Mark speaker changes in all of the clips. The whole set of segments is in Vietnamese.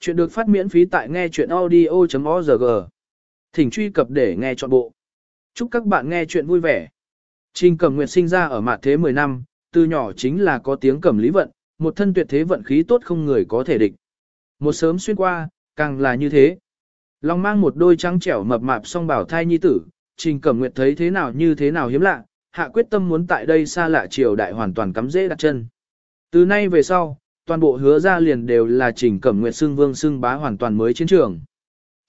Speaker 1: Chuyện được phát miễn phí tại nghe chuyện audio.org. Thỉnh truy cập để nghe trọn bộ. Chúc các bạn nghe chuyện vui vẻ. Trình Cẩm Nguyệt sinh ra ở mạt thế 10 năm, từ nhỏ chính là có tiếng cẩm lý vận, một thân tuyệt thế vận khí tốt không người có thể địch. Một sớm xuyên qua, càng là như thế. Long mang một đôi trắng trẻo mập mạp song bảo thai nhi tử, Trình Cẩm Nguyệt thấy thế nào như thế nào hiếm lạ, hạ quyết tâm muốn tại đây xa lạ triều đại hoàn toàn cắm dễ đặt chân. Từ nay về sau, toàn bộ hứa ra liền đều là trình cẩm nguyệt xưng vương xưng bá hoàn toàn mới chiến trường.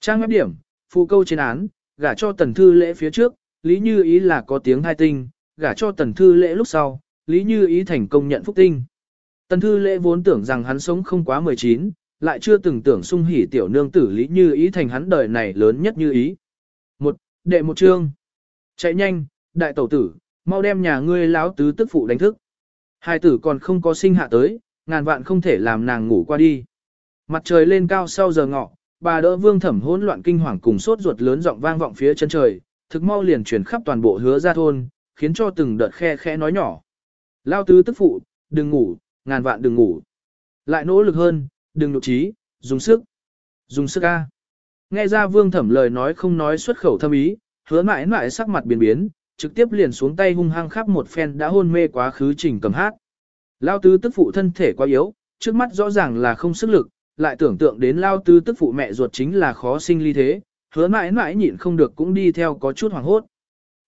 Speaker 1: Trang web điểm, phụ câu trên án, gả cho tần thư lễ phía trước, lý như ý là có tiếng hai tinh, gả cho tần thư lễ lúc sau, lý như ý thành công nhận phúc tinh. Tần thư lễ vốn tưởng rằng hắn sống không quá 19, lại chưa từng tưởng sung hỉ tiểu nương tử lý như ý thành hắn đời này lớn nhất như ý. Một, đệ một chương. Chạy nhanh, đại tẩu tử, mau đem nhà ngươi láo tứ tức phụ đánh thức. Hai tử còn không có sinh hạ tới, ngàn vạn không thể làm nàng ngủ qua đi. Mặt trời lên cao sau giờ ngọ, bà đỡ vương thẩm hỗn loạn kinh hoàng cùng sốt ruột lớn giọng vang vọng phía chân trời, thực mau liền chuyển khắp toàn bộ hứa ra thôn, khiến cho từng đợt khe khẽ nói nhỏ. Lao tứ tức phụ, đừng ngủ, ngàn vạn đừng ngủ. Lại nỗ lực hơn, đừng nụ trí, dùng sức. Dùng sức A. Nghe ra vương thẩm lời nói không nói xuất khẩu thâm ý, hứa mãi mãi sắc mặt biến biến, trực tiếp liền xuống tay hung hăng khắp một phen đã hôn mê quá khứ trình cầm hát. Lao tứ tức phụ thân thể quá yếu, trước mắt rõ ràng là không sức lực, lại tưởng tượng đến lao tứ tức phụ mẹ ruột chính là khó sinh ly thế, hứa mãi mãi nhịn không được cũng đi theo có chút hoàng hốt.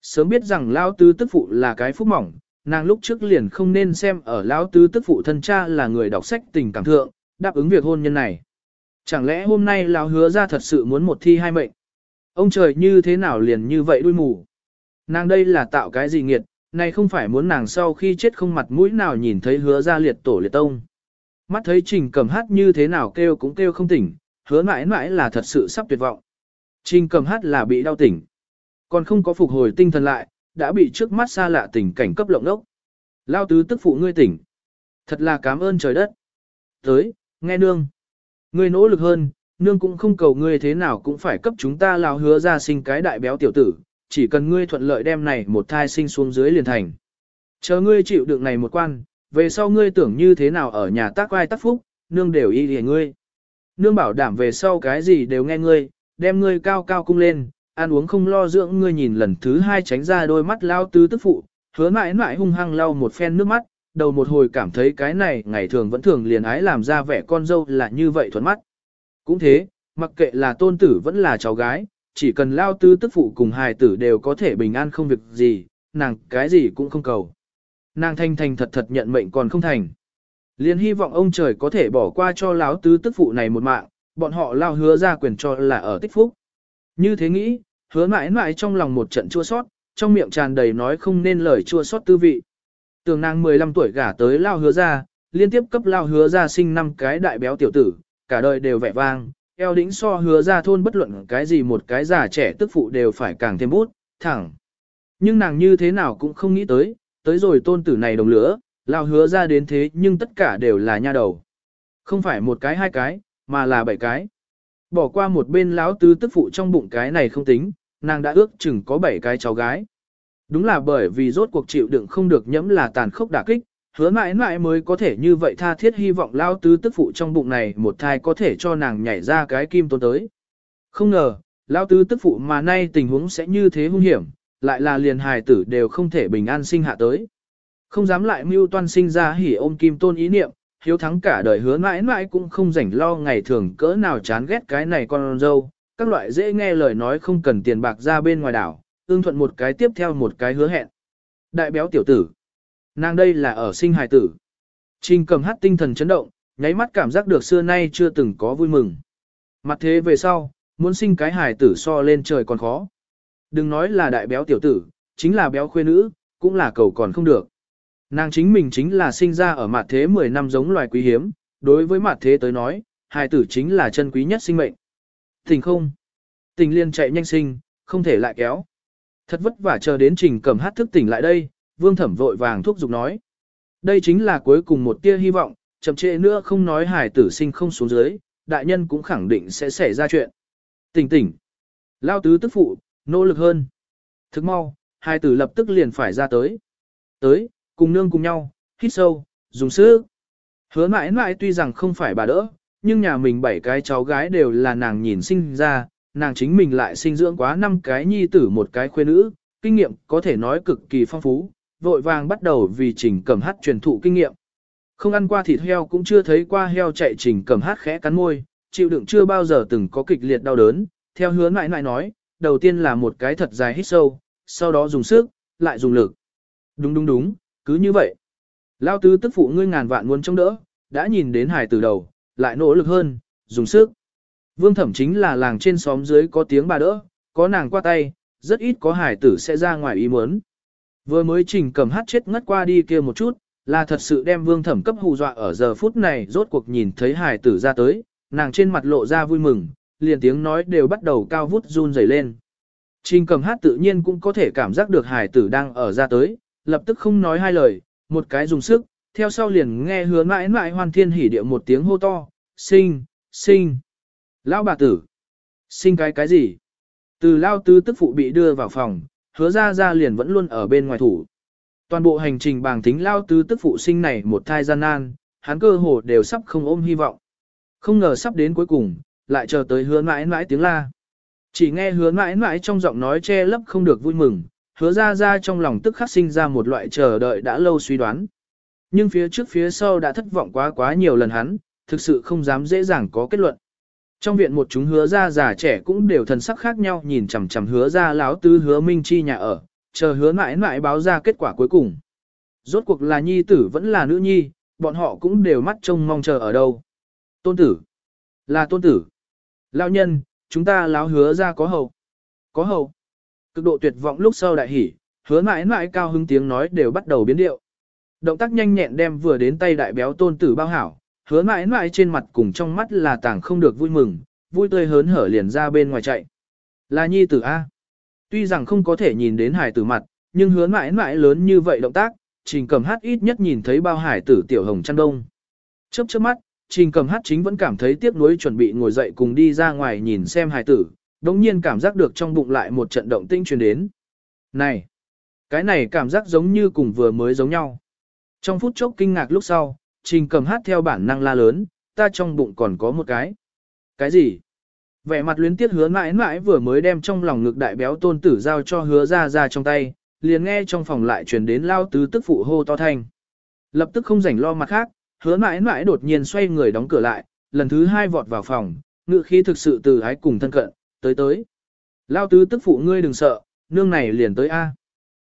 Speaker 1: Sớm biết rằng lao tứ tức phụ là cái phúc mỏng, nàng lúc trước liền không nên xem ở lao tứ tức phụ thân cha là người đọc sách tình cảm thượng, đáp ứng việc hôn nhân này. Chẳng lẽ hôm nay lao hứa ra thật sự muốn một thi hai mệnh? Ông trời như thế nào liền như vậy đuôi mù? Nàng đây là tạo cái gì nghiệt, này không phải muốn nàng sau khi chết không mặt mũi nào nhìn thấy hứa ra liệt tổ liệt tông. Mắt thấy trình cầm hát như thế nào kêu cũng kêu không tỉnh, hứa mãi mãi là thật sự sắp tuyệt vọng. Trình cầm hát là bị đau tỉnh. Còn không có phục hồi tinh thần lại, đã bị trước mắt xa lạ tình cảnh cấp lộng đốc. Lao tứ tức phụ ngươi tỉnh. Thật là cảm ơn trời đất. Tới, nghe nương. Ngươi nỗ lực hơn, nương cũng không cầu ngươi thế nào cũng phải cấp chúng ta lao hứa ra sinh cái đại béo tiểu tử, chỉ cần ngươi thuận lợi đem này một thai sinh xuống dưới liền thành. Chờ ngươi chịu đựng này một quan, về sau ngươi tưởng như thế nào ở nhà tác ai tác phúc, nương đều y lìa ngươi. Nương bảo đảm về sau cái gì đều nghe ngươi, đem ngươi cao cao cung lên, ăn uống không lo dưỡng ngươi nhìn lần thứ hai tránh ra đôi mắt lao tứ tức phụ, hứa mãi mãi hung hăng lau một phen nước mắt, đầu một hồi cảm thấy cái này ngày thường vẫn thường liền ái làm ra vẻ con dâu là như vậy thuận mắt. Cũng thế, mặc kệ là tôn tử vẫn là cháu gái, chỉ cần lao tư tức phụ cùng hài tử đều có thể bình an không việc gì, nàng cái gì cũng không cầu. Nàng thanh thành thật thật nhận mệnh còn không thành. Liên hy vọng ông trời có thể bỏ qua cho lão tứ tức phụ này một mạng, bọn họ lao hứa ra quyền cho là ở tích phúc. Như thế nghĩ, hứa mãi mãi trong lòng một trận chua sót, trong miệng tràn đầy nói không nên lời chua sót tư vị. Tường nàng 15 tuổi gả tới lao hứa ra, liên tiếp cấp lao hứa ra sinh năm cái đại béo tiểu tử, cả đời đều vẻ vang, eo đĩnh so hứa ra thôn bất luận cái gì một cái già trẻ tức phụ đều phải càng thêm bút, thẳng. Nhưng nàng như thế nào cũng không nghĩ tới, tới rồi tôn tử này đồng lửa, lao hứa ra đến thế nhưng tất cả đều là nha đầu. Không phải một cái hai cái, mà là bảy cái. Bỏ qua một bên lão tứ tức phụ trong bụng cái này không tính, nàng đã ước chừng có bảy cái cháu gái. Đúng là bởi vì rốt cuộc chịu đựng không được nhẫm là tàn khốc đả kích, hứa mãi mãi mới có thể như vậy tha thiết hy vọng lao tứ tức phụ trong bụng này một thai có thể cho nàng nhảy ra cái kim tôn tới. Không ngờ, lao tứ tức phụ mà nay tình huống sẽ như thế hung hiểm, lại là liền hài tử đều không thể bình an sinh hạ tới. Không dám lại mưu toan sinh ra hỉ ôm kim tôn ý niệm, hiếu thắng cả đời hứa mãi mãi cũng không rảnh lo ngày thường cỡ nào chán ghét cái này con dâu, các loại dễ nghe lời nói không cần tiền bạc ra bên ngoài đảo, ương thuận một cái tiếp theo một cái hứa hẹn. Đại béo tiểu tử. Nàng đây là ở sinh hài tử. Trình cầm hát tinh thần chấn động, nháy mắt cảm giác được xưa nay chưa từng có vui mừng. Mặt thế về sau, muốn sinh cái hài tử so lên trời còn khó. Đừng nói là đại béo tiểu tử, chính là béo khuê nữ, cũng là cầu còn không được. Nàng chính mình chính là sinh ra ở mặt thế 10 năm giống loài quý hiếm, đối với mặt thế tới nói, hài tử chính là chân quý nhất sinh mệnh. Tình không? Tình liên chạy nhanh sinh, không thể lại kéo. Thật vất vả chờ đến trình cầm hát thức tỉnh lại đây, vương thẩm vội vàng thúc giục nói. Đây chính là cuối cùng một tia hy vọng, chậm trễ nữa không nói hải tử sinh không xuống dưới, đại nhân cũng khẳng định sẽ xảy ra chuyện. Tỉnh tỉnh. Lao tứ tức phụ, nỗ lực hơn. Thức mau, hài tử lập tức liền phải ra tới. Tới, cùng nương cùng nhau, hít sâu, dùng sức. Hứa mãi mãi tuy rằng không phải bà đỡ, nhưng nhà mình bảy cái cháu gái đều là nàng nhìn sinh ra, nàng chính mình lại sinh dưỡng quá năm cái nhi tử một cái khuê nữ, kinh nghiệm có thể nói cực kỳ phong phú, vội vàng bắt đầu vì trình cầm hát truyền thụ kinh nghiệm. Không ăn qua thịt heo cũng chưa thấy qua heo chạy trình cầm hát khẽ cắn môi, chịu đựng chưa bao giờ từng có kịch liệt đau đớn, theo hứa mãi mãi nói, đầu tiên là một cái thật dài hít sâu, sau đó dùng sức, lại dùng lực. Đúng đúng đúng, cứ như vậy. Lao tứ tức phụ ngươi ngàn vạn muốn chống đỡ, đã nhìn đến hải từ đầu, lại nỗ lực hơn, dùng sức. Vương thẩm chính là làng trên xóm dưới có tiếng bà đỡ, có nàng qua tay, rất ít có hải tử sẽ ra ngoài ý muốn. Vừa mới trình cầm hát chết ngất qua đi kia một chút, là thật sự đem vương thẩm cấp hù dọa ở giờ phút này rốt cuộc nhìn thấy hải tử ra tới, nàng trên mặt lộ ra vui mừng, liền tiếng nói đều bắt đầu cao vút run rẩy lên. Trình cầm hát tự nhiên cũng có thể cảm giác được hải tử đang ở ra tới, lập tức không nói hai lời, một cái dùng sức, theo sau liền nghe hứa mãi mãi hoan thiên hỉ địa một tiếng hô to, sinh, sinh. Lão bà tử, sinh cái cái gì? Từ lao tư tức phụ bị đưa vào phòng, hứa ra ra liền vẫn luôn ở bên ngoài thủ. Toàn bộ hành trình bàng tính lao tứ tức phụ sinh này một thai gian nan, hắn cơ hồ đều sắp không ôm hy vọng. Không ngờ sắp đến cuối cùng, lại chờ tới hứa mãi mãi tiếng la. Chỉ nghe hứa mãi mãi trong giọng nói che lấp không được vui mừng, hứa ra ra trong lòng tức khắc sinh ra một loại chờ đợi đã lâu suy đoán. Nhưng phía trước phía sau đã thất vọng quá quá nhiều lần hắn, thực sự không dám dễ dàng có kết luận. Trong viện một chúng hứa ra già trẻ cũng đều thần sắc khác nhau nhìn chằm chằm hứa ra láo tư hứa minh chi nhà ở, chờ hứa mãi mãi báo ra kết quả cuối cùng. Rốt cuộc là nhi tử vẫn là nữ nhi, bọn họ cũng đều mắt trông mong chờ ở đâu. Tôn tử. Là tôn tử. Lão nhân, chúng ta láo hứa ra có hậu. Có hậu. Cực độ tuyệt vọng lúc sau đại hỉ, hứa mãi mãi cao hứng tiếng nói đều bắt đầu biến điệu. Động tác nhanh nhẹn đem vừa đến tay đại béo tôn tử bao hảo, hứa mãi mãi trên mặt cùng trong mắt là tàng không được vui mừng, vui tươi hớn hở liền ra bên ngoài chạy. Là nhi tử A. Tuy rằng không có thể nhìn đến hải tử mặt, nhưng hứa mãi mãi lớn như vậy động tác, trình cầm hát ít nhất nhìn thấy bao hải tử tiểu hồng chăn đông. Chớp chớp mắt, trình cầm hát chính vẫn cảm thấy tiếc nuối chuẩn bị ngồi dậy cùng đi ra ngoài nhìn xem hải tử, đồng nhiên cảm giác được trong bụng lại một trận động tinh truyền đến. Này! Cái này cảm giác giống như cùng vừa mới giống nhau. Trong phút chốc kinh ngạc lúc sau, trình cầm hát theo bản năng la lớn, ta trong bụng còn có một cái. Cái gì? Vẻ mặt luyến tiếc hứa mãi mãi vừa mới đem trong lòng ngực đại béo tôn tử giao cho hứa ra ra trong tay, liền nghe trong phòng lại truyền đến lao tứ tức phụ hô to thanh. Lập tức không rảnh lo mặt khác, hứa mãi mãi đột nhiên xoay người đóng cửa lại, lần thứ hai vọt vào phòng, ngự khí thực sự từ ái cùng thân cận, tới tới. Lao tứ tức phụ ngươi đừng sợ, nương này liền tới A.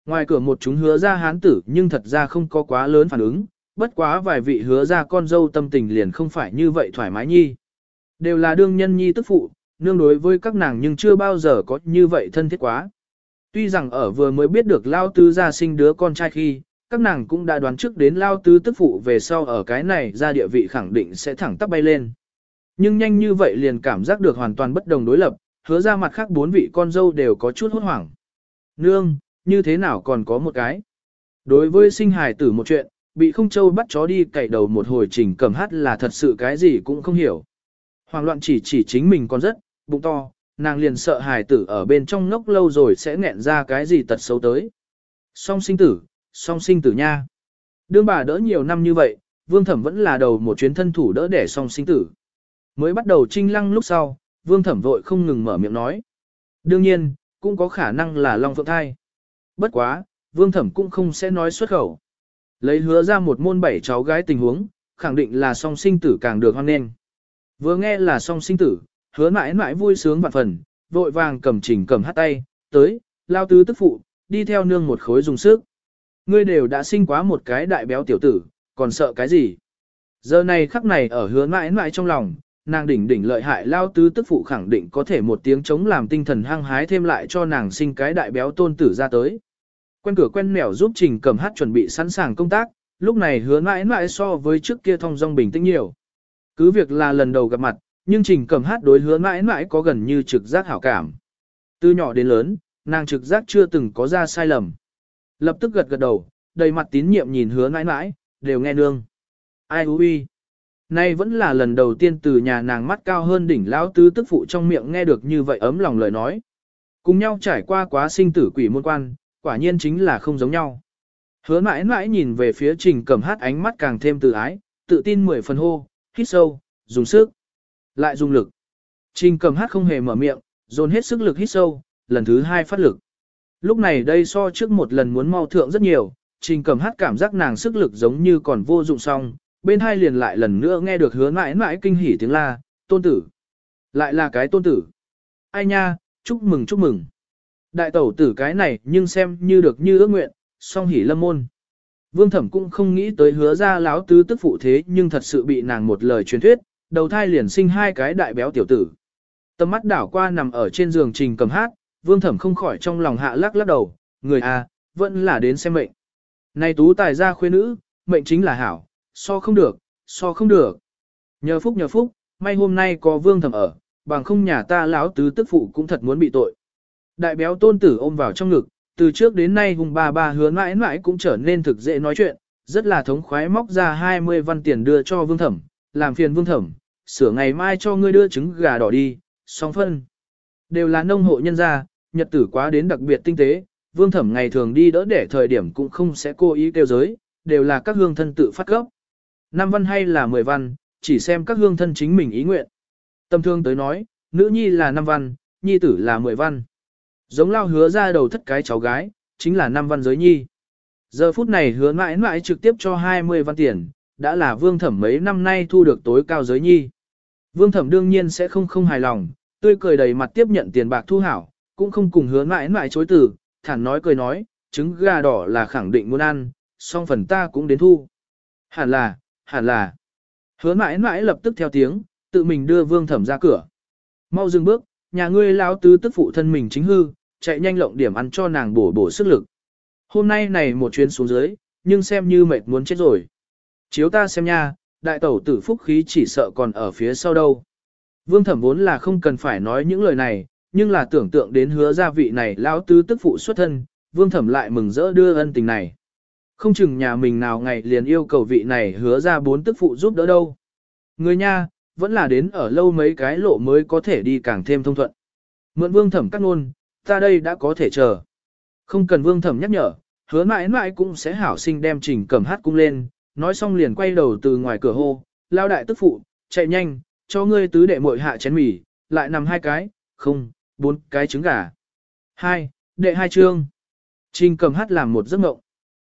Speaker 1: Ngoài cửa một chúng hứa ra hán tử nhưng thật ra không có quá lớn phản ứng, bất quá vài vị hứa ra con dâu tâm tình liền không phải như vậy thoải mái nhi. Đều là đương nhân nhi tức phụ, nương đối với các nàng nhưng chưa bao giờ có như vậy thân thiết quá. Tuy rằng ở vừa mới biết được Lao Tứ ra sinh đứa con trai khi, các nàng cũng đã đoán trước đến Lao Tứ tức phụ về sau ở cái này ra địa vị khẳng định sẽ thẳng tắp bay lên. Nhưng nhanh như vậy liền cảm giác được hoàn toàn bất đồng đối lập, hứa ra mặt khác bốn vị con dâu đều có chút hốt hoảng. Nương, như thế nào còn có một cái? Đối với sinh hài tử một chuyện, bị không châu bắt chó đi cậy đầu một hồi trình cầm hát là thật sự cái gì cũng không hiểu. Hoàng loạn chỉ chỉ chính mình còn rất, bụng to, nàng liền sợ hài tử ở bên trong ngốc lâu rồi sẽ nghẹn ra cái gì tật xấu tới. Song sinh tử, song sinh tử nha. Đương bà đỡ nhiều năm như vậy, vương thẩm vẫn là đầu một chuyến thân thủ đỡ để song sinh tử. Mới bắt đầu trinh lăng lúc sau, vương thẩm vội không ngừng mở miệng nói. Đương nhiên, cũng có khả năng là long phượng thai. Bất quá, vương thẩm cũng không sẽ nói xuất khẩu. Lấy hứa ra một môn bảy cháu gái tình huống, khẳng định là song sinh tử càng được hoan nghênh. Vừa nghe là song sinh tử, hứa mãi mãi vui sướng vạn phần, vội vàng cầm chỉnh cầm hát tay, tới, lao tứ tức phụ, đi theo nương một khối dùng sức. Ngươi đều đã sinh quá một cái đại béo tiểu tử, còn sợ cái gì? Giờ này khắc này ở hứa mãi mãi trong lòng, nàng đỉnh đỉnh lợi hại lao tứ tức phụ khẳng định có thể một tiếng chống làm tinh thần hăng hái thêm lại cho nàng sinh cái đại béo tôn tử ra tới. Quen cửa quen mẻo giúp trình Cẩm hát chuẩn bị sẵn sàng công tác, lúc này hứa mãi mãi so với trước kia thong dong bình tĩnh nhiều. Cứ việc là lần đầu gặp mặt, nhưng trình Cẩm hát đối hứa mãi mãi có gần như trực giác hảo cảm. Từ nhỏ đến lớn, nàng trực giác chưa từng có ra sai lầm. Lập tức gật gật đầu, đầy mặt tín nhiệm nhìn hứa mãi mãi, đều nghe nương. Ai hú uy. Nay vẫn là lần đầu tiên từ nhà nàng mắt cao hơn đỉnh lão tứ tức phụ trong miệng nghe được như vậy ấm lòng lời nói. Cùng nhau trải qua quá sinh tử quỷ môn quan, quả nhiên chính là không giống nhau. Hứa mãi mãi nhìn về phía trình cầm hát ánh mắt càng thêm tự ái, tự tin mười phần hô, hít sâu, dùng sức, Lại dùng lực. Trình cầm hát không hề mở miệng, dồn hết sức lực hít sâu, lần thứ hai phát lực. Lúc này đây so trước một lần muốn mau thượng rất nhiều, trình cầm hát cảm giác nàng sức lực giống như còn vô dụng xong, bên hai liền lại lần nữa nghe được hứa mãi mãi kinh hỉ tiếng la, tôn tử. Lại là cái tôn tử. Ai nha, chúc mừng chúc mừng. Đại tẩu tử cái này nhưng xem như được như ước nguyện, song hỉ lâm môn. Vương thẩm cũng không nghĩ tới hứa ra láo tứ tức phụ thế nhưng thật sự bị nàng một lời truyền thuyết, đầu thai liền sinh hai cái đại béo tiểu tử. Tầm mắt đảo qua nằm ở trên giường trình cầm hát, vương thẩm không khỏi trong lòng hạ lắc lắc đầu, người à, vẫn là đến xem mệnh. Này tú tài gia khuê nữ, mệnh chính là hảo, so không được, so không được. Nhờ phúc nhờ phúc, may hôm nay có vương thẩm ở, bằng không nhà ta láo tứ tức phụ cũng thật muốn bị tội. Đại béo tôn tử ôm vào trong ngực, từ trước đến nay hùng ba ba hứa mãi mãi cũng trở nên thực dễ nói chuyện, rất là thống khoái móc ra 20 văn tiền đưa cho vương thẩm, làm phiền vương thẩm, sửa ngày mai cho ngươi đưa trứng gà đỏ đi, song phân. Đều là nông hộ nhân gia, nhật tử quá đến đặc biệt tinh tế, vương thẩm ngày thường đi đỡ để thời điểm cũng không sẽ cố ý kêu giới, đều là các hương thân tự phát gốc, Năm văn hay là 10 văn, chỉ xem các hương thân chính mình ý nguyện. Tâm thương tới nói, nữ nhi là 5 văn, nhi tử là 10 văn. Giống lao hứa ra đầu thất cái cháu gái, chính là năm văn giới nhi. Giờ phút này hứa mãi mãi trực tiếp cho 20 văn tiền, đã là vương thẩm mấy năm nay thu được tối cao giới nhi. Vương thẩm đương nhiên sẽ không không hài lòng, tươi cười đầy mặt tiếp nhận tiền bạc thu hảo, cũng không cùng hứa mãi mãi chối từ, thản nói cười nói, trứng gà đỏ là khẳng định muốn ăn, song phần ta cũng đến thu. Hẳn là, hẳn là. Hứa mãi mãi lập tức theo tiếng, tự mình đưa vương thẩm ra cửa. Mau dừng bước, nhà ngươi lão tứ tức phụ thân mình chính hư, chạy nhanh lộng điểm ăn cho nàng bổ bổ sức lực. Hôm nay này một chuyến xuống dưới, nhưng xem như mệt muốn chết rồi. Chiếu ta xem nha, đại tẩu tử phúc khí chỉ sợ còn ở phía sau đâu. Vương thẩm vốn là không cần phải nói những lời này, nhưng là tưởng tượng đến hứa gia vị này lão tứ tức phụ xuất thân, vương thẩm lại mừng rỡ đưa ân tình này. Không chừng nhà mình nào ngày liền yêu cầu vị này hứa ra bốn tức phụ giúp đỡ đâu. Người nha, vẫn là đến ở lâu mấy cái lộ mới có thể đi càng thêm thông thuận. Mượn vương thẩm cắt ngôn, ta đây đã có thể chờ. Không cần vương thẩm nhắc nhở, hứa mãi mãi cũng sẽ hảo sinh đem trình cầm hát cung lên, nói xong liền quay đầu từ ngoài cửa hô, lao đại tức phụ, chạy nhanh, cho ngươi tứ đệ muội hạ chén mì, lại nằm hai cái, không, bốn cái trứng gà. Hai, đệ hai trương. Trình cầm hát làm một giấc mộng.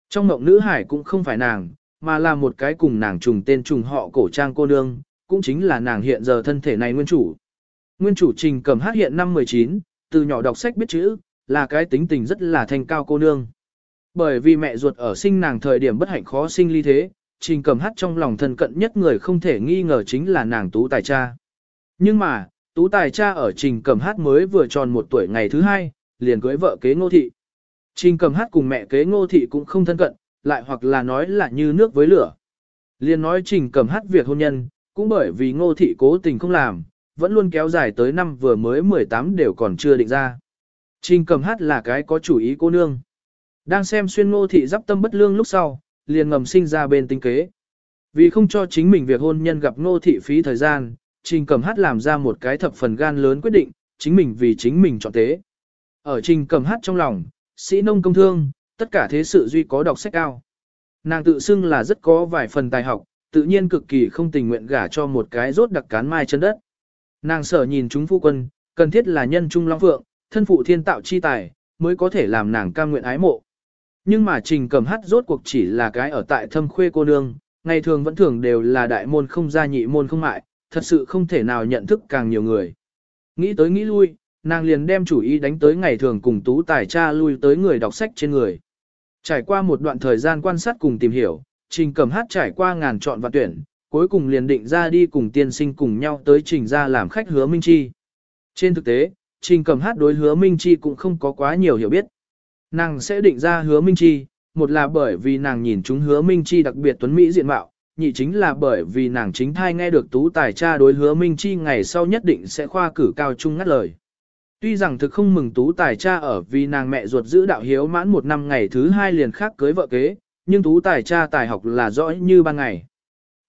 Speaker 1: Trong mộng nữ hải cũng không phải nàng, mà là một cái cùng nàng trùng tên trùng họ cổ trang cô nương, cũng chính là nàng hiện giờ thân thể này nguyên chủ. Nguyên chủ trình cầm hát hiện năm 19, từ nhỏ đọc sách biết chữ, là cái tính tình rất là thanh cao cô nương. Bởi vì mẹ ruột ở sinh nàng thời điểm bất hạnh khó sinh ly thế, trình cầm hát trong lòng thân cận nhất người không thể nghi ngờ chính là nàng tú tài cha. Nhưng mà, tú tài cha ở trình cầm hát mới vừa tròn một tuổi ngày thứ hai, liền cưới vợ kế ngô thị. Trình cầm hát cùng mẹ kế ngô thị cũng không thân cận, lại hoặc là nói là như nước với lửa. Liền nói trình cầm hát việc hôn nhân, cũng bởi vì ngô thị cố tình không làm, vẫn luôn kéo dài tới năm vừa mới 18 đều còn chưa định ra. Trình cầm hát là cái có chủ ý cô nương. Đang xem xuyên ngô thị giáp tâm bất lương lúc sau, liền ngầm sinh ra bên tinh kế. Vì không cho chính mình việc hôn nhân gặp ngô thị phí thời gian, trình cầm hát làm ra một cái thập phần gan lớn quyết định, chính mình vì chính mình chọn tế. Ở trình cầm hát trong lòng, sĩ nông công thương, tất cả thế sự duy có đọc sách cao. Nàng tự xưng là rất có vài phần tài học, tự nhiên cực kỳ không tình nguyện gả cho một cái rốt đặc cán mai chân đất. Nàng sở nhìn chúng phu quân, cần thiết là nhân trung long phượng, thân phụ thiên tạo chi tài, mới có thể làm nàng cam nguyện ái mộ. Nhưng mà trình cầm hát rốt cuộc chỉ là cái ở tại thâm khuê cô nương, ngày thường vẫn thường đều là đại môn không gia nhị môn không mại, thật sự không thể nào nhận thức càng nhiều người. Nghĩ tới nghĩ lui, nàng liền đem chủ ý đánh tới ngày thường cùng tú tài cha lui tới người đọc sách trên người. Trải qua một đoạn thời gian quan sát cùng tìm hiểu, trình cầm hát trải qua ngàn chọn và tuyển, cuối cùng liền định ra đi cùng tiên sinh cùng nhau tới trình ra làm khách hứa Minh Chi. Trên thực tế, trình cầm hát đối hứa Minh Chi cũng không có quá nhiều hiểu biết. Nàng sẽ định ra hứa Minh Chi, một là bởi vì nàng nhìn chúng hứa Minh Chi đặc biệt tuấn Mỹ diện mạo, nhị chính là bởi vì nàng chính thai nghe được tú tài cha đối hứa Minh Chi ngày sau nhất định sẽ khoa cử cao trung ngắt lời. Tuy rằng thực không mừng tú tài cha ở vì nàng mẹ ruột giữ đạo hiếu mãn một năm ngày thứ hai liền khác cưới vợ kế, nhưng tú tài cha tài học là rõ như ban ngày.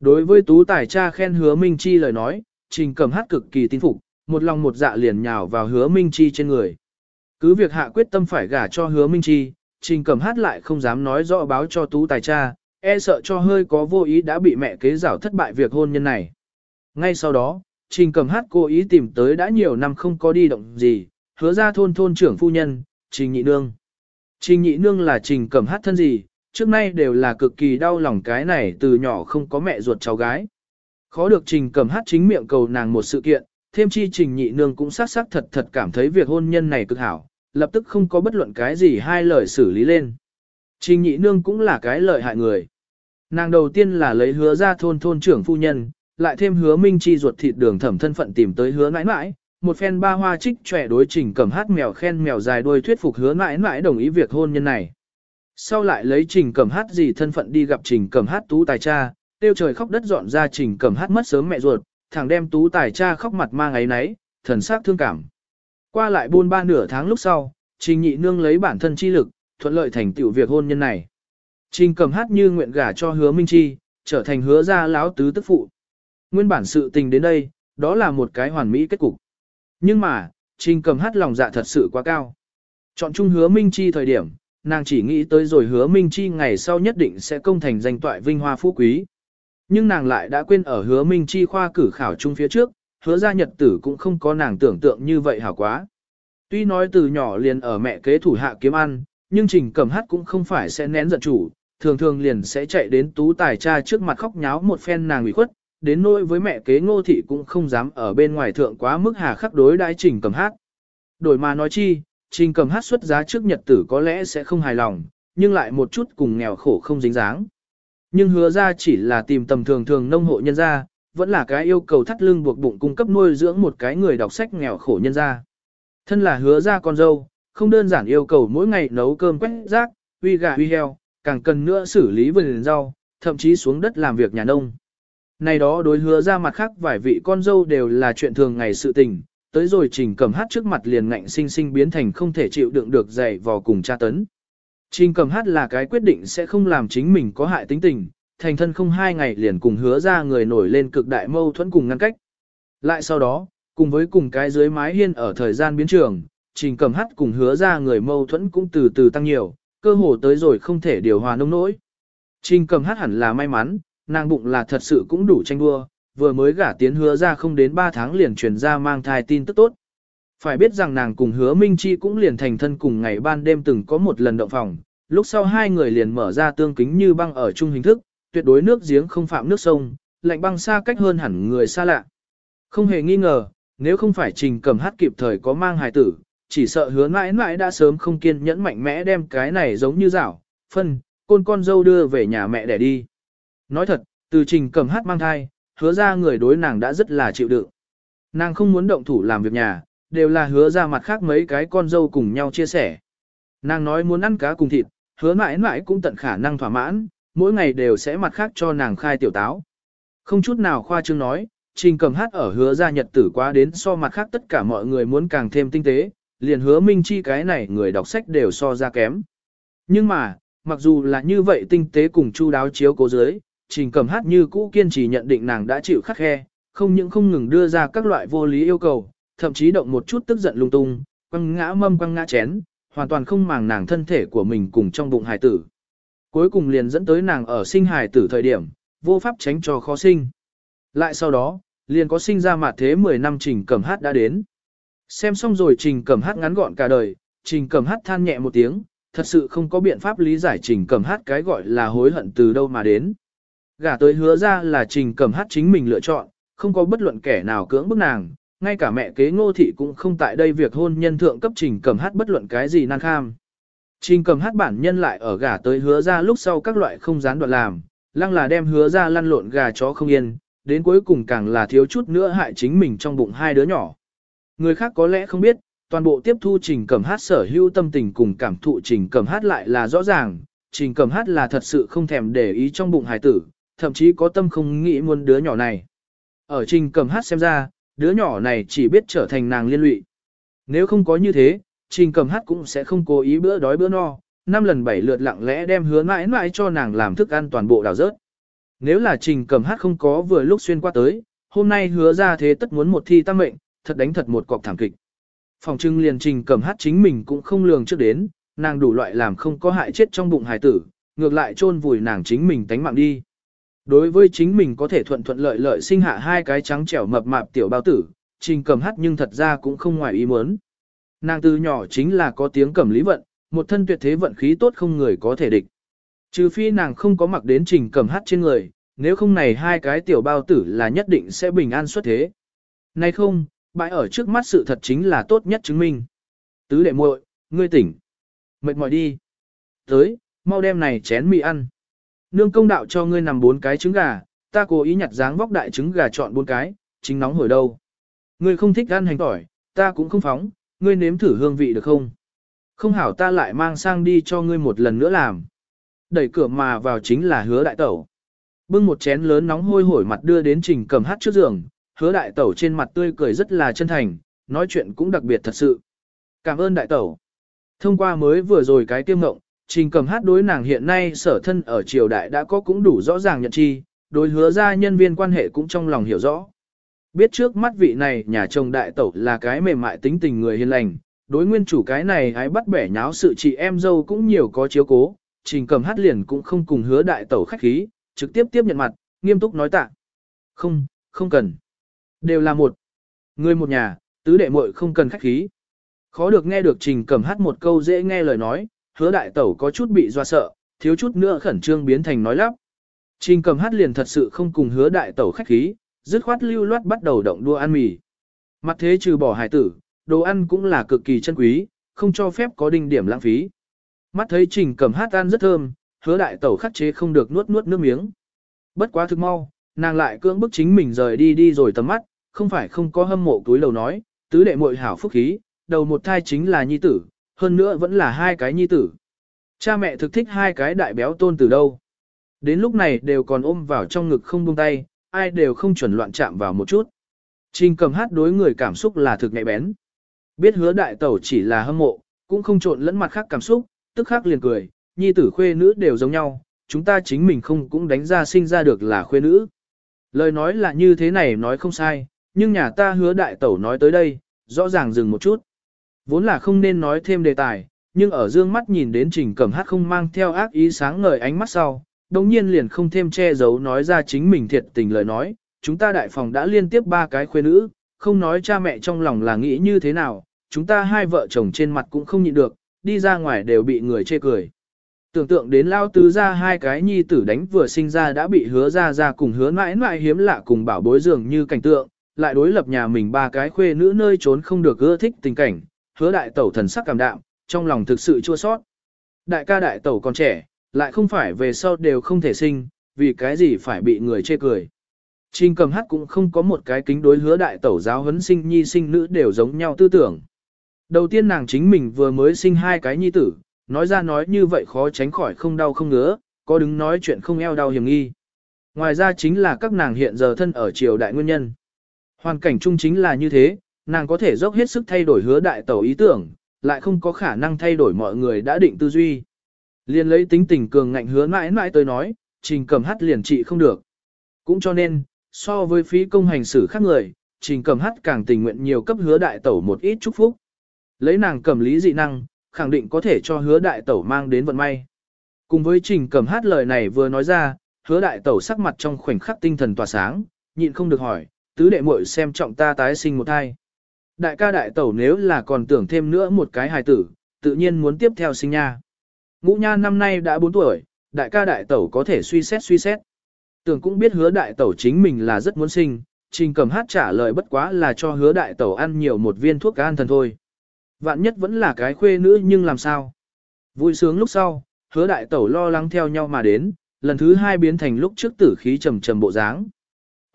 Speaker 1: Đối với tú tài cha khen hứa Minh Chi lời nói, trình cầm hát cực kỳ tin phục, một lòng một dạ liền nhào vào hứa Minh Chi trên người. Cứ việc hạ quyết tâm phải gả cho hứa Minh Chi, trình cầm hát lại không dám nói rõ báo cho tú tài cha, e sợ cho hơi có vô ý đã bị mẹ kế rảo thất bại việc hôn nhân này. Ngay sau đó, Trình Cẩm Hát cố ý tìm tới đã nhiều năm không có đi động gì, hứa ra thôn thôn trưởng phu nhân, Trình Nhị Nương. Trình Nhị Nương là Trình Cẩm Hát thân gì, trước nay đều là cực kỳ đau lòng cái này từ nhỏ không có mẹ ruột cháu gái. Khó được Trình Cẩm Hát chính miệng cầu nàng một sự kiện, thêm chi Trình Nhị Nương cũng sát sắc thật thật cảm thấy việc hôn nhân này cực hảo, lập tức không có bất luận cái gì hai lời xử lý lên. Trình Nhị Nương cũng là cái lợi hại người. Nàng đầu tiên là lấy hứa ra thôn thôn trưởng phu nhân, lại thêm hứa minh chi ruột thịt đường thẩm thân phận tìm tới hứa mãi mãi, một phen ba hoa trích trẻ đối trình cầm hát mèo khen mèo dài đuôi thuyết phục hứa mãi mãi đồng ý việc hôn nhân này. Sau lại lấy trình cầm hát gì thân phận đi gặp trình cầm hát tú tài cha, tiêu trời khóc đất dọn ra trình cầm hát mất sớm mẹ ruột, thằng đem tú tài cha khóc mặt mang ấy nấy, thần sắc thương cảm. Qua lại buôn ba nửa tháng lúc sau, trình nhị nương lấy bản thân chi lực, thuận lợi thành tiểu việc hôn nhân này. Trình cầm hát như nguyện gả cho hứa minh chi, trở thành hứa gia lão tứ tức phụ. Nguyên bản sự tình đến đây, đó là một cái hoàn mỹ kết cục. Nhưng mà, trình cầm hát lòng dạ thật sự quá cao. Chọn chung hứa minh chi thời điểm, nàng chỉ nghĩ tới rồi hứa minh chi ngày sau nhất định sẽ công thành danh toại vinh hoa phú quý. Nhưng nàng lại đã quên ở hứa minh chi khoa cử khảo chung phía trước, hứa gia nhật tử cũng không có nàng tưởng tượng như vậy hảo quá. Tuy nói từ nhỏ liền ở mẹ kế thủ hạ kiếm ăn, nhưng trình cầm hát cũng không phải sẽ nén giận chủ, thường thường liền sẽ chạy đến tú tài cha trước mặt khóc nháo một phen nàng ủy khuất, đến nỗi với mẹ kế ngô thị cũng không dám ở bên ngoài thượng quá mức hà khắc đối đãi trình cầm hát. Đổi mà nói chi, trình cầm hát xuất giá trước nhật tử có lẽ sẽ không hài lòng, nhưng lại một chút cùng nghèo khổ không dính dáng. Nhưng hứa ra chỉ là tìm tầm thường thường nông hộ nhân gia, vẫn là cái yêu cầu thắt lưng buộc bụng cung cấp nuôi dưỡng một cái người đọc sách nghèo khổ nhân gia. Thân là hứa ra con dâu, không đơn giản yêu cầu mỗi ngày nấu cơm quét rác, uy gà uy heo, càng cần nữa xử lý vườn rau, thậm chí xuống đất làm việc nhà nông. Này đó đối hứa ra mặt khác vài vị con dâu đều là chuyện thường ngày sự tình, tới rồi trình cầm hát trước mặt liền ngạnh sinh sinh biến thành không thể chịu đựng được dày vò cùng tra tấn. Trình cầm hát là cái quyết định sẽ không làm chính mình có hại tính tình, thành thân không hai ngày liền cùng hứa ra người nổi lên cực đại mâu thuẫn cùng ngăn cách. Lại sau đó, cùng với cùng cái dưới mái hiên ở thời gian biến trường, trình cầm hát cùng hứa ra người mâu thuẫn cũng từ từ tăng nhiều, cơ hồ tới rồi không thể điều hòa nông nỗi. Trình cầm hát hẳn là may mắn, nàng bụng là thật sự cũng đủ tranh đua, vừa mới gả tiến hứa ra không đến 3 tháng liền truyền ra mang thai tin tức tốt. Phải biết rằng nàng cùng hứa Minh Chi cũng liền thành thân cùng ngày ban đêm từng có một lần động phòng, lúc sau hai người liền mở ra tương kính như băng ở chung hình thức, tuyệt đối nước giếng không phạm nước sông, lạnh băng xa cách hơn hẳn người xa lạ. Không hề nghi ngờ, nếu không phải trình cầm hát kịp thời có mang hài tử, chỉ sợ hứa mãi mãi đã sớm không kiên nhẫn mạnh mẽ đem cái này giống như rảo, phân, côn con dâu đưa về nhà mẹ để đi. Nói thật, từ trình cầm hát mang thai, hứa ra người đối nàng đã rất là chịu đựng. Nàng không muốn động thủ làm việc nhà, đều là hứa ra mặt khác mấy cái con dâu cùng nhau chia sẻ. Nàng nói muốn ăn cá cùng thịt, hứa mãi mãi cũng tận khả năng thỏa mãn, mỗi ngày đều sẽ mặt khác cho nàng khai tiểu táo. Không chút nào khoa trương nói, trình cầm hát ở hứa ra nhật tử quá đến so mặt khác tất cả mọi người muốn càng thêm tinh tế, liền hứa minh chi cái này người đọc sách đều so ra kém. Nhưng mà, mặc dù là như vậy tinh tế cùng chu đáo chiếu cố dưới, trình cầm hát như cũ kiên trì nhận định nàng đã chịu khắc khe, không những không ngừng đưa ra các loại vô lý yêu cầu, thậm chí động một chút tức giận lung tung, quăng ngã mâm quăng ngã chén, hoàn toàn không màng nàng thân thể của mình cùng trong bụng hài tử. Cuối cùng liền dẫn tới nàng ở sinh hài tử thời điểm, vô pháp tránh cho khó sinh. Lại sau đó, liền có sinh ra mặt thế 10 năm trình cầm hát đã đến. Xem xong rồi trình cầm hát ngắn gọn cả đời, trình cầm hát than nhẹ một tiếng, thật sự không có biện pháp lý giải trình cầm hát cái gọi là hối hận từ đâu mà đến. Gả tới hứa ra là trình cầm hát chính mình lựa chọn, không có bất luận kẻ nào cưỡng bức nàng, ngay cả mẹ kế ngô thị cũng không tại đây việc hôn nhân thượng cấp trình cầm hát bất luận cái gì nan kham. Trình cầm hát bản nhân lại ở gả tới hứa ra lúc sau các loại không gián đoạn làm, lăng là đem hứa ra lăn lộn gà chó không yên, đến cuối cùng càng là thiếu chút nữa hại chính mình trong bụng hai đứa nhỏ. Người khác có lẽ không biết, toàn bộ tiếp thu trình cầm hát sở hữu tâm tình cùng cảm thụ trình cầm hát lại là rõ ràng, trình cầm hát là thật sự không thèm để ý trong bụng hài tử, thậm chí có tâm không nghĩ muốn đứa nhỏ này. Ở trình cầm hát xem ra, đứa nhỏ này chỉ biết trở thành nàng liên lụy. Nếu không có như thế, trình cầm hát cũng sẽ không cố ý bữa đói bữa no, năm lần bảy lượt lặng lẽ đem hứa mãi mãi cho nàng làm thức ăn toàn bộ đào rớt. Nếu là trình cầm hát không có vừa lúc xuyên qua tới, hôm nay hứa ra thế tất muốn một thi tam mệnh, thật đánh thật một cọc thảm kịch. Phòng trưng liền trình cầm hát chính mình cũng không lường trước đến, nàng đủ loại làm không có hại chết trong bụng hài tử, ngược lại chôn vùi nàng chính mình tánh mạng đi. Đối với chính mình có thể thuận thuận lợi lợi sinh hạ hai cái trắng trẻo mập mạp tiểu bao tử, trình cầm hát nhưng thật ra cũng không ngoài ý muốn. Nàng từ nhỏ chính là có tiếng cầm lý vận, một thân tuyệt thế vận khí tốt không người có thể địch. Trừ phi nàng không có mặc đến trình cầm hát trên người, nếu không này hai cái tiểu bao tử là nhất định sẽ bình an xuất thế. Nay không, bãi ở trước mắt sự thật chính là tốt nhất chứng minh. Tứ đệ muội, ngươi tỉnh. Mệt mỏi đi. Tới, mau đem này chén mì ăn. Nương công đạo cho ngươi nằm bốn cái trứng gà, ta cố ý nhặt dáng vóc đại trứng gà chọn bốn cái, chính nóng hổi đâu. Ngươi không thích ăn hành tỏi, ta cũng không phóng, ngươi nếm thử hương vị được không? Không hảo ta lại mang sang đi cho ngươi một lần nữa làm. Đẩy cửa mà vào chính là hứa đại tẩu. Bưng một chén lớn nóng hôi hổi mặt đưa đến trình cầm hát trước giường, hứa đại tẩu trên mặt tươi cười rất là chân thành, nói chuyện cũng đặc biệt thật sự. Cảm ơn đại tẩu. Thông qua mới vừa rồi cái tiêm ngộng, trình cầm hát đối nàng hiện nay sở thân ở triều đại đã có cũng đủ rõ ràng nhận chi, đối hứa ra nhân viên quan hệ cũng trong lòng hiểu rõ. Biết trước mắt vị này nhà chồng đại tẩu là cái mềm mại tính tình người hiền lành, đối nguyên chủ cái này hãy bắt bẻ nháo sự chị em dâu cũng nhiều có chiếu cố, trình cầm hát liền cũng không cùng hứa đại tẩu khách khí, trực tiếp tiếp nhận mặt, nghiêm túc nói tạ. Không, không cần. Đều là một. Người một nhà, tứ đệ muội không cần khách khí. Khó được nghe được trình cầm hát một câu dễ nghe lời nói, hứa đại tẩu có chút bị doa sợ, thiếu chút nữa khẩn trương biến thành nói lắp. Trình cầm hát liền thật sự không cùng hứa đại tẩu khách khí, dứt khoát lưu loát bắt đầu động đua ăn mì. Mặt thế trừ bỏ hải tử, đồ ăn cũng là cực kỳ chân quý, không cho phép có đinh điểm lãng phí. Mắt thấy trình cầm hát ăn rất thơm, hứa đại tẩu khắc chế không được nuốt nuốt nước miếng. Bất quá thực mau, nàng lại cưỡng bức chính mình rời đi đi rồi tầm mắt, không phải không có hâm mộ túi lầu nói, tứ đệ muội hảo phúc khí, đầu một thai chính là nhi tử, hơn nữa vẫn là hai cái nhi tử. Cha mẹ thực thích hai cái đại béo tôn từ đâu. Đến lúc này đều còn ôm vào trong ngực không buông tay, ai đều không chuẩn loạn chạm vào một chút. Trình cầm hát đối người cảm xúc là thực nhạy bén. Biết hứa đại tẩu chỉ là hâm mộ, cũng không trộn lẫn mặt khác cảm xúc, tức khắc liền cười, nhi tử khuê nữ đều giống nhau, chúng ta chính mình không cũng đánh ra sinh ra được là khuê nữ. Lời nói là như thế này nói không sai, nhưng nhà ta hứa đại tẩu nói tới đây, rõ ràng dừng một chút. Vốn là không nên nói thêm đề tài, nhưng ở dương mắt nhìn đến trình cẩm hát không mang theo ác ý sáng ngời ánh mắt sau, đồng nhiên liền không thêm che giấu nói ra chính mình thiệt tình lời nói, chúng ta đại phòng đã liên tiếp ba cái khuê nữ, không nói cha mẹ trong lòng là nghĩ như thế nào, chúng ta hai vợ chồng trên mặt cũng không nhịn được, đi ra ngoài đều bị người chê cười. Tưởng tượng đến lao tứ ra hai cái nhi tử đánh vừa sinh ra đã bị hứa ra ra cùng hứa mãi mãi hiếm lạ cùng bảo bối dường như cảnh tượng, lại đối lập nhà mình ba cái khuê nữ nơi trốn không được ưa thích tình cảnh, hứa đại tẩu thần sắc cảm đạm, trong lòng thực sự chua sót. Đại ca đại tẩu còn trẻ, lại không phải về sau đều không thể sinh, vì cái gì phải bị người chê cười. Trình cầm hát cũng không có một cái kính đối hứa đại tẩu giáo huấn sinh nhi sinh nữ đều giống nhau tư tưởng. Đầu tiên nàng chính mình vừa mới sinh hai cái nhi tử, nói ra nói như vậy khó tránh khỏi không đau không ngứa, có đứng nói chuyện không eo đau hiểm nghi. Ngoài ra chính là các nàng hiện giờ thân ở triều đại nguyên nhân. Hoàn cảnh chung chính là như thế, nàng có thể dốc hết sức thay đổi hứa đại tẩu ý tưởng, lại không có khả năng thay đổi mọi người đã định tư duy. Liên lấy tính tình cường ngạnh hứa mãi mãi tới nói, trình cầm hát liền trị không được. Cũng cho nên, so với phí công hành xử khác người, trình cầm hát càng tình nguyện nhiều cấp hứa đại tẩu một ít chúc phúc. Lấy nàng cầm lý dị năng, khẳng định có thể cho hứa đại tẩu mang đến vận may. Cùng với trình cầm hát lời này vừa nói ra, hứa đại tẩu sắc mặt trong khoảnh khắc tinh thần tỏa sáng, nhịn không được hỏi, tứ đệ muội xem trọng ta tái sinh một thai. Đại ca đại tẩu nếu là còn tưởng thêm nữa một cái hài tử, tự nhiên muốn tiếp theo sinh nha. Ngũ nha năm nay đã 4 tuổi, đại ca đại tẩu có thể suy xét suy xét. Tưởng cũng biết hứa đại tẩu chính mình là rất muốn sinh, trình cầm hát trả lời bất quá là cho hứa đại tẩu ăn nhiều một viên thuốc an thần thôi. Vạn nhất vẫn là cái khuê nữ nhưng làm sao? Vui sướng lúc sau, hứa đại tẩu lo lắng theo nhau mà đến, lần thứ hai biến thành lúc trước tử khí trầm trầm bộ dáng.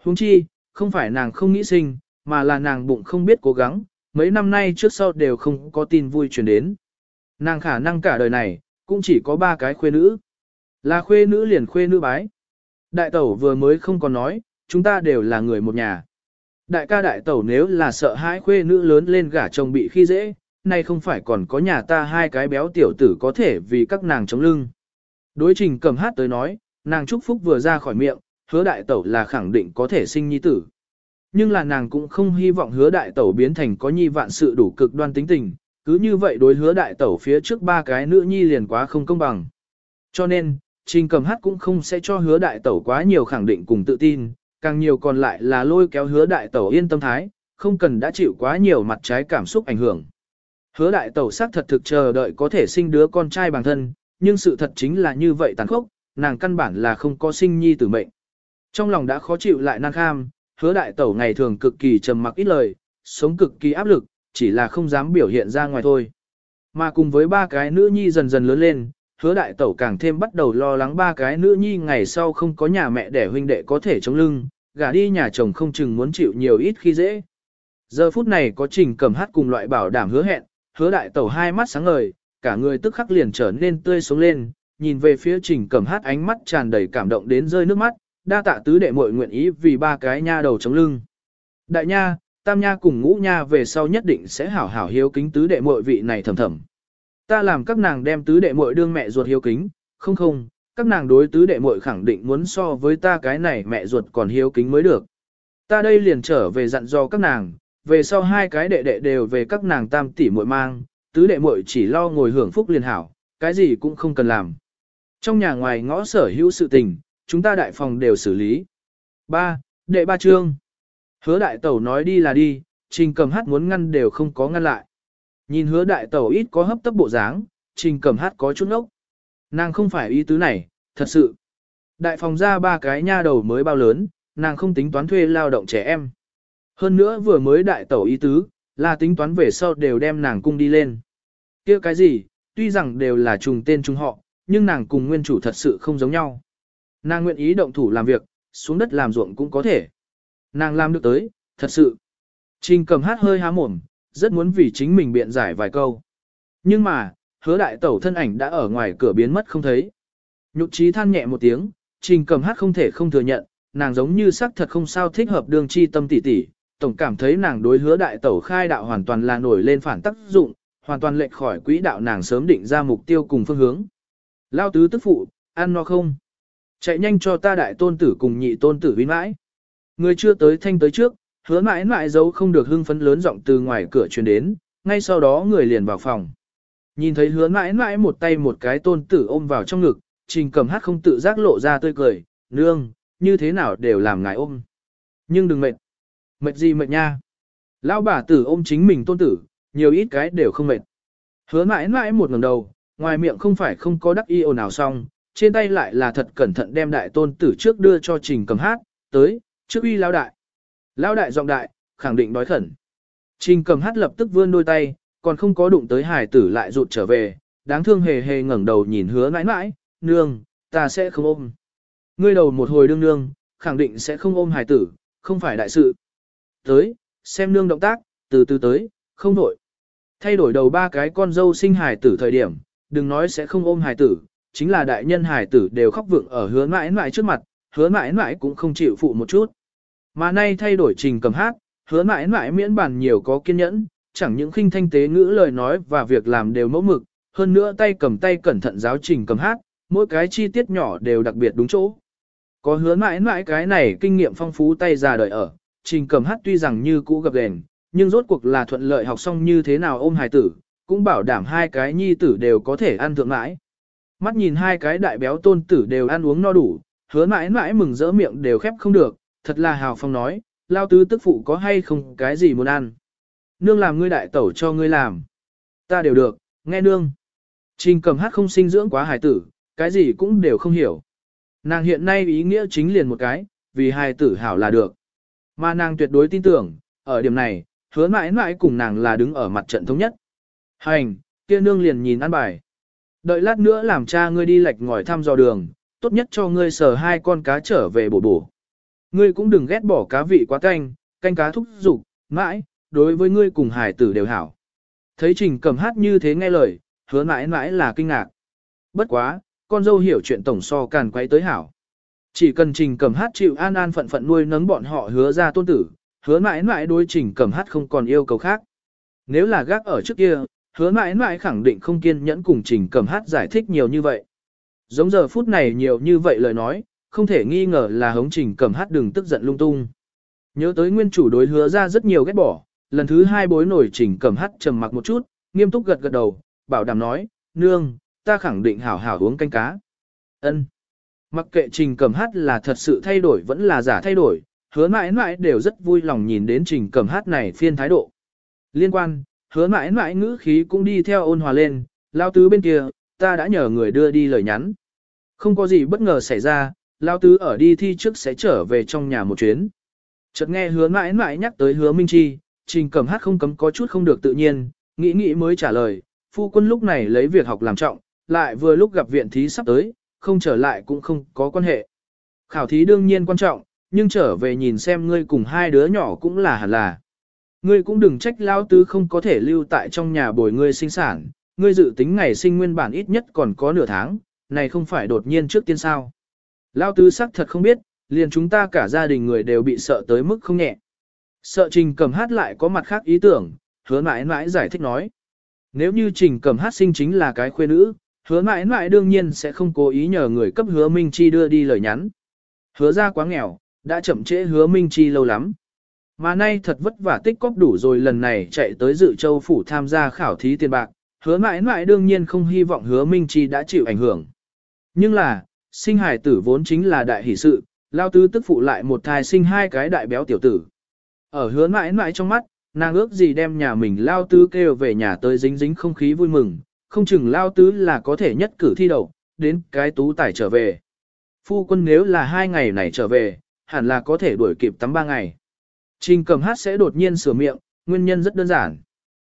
Speaker 1: Huống chi, không phải nàng không nghĩ sinh, mà là nàng bụng không biết cố gắng, mấy năm nay trước sau đều không có tin vui truyền đến. Nàng khả năng cả đời này, cũng chỉ có ba cái khuê nữ. Là khuê nữ liền khuê nữ bái. Đại tẩu vừa mới không còn nói, chúng ta đều là người một nhà. Đại ca đại tẩu nếu là sợ hãi khuê nữ lớn lên gả chồng bị khi dễ, nay không phải còn có nhà ta hai cái béo tiểu tử có thể vì các nàng chống lưng. Đối trình cầm hát tới nói, nàng chúc phúc vừa ra khỏi miệng, hứa đại tẩu là khẳng định có thể sinh nhi tử. Nhưng là nàng cũng không hy vọng hứa đại tẩu biến thành có nhi vạn sự đủ cực đoan tính tình, cứ như vậy đối hứa đại tẩu phía trước ba cái nữ nhi liền quá không công bằng. Cho nên, Trình cầm hát cũng không sẽ cho hứa đại tẩu quá nhiều khẳng định cùng tự tin, càng nhiều còn lại là lôi kéo hứa đại tẩu yên tâm thái, không cần đã chịu quá nhiều mặt trái cảm xúc ảnh hưởng. Hứa đại tẩu xác thật thực chờ đợi có thể sinh đứa con trai bằng thân, nhưng sự thật chính là như vậy tàn khốc, nàng căn bản là không có sinh nhi tử mệnh. Trong lòng đã khó chịu lại nan kham, hứa đại tẩu ngày thường cực kỳ trầm mặc ít lời, sống cực kỳ áp lực, chỉ là không dám biểu hiện ra ngoài thôi. Mà cùng với ba cái nữ nhi dần dần lớn lên, hứa đại tẩu càng thêm bắt đầu lo lắng ba cái nữ nhi ngày sau không có nhà mẹ để huynh đệ có thể chống lưng, gả đi nhà chồng không chừng muốn chịu nhiều ít khi dễ. Giờ phút này có trình cầm hát cùng loại bảo đảm hứa hẹn, hứa đại tẩu hai mắt sáng ngời, cả người tức khắc liền trở nên tươi sống lên, nhìn về phía trình cầm hát ánh mắt tràn đầy cảm động đến rơi nước mắt, đa tạ tứ đệ muội nguyện ý vì ba cái nha đầu chống lưng. Đại nha, tam nha cùng ngũ nha về sau nhất định sẽ hảo hảo hiếu kính tứ đệ muội vị này thầm thầm. Ta làm các nàng đem tứ đệ muội đương mẹ ruột hiếu kính, không không, các nàng đối tứ đệ muội khẳng định muốn so với ta cái này mẹ ruột còn hiếu kính mới được. Ta đây liền trở về dặn dò các nàng, về sau hai cái đệ đệ đều về các nàng tam tỷ muội mang, tứ đệ muội chỉ lo ngồi hưởng phúc liền hảo, cái gì cũng không cần làm. Trong nhà ngoài ngõ sở hữu sự tình, chúng ta đại phòng đều xử lý. Ba, Đệ ba trương. Hứa đại tẩu nói đi là đi, trình cầm hát muốn ngăn đều không có ngăn lại. Nhìn hứa đại tẩu ít có hấp tấp bộ dáng, trình cầm hát có chút ốc. Nàng không phải ý tứ này, thật sự. Đại phòng ra ba cái nha đầu mới bao lớn, nàng không tính toán thuê lao động trẻ em. Hơn nữa vừa mới đại tẩu ý tứ, là tính toán về sau đều đem nàng cung đi lên. kia cái gì, tuy rằng đều là trùng tên trùng họ, nhưng nàng cùng nguyên chủ thật sự không giống nhau. Nàng nguyện ý động thủ làm việc, xuống đất làm ruộng cũng có thể. Nàng làm được tới, thật sự. Trình cầm hát hơi há mồm, rất muốn vì chính mình biện giải vài câu. Nhưng mà, hứa đại tẩu thân ảnh đã ở ngoài cửa biến mất không thấy. Nhục trí than nhẹ một tiếng, trình cầm hát không thể không thừa nhận, nàng giống như sắc thật không sao thích hợp đường chi tâm tỷ tỷ, tổng cảm thấy nàng đối hứa đại tẩu khai đạo hoàn toàn là nổi lên phản tác dụng, hoàn toàn lệch khỏi quỹ đạo nàng sớm định ra mục tiêu cùng phương hướng. Lao tứ tức phụ, ăn no không? Chạy nhanh cho ta đại tôn tử cùng nhị tôn tử vinh mãi. Người chưa tới thanh tới trước, hứa mãi mãi giấu không được hưng phấn lớn giọng từ ngoài cửa truyền đến, ngay sau đó người liền vào phòng. Nhìn thấy hứa mãi mãi một tay một cái tôn tử ôm vào trong ngực, trình cầm hát không tự giác lộ ra tươi cười, nương, như thế nào đều làm ngài ôm. Nhưng đừng mệt. Mệt gì mệt nha. Lão bà tử ôm chính mình tôn tử, nhiều ít cái đều không mệt. Hứa mãi mãi một ngẩng đầu, ngoài miệng không phải không có đắc y ồn nào xong, trên tay lại là thật cẩn thận đem đại tôn tử trước đưa cho trình cầm hát, tới, trước uy lão đại. Lão đại giọng đại, khẳng định đói khẩn. Trình cầm hát lập tức vươn đôi tay, còn không có đụng tới hải tử lại rụt trở về, đáng thương hề hề ngẩng đầu nhìn hứa mãi mãi, nương, ta sẽ không ôm. Ngươi đầu một hồi đương nương, khẳng định sẽ không ôm hải tử, không phải đại sự. Tới, xem nương động tác, từ từ tới, không nổi. Thay đổi đầu ba cái con dâu sinh hải tử thời điểm, đừng nói sẽ không ôm hải tử, chính là đại nhân hải tử đều khóc vượng ở hứa mãi mãi trước mặt, hứa mãi mãi cũng không chịu phụ một chút. Mà nay thay đổi trình cầm hát, hứa mãi mãi miễn bàn nhiều có kiên nhẫn, chẳng những khinh thanh tế ngữ lời nói và việc làm đều mẫu mực, hơn nữa tay cầm tay cẩn thận giáo trình cầm hát, mỗi cái chi tiết nhỏ đều đặc biệt đúng chỗ. Có hứa mãi mãi cái này kinh nghiệm phong phú tay già đời ở, trình cầm hát tuy rằng như cũ gặp đèn, nhưng rốt cuộc là thuận lợi học xong như thế nào ôm hài tử, cũng bảo đảm hai cái nhi tử đều có thể ăn thượng mãi. Mắt nhìn hai cái đại béo tôn tử đều ăn uống no đủ, hứa mãi mãi mừng rỡ miệng đều khép không được, thật là hào phong nói, lao tứ tức phụ có hay không cái gì muốn ăn. Nương làm ngươi đại tẩu cho ngươi làm. Ta đều được, nghe nương. Trình cầm hát không sinh dưỡng quá hài tử, cái gì cũng đều không hiểu. Nàng hiện nay ý nghĩa chính liền một cái, vì hài tử hảo là được. Mà nàng tuyệt đối tin tưởng, ở điểm này, hứa mãi mãi cùng nàng là đứng ở mặt trận thống nhất. Hành, kia nương liền nhìn ăn bài. Đợi lát nữa làm cha ngươi đi lệch ngòi thăm dò đường, tốt nhất cho ngươi sờ hai con cá trở về bổ bổ. Ngươi cũng đừng ghét bỏ cá vị quá canh, canh cá thúc dục mãi, đối với ngươi cùng hải tử đều hảo. Thấy trình cầm hát như thế nghe lời, hứa mãi mãi là kinh ngạc. Bất quá, con dâu hiểu chuyện tổng so càn quay tới hảo. Chỉ cần trình cầm hát chịu an an phận phận nuôi nấng bọn họ hứa ra tôn tử, hứa mãi mãi đối trình cầm hát không còn yêu cầu khác. Nếu là gác ở trước kia, hứa mãi mãi khẳng định không kiên nhẫn cùng trình cầm hát giải thích nhiều như vậy. Giống giờ phút này nhiều như vậy lời nói, không thể nghi ngờ là hống trình cầm hát đừng tức giận lung tung. Nhớ tới nguyên chủ đối hứa ra rất nhiều ghét bỏ, lần thứ hai bối nổi trình cầm hát trầm mặc một chút, nghiêm túc gật gật đầu, bảo đảm nói, nương, ta khẳng định hảo hảo uống canh cá. ân Mặc kệ trình cầm hát là thật sự thay đổi vẫn là giả thay đổi, hứa mãi mãi đều rất vui lòng nhìn đến trình cầm hát này phiên thái độ. Liên quan, hứa mãi mãi ngữ khí cũng đi theo ôn hòa lên, lao tứ bên kia, ta đã nhờ người đưa đi lời nhắn. Không có gì bất ngờ xảy ra, lao tứ ở đi thi trước sẽ trở về trong nhà một chuyến. Chợt nghe hứa mãi mãi nhắc tới hứa Minh Chi, trình cầm hát không cấm có chút không được tự nhiên, nghĩ nghĩ mới trả lời, phu quân lúc này lấy việc học làm trọng, lại vừa lúc gặp viện thí sắp tới, không trở lại cũng không có quan hệ. Khảo thí đương nhiên quan trọng, nhưng trở về nhìn xem ngươi cùng hai đứa nhỏ cũng là hẳn là. Ngươi cũng đừng trách lao tứ không có thể lưu tại trong nhà bồi ngươi sinh sản, ngươi dự tính ngày sinh nguyên bản ít nhất còn có nửa tháng, này không phải đột nhiên trước tiên sao. Lao tứ sắc thật không biết, liền chúng ta cả gia đình người đều bị sợ tới mức không nhẹ. Sợ trình cầm hát lại có mặt khác ý tưởng, hứa mãi mãi giải thích nói. Nếu như trình cầm hát sinh chính là cái khuê nữ, hứa mãi mãi đương nhiên sẽ không cố ý nhờ người cấp hứa Minh Chi đưa đi lời nhắn. Hứa ra quá nghèo, đã chậm trễ hứa Minh Chi lâu lắm. Mà nay thật vất vả tích cóp đủ rồi lần này chạy tới dự châu phủ tham gia khảo thí tiền bạc, hứa mãi mãi đương nhiên không hy vọng hứa Minh Chi đã chịu ảnh hưởng. Nhưng là, sinh hải tử vốn chính là đại hỷ sự, lao tứ tức phụ lại một thai sinh hai cái đại béo tiểu tử. Ở hứa mãi mãi trong mắt, nàng ước gì đem nhà mình lao tứ kêu về nhà tới dính dính không khí vui mừng, không chừng lao tứ là có thể nhất cử thi đậu, đến cái tú tài trở về. Phu quân nếu là hai ngày này trở về, hẳn là có thể đuổi kịp tắm ba ngày. Trình cầm hát sẽ đột nhiên sửa miệng, nguyên nhân rất đơn giản.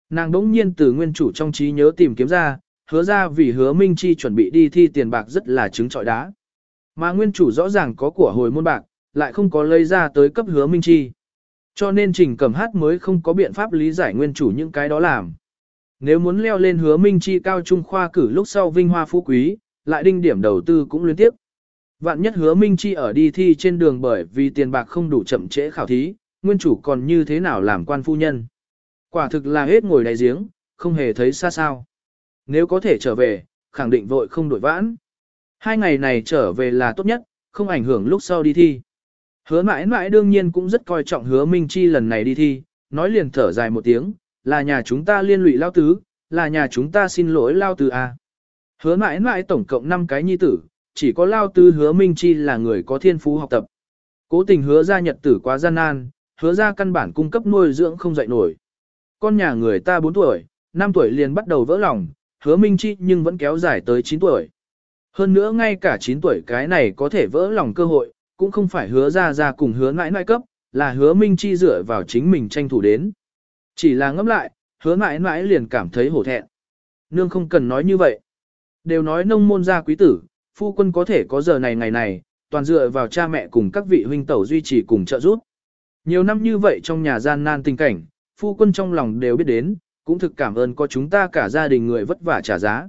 Speaker 1: Nàng đống nhiên từ nguyên chủ trong trí nhớ tìm kiếm ra, hứa ra vì hứa Minh Chi chuẩn bị đi thi tiền bạc rất là trứng trọi đá. Mà nguyên chủ rõ ràng có của hồi môn bạc, lại không có lấy ra tới cấp hứa Minh Chi. Cho nên trình cầm hát mới không có biện pháp lý giải nguyên chủ những cái đó làm. Nếu muốn leo lên hứa Minh Chi cao trung khoa cử lúc sau vinh hoa phú quý, lại đinh điểm đầu tư cũng liên tiếp. Vạn nhất hứa Minh Chi ở đi thi trên đường bởi vì tiền bạc không đủ chậm trễ khảo thí, nguyên chủ còn như thế nào làm quan phu nhân. Quả thực là hết ngồi đáy giếng, không hề thấy xa sao. Nếu có thể trở về, khẳng định vội không đổi vãn. Hai ngày này trở về là tốt nhất, không ảnh hưởng lúc sau đi thi. Hứa mãi mãi đương nhiên cũng rất coi trọng hứa Minh Chi lần này đi thi, nói liền thở dài một tiếng, là nhà chúng ta liên lụy lao tứ, là nhà chúng ta xin lỗi lao tứ à. Hứa mãi mãi tổng cộng 5 cái nhi tử, chỉ có lao tứ hứa Minh Chi là người có thiên phú học tập. Cố tình hứa ra nhật tử quá gian nan, hứa ra căn bản cung cấp nuôi dưỡng không dậy nổi. Con nhà người ta 4 tuổi, 5 tuổi liền bắt đầu vỡ lòng, hứa Minh Chi nhưng vẫn kéo dài tới 9 tuổi. Hơn nữa ngay cả 9 tuổi cái này có thể vỡ lòng cơ hội, cũng không phải hứa ra ra cùng hứa mãi mãi cấp, là hứa Minh Chi dựa vào chính mình tranh thủ đến. Chỉ là ngẫm lại, hứa mãi mãi liền cảm thấy hổ thẹn. Nương không cần nói như vậy. Đều nói nông môn gia quý tử, phu quân có thể có giờ này ngày này, toàn dựa vào cha mẹ cùng các vị huynh tẩu duy trì cùng trợ giúp. Nhiều năm như vậy trong nhà gian nan tình cảnh, phu quân trong lòng đều biết đến, cũng thực cảm ơn có chúng ta cả gia đình người vất vả trả giá.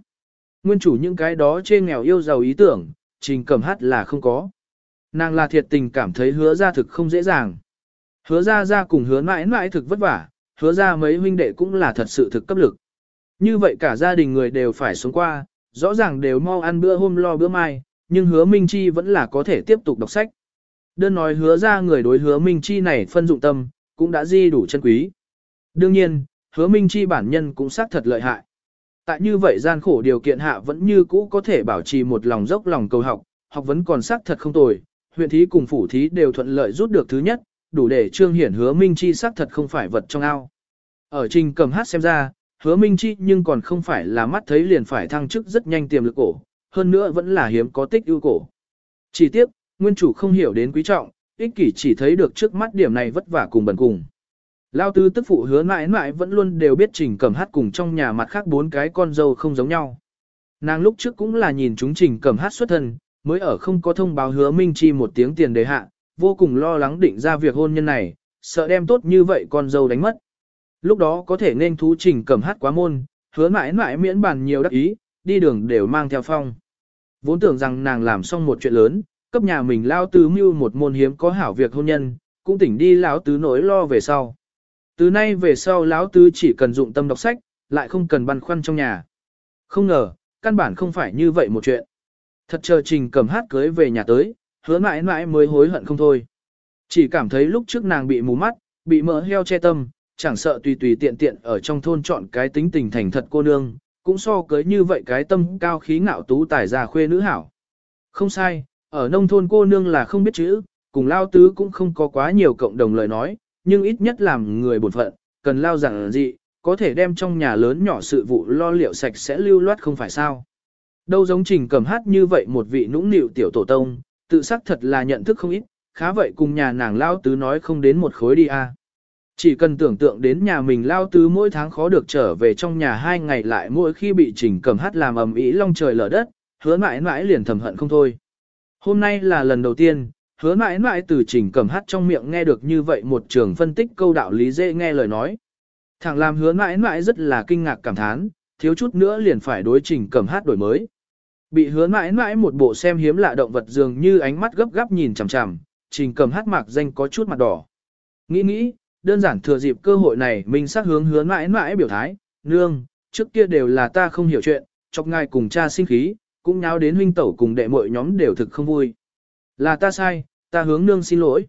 Speaker 1: Nguyên chủ những cái đó trên nghèo yêu giàu ý tưởng, trình cầm hát là không có. Nàng là thiệt tình cảm thấy hứa ra thực không dễ dàng. Hứa ra ra cùng hứa mãi mãi thực vất vả, hứa ra mấy huynh đệ cũng là thật sự thực cấp lực. Như vậy cả gia đình người đều phải sống qua, rõ ràng đều mau ăn bữa hôm lo bữa mai, nhưng hứa Minh Chi vẫn là có thể tiếp tục đọc sách. Đơn nói hứa ra người đối hứa Minh Chi này phân dụng tâm, cũng đã di đủ chân quý. Đương nhiên, hứa Minh Chi bản nhân cũng xác thật lợi hại. Tại như vậy gian khổ điều kiện hạ vẫn như cũ có thể bảo trì một lòng dốc lòng cầu học, học vấn còn xác thật không tồi, huyện thí cùng phủ thí đều thuận lợi rút được thứ nhất, đủ để trương hiển hứa Minh Chi xác thật không phải vật trong ao. Ở trình cầm hát xem ra, hứa Minh Chi nhưng còn không phải là mắt thấy liền phải thăng chức rất nhanh tiềm lực cổ, hơn nữa vẫn là hiếm có tích ưu cổ. Chỉ tiếc, nguyên chủ không hiểu đến quý trọng, ích kỷ chỉ thấy được trước mắt điểm này vất vả cùng bần cùng. Lao tư tức phụ hứa mãi mãi vẫn luôn đều biết trình cầm hát cùng trong nhà mặt khác bốn cái con dâu không giống nhau. Nàng lúc trước cũng là nhìn chúng trình cầm hát xuất thân, mới ở không có thông báo hứa Minh Chi một tiếng tiền đề hạ, vô cùng lo lắng định ra việc hôn nhân này, sợ đem tốt như vậy con dâu đánh mất. Lúc đó có thể nên thú trình cầm hát quá môn, hứa mãi mãi miễn bàn nhiều đắc ý, đi đường đều mang theo phong. Vốn tưởng rằng nàng làm xong một chuyện lớn, cấp nhà mình lao tứ mưu một môn hiếm có hảo việc hôn nhân, cũng tỉnh đi lão tứ nỗi lo về sau. Từ nay về sau lão tứ chỉ cần dụng tâm đọc sách, lại không cần băn khoăn trong nhà. Không ngờ, căn bản không phải như vậy một chuyện. Thật chờ trình cầm hát cưới về nhà tới, hứa mãi mãi mới hối hận không thôi. Chỉ cảm thấy lúc trước nàng bị mù mắt, bị mỡ heo che tâm, chẳng sợ tùy tùy tiện tiện ở trong thôn chọn cái tính tình thành thật cô nương, cũng so cưới như vậy cái tâm cao khí ngạo tú tài già khuê nữ hảo. Không sai, ở nông thôn cô nương là không biết chữ, cùng lao tứ cũng không có quá nhiều cộng đồng lời nói, nhưng ít nhất làm người bổn phận, cần lao giảng gì, có thể đem trong nhà lớn nhỏ sự vụ lo liệu sạch sẽ lưu loát không phải sao. Đâu giống trình cầm hát như vậy một vị nũng nịu tiểu tổ tông, tự xác thật là nhận thức không ít, khá vậy cùng nhà nàng lao tứ nói không đến một khối đi a. Chỉ cần tưởng tượng đến nhà mình lao tứ mỗi tháng khó được trở về trong nhà hai ngày lại mỗi khi bị trình cầm hát làm ầm ĩ long trời lở đất, hứa mãi mãi liền thầm hận không thôi. Hôm nay là lần đầu tiên, hứa mãi mãi từ trình cầm hát trong miệng nghe được như vậy một trường phân tích câu đạo lý dễ nghe lời nói. Thẳng làm hứa mãi mãi rất là kinh ngạc cảm thán, thiếu chút nữa liền phải đối trình cầm hát đổi mới. Bị hứa mãi mãi một bộ xem hiếm lạ động vật dường như ánh mắt gấp gáp nhìn chằm chằm, trình cầm hát mạc danh có chút mặt đỏ. Nghĩ nghĩ, đơn giản thừa dịp cơ hội này mình sát hướng hứa mãi mãi biểu thái, nương, trước kia đều là ta không hiểu chuyện, chọc ngài cùng cha sinh khí, cũng nháo đến huynh tẩu cùng đệ muội nhóm đều thực không vui. Là ta sai, ta hướng nương xin lỗi.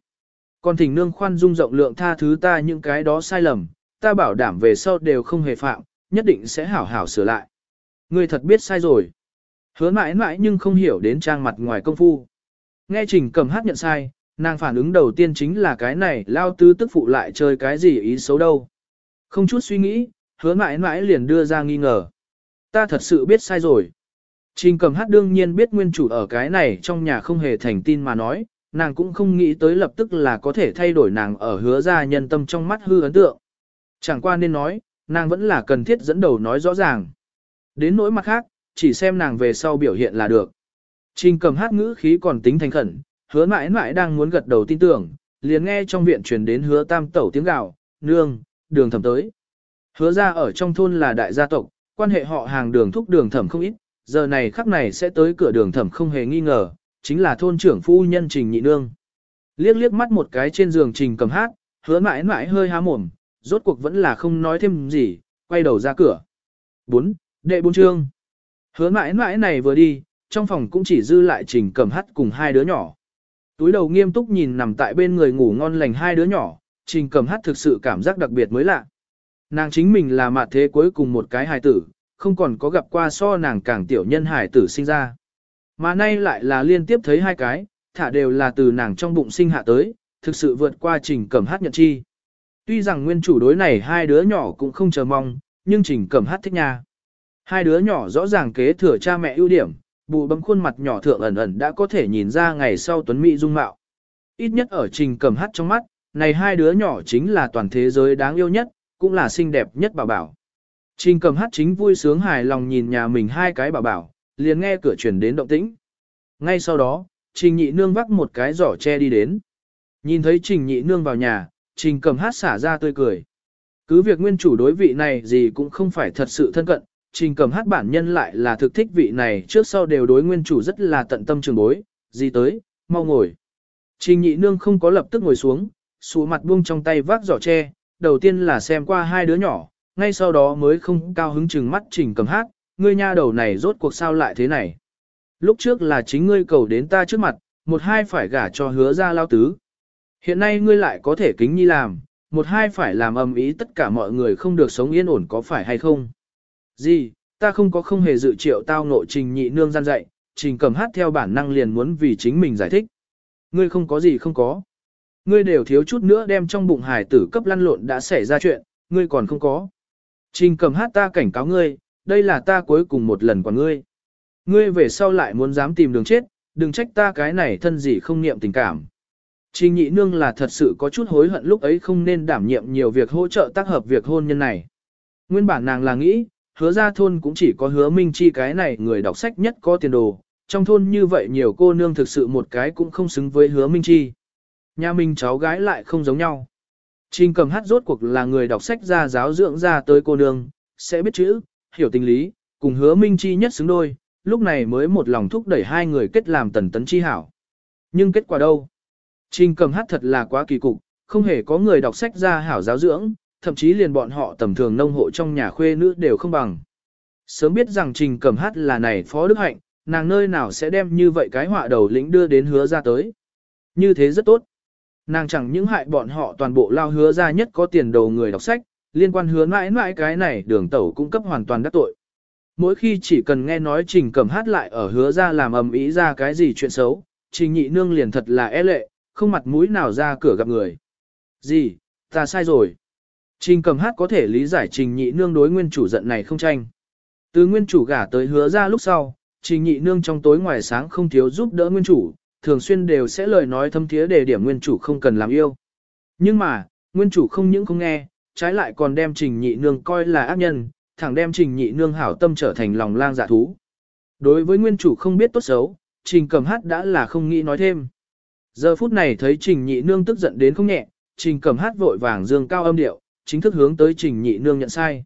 Speaker 1: Còn thỉnh nương khoan dung rộng lượng tha thứ ta những cái đó sai lầm, ta bảo đảm về sau đều không hề phạm, nhất định sẽ hảo hảo sửa lại. Ngươi thật biết sai rồi. Hứa mãi mãi nhưng không hiểu đến trang mặt ngoài công phu. Nghe trình cầm hát nhận sai, nàng phản ứng đầu tiên chính là cái này lao tư tức phụ lại chơi cái gì ý xấu đâu. Không chút suy nghĩ, hứa mãi mãi liền đưa ra nghi ngờ. Ta thật sự biết sai rồi. Trình cầm hát đương nhiên biết nguyên chủ ở cái này trong nhà không hề thành tin mà nói, nàng cũng không nghĩ tới lập tức là có thể thay đổi nàng ở hứa ra nhân tâm trong mắt hư ấn tượng. Chẳng qua nên nói, nàng vẫn là cần thiết dẫn đầu nói rõ ràng. Đến nỗi mặt khác, chỉ xem nàng về sau biểu hiện là được. Trình cầm hát ngữ khí còn tính thành khẩn, hứa mãi mãi đang muốn gật đầu tin tưởng, liền nghe trong viện truyền đến hứa tam tẩu tiếng gạo, nương, đường thẩm tới. Hứa ra ở trong thôn là đại gia tộc, quan hệ họ hàng đường thúc đường thẩm không ít, giờ này khắc này sẽ tới cửa đường thẩm không hề nghi ngờ, chính là thôn trưởng phu nhân trình nhị nương. Liếc liếc mắt một cái trên giường trình cầm hát, hứa mãi mãi hơi há mồm, rốt cuộc vẫn là không nói thêm gì, quay đầu ra cửa. 4. Đệ bốn chương. Hứa mãi mãi này vừa đi, trong phòng cũng chỉ dư lại trình cầm hát cùng hai đứa nhỏ. Túi đầu nghiêm túc nhìn nằm tại bên người ngủ ngon lành hai đứa nhỏ, trình cầm hát thực sự cảm giác đặc biệt mới lạ. Nàng chính mình là mặt thế cuối cùng một cái hài tử, không còn có gặp qua so nàng càng tiểu nhân hải tử sinh ra. Mà nay lại là liên tiếp thấy hai cái, thả đều là từ nàng trong bụng sinh hạ tới, thực sự vượt qua trình cẩm hát nhận chi. Tuy rằng nguyên chủ đối này hai đứa nhỏ cũng không chờ mong, nhưng trình cẩm hát thích nha. Hai đứa nhỏ rõ ràng kế thừa cha mẹ ưu điểm, bù bấm khuôn mặt nhỏ thượng ẩn ẩn đã có thể nhìn ra ngày sau tuấn mỹ dung mạo. Ít nhất ở trình cẩm hát trong mắt, này hai đứa nhỏ chính là toàn thế giới đáng yêu nhất, cũng là xinh đẹp nhất bảo bảo. Trình cầm hát chính vui sướng hài lòng nhìn nhà mình hai cái bảo bảo, liền nghe cửa chuyển đến động tĩnh. Ngay sau đó, trình nhị nương vắt một cái giỏ che đi đến. Nhìn thấy trình nhị nương vào nhà, trình cầm hát xả ra tươi cười. Cứ việc nguyên chủ đối vị này gì cũng không phải thật sự thân cận, trình cầm hát bản nhân lại là thực thích vị này trước sau đều đối nguyên chủ rất là tận tâm trường bối, gì tới, mau ngồi. Trình nhị nương không có lập tức ngồi xuống, sụ mặt buông trong tay vác giỏ tre, đầu tiên là xem qua hai đứa nhỏ, ngay sau đó mới không cao hứng chừng mắt trình cầm hát, ngươi nha đầu này rốt cuộc sao lại thế này. Lúc trước là chính ngươi cầu đến ta trước mặt, một hai phải gả cho hứa ra lao tứ. Hiện nay ngươi lại có thể kính nhi làm, một hai phải làm ầm ý tất cả mọi người không được sống yên ổn có phải hay không. Gì, ta không có không hề dự triệu tao nội trình nhị nương gian dạy, trình cầm hát theo bản năng liền muốn vì chính mình giải thích. Ngươi không có gì không có. Ngươi đều thiếu chút nữa đem trong bụng hải tử cấp lăn lộn đã xảy ra chuyện, ngươi còn không có. Trình cầm hát ta cảnh cáo ngươi, đây là ta cuối cùng một lần của ngươi. Ngươi về sau lại muốn dám tìm đường chết, đừng trách ta cái này thân gì không niệm tình cảm. Trình nhị nương là thật sự có chút hối hận lúc ấy không nên đảm nhiệm nhiều việc hỗ trợ tác hợp việc hôn nhân này. Nguyên bản nàng là nghĩ, hứa ra thôn cũng chỉ có hứa minh chi cái này người đọc sách nhất có tiền đồ, trong thôn như vậy nhiều cô nương thực sự một cái cũng không xứng với hứa minh chi. Nhà mình cháu gái lại không giống nhau. Trình cầm hát rốt cuộc là người đọc sách ra giáo dưỡng ra tới cô nương, sẽ biết chữ, hiểu tình lý, cùng hứa minh chi nhất xứng đôi, lúc này mới một lòng thúc đẩy hai người kết làm tần tấn chi hảo. Nhưng kết quả đâu? Trình cầm hát thật là quá kỳ cục, không hề có người đọc sách ra hảo giáo dưỡng, thậm chí liền bọn họ tầm thường nông hộ trong nhà khuê nữ đều không bằng. Sớm biết rằng trình cầm hát là này phó đức hạnh, nàng nơi nào sẽ đem như vậy cái họa đầu lĩnh đưa đến hứa ra tới. Như thế rất tốt. Nàng chẳng những hại bọn họ toàn bộ lao hứa ra nhất có tiền đầu người đọc sách, liên quan hứa mãi mãi cái này đường tẩu cung cấp hoàn toàn đắc tội. Mỗi khi chỉ cần nghe nói trình cầm hát lại ở hứa ra làm ầm ý ra cái gì chuyện xấu, trình nhị nương liền thật là e lệ, không mặt mũi nào ra cửa gặp người. Gì, ta sai rồi. Trình cầm hát có thể lý giải trình nhị nương đối nguyên chủ giận này không tranh. Từ nguyên chủ gả tới hứa ra lúc sau, trình nhị nương trong tối ngoài sáng không thiếu giúp đỡ nguyên chủ, thường xuyên đều sẽ lời nói thâm thiế để điểm nguyên chủ không cần làm yêu. Nhưng mà, nguyên chủ không những không nghe, trái lại còn đem trình nhị nương coi là ác nhân, thẳng đem trình nhị nương hảo tâm trở thành lòng lang dạ thú. Đối với nguyên chủ không biết tốt xấu, trình cầm hát đã là không nghĩ nói thêm. Giờ phút này thấy trình nhị nương tức giận đến không nhẹ, trình cầm hát vội vàng dương cao âm điệu, chính thức hướng tới trình nhị nương nhận sai.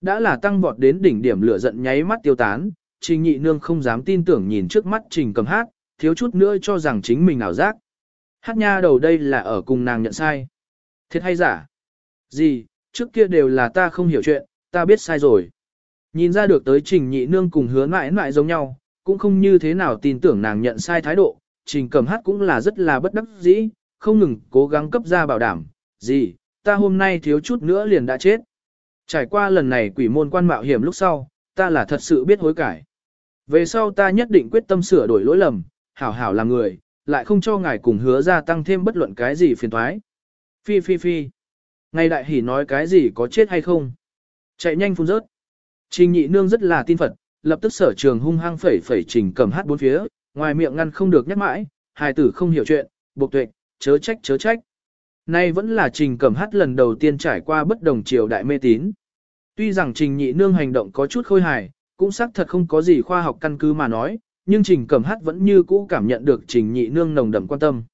Speaker 1: Đã là tăng vọt đến đỉnh điểm lửa giận nháy mắt tiêu tán, trình nhị nương không dám tin tưởng nhìn trước mắt trình cầm hát, thiếu chút nữa cho rằng chính mình ảo giác. Hát nha đầu đây là ở cùng nàng nhận sai. Thiệt hay giả? Gì, trước kia đều là ta không hiểu chuyện, ta biết sai rồi. Nhìn ra được tới trình nhị nương cùng hứa mãi mãi giống nhau, cũng không như thế nào tin tưởng nàng nhận sai thái độ, trình cầm hát cũng là rất là bất đắc dĩ, không ngừng cố gắng cấp ra bảo đảm, gì, ta hôm nay thiếu chút nữa liền đã chết. Trải qua lần này quỷ môn quan mạo hiểm lúc sau, ta là thật sự biết hối cải. Về sau ta nhất định quyết tâm sửa đổi lỗi lầm, hảo hảo làm người, lại không cho ngài cùng hứa ra tăng thêm bất luận cái gì phiền thoái. Phi phi phi. Ngày đại hỉ nói cái gì có chết hay không? Chạy nhanh phun rớt. Trình nhị nương rất là tin Phật, lập tức sở trường hung hăng phẩy phẩy trình cầm hát bốn phía, ngoài miệng ngăn không được nhắc mãi, hài tử không hiểu chuyện, buộc tuệ, chớ trách chớ trách. Nay vẫn là trình cầm hát lần đầu tiên trải qua bất đồng triều đại mê tín. Tuy rằng trình nhị nương hành động có chút khôi hài, cũng xác thật không có gì khoa học căn cứ mà nói, nhưng trình cầm hát vẫn như cũ cảm nhận được trình nhị nương nồng đậm quan tâm.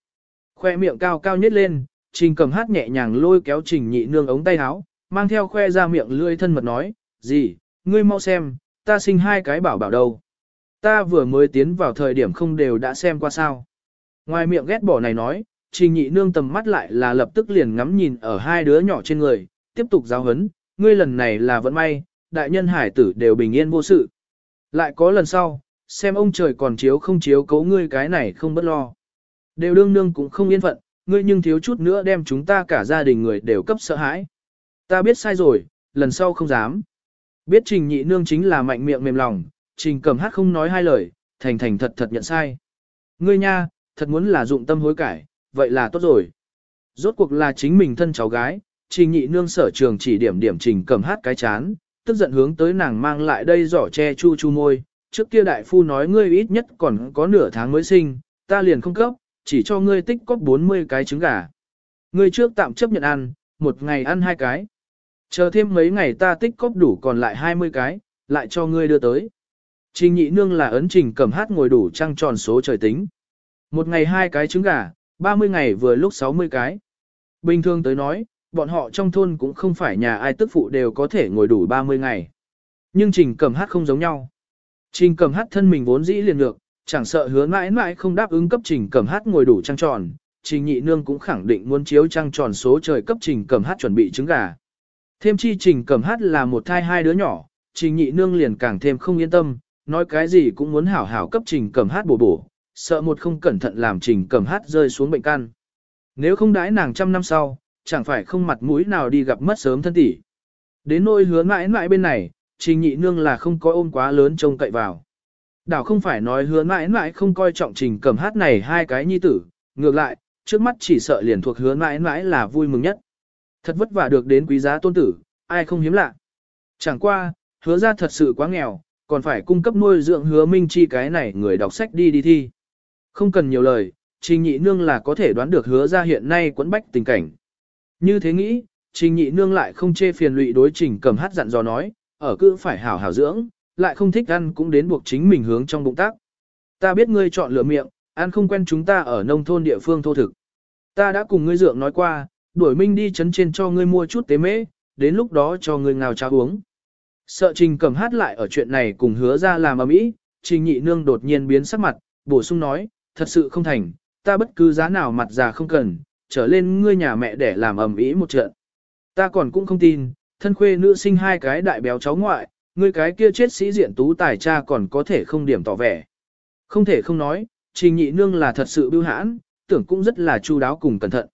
Speaker 1: Khoe miệng cao cao nhất lên, trình cầm hát nhẹ nhàng lôi kéo trình nhị nương ống tay áo, mang theo khoe ra miệng lươi thân mật nói, gì, ngươi mau xem, ta sinh hai cái bảo bảo đâu. Ta vừa mới tiến vào thời điểm không đều đã xem qua sao. Ngoài miệng ghét bỏ này nói, trình nhị nương tầm mắt lại là lập tức liền ngắm nhìn ở hai đứa nhỏ trên người, tiếp tục giáo hấn, ngươi lần này là vẫn may, đại nhân hải tử đều bình yên vô sự. Lại có lần sau, xem ông trời còn chiếu không chiếu cấu ngươi cái này không bất lo. Đều đương nương cũng không yên phận, ngươi nhưng thiếu chút nữa đem chúng ta cả gia đình người đều cấp sợ hãi. Ta biết sai rồi, lần sau không dám. Biết trình nhị nương chính là mạnh miệng mềm lòng, trình cầm hát không nói hai lời, thành thành thật thật nhận sai. Ngươi nha, thật muốn là dụng tâm hối cải, vậy là tốt rồi. Rốt cuộc là chính mình thân cháu gái, trình nhị nương sở trường chỉ điểm điểm trình cầm hát cái chán, tức giận hướng tới nàng mang lại đây giỏ che chu chu môi. Trước kia đại phu nói ngươi ít nhất còn có nửa tháng mới sinh, ta liền không cấp, chỉ cho ngươi tích cóp 40 cái trứng gà. Ngươi trước tạm chấp nhận ăn, một ngày ăn hai cái. Chờ thêm mấy ngày ta tích cóp đủ còn lại 20 cái, lại cho ngươi đưa tới. Trình nhị nương là ấn trình cầm hát ngồi đủ trăng tròn số trời tính. Một ngày hai cái trứng gà, 30 ngày vừa lúc 60 cái. Bình thường tới nói, bọn họ trong thôn cũng không phải nhà ai tức phụ đều có thể ngồi đủ 30 ngày. Nhưng trình cầm hát không giống nhau. Trình cầm hát thân mình vốn dĩ liền được, chẳng sợ hứa mãi mãi không đáp ứng cấp trình cầm hát ngồi đủ trăng tròn. Trình nhị nương cũng khẳng định muốn chiếu trăng tròn số trời cấp trình cầm hát chuẩn bị trứng gà. Thêm chi trình cầm hát là một thai hai đứa nhỏ, trình nhị nương liền càng thêm không yên tâm, nói cái gì cũng muốn hảo hảo cấp trình cầm hát bổ bổ, sợ một không cẩn thận làm trình cầm hát rơi xuống bệnh căn. Nếu không đãi nàng trăm năm sau, chẳng phải không mặt mũi nào đi gặp mất sớm thân tỷ. Đến nỗi hứa mãi mãi bên này, trình nhị nương là không có ôm quá lớn trông cậy vào. Đảo không phải nói hứa mãi mãi không coi trọng trình cầm hát này hai cái nhi tử, ngược lại, trước mắt chỉ sợ liền thuộc hứa mãi mãi là vui mừng nhất. Thật vất vả được đến quý giá tôn tử, ai không hiếm lạ. Chẳng qua, hứa ra thật sự quá nghèo, còn phải cung cấp nuôi dưỡng hứa minh chi cái này người đọc sách đi đi thi. Không cần nhiều lời, trình nhị nương là có thể đoán được hứa ra hiện nay quẫn bách tình cảnh. Như thế nghĩ, trình nhị nương lại không chê phiền lụy đối trình cầm hát dặn dò nói, ở cứ phải hảo hảo dưỡng, lại không thích ăn cũng đến buộc chính mình hướng trong bụng tác. Ta biết ngươi chọn lựa miệng, ăn không quen chúng ta ở nông thôn địa phương thô thực. Ta đã cùng ngươi dượng nói qua, đuổi minh đi chấn trên cho ngươi mua chút tế mễ, đến lúc đó cho ngươi ngào cháo uống. Sợ trình cầm hát lại ở chuyện này cùng hứa ra làm ầm ĩ, trình nhị nương đột nhiên biến sắc mặt, bổ sung nói, thật sự không thành, ta bất cứ giá nào mặt già không cần, trở lên ngươi nhà mẹ để làm ầm ĩ một trận. Ta còn cũng không tin, thân khuê nữ sinh hai cái đại béo cháu ngoại, ngươi cái kia chết sĩ diện tú tài cha còn có thể không điểm tỏ vẻ. Không thể không nói, trình nhị nương là thật sự bưu hãn, tưởng cũng rất là chu đáo cùng cẩn thận.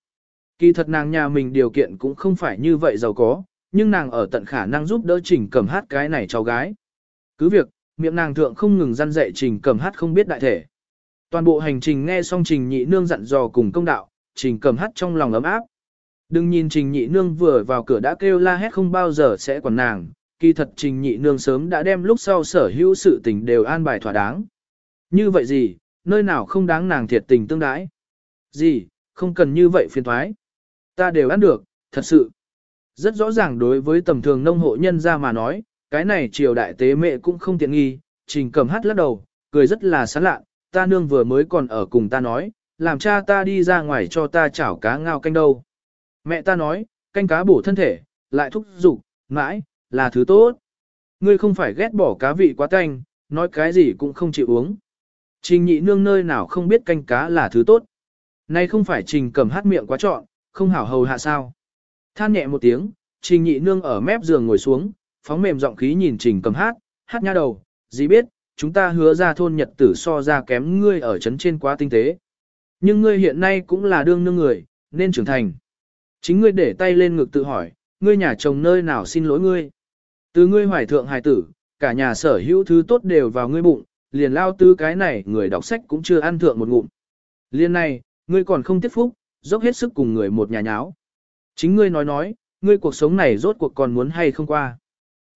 Speaker 1: Kỳ thật nàng nhà mình điều kiện cũng không phải như vậy giàu có, nhưng nàng ở tận khả năng giúp đỡ trình cầm hát cái này cháu gái. Cứ việc, miệng nàng thượng không ngừng răn dạy trình cầm hát không biết đại thể. Toàn bộ hành trình nghe xong trình nhị nương dặn dò cùng công đạo, trình cầm hát trong lòng ấm áp. Đừng nhìn trình nhị nương vừa vào cửa đã kêu la hét không bao giờ sẽ quản nàng, kỳ thật trình nhị nương sớm đã đem lúc sau sở hữu sự tình đều an bài thỏa đáng. Như vậy gì, nơi nào không đáng nàng thiệt tình tương đái. Gì, không cần như vậy phiền thoái. Ta đều ăn được, thật sự. Rất rõ ràng đối với tầm thường nông hộ nhân ra mà nói, cái này triều đại tế mẹ cũng không tiện nghi, trình cầm hát lắc đầu, cười rất là sán lạ, ta nương vừa mới còn ở cùng ta nói, làm cha ta đi ra ngoài cho ta chảo cá ngao canh đâu. Mẹ ta nói, canh cá bổ thân thể, lại thúc dục mãi, là thứ tốt. Ngươi không phải ghét bỏ cá vị quá tanh, nói cái gì cũng không chịu uống. Trình nhị nương nơi nào không biết canh cá là thứ tốt. Nay không phải trình cầm hát miệng quá trọn, không hảo hầu hạ sao. Than nhẹ một tiếng, trình nhị nương ở mép giường ngồi xuống, phóng mềm giọng khí nhìn trình cầm hát, hát nha đầu, gì biết, chúng ta hứa ra thôn nhật tử so ra kém ngươi ở trấn trên quá tinh tế. Nhưng ngươi hiện nay cũng là đương nương người, nên trưởng thành. Chính ngươi để tay lên ngực tự hỏi, ngươi nhà chồng nơi nào xin lỗi ngươi. Từ ngươi hoài thượng hài tử, cả nhà sở hữu thứ tốt đều vào ngươi bụng, liền lao tư cái này người đọc sách cũng chưa ăn thượng một ngụm. Liên này, ngươi còn không tiết phúc, dốc hết sức cùng người một nhà nháo. Chính ngươi nói nói, ngươi cuộc sống này rốt cuộc còn muốn hay không qua.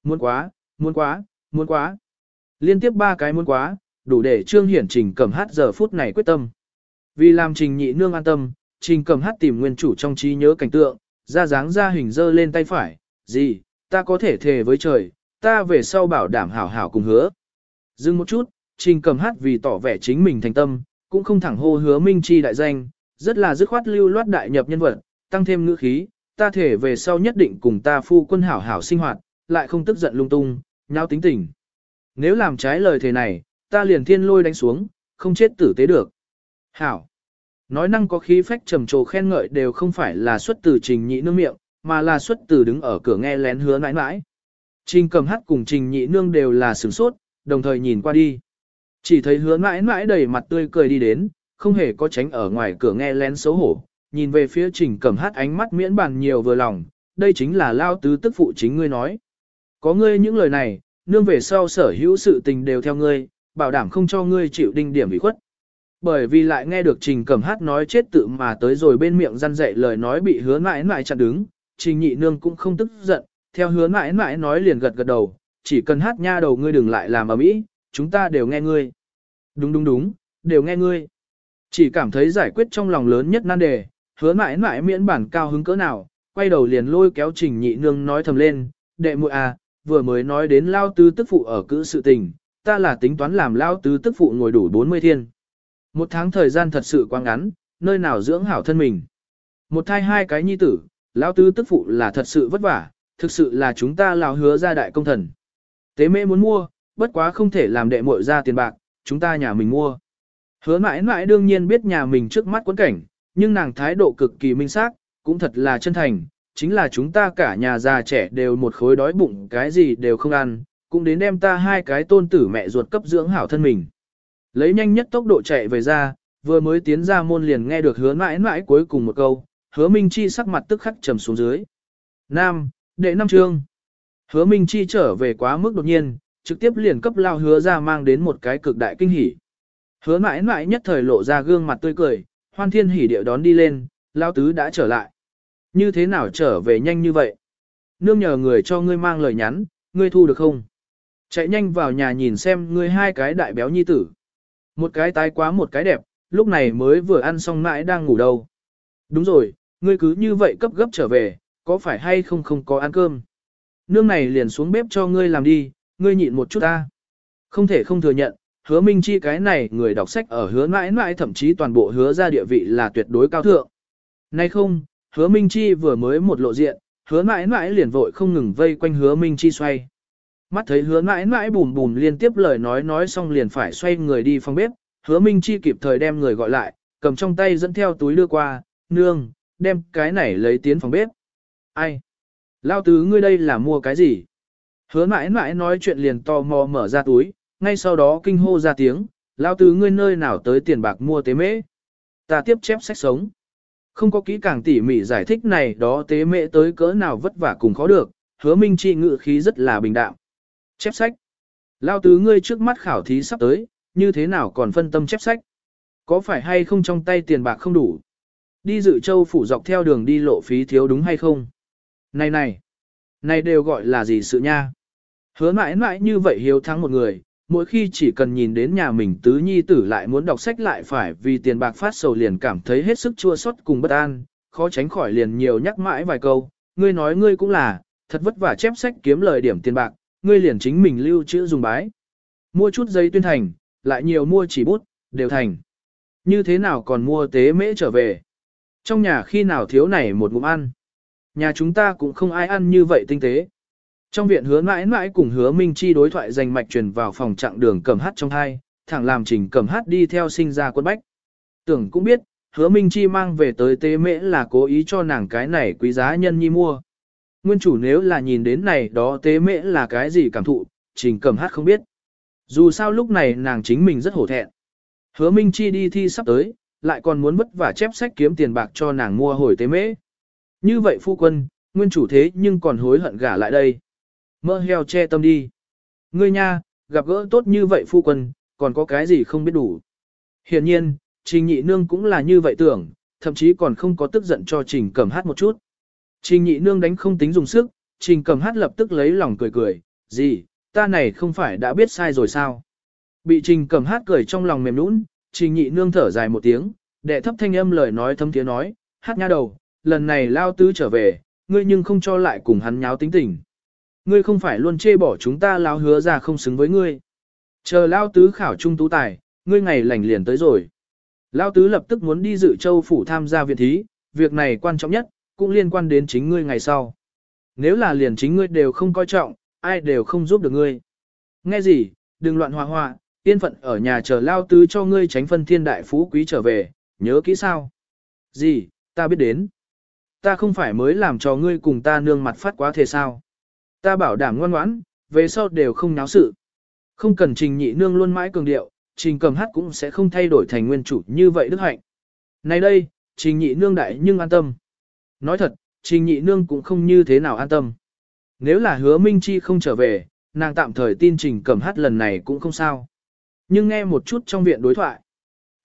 Speaker 1: Muốn quá, muốn quá, muốn quá. Liên tiếp ba cái muốn quá, đủ để Trương Hiển Trình cầm hát giờ phút này quyết tâm. Vì làm Trình nhị nương an tâm, Trình cầm hát tìm nguyên chủ trong trí nhớ cảnh tượng, ra dáng ra hình dơ lên tay phải, gì, ta có thể thề với trời, ta về sau bảo đảm hảo hảo cùng hứa. Dừng một chút, Trình cầm hát vì tỏ vẻ chính mình thành tâm, cũng không thẳng hô hứa minh chi đại danh, rất là dứt khoát lưu loát đại nhập nhân vật, tăng thêm ngữ khí, ta thể về sau nhất định cùng ta phu quân hảo hảo sinh hoạt, lại không tức giận lung tung, nhau tính tình. Nếu làm trái lời thề này, ta liền thiên lôi đánh xuống, không chết tử tế được. Hảo. Nói năng có khí phách trầm trồ khen ngợi đều không phải là xuất từ trình nhị nương miệng, mà là xuất từ đứng ở cửa nghe lén hứa mãi mãi. Trình cầm hát cùng trình nhị nương đều là sửng sốt, đồng thời nhìn qua đi. Chỉ thấy hứa mãi mãi đầy mặt tươi cười đi đến, không hề có tránh ở ngoài cửa nghe lén xấu hổ, nhìn về phía trình cầm hát ánh mắt miễn bàn nhiều vừa lòng, đây chính là lao tứ tức phụ chính ngươi nói. Có ngươi những lời này, nương về sau sở hữu sự tình đều theo ngươi, bảo đảm không cho ngươi chịu đinh điểm bị khuất. Bởi vì lại nghe được Trình Cẩm Hát nói chết tự mà tới rồi bên miệng răn dạy lời nói bị hứa mãi mãi chặn đứng, Trình Nhị Nương cũng không tức giận, theo hứa mãi mãi nói liền gật gật đầu, chỉ cần hát nha đầu ngươi đừng lại làm ở mỹ, chúng ta đều nghe ngươi. Đúng đúng đúng, đều nghe ngươi. Chỉ cảm thấy giải quyết trong lòng lớn nhất nan đề, hứa mãi mãi miễn bản cao hứng cỡ nào, quay đầu liền lôi kéo Trình Nhị Nương nói thầm lên, đệ muội à, vừa mới nói đến lao tứ tức phụ ở cữ sự tình, ta là tính toán làm lao tứ tức phụ ngồi đủ 40 thiên. Một tháng thời gian thật sự quá ngắn, nơi nào dưỡng hảo thân mình. Một thai hai cái nhi tử, lão tứ tức phụ là thật sự vất vả, thực sự là chúng ta lão hứa ra đại công thần. Tế mê muốn mua, bất quá không thể làm đệ muội ra tiền bạc, chúng ta nhà mình mua. Hứa mãi mãi đương nhiên biết nhà mình trước mắt quấn cảnh, nhưng nàng thái độ cực kỳ minh xác, cũng thật là chân thành, chính là chúng ta cả nhà già trẻ đều một khối đói bụng cái gì đều không ăn, cũng đến đem ta hai cái tôn tử mẹ ruột cấp dưỡng hảo thân mình. Lấy nhanh nhất tốc độ chạy về ra, vừa mới tiến ra môn liền nghe được hứa mãi mãi cuối cùng một câu, hứa Minh Chi sắc mặt tức khắc trầm xuống dưới. Nam, đệ năm chương. Hứa Minh Chi trở về quá mức đột nhiên, trực tiếp liền cấp lao hứa ra mang đến một cái cực đại kinh hỉ. Hứa mãi mãi nhất thời lộ ra gương mặt tươi cười, hoan thiên hỉ điệu đón đi lên, lao tứ đã trở lại. Như thế nào trở về nhanh như vậy? Nương nhờ người cho ngươi mang lời nhắn, ngươi thu được không? Chạy nhanh vào nhà nhìn xem ngươi hai cái đại béo nhi tử. Một cái tái quá một cái đẹp, lúc này mới vừa ăn xong mãi đang ngủ đâu. Đúng rồi, ngươi cứ như vậy cấp gấp trở về, có phải hay không không có ăn cơm? Nương này liền xuống bếp cho ngươi làm đi, ngươi nhịn một chút ta. Không thể không thừa nhận, hứa minh chi cái này người đọc sách ở hứa mãi mãi thậm chí toàn bộ hứa ra địa vị là tuyệt đối cao thượng. Nay không, hứa minh chi vừa mới một lộ diện, hứa mãi mãi liền vội không ngừng vây quanh hứa minh chi xoay. Mắt thấy hứa mãi mãi bùm bùm liên tiếp lời nói nói xong liền phải xoay người đi phòng bếp, hứa minh chi kịp thời đem người gọi lại, cầm trong tay dẫn theo túi đưa qua, nương, đem cái này lấy tiến phòng bếp. Ai? Lao tứ ngươi đây là mua cái gì? Hứa mãi mãi nói chuyện liền to mò mở ra túi, ngay sau đó kinh hô ra tiếng, Lao tứ ngươi nơi nào tới tiền bạc mua tế mễ? Ta tiếp chép sách sống. Không có kỹ càng tỉ mỉ giải thích này đó tế mễ tới cỡ nào vất vả cùng khó được, hứa minh chi ngự khí rất là bình đạm. Chép sách. Lao tứ ngươi trước mắt khảo thí sắp tới, như thế nào còn phân tâm chép sách. Có phải hay không trong tay tiền bạc không đủ? Đi dự châu phủ dọc theo đường đi lộ phí thiếu đúng hay không? Này này, này đều gọi là gì sự nha? Hứa mãi mãi như vậy hiếu thắng một người, mỗi khi chỉ cần nhìn đến nhà mình tứ nhi tử lại muốn đọc sách lại phải vì tiền bạc phát sầu liền cảm thấy hết sức chua xót cùng bất an, khó tránh khỏi liền nhiều nhắc mãi vài câu, ngươi nói ngươi cũng là, thật vất vả chép sách kiếm lời điểm tiền bạc, ngươi liền chính mình lưu trữ dùng bái. Mua chút giấy tuyên thành, lại nhiều mua chỉ bút, đều thành. Như thế nào còn mua tế mễ trở về? Trong nhà khi nào thiếu này một ngụm ăn? Nhà chúng ta cũng không ai ăn như vậy tinh tế. Trong viện hứa mãi mãi cùng hứa Minh Chi đối thoại dành mạch truyền vào phòng trạng đường cầm hát trong hai, thẳng làm trình cầm hát đi theo sinh ra quân bách. Tưởng cũng biết, hứa Minh Chi mang về tới tế mễ là cố ý cho nàng cái này quý giá nhân nhi mua. Nguyên chủ nếu là nhìn đến này đó tế mễ là cái gì cảm thụ, trình cầm hát không biết. Dù sao lúc này nàng chính mình rất hổ thẹn. Hứa Minh Chi đi thi sắp tới, lại còn muốn vất vả chép sách kiếm tiền bạc cho nàng mua hồi tế mễ. Như vậy phu quân, nguyên chủ thế nhưng còn hối hận gả lại đây. Mơ heo che tâm đi. Ngươi nha, gặp gỡ tốt như vậy phu quân, còn có cái gì không biết đủ. Hiển nhiên, Trình Nhị Nương cũng là như vậy tưởng, thậm chí còn không có tức giận cho Trình Cẩm Hát một chút. Trình Nhị Nương đánh không tính dùng sức, Trình Cẩm Hát lập tức lấy lòng cười cười, gì, ta này không phải đã biết sai rồi sao. Bị Trình Cẩm Hát cười trong lòng mềm nũng, Trình Nhị Nương thở dài một tiếng, đệ thấp thanh âm lời nói thâm tiếng nói, hát nha đầu, lần này lao tứ trở về, ngươi nhưng không cho lại cùng hắn nháo tính tình. Ngươi không phải luôn chê bỏ chúng ta lao hứa ra không xứng với ngươi. Chờ lao tứ khảo trung tú tài, ngươi ngày lành liền tới rồi. Lao tứ lập tức muốn đi dự châu phủ tham gia viện thí, việc này quan trọng nhất, cũng liên quan đến chính ngươi ngày sau. Nếu là liền chính ngươi đều không coi trọng, ai đều không giúp được ngươi. Nghe gì, đừng loạn hòa hòa, yên phận ở nhà chờ lao tứ cho ngươi tránh phân thiên đại phú quý trở về, nhớ kỹ sao. Gì, ta biết đến. Ta không phải mới làm cho ngươi cùng ta nương mặt phát quá thế sao. Ta bảo đảm ngoan ngoãn, về sau đều không náo sự. Không cần trình nhị nương luôn mãi cường điệu, trình cầm hát cũng sẽ không thay đổi thành nguyên chủ như vậy đức hạnh. Này đây, trình nhị nương đại nhưng an tâm. Nói thật, trình nhị nương cũng không như thế nào an tâm. Nếu là hứa Minh Chi không trở về, nàng tạm thời tin trình cẩm hát lần này cũng không sao. Nhưng nghe một chút trong viện đối thoại.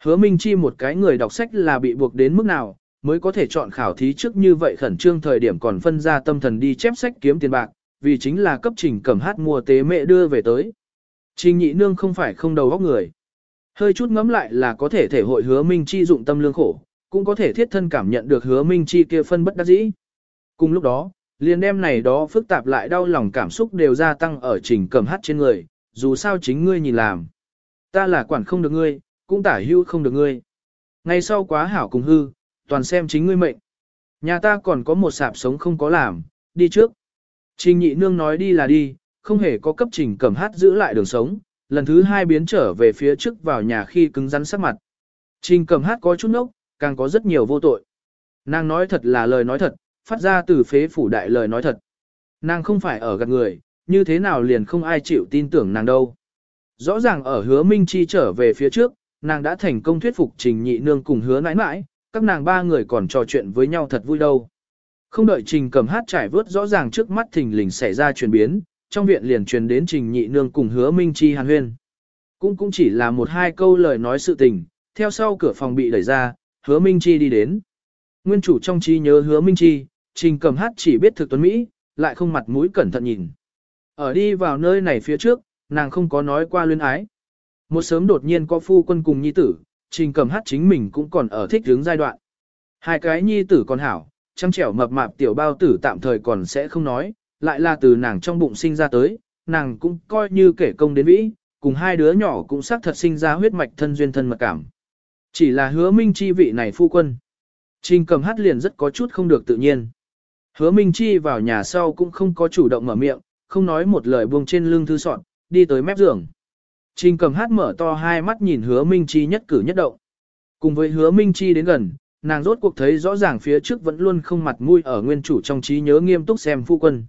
Speaker 1: Hứa Minh Chi một cái người đọc sách là bị buộc đến mức nào, mới có thể chọn khảo thí trước như vậy khẩn trương thời điểm còn phân ra tâm thần đi chép sách kiếm tiền bạc, vì chính là cấp trình cẩm hát mua tế mẹ đưa về tới. Trình nhị nương không phải không đầu óc người. Hơi chút ngẫm lại là có thể thể hội hứa minh chi dụng tâm lương khổ, cũng có thể thiết thân cảm nhận được hứa minh chi kia phân bất đắc dĩ. Cùng lúc đó, liền đem này đó phức tạp lại đau lòng cảm xúc đều gia tăng ở trình cẩm hát trên người, dù sao chính ngươi nhìn làm. Ta là quản không được ngươi, cũng tả hưu không được ngươi. Ngày sau quá hảo cùng hư, toàn xem chính ngươi mệnh. Nhà ta còn có một sạp sống không có làm, đi trước. Trình nhị nương nói đi là đi, không hề có cấp trình cẩm hát giữ lại đường sống, lần thứ hai biến trở về phía trước vào nhà khi cứng rắn sắc mặt. Trình cẩm hát có chút nốc, càng có rất nhiều vô tội. Nàng nói thật là lời nói thật, phát ra từ phế phủ đại lời nói thật. Nàng không phải ở gạt người, như thế nào liền không ai chịu tin tưởng nàng đâu. Rõ ràng ở hứa Minh Chi trở về phía trước, nàng đã thành công thuyết phục trình nhị nương cùng hứa nãi nãi, các nàng ba người còn trò chuyện với nhau thật vui đâu. Không đợi Trình cầm hát trải vớt rõ ràng trước mắt thình lình xảy ra chuyển biến, trong viện liền truyền đến Trình nhị nương cùng hứa Minh Chi hàn huyên. Cũng cũng chỉ là một hai câu lời nói sự tình, theo sau cửa phòng bị đẩy ra, hứa Minh Chi đi đến. Nguyên chủ trong trí nhớ hứa Minh Chi, Trình cầm hát chỉ biết thực tuấn Mỹ, lại không mặt mũi cẩn thận nhìn. Ở đi vào nơi này phía trước, nàng không có nói qua luyến ái. Một sớm đột nhiên có phu quân cùng nhi tử, Trình cầm hát chính mình cũng còn ở thích hướng giai đoạn. Hai cái nhi tử còn hảo, trăng trẻo mập mạp tiểu bao tử tạm thời còn sẽ không nói, lại là từ nàng trong bụng sinh ra tới, nàng cũng coi như kể công đến vĩ, cùng hai đứa nhỏ cũng xác thật sinh ra huyết mạch thân duyên thân mật cảm. Chỉ là hứa minh chi vị này phu quân. Trình cầm hát liền rất có chút không được tự nhiên. Hứa minh chi vào nhà sau cũng không có chủ động mở miệng, không nói một lời buông trên lưng thư soạn, đi tới mép giường. Trình cầm hát mở to hai mắt nhìn hứa minh chi nhất cử nhất động. Cùng với hứa minh chi đến gần, nàng rốt cuộc thấy rõ ràng phía trước vẫn luôn không mặt mũi ở nguyên chủ trong trí nhớ nghiêm túc xem phu quân.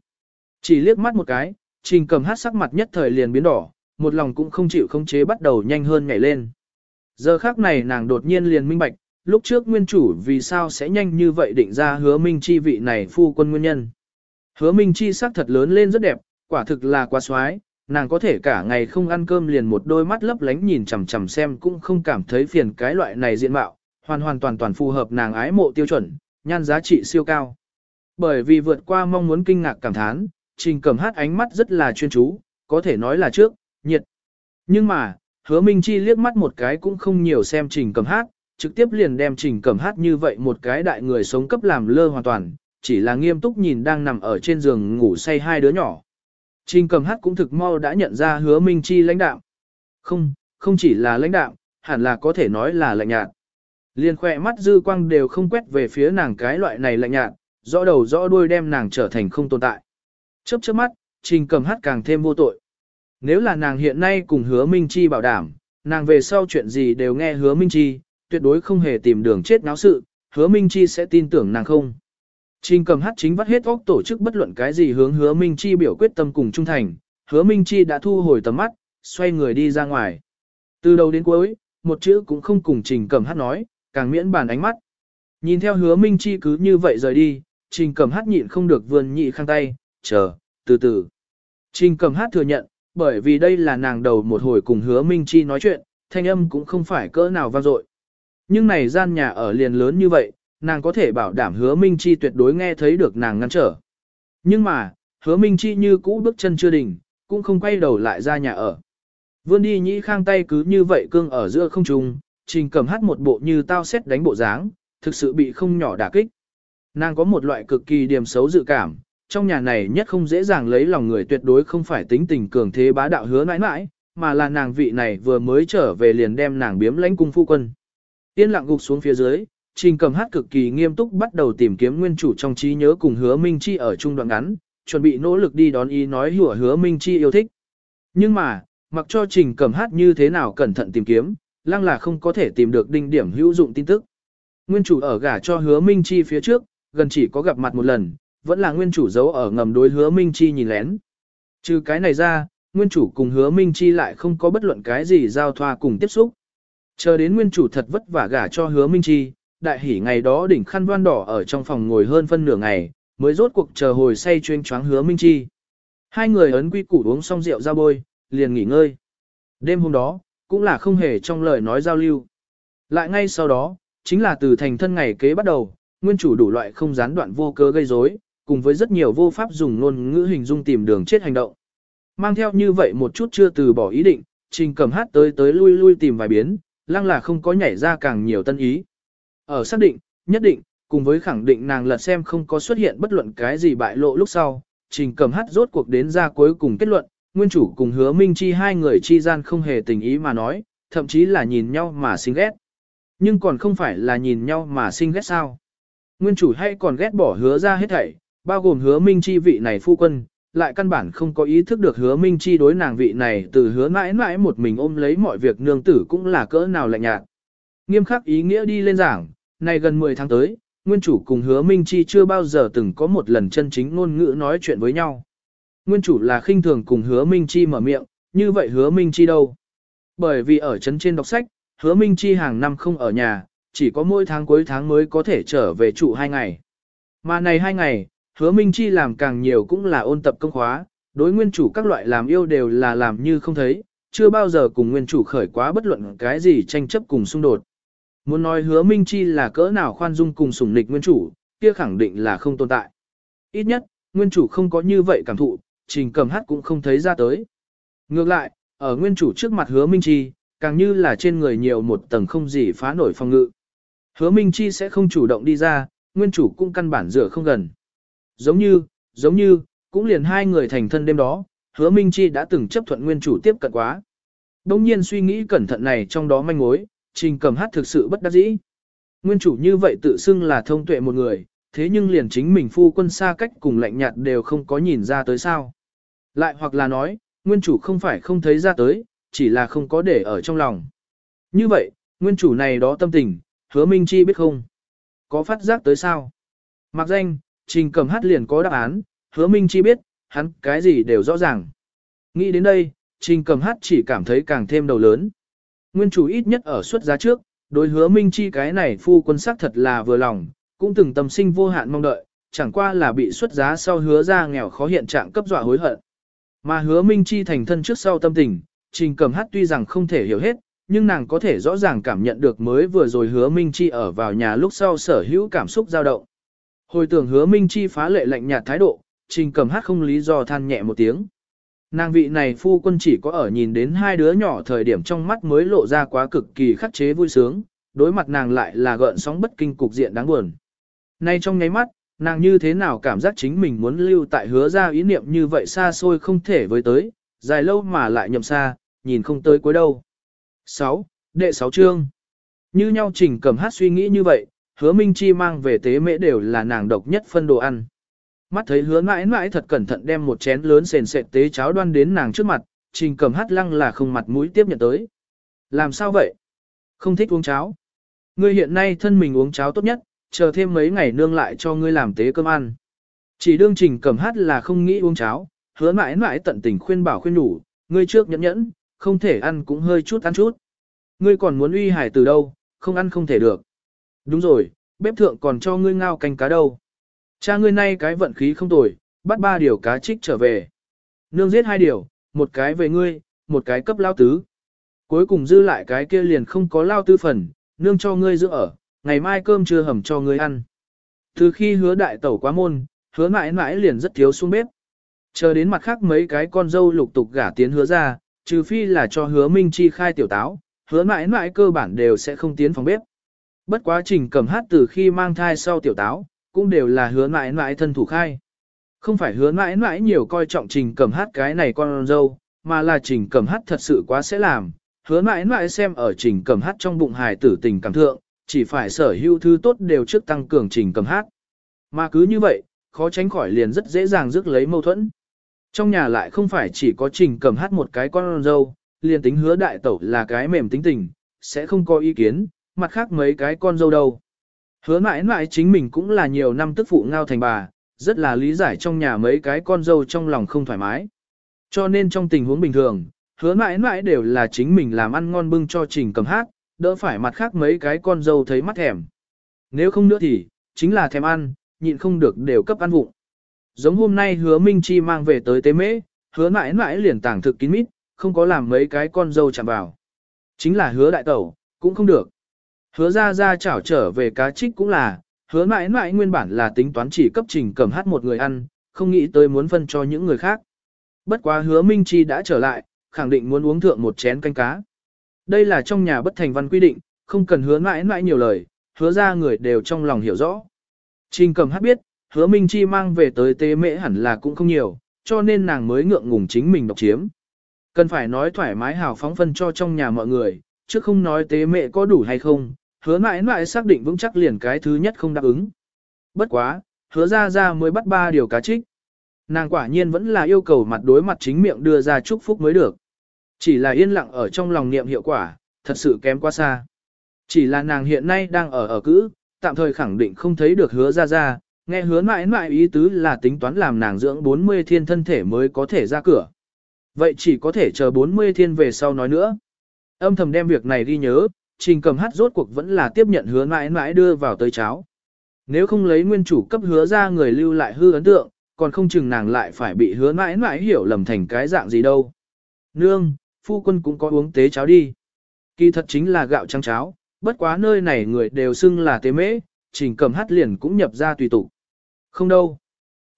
Speaker 1: Chỉ liếc mắt một cái, trình cầm hát sắc mặt nhất thời liền biến đỏ, một lòng cũng không chịu khống chế bắt đầu nhanh hơn nhảy lên. Giờ khác này nàng đột nhiên liền minh bạch, lúc trước nguyên chủ vì sao sẽ nhanh như vậy định ra hứa minh chi vị này phu quân nguyên nhân. Hứa minh chi sắc thật lớn lên rất đẹp, quả thực là quá xoái, nàng có thể cả ngày không ăn cơm liền một đôi mắt lấp lánh nhìn chằm chằm xem cũng không cảm thấy phiền cái loại này diện mạo, hoàn hoàn toàn toàn phù hợp nàng ái mộ tiêu chuẩn, nhan giá trị siêu cao. Bởi vì vượt qua mong muốn kinh ngạc cảm thán, trình cầm hát ánh mắt rất là chuyên chú, có thể nói là trước, nhiệt. Nhưng mà, hứa Minh Chi liếc mắt một cái cũng không nhiều xem trình cầm hát, trực tiếp liền đem trình cầm hát như vậy một cái đại người sống cấp làm lơ hoàn toàn, chỉ là nghiêm túc nhìn đang nằm ở trên giường ngủ say hai đứa nhỏ. Trình cầm hát cũng thực mau đã nhận ra hứa Minh Chi lãnh đạo. Không, không chỉ là lãnh đạo, hẳn là có thể nói là lạnh nhạt. Liên khỏe mắt dư quang đều không quét về phía nàng cái loại này lạnh nhạt, rõ đầu rõ đuôi đem nàng trở thành không tồn tại. Chớp chớp mắt, trình cầm hát càng thêm vô tội. Nếu là nàng hiện nay cùng hứa Minh Chi bảo đảm, nàng về sau chuyện gì đều nghe hứa Minh Chi, tuyệt đối không hề tìm đường chết náo sự, hứa Minh Chi sẽ tin tưởng nàng không. Trình cầm hát chính vắt hết óc tổ chức bất luận cái gì hướng hứa Minh Chi biểu quyết tâm cùng trung thành, hứa Minh Chi đã thu hồi tầm mắt, xoay người đi ra ngoài. Từ đầu đến cuối, một chữ cũng không cùng trình cầm hát nói, càng miễn bàn ánh mắt. Nhìn theo hứa Minh Chi cứ như vậy rời đi, trình cầm hát nhịn không được vươn nhị khang tay, chờ, từ từ. Trình cầm hát thừa nhận, bởi vì đây là nàng đầu một hồi cùng hứa Minh Chi nói chuyện, thanh âm cũng không phải cỡ nào vang dội. Nhưng này gian nhà ở liền lớn như vậy, nàng có thể bảo đảm hứa Minh Chi tuyệt đối nghe thấy được nàng ngăn trở. Nhưng mà, hứa Minh Chi như cũ bước chân chưa đỉnh, cũng không quay đầu lại ra nhà ở. Vươn đi nhĩ khang tay cứ như vậy cương ở giữa không trung, trình cầm hát một bộ như tao xét đánh bộ dáng, thực sự bị không nhỏ đả kích. Nàng có một loại cực kỳ điểm xấu dự cảm, trong nhà này nhất không dễ dàng lấy lòng người tuyệt đối không phải tính tình cường thế bá đạo hứa mãi mãi, mà là nàng vị này vừa mới trở về liền đem nàng biếm lãnh cung phu quân. Yên lặng gục xuống phía dưới, Trình cầm hát cực kỳ nghiêm túc bắt đầu tìm kiếm nguyên chủ trong trí nhớ cùng hứa Minh Chi ở trung đoạn ngắn, chuẩn bị nỗ lực đi đón ý nói hùa hứa Minh Chi yêu thích. Nhưng mà, mặc cho trình cầm hát như thế nào cẩn thận tìm kiếm, lăng là không có thể tìm được đinh điểm hữu dụng tin tức. Nguyên chủ ở gả cho hứa Minh Chi phía trước, gần chỉ có gặp mặt một lần, vẫn là nguyên chủ giấu ở ngầm đối hứa Minh Chi nhìn lén. Trừ cái này ra, nguyên chủ cùng hứa Minh Chi lại không có bất luận cái gì giao thoa cùng tiếp xúc. Chờ đến nguyên chủ thật vất vả gả cho hứa Minh Chi, đại hỉ ngày đó đỉnh khăn đoan đỏ ở trong phòng ngồi hơn phân nửa ngày, mới rốt cuộc chờ hồi say chuyên choáng hứa Minh Chi. Hai người ấn quy củ uống xong rượu ra bôi, liền nghỉ ngơi. Đêm hôm đó, cũng là không hề trong lời nói giao lưu. Lại ngay sau đó, chính là từ thành thân ngày kế bắt đầu, nguyên chủ đủ loại không gián đoạn vô cớ gây rối, cùng với rất nhiều vô pháp dùng ngôn ngữ hình dung tìm đường chết hành động. Mang theo như vậy một chút chưa từ bỏ ý định, trình cầm hát tới tới lui lui tìm vài biến, lăng là không có nhảy ra càng nhiều tân ý. Ở xác định, nhất định, cùng với khẳng định nàng lật xem không có xuất hiện bất luận cái gì bại lộ lúc sau, trình cầm hát rốt cuộc đến ra cuối cùng kết luận, nguyên chủ cùng hứa minh chi hai người chi gian không hề tình ý mà nói, thậm chí là nhìn nhau mà sinh ghét. Nhưng còn không phải là nhìn nhau mà sinh ghét sao. Nguyên chủ hay còn ghét bỏ hứa ra hết thảy, bao gồm hứa minh chi vị này phu quân, lại căn bản không có ý thức được hứa minh chi đối nàng vị này từ hứa mãi mãi một mình ôm lấy mọi việc nương tử cũng là cỡ nào lạnh nhạt. Nghiêm khắc ý nghĩa đi lên giảng, này gần 10 tháng tới, nguyên chủ cùng hứa Minh Chi chưa bao giờ từng có một lần chân chính ngôn ngữ nói chuyện với nhau. Nguyên chủ là khinh thường cùng hứa Minh Chi mở miệng, như vậy hứa Minh Chi đâu? Bởi vì ở trấn trên đọc sách, hứa Minh Chi hàng năm không ở nhà, chỉ có mỗi tháng cuối tháng mới có thể trở về trụ hai ngày. Mà này hai ngày, hứa Minh Chi làm càng nhiều cũng là ôn tập công khóa, đối nguyên chủ các loại làm yêu đều là làm như không thấy, chưa bao giờ cùng nguyên chủ khởi quá bất luận cái gì tranh chấp cùng xung đột. Muốn nói hứa Minh Chi là cỡ nào khoan dung cùng sủng nịch nguyên chủ, kia khẳng định là không tồn tại. Ít nhất, nguyên chủ không có như vậy cảm thụ, trình cầm hát cũng không thấy ra tới. Ngược lại, ở nguyên chủ trước mặt hứa Minh Chi, càng như là trên người nhiều một tầng không gì phá nổi phong ngự. Hứa Minh Chi sẽ không chủ động đi ra, nguyên chủ cũng căn bản rửa không gần. Giống như, giống như, cũng liền hai người thành thân đêm đó, hứa Minh Chi đã từng chấp thuận nguyên chủ tiếp cận quá. Đông nhiên suy nghĩ cẩn thận này trong đó manh mối, trình cầm hát thực sự bất đắc dĩ. Nguyên chủ như vậy tự xưng là thông tuệ một người, thế nhưng liền chính mình phu quân xa cách cùng lạnh nhạt đều không có nhìn ra tới sao. Lại hoặc là nói, nguyên chủ không phải không thấy ra tới, chỉ là không có để ở trong lòng. Như vậy, nguyên chủ này đó tâm tình, hứa Minh Chi biết không? Có phát giác tới sao? Mặc danh, trình cầm hát liền có đáp án, hứa Minh Chi biết, hắn cái gì đều rõ ràng. Nghĩ đến đây, trình cầm hát chỉ cảm thấy càng thêm đầu lớn. Nguyên chủ ít nhất ở xuất giá trước, đối hứa minh chi cái này phu quân sắc thật là vừa lòng, cũng từng tâm sinh vô hạn mong đợi, chẳng qua là bị xuất giá sau hứa ra nghèo khó hiện trạng cấp dọa hối hận. Mà hứa Minh Chi thành thân trước sau tâm tình, trình cầm hát tuy rằng không thể hiểu hết, nhưng nàng có thể rõ ràng cảm nhận được mới vừa rồi hứa Minh Chi ở vào nhà lúc sau sở hữu cảm xúc dao động. Hồi tưởng hứa Minh Chi phá lệ lạnh nhạt thái độ, trình cầm hát không lý do than nhẹ một tiếng. Nàng vị này phu quân chỉ có ở nhìn đến hai đứa nhỏ thời điểm trong mắt mới lộ ra quá cực kỳ khắc chế vui sướng, đối mặt nàng lại là gợn sóng bất kinh cục diện đáng buồn. Nay trong nháy mắt, nàng như thế nào cảm giác chính mình muốn lưu tại hứa ra ý niệm như vậy xa xôi không thể với tới, dài lâu mà lại nhầm xa, nhìn không tới cuối đâu. 6. Đệ 6 chương Như nhau trình cầm hát suy nghĩ như vậy, hứa Minh Chi mang về tế mễ đều là nàng độc nhất phân đồ ăn. Mắt thấy hứa mãi mãi thật cẩn thận đem một chén lớn sền sệt tế cháo đoan đến nàng trước mặt, trình cầm hát lăng là không mặt mũi tiếp nhận tới. Làm sao vậy? Không thích uống cháo. Ngươi hiện nay thân mình uống cháo tốt nhất, chờ thêm mấy ngày nương lại cho ngươi làm tế cơm ăn. Chỉ đương trình cầm hát là không nghĩ uống cháo, hứa mãi mãi tận tình khuyên bảo khuyên đủ, ngươi trước nhẫn nhẫn, không thể ăn cũng hơi chút ăn chút. Ngươi còn muốn uy hải từ đâu, không ăn không thể được. Đúng rồi, bếp thượng còn cho ngươi ngao canh cá đâu. Cha ngươi nay cái vận khí không tồi, bắt ba điều cá trích trở về. Nương giết hai điều, một cái về ngươi, một cái cấp lao tứ. Cuối cùng dư lại cái kia liền không có lao tư phần, nương cho ngươi giữ ở, ngày mai cơm trưa hầm cho ngươi ăn. Từ khi hứa đại tẩu quá môn, hứa mãi mãi liền rất thiếu xuống bếp. Chờ đến mặt khác mấy cái con dâu lục tục gả tiến hứa ra, trừ phi là cho hứa minh chi khai tiểu táo, hứa mãi mãi cơ bản đều sẽ không tiến phòng bếp. Bất quá trình cầm hát từ khi mang thai sau tiểu táo, cũng đều là hứa mãi mãi thân thủ khai. Không phải hứa mãi mãi nhiều coi trọng trình cầm hát cái này con dâu, mà là trình cầm hát thật sự quá sẽ làm. Hứa mãi mãi xem ở trình cầm hát trong bụng hài tử tình cảm thượng, chỉ phải sở hữu thứ tốt đều trước tăng cường trình cầm hát. Mà cứ như vậy, khó tránh khỏi liền rất dễ dàng rước lấy mâu thuẫn. Trong nhà lại không phải chỉ có trình cầm hát một cái con dâu, liền tính hứa đại tẩu là cái mềm tính tình, sẽ không có ý kiến, mặt khác mấy cái con dâu đâu. Hứa mãi mãi chính mình cũng là nhiều năm tức phụ ngao thành bà, rất là lý giải trong nhà mấy cái con dâu trong lòng không thoải mái. Cho nên trong tình huống bình thường, hứa mãi mãi đều là chính mình làm ăn ngon bưng cho trình cầm hát, đỡ phải mặt khác mấy cái con dâu thấy mắt thèm. Nếu không nữa thì, chính là thèm ăn, nhịn không được đều cấp ăn vụng. Giống hôm nay hứa Minh Chi mang về tới tế mễ, hứa mãi mãi liền tảng thực kín mít, không có làm mấy cái con dâu chạm vào. Chính là hứa đại tẩu, cũng không được. Hứa ra ra chảo trở về cá trích cũng là, hứa mãi mãi nguyên bản là tính toán chỉ cấp trình cầm hát một người ăn, không nghĩ tới muốn phân cho những người khác. Bất quá hứa Minh Chi đã trở lại, khẳng định muốn uống thượng một chén canh cá. Đây là trong nhà bất thành văn quy định, không cần hứa mãi mãi nhiều lời, hứa ra người đều trong lòng hiểu rõ. Trình cầm hát biết, hứa Minh Chi mang về tới tế mễ hẳn là cũng không nhiều, cho nên nàng mới ngượng ngùng chính mình độc chiếm. Cần phải nói thoải mái hào phóng phân cho trong nhà mọi người, chứ không nói tế mẹ có đủ hay không, hứa mãi mãi xác định vững chắc liền cái thứ nhất không đáp ứng. Bất quá, hứa ra ra mới bắt ba điều cá trích. Nàng quả nhiên vẫn là yêu cầu mặt đối mặt chính miệng đưa ra chúc phúc mới được. Chỉ là yên lặng ở trong lòng niệm hiệu quả, thật sự kém quá xa. Chỉ là nàng hiện nay đang ở ở cữ, tạm thời khẳng định không thấy được hứa ra ra, nghe hứa mãi mãi ý tứ là tính toán làm nàng dưỡng 40 thiên thân thể mới có thể ra cửa. Vậy chỉ có thể chờ 40 thiên về sau nói nữa. Âm thầm đem việc này ghi nhớ, trình cầm hát rốt cuộc vẫn là tiếp nhận hứa mãi mãi đưa vào tới cháo. Nếu không lấy nguyên chủ cấp hứa ra người lưu lại hư ấn tượng, còn không chừng nàng lại phải bị hứa mãi mãi hiểu lầm thành cái dạng gì đâu. Nương, phu quân cũng có uống tế cháo đi. Kỳ thật chính là gạo trắng cháo, bất quá nơi này người đều xưng là tế mễ, trình cầm hát liền cũng nhập ra tùy tụ. Không đâu.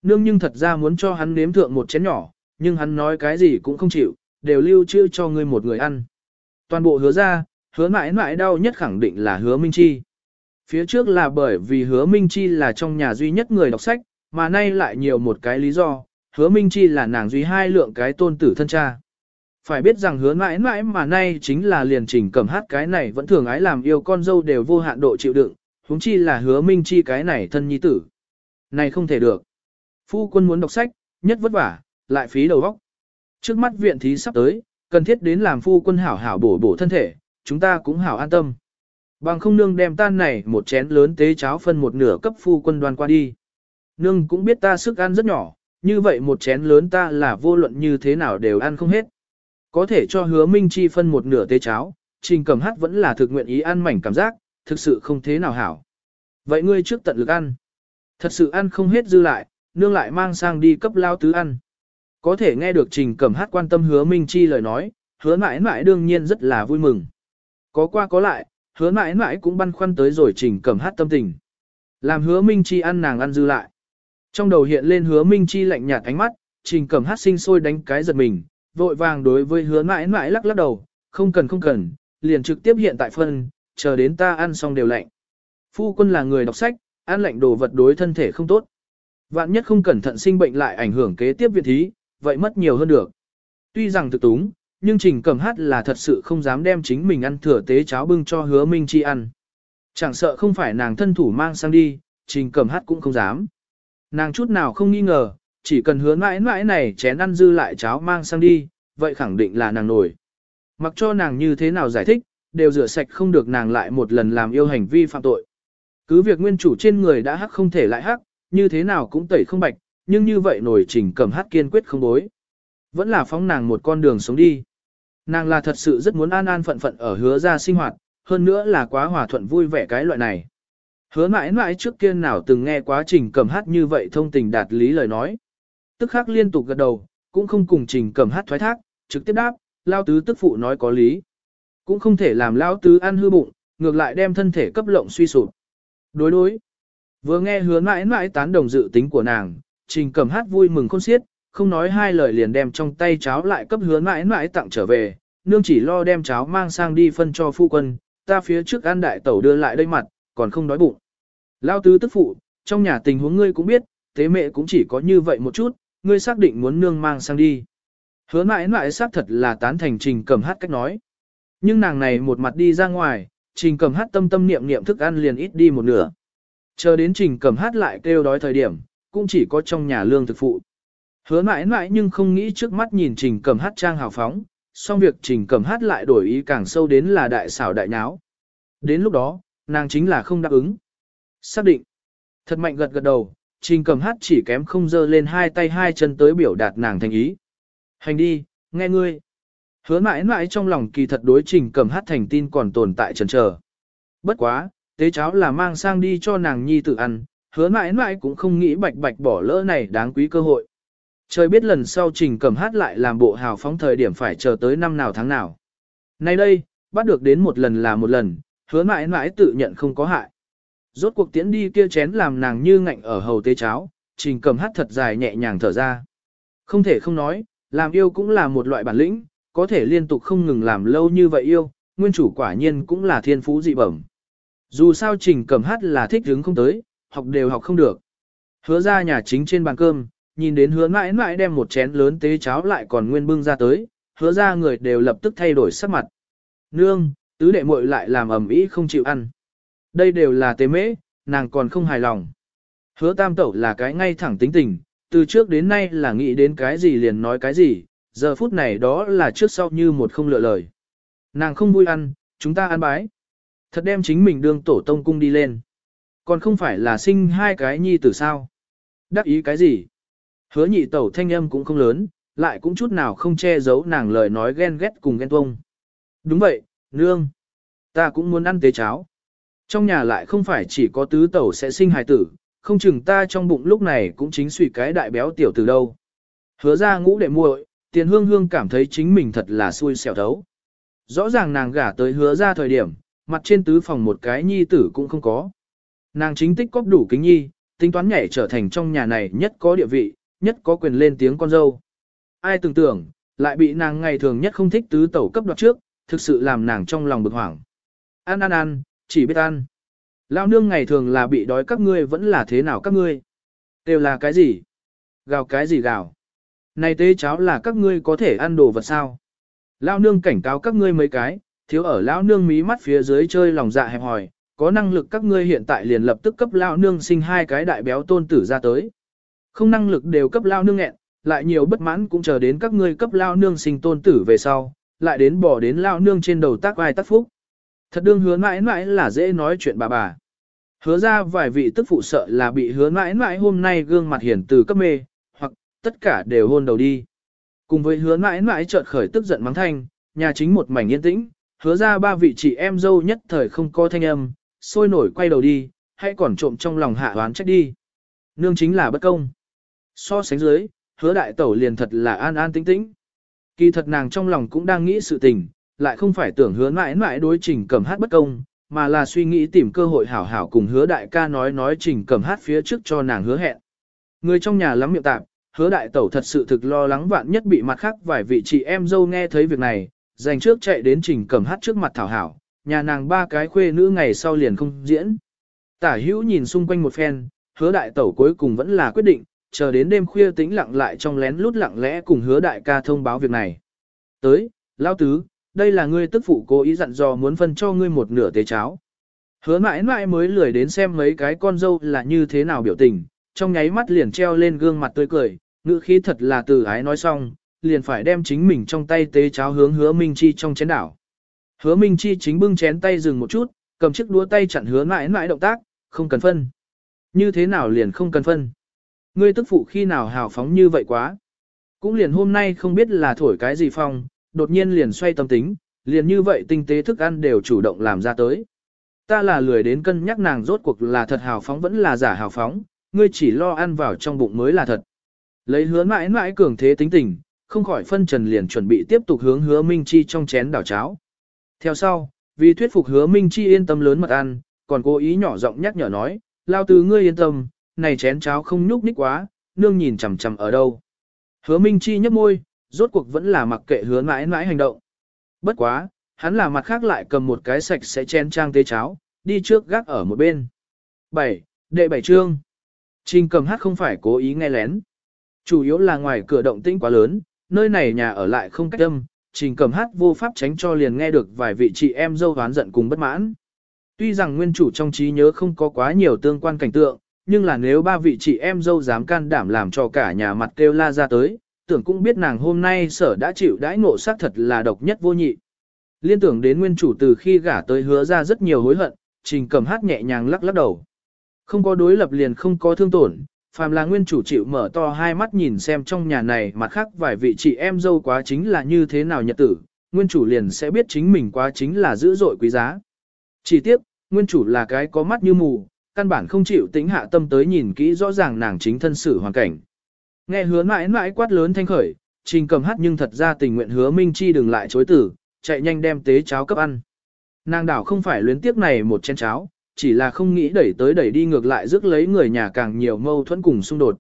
Speaker 1: Nương nhưng thật ra muốn cho hắn nếm thượng một chén nhỏ, nhưng hắn nói cái gì cũng không chịu, đều lưu trữ cho ngươi một người ăn. Toàn bộ hứa ra, hứa mãi mãi đau nhất khẳng định là hứa Minh Chi. Phía trước là bởi vì hứa Minh Chi là trong nhà duy nhất người đọc sách, mà nay lại nhiều một cái lý do, hứa Minh Chi là nàng duy hai lượng cái tôn tử thân cha. Phải biết rằng hứa mãi mãi mà nay chính là liền trình cầm hát cái này vẫn thường ái làm yêu con dâu đều vô hạn độ chịu đựng, huống chi là hứa Minh Chi cái này thân nhi tử. Này không thể được. Phu quân muốn đọc sách, nhất vất vả, lại phí đầu óc. Trước mắt viện thí sắp tới, cần thiết đến làm phu quân hảo hảo bổ bổ thân thể, chúng ta cũng hảo an tâm. Bằng không nương đem tan này một chén lớn tế cháo phân một nửa cấp phu quân đoàn qua đi. Nương cũng biết ta sức ăn rất nhỏ, như vậy một chén lớn ta là vô luận như thế nào đều ăn không hết. Có thể cho hứa Minh Chi phân một nửa tế cháo, trình cầm hát vẫn là thực nguyện ý ăn mảnh cảm giác, thực sự không thế nào hảo. Vậy ngươi trước tận lực ăn. Thật sự ăn không hết dư lại, nương lại mang sang đi cấp lao tứ ăn. Có thể nghe được Trình Cẩm Hát quan tâm hứa Minh Chi lời nói, hứa mãi mãi đương nhiên rất là vui mừng. Có qua có lại, hứa mãi mãi cũng băn khoăn tới rồi Trình Cẩm Hát tâm tình. Làm hứa Minh Chi ăn nàng ăn dư lại. Trong đầu hiện lên hứa Minh Chi lạnh nhạt ánh mắt, Trình Cẩm Hát sinh sôi đánh cái giật mình, vội vàng đối với hứa mãi mãi lắc lắc đầu, không cần không cần, liền trực tiếp hiện tại phân, chờ đến ta ăn xong đều lạnh. Phu quân là người đọc sách, ăn lạnh đồ vật đối thân thể không tốt. Vạn nhất không cẩn thận sinh bệnh lại ảnh hưởng kế tiếp viện thí, vậy mất nhiều hơn được. Tuy rằng thực túng, nhưng Trình Cẩm Hát là thật sự không dám đem chính mình ăn thừa tế cháo bưng cho hứa Minh Chi ăn. Chẳng sợ không phải nàng thân thủ mang sang đi, Trình Cẩm Hát cũng không dám. Nàng chút nào không nghi ngờ, chỉ cần hứa mãi mãi này chén ăn dư lại cháo mang sang đi, vậy khẳng định là nàng nổi. Mặc cho nàng như thế nào giải thích, đều rửa sạch không được nàng lại một lần làm yêu hành vi phạm tội. Cứ việc nguyên chủ trên người đã hắc không thể lại hắc, như thế nào cũng tẩy không bạch, nhưng như vậy nổi trình cầm hát kiên quyết không bối. Vẫn là phóng nàng một con đường sống đi. Nàng là thật sự rất muốn an an phận phận ở hứa ra sinh hoạt, hơn nữa là quá hòa thuận vui vẻ cái loại này. Hứa mãi mãi trước kia nào từng nghe quá trình cầm hát như vậy thông tình đạt lý lời nói. Tức khắc liên tục gật đầu, cũng không cùng trình cầm hát thoái thác, trực tiếp đáp, lao tứ tức phụ nói có lý. Cũng không thể làm lao tứ ăn hư bụng, ngược lại đem thân thể cấp lộng suy sụp. Đối đối. Vừa nghe hứa mãi mãi tán đồng dự tính của nàng, trình cầm hát vui mừng khôn xiết, không nói hai lời liền đem trong tay cháo lại cấp hứa mãi mãi tặng trở về, nương chỉ lo đem cháo mang sang đi phân cho phu quân, ta phía trước ăn đại tẩu đưa lại đây mặt, còn không đói bụng. Lao tứ tức phụ, trong nhà tình huống ngươi cũng biết, thế mẹ cũng chỉ có như vậy một chút, ngươi xác định muốn nương mang sang đi. Hứa mãi mãi xác thật là tán thành trình cầm hát cách nói. Nhưng nàng này một mặt đi ra ngoài, trình cầm hát tâm tâm niệm niệm thức ăn liền ít đi một nửa. Chờ đến trình cầm hát lại kêu đói thời điểm, cũng chỉ có trong nhà lương thực phụ. Hứa mãi mãi nhưng không nghĩ trước mắt nhìn trình cầm hát trang hào phóng, song việc trình cầm hát lại đổi ý càng sâu đến là đại xảo đại nháo. Đến lúc đó, nàng chính là không đáp ứng. Xác định. Thật mạnh gật gật đầu, trình cầm hát chỉ kém không dơ lên hai tay hai chân tới biểu đạt nàng thành ý. Hành đi, nghe ngươi. Hứa mãi mãi trong lòng kỳ thật đối trình cầm hát thành tin còn tồn tại chần chờ. Bất quá, tế cháo là mang sang đi cho nàng nhi tự ăn, hứa mãi mãi cũng không nghĩ bạch bạch bỏ lỡ này đáng quý cơ hội. Trời biết lần sau trình cầm hát lại làm bộ hào phóng thời điểm phải chờ tới năm nào tháng nào. Nay đây, bắt được đến một lần là một lần, hứa mãi mãi tự nhận không có hại. Rốt cuộc tiễn đi kia chén làm nàng như ngạnh ở hầu tế cháo, trình cầm hát thật dài nhẹ nhàng thở ra. Không thể không nói, làm yêu cũng là một loại bản lĩnh, có thể liên tục không ngừng làm lâu như vậy yêu, nguyên chủ quả nhiên cũng là thiên phú dị bẩm. Dù sao trình cầm hát là thích hứng không tới, học đều học không được. Hứa ra nhà chính trên bàn cơm, nhìn đến hứa mãi mãi đem một chén lớn tế cháo lại còn nguyên bưng ra tới, hứa ra người đều lập tức thay đổi sắc mặt. Nương, tứ đệ muội lại làm ẩm ý không chịu ăn. Đây đều là tế mễ, nàng còn không hài lòng. Hứa tam tẩu là cái ngay thẳng tính tình, từ trước đến nay là nghĩ đến cái gì liền nói cái gì, giờ phút này đó là trước sau như một không lựa lời. Nàng không vui ăn, chúng ta ăn bái. Thật đem chính mình đương tổ tông cung đi lên. Còn không phải là sinh hai cái nhi tử sao. Đắc ý cái gì? Hứa nhị tẩu thanh âm cũng không lớn, lại cũng chút nào không che giấu nàng lời nói ghen ghét cùng ghen tuông. Đúng vậy, nương. Ta cũng muốn ăn tế cháo. Trong nhà lại không phải chỉ có tứ tẩu sẽ sinh hài tử, không chừng ta trong bụng lúc này cũng chính suy cái đại béo tiểu từ đâu. Hứa ra ngũ đệ muội, tiền hương hương cảm thấy chính mình thật là xui xẻo thấu. Rõ ràng nàng gả tới hứa ra thời điểm, mặt trên tứ phòng một cái nhi tử cũng không có. Nàng chính tích cóp đủ kính nhi, tính toán nhảy trở thành trong nhà này nhất có địa vị, nhất có quyền lên tiếng con dâu. Ai tưởng tưởng, lại bị nàng ngày thường nhất không thích tứ tẩu cấp đoạt trước, thực sự làm nàng trong lòng bực hoảng. Ăn ăn ăn, chỉ biết ăn. Lao nương ngày thường là bị đói các ngươi vẫn là thế nào các ngươi. Đều là cái gì? Gào cái gì gào? Này tế cháo là các ngươi có thể ăn đồ vật sao? Lao nương cảnh cáo các ngươi mấy cái, thiếu ở lão nương mí mắt phía dưới chơi lòng dạ hẹp hòi, có năng lực các ngươi hiện tại liền lập tức cấp lão nương sinh hai cái đại béo tôn tử ra tới. Không năng lực đều cấp lao nương nghẹn, lại nhiều bất mãn cũng chờ đến các ngươi cấp lao nương sinh tôn tử về sau, lại đến bỏ đến lao nương trên đầu tác vai tác phúc. Thật đương hứa mãi mãi là dễ nói chuyện bà bà. Hứa ra vài vị tức phụ sợ là bị hứa mãi mãi hôm nay gương mặt hiển từ cấp mê, hoặc tất cả đều hôn đầu đi. Cùng với hứa mãi mãi chợt khởi tức giận mắng thanh, nhà chính một mảnh yên tĩnh, hứa ra ba vị chị em dâu nhất thời không có thanh âm, sôi nổi quay đầu đi, hay còn trộm trong lòng hạ oán trách đi. Nương chính là bất công. So sánh dưới, hứa đại tẩu liền thật là an an tĩnh tĩnh. Kỳ thật nàng trong lòng cũng đang nghĩ sự tình, lại không phải tưởng hứa mãi mãi đối trình cầm hát bất công, mà là suy nghĩ tìm cơ hội hảo hảo cùng hứa đại ca nói nói trình cầm hát phía trước cho nàng hứa hẹn. Người trong nhà lắm miệng tạp, hứa đại tẩu thật sự thực lo lắng vạn nhất bị mặt khác vài vị chị em dâu nghe thấy việc này, dành trước chạy đến trình cầm hát trước mặt thảo hảo, nhà nàng ba cái khuê nữ ngày sau liền không diễn. Tả hữu nhìn xung quanh một phen, hứa đại tẩu cuối cùng vẫn là quyết định, chờ đến đêm khuya tĩnh lặng lại trong lén lút lặng lẽ cùng hứa đại ca thông báo việc này. Tới, lao tứ, đây là ngươi tức phụ cố ý dặn dò muốn phân cho ngươi một nửa tế cháo. Hứa mãi mãi mới lười đến xem mấy cái con dâu là như thế nào biểu tình, trong nháy mắt liền treo lên gương mặt tươi cười, ngữ khí thật là từ ái nói xong, liền phải đem chính mình trong tay tế cháo hướng hứa Minh Chi trong chén đảo. Hứa Minh Chi chính bưng chén tay dừng một chút, cầm chiếc đũa tay chặn hứa mãi mãi động tác, không cần phân. Như thế nào liền không cần phân. Ngươi tức phụ khi nào hào phóng như vậy quá. Cũng liền hôm nay không biết là thổi cái gì phong, đột nhiên liền xoay tâm tính, liền như vậy tinh tế thức ăn đều chủ động làm ra tới. Ta là lười đến cân nhắc nàng rốt cuộc là thật hào phóng vẫn là giả hào phóng, ngươi chỉ lo ăn vào trong bụng mới là thật. Lấy hứa mãi mãi cường thế tính tình, không khỏi phân trần liền chuẩn bị tiếp tục hướng hứa Minh Chi trong chén đảo cháo. Theo sau, vì thuyết phục hứa Minh Chi yên tâm lớn mật ăn, còn cố ý nhỏ giọng nhắc nhở nói, lao từ ngươi yên tâm, này chén cháo không nhúc nhích quá, nương nhìn chằm chằm ở đâu. Hứa Minh Chi nhấp môi, rốt cuộc vẫn là mặc kệ hứa mãi mãi hành động. Bất quá, hắn là mặt khác lại cầm một cái sạch sẽ chen trang tế cháo, đi trước gác ở một bên. 7. Đệ bảy chương. Trình cầm hát không phải cố ý nghe lén. Chủ yếu là ngoài cửa động tĩnh quá lớn, nơi này nhà ở lại không cách âm, trình cầm hát vô pháp tránh cho liền nghe được vài vị chị em dâu hoán giận cùng bất mãn. Tuy rằng nguyên chủ trong trí nhớ không có quá nhiều tương quan cảnh tượng, nhưng là nếu ba vị chị em dâu dám can đảm làm cho cả nhà mặt kêu la ra tới, tưởng cũng biết nàng hôm nay sở đã chịu đãi ngộ xác thật là độc nhất vô nhị. Liên tưởng đến nguyên chủ từ khi gả tới hứa ra rất nhiều hối hận, trình cầm hát nhẹ nhàng lắc lắc đầu. Không có đối lập liền không có thương tổn, phàm là nguyên chủ chịu mở to hai mắt nhìn xem trong nhà này mặt khác vài vị chị em dâu quá chính là như thế nào nhật tử, nguyên chủ liền sẽ biết chính mình quá chính là dữ dội quý giá. Chỉ tiếc, nguyên chủ là cái có mắt như mù, căn bản không chịu tính hạ tâm tới nhìn kỹ rõ ràng nàng chính thân sự hoàn cảnh. Nghe hứa mãi mãi quát lớn thanh khởi, trình cầm hát nhưng thật ra tình nguyện hứa Minh Chi đừng lại chối tử, chạy nhanh đem tế cháo cấp ăn. Nàng đảo không phải luyến tiếc này một chén cháo, chỉ là không nghĩ đẩy tới đẩy đi ngược lại rước lấy người nhà càng nhiều mâu thuẫn cùng xung đột.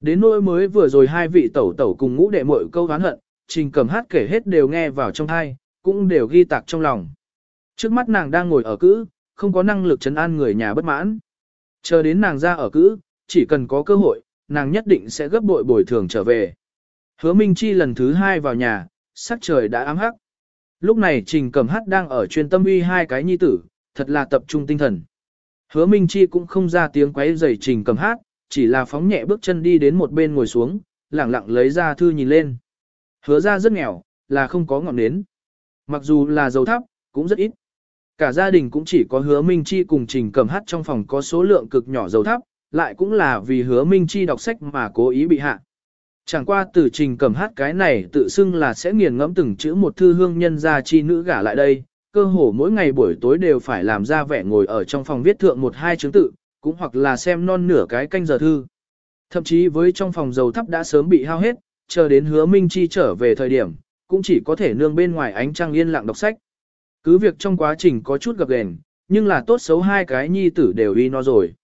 Speaker 1: Đến nỗi mới vừa rồi hai vị tẩu tẩu cùng ngũ đệ muội câu hán hận, trình cầm hát kể hết đều nghe vào trong thai, cũng đều ghi tạc trong lòng. Trước mắt nàng đang ngồi ở cữ, không có năng lực chấn an người nhà bất mãn. Chờ đến nàng ra ở cữ, chỉ cần có cơ hội, nàng nhất định sẽ gấp bội bồi thường trở về. Hứa Minh Chi lần thứ hai vào nhà, sắc trời đã ám hắc. Lúc này Trình Cẩm Hát đang ở chuyên tâm uy hai cái nhi tử, thật là tập trung tinh thần. Hứa Minh Chi cũng không ra tiếng quấy rầy Trình Cẩm Hát, chỉ là phóng nhẹ bước chân đi đến một bên ngồi xuống, lẳng lặng lấy ra thư nhìn lên. Hứa ra rất nghèo, là không có ngọn nến. Mặc dù là dầu thắp, cũng rất ít. Cả gia đình cũng chỉ có hứa Minh Chi cùng Trình Cẩm Hát trong phòng có số lượng cực nhỏ dầu thắp, lại cũng là vì hứa Minh Chi đọc sách mà cố ý bị hạ. Chẳng qua từ trình cầm hát cái này tự xưng là sẽ nghiền ngẫm từng chữ một thư hương nhân gia chi nữ gả lại đây, cơ hồ mỗi ngày buổi tối đều phải làm ra vẻ ngồi ở trong phòng viết thượng một hai chứng tự, cũng hoặc là xem non nửa cái canh giờ thư. Thậm chí với trong phòng dầu thắp đã sớm bị hao hết, chờ đến hứa Minh Chi trở về thời điểm, cũng chỉ có thể nương bên ngoài ánh trăng yên lặng đọc sách. Cứ việc trong quá trình có chút gặp gền, nhưng là tốt xấu hai cái nhi tử đều y no rồi.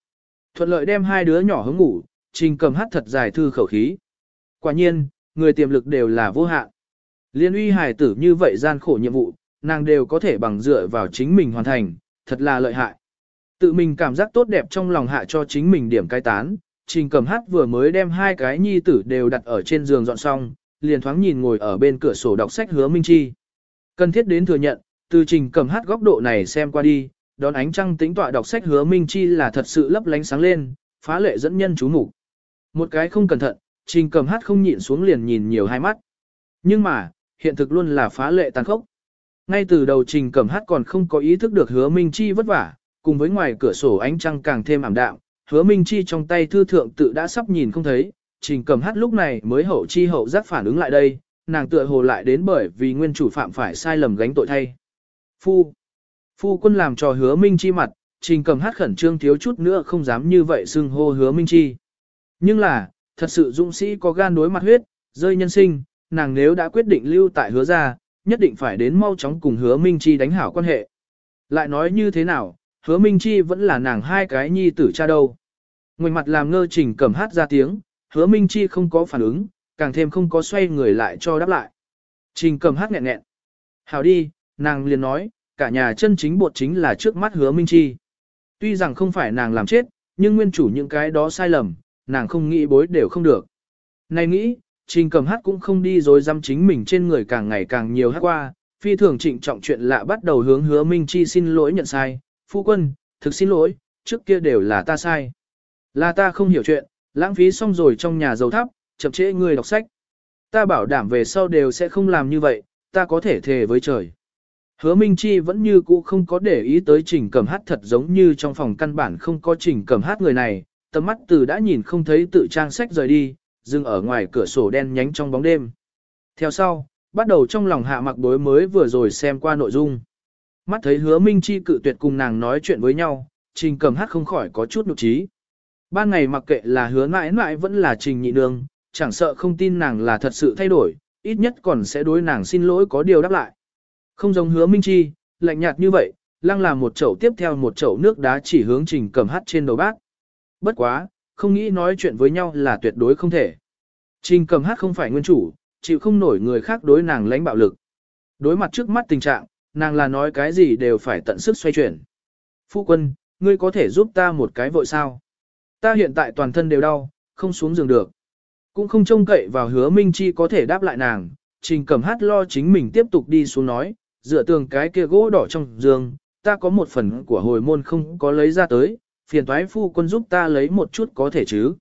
Speaker 1: Thuận lợi đem hai đứa nhỏ hướng ngủ, trình cầm hát thật dài thư khẩu khí. Quả nhiên, người tiềm lực đều là vô hạn. Liên uy hài tử như vậy gian khổ nhiệm vụ, nàng đều có thể bằng dựa vào chính mình hoàn thành, thật là lợi hại. Tự mình cảm giác tốt đẹp trong lòng hạ cho chính mình điểm cai tán, trình cầm hát vừa mới đem hai cái nhi tử đều đặt ở trên giường dọn xong, liền thoáng nhìn ngồi ở bên cửa sổ đọc sách hứa Minh Chi. Cần thiết đến thừa nhận, từ trình cầm hát góc độ này xem qua đi, đón ánh trăng tính tọa đọc sách hứa Minh Chi là thật sự lấp lánh sáng lên, phá lệ dẫn nhân chú mục Một cái không cẩn thận, trình cầm hát không nhịn xuống liền nhìn nhiều hai mắt. Nhưng mà, hiện thực luôn là phá lệ tàn khốc. Ngay từ đầu trình cầm hát còn không có ý thức được hứa Minh Chi vất vả, cùng với ngoài cửa sổ ánh trăng càng thêm ảm đạm, hứa Minh Chi trong tay thư thượng tự đã sắp nhìn không thấy, trình cầm hát lúc này mới hậu chi hậu giác phản ứng lại đây, nàng tựa hồ lại đến bởi vì nguyên chủ phạm phải sai lầm gánh tội thay. Phu Phu quân làm trò hứa Minh Chi mặt, trình cầm hát khẩn trương thiếu chút nữa không dám như vậy xưng hô hứa Minh Chi. Nhưng là, thật sự dũng sĩ có gan đối mặt huyết, rơi nhân sinh, nàng nếu đã quyết định lưu tại hứa ra, nhất định phải đến mau chóng cùng hứa Minh Chi đánh hảo quan hệ. Lại nói như thế nào, hứa Minh Chi vẫn là nàng hai cái nhi tử cha đâu. Ngoài mặt làm ngơ trình cầm hát ra tiếng, hứa Minh Chi không có phản ứng, càng thêm không có xoay người lại cho đáp lại. Trình cầm hát nghẹn nghẹn. Hảo đi, nàng liền nói, cả nhà chân chính bột chính là trước mắt hứa Minh Chi. Tuy rằng không phải nàng làm chết, nhưng nguyên chủ những cái đó sai lầm, nàng không nghĩ bối đều không được. Này nghĩ, trình cầm hát cũng không đi rồi dăm chính mình trên người càng ngày càng nhiều hát qua, phi thường trịnh trọng chuyện lạ bắt đầu hướng hứa Minh Chi xin lỗi nhận sai, phu quân, thực xin lỗi, trước kia đều là ta sai. Là ta không hiểu chuyện, lãng phí xong rồi trong nhà dầu thắp, chậm trễ người đọc sách. Ta bảo đảm về sau đều sẽ không làm như vậy, ta có thể thề với trời. Hứa Minh Chi vẫn như cũ không có để ý tới trình cầm hát thật giống như trong phòng căn bản không có trình cầm hát người này, tầm mắt từ đã nhìn không thấy tự trang sách rời đi, dừng ở ngoài cửa sổ đen nhánh trong bóng đêm. Theo sau, bắt đầu trong lòng hạ mặc bối mới vừa rồi xem qua nội dung. Mắt thấy hứa Minh Chi cự tuyệt cùng nàng nói chuyện với nhau, trình cầm hát không khỏi có chút nụ trí. Ban ngày mặc kệ là hứa mãi mãi vẫn là trình nhị nương, chẳng sợ không tin nàng là thật sự thay đổi, ít nhất còn sẽ đối nàng xin lỗi có điều đáp lại. Không giống hứa Minh Chi, lạnh nhạt như vậy, lăng làm một chậu tiếp theo một chậu nước đá chỉ hướng trình cầm hát trên đầu bát. Bất quá, không nghĩ nói chuyện với nhau là tuyệt đối không thể. Trình cầm hát không phải nguyên chủ, chịu không nổi người khác đối nàng lãnh bạo lực. Đối mặt trước mắt tình trạng, nàng là nói cái gì đều phải tận sức xoay chuyển. Phu quân, ngươi có thể giúp ta một cái vội sao? Ta hiện tại toàn thân đều đau, không xuống giường được. Cũng không trông cậy vào hứa Minh Chi có thể đáp lại nàng, trình cầm hát lo chính mình tiếp tục đi xuống nói, dựa tường cái kia gỗ đỏ trong giường, ta có một phần của hồi môn không có lấy ra tới, phiền toái phu quân giúp ta lấy một chút có thể chứ.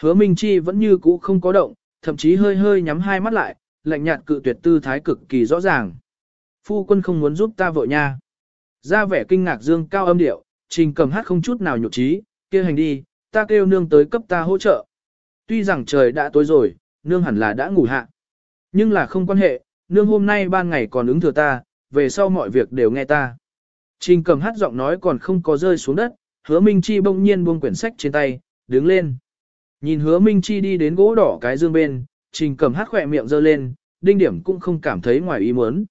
Speaker 1: Hứa Minh Chi vẫn như cũ không có động, thậm chí hơi hơi nhắm hai mắt lại, lạnh nhạt cự tuyệt tư thái cực kỳ rõ ràng. Phu quân không muốn giúp ta vợ nha. Ra vẻ kinh ngạc dương cao âm điệu, trình cầm hát không chút nào nhục trí, kia hành đi, ta kêu nương tới cấp ta hỗ trợ. Tuy rằng trời đã tối rồi, nương hẳn là đã ngủ hạ. Nhưng là không quan hệ, nương hôm nay ban ngày còn ứng thừa ta, về sau mọi việc đều nghe ta. Trình cầm hát giọng nói còn không có rơi xuống đất, hứa Minh Chi bỗng nhiên buông quyển sách trên tay, đứng lên. Nhìn hứa Minh Chi đi đến gỗ đỏ cái dương bên, trình cầm hát khỏe miệng giơ lên, đinh điểm cũng không cảm thấy ngoài ý muốn.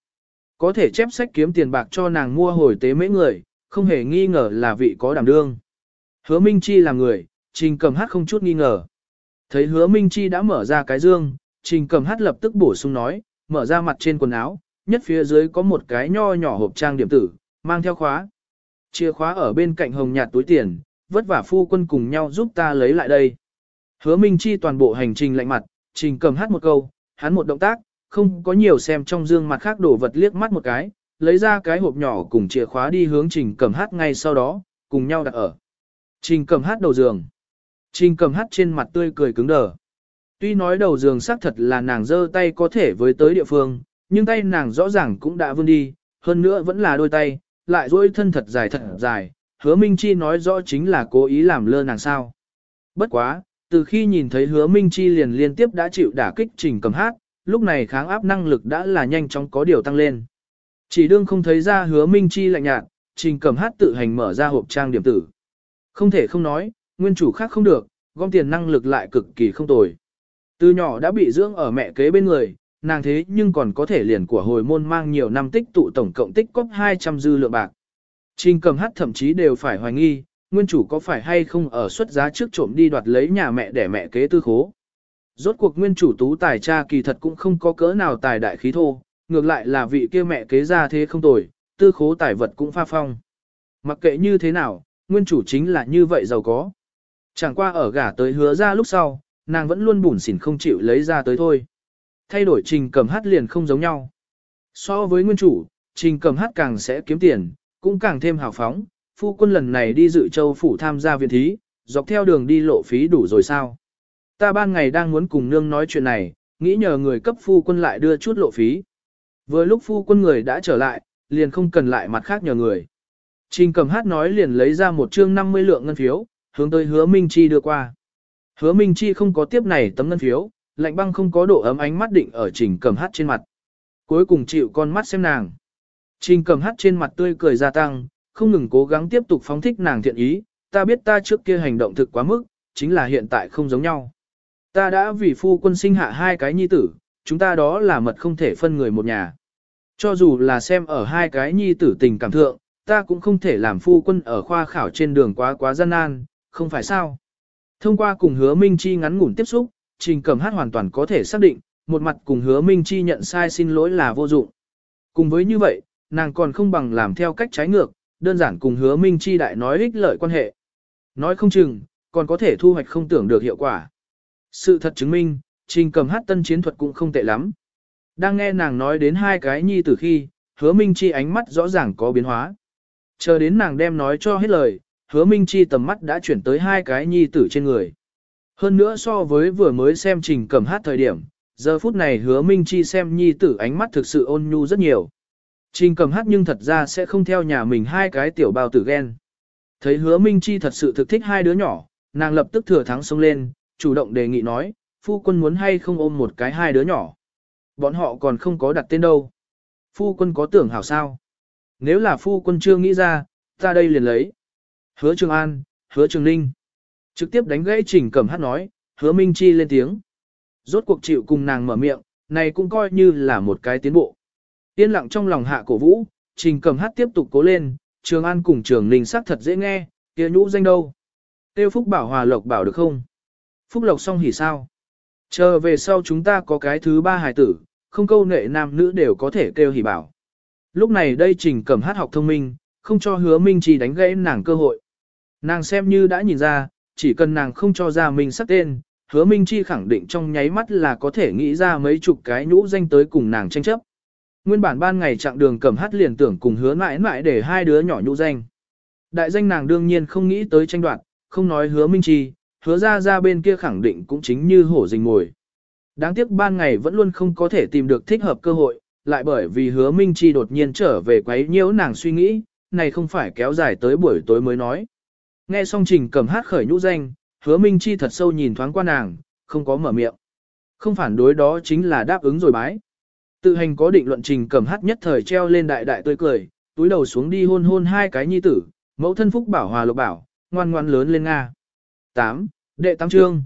Speaker 1: Có thể chép sách kiếm tiền bạc cho nàng mua hồi tế mấy người, không hề nghi ngờ là vị có đảm đương. Hứa Minh Chi là người, trình cầm hát không chút nghi ngờ. Thấy hứa Minh Chi đã mở ra cái dương, trình cầm hát lập tức bổ sung nói, mở ra mặt trên quần áo, nhất phía dưới có một cái nho nhỏ hộp trang điểm tử, mang theo khóa. Chìa khóa ở bên cạnh hồng nhạt túi tiền, vất vả phu quân cùng nhau giúp ta lấy lại đây. Hứa Minh Chi toàn bộ hành trình lạnh mặt, trình cầm hát một câu, hắn một động tác, không có nhiều xem trong dương mặt khác đổ vật liếc mắt một cái, lấy ra cái hộp nhỏ cùng chìa khóa đi hướng trình cầm hát ngay sau đó, cùng nhau đặt ở. Trình cầm hát đầu giường. Trình cầm hát trên mặt tươi cười cứng đờ. Tuy nói đầu giường xác thật là nàng dơ tay có thể với tới địa phương, nhưng tay nàng rõ ràng cũng đã vươn đi, hơn nữa vẫn là đôi tay, lại duỗi thân thật dài thật dài, hứa Minh Chi nói rõ chính là cố ý làm lơ nàng sao. Bất quá, từ khi nhìn thấy hứa Minh Chi liền liên tiếp đã chịu đả kích trình cầm hát, lúc này kháng áp năng lực đã là nhanh chóng có điều tăng lên. Chỉ đương không thấy ra hứa Minh Chi lạnh nhạt, trình cầm hát tự hành mở ra hộp trang điểm tử. Không thể không nói, nguyên chủ khác không được, gom tiền năng lực lại cực kỳ không tồi. Từ nhỏ đã bị dưỡng ở mẹ kế bên người, nàng thế nhưng còn có thể liền của hồi môn mang nhiều năm tích tụ tổng cộng tích cóp 200 dư lượng bạc. Trình cầm hát thậm chí đều phải hoài nghi, nguyên chủ có phải hay không ở xuất giá trước trộm đi đoạt lấy nhà mẹ để mẹ kế tư khố. Rốt cuộc nguyên chủ tú tài cha kỳ thật cũng không có cỡ nào tài đại khí thô, ngược lại là vị kia mẹ kế ra thế không tồi, tư khố tài vật cũng pha phong. Mặc kệ như thế nào, nguyên chủ chính là như vậy giàu có. Chẳng qua ở gả tới hứa ra lúc sau, nàng vẫn luôn bủn xỉn không chịu lấy ra tới thôi. Thay đổi trình cầm hát liền không giống nhau. So với nguyên chủ, trình cầm hát càng sẽ kiếm tiền, cũng càng thêm hào phóng. Phu quân lần này đi dự châu phủ tham gia viện thí, dọc theo đường đi lộ phí đủ rồi sao? Ta ban ngày đang muốn cùng nương nói chuyện này, nghĩ nhờ người cấp phu quân lại đưa chút lộ phí. Vừa lúc phu quân người đã trở lại, liền không cần lại mặt khác nhờ người. Trình cầm hát nói liền lấy ra một chương 50 lượng ngân phiếu, hướng tới hứa Minh Chi đưa qua. Hứa Minh Chi không có tiếp này tấm ngân phiếu, lạnh băng không có độ ấm ánh mắt định ở trình cầm hát trên mặt. Cuối cùng chịu con mắt xem nàng. Trình cầm hát trên mặt tươi cười gia tăng, không ngừng cố gắng tiếp tục phóng thích nàng thiện ý, ta biết ta trước kia hành động thực quá mức, chính là hiện tại không giống nhau. Ta đã vì phu quân sinh hạ hai cái nhi tử, chúng ta đó là mật không thể phân người một nhà. Cho dù là xem ở hai cái nhi tử tình cảm thượng, ta cũng không thể làm phu quân ở khoa khảo trên đường quá quá gian nan, không phải sao. Thông qua cùng hứa Minh Chi ngắn ngủn tiếp xúc, Trình Cẩm Hát hoàn toàn có thể xác định, một mặt cùng hứa Minh Chi nhận sai xin lỗi là vô dụng. Cùng với như vậy, nàng còn không bằng làm theo cách trái ngược, đơn giản cùng hứa Minh Chi đại nói ích lợi quan hệ. Nói không chừng, còn có thể thu hoạch không tưởng được hiệu quả. Sự thật chứng minh, Trình Cẩm Hát tân chiến thuật cũng không tệ lắm. Đang nghe nàng nói đến hai cái nhi tử khi, hứa Minh Chi ánh mắt rõ ràng có biến hóa. Chờ đến nàng đem nói cho hết lời, hứa Minh Chi tầm mắt đã chuyển tới hai cái nhi tử trên người. Hơn nữa so với vừa mới xem trình cầm hát thời điểm, giờ phút này hứa Minh Chi xem nhi tử ánh mắt thực sự ôn nhu rất nhiều. Trình cầm hát nhưng thật ra sẽ không theo nhà mình hai cái tiểu bao tử ghen. Thấy hứa Minh Chi thật sự thực thích hai đứa nhỏ, nàng lập tức thừa thắng xông lên, chủ động đề nghị nói, phu quân muốn hay không ôm một cái hai đứa nhỏ. Bọn họ còn không có đặt tên đâu. Phu quân có tưởng hảo sao? Nếu là phu quân chưa nghĩ ra, ta đây liền lấy. Hứa Trường An, hứa Trường Ninh. Trực tiếp đánh gãy trình cầm hát nói, hứa Minh Chi lên tiếng. Rốt cuộc chịu cùng nàng mở miệng, này cũng coi như là một cái tiến bộ. Yên lặng trong lòng hạ cổ vũ, trình cầm hát tiếp tục cố lên, Trường An cùng Trường Ninh sắc thật dễ nghe, kia nhũ danh đâu. Tiêu Phúc bảo hòa lộc bảo được không? Phúc lộc xong hỉ sao? Chờ về sau chúng ta có cái thứ ba hài tử, không câu nệ nam nữ đều có thể kêu hỉ bảo. Lúc này đây trình cầm hát học thông minh, không cho hứa minh chỉ đánh gãy nàng cơ hội. Nàng xem như đã nhìn ra, chỉ cần nàng không cho ra mình sắc tên, hứa minh chi khẳng định trong nháy mắt là có thể nghĩ ra mấy chục cái nhũ danh tới cùng nàng tranh chấp. Nguyên bản ban ngày chặng đường cầm hát liền tưởng cùng hứa mãi mãi để hai đứa nhỏ nhũ danh. Đại danh nàng đương nhiên không nghĩ tới tranh đoạt, không nói hứa minh chi, hứa ra ra bên kia khẳng định cũng chính như hổ rình mồi. Đáng tiếc ban ngày vẫn luôn không có thể tìm được thích hợp cơ hội, lại bởi vì hứa minh chi đột nhiên trở về quấy nhiễu nàng suy nghĩ, này không phải kéo dài tới buổi tối mới nói. Nghe xong trình cầm hát khởi nhũ danh, hứa minh chi thật sâu nhìn thoáng qua nàng, không có mở miệng. Không phản đối đó chính là đáp ứng rồi bái. Tự hành có định luận trình cầm hát nhất thời treo lên đại đại tươi cười, túi đầu xuống đi hôn hôn hai cái nhi tử, mẫu thân phúc bảo hòa lục bảo, ngoan ngoan lớn lên Nga. 8. Đệ Tam Trương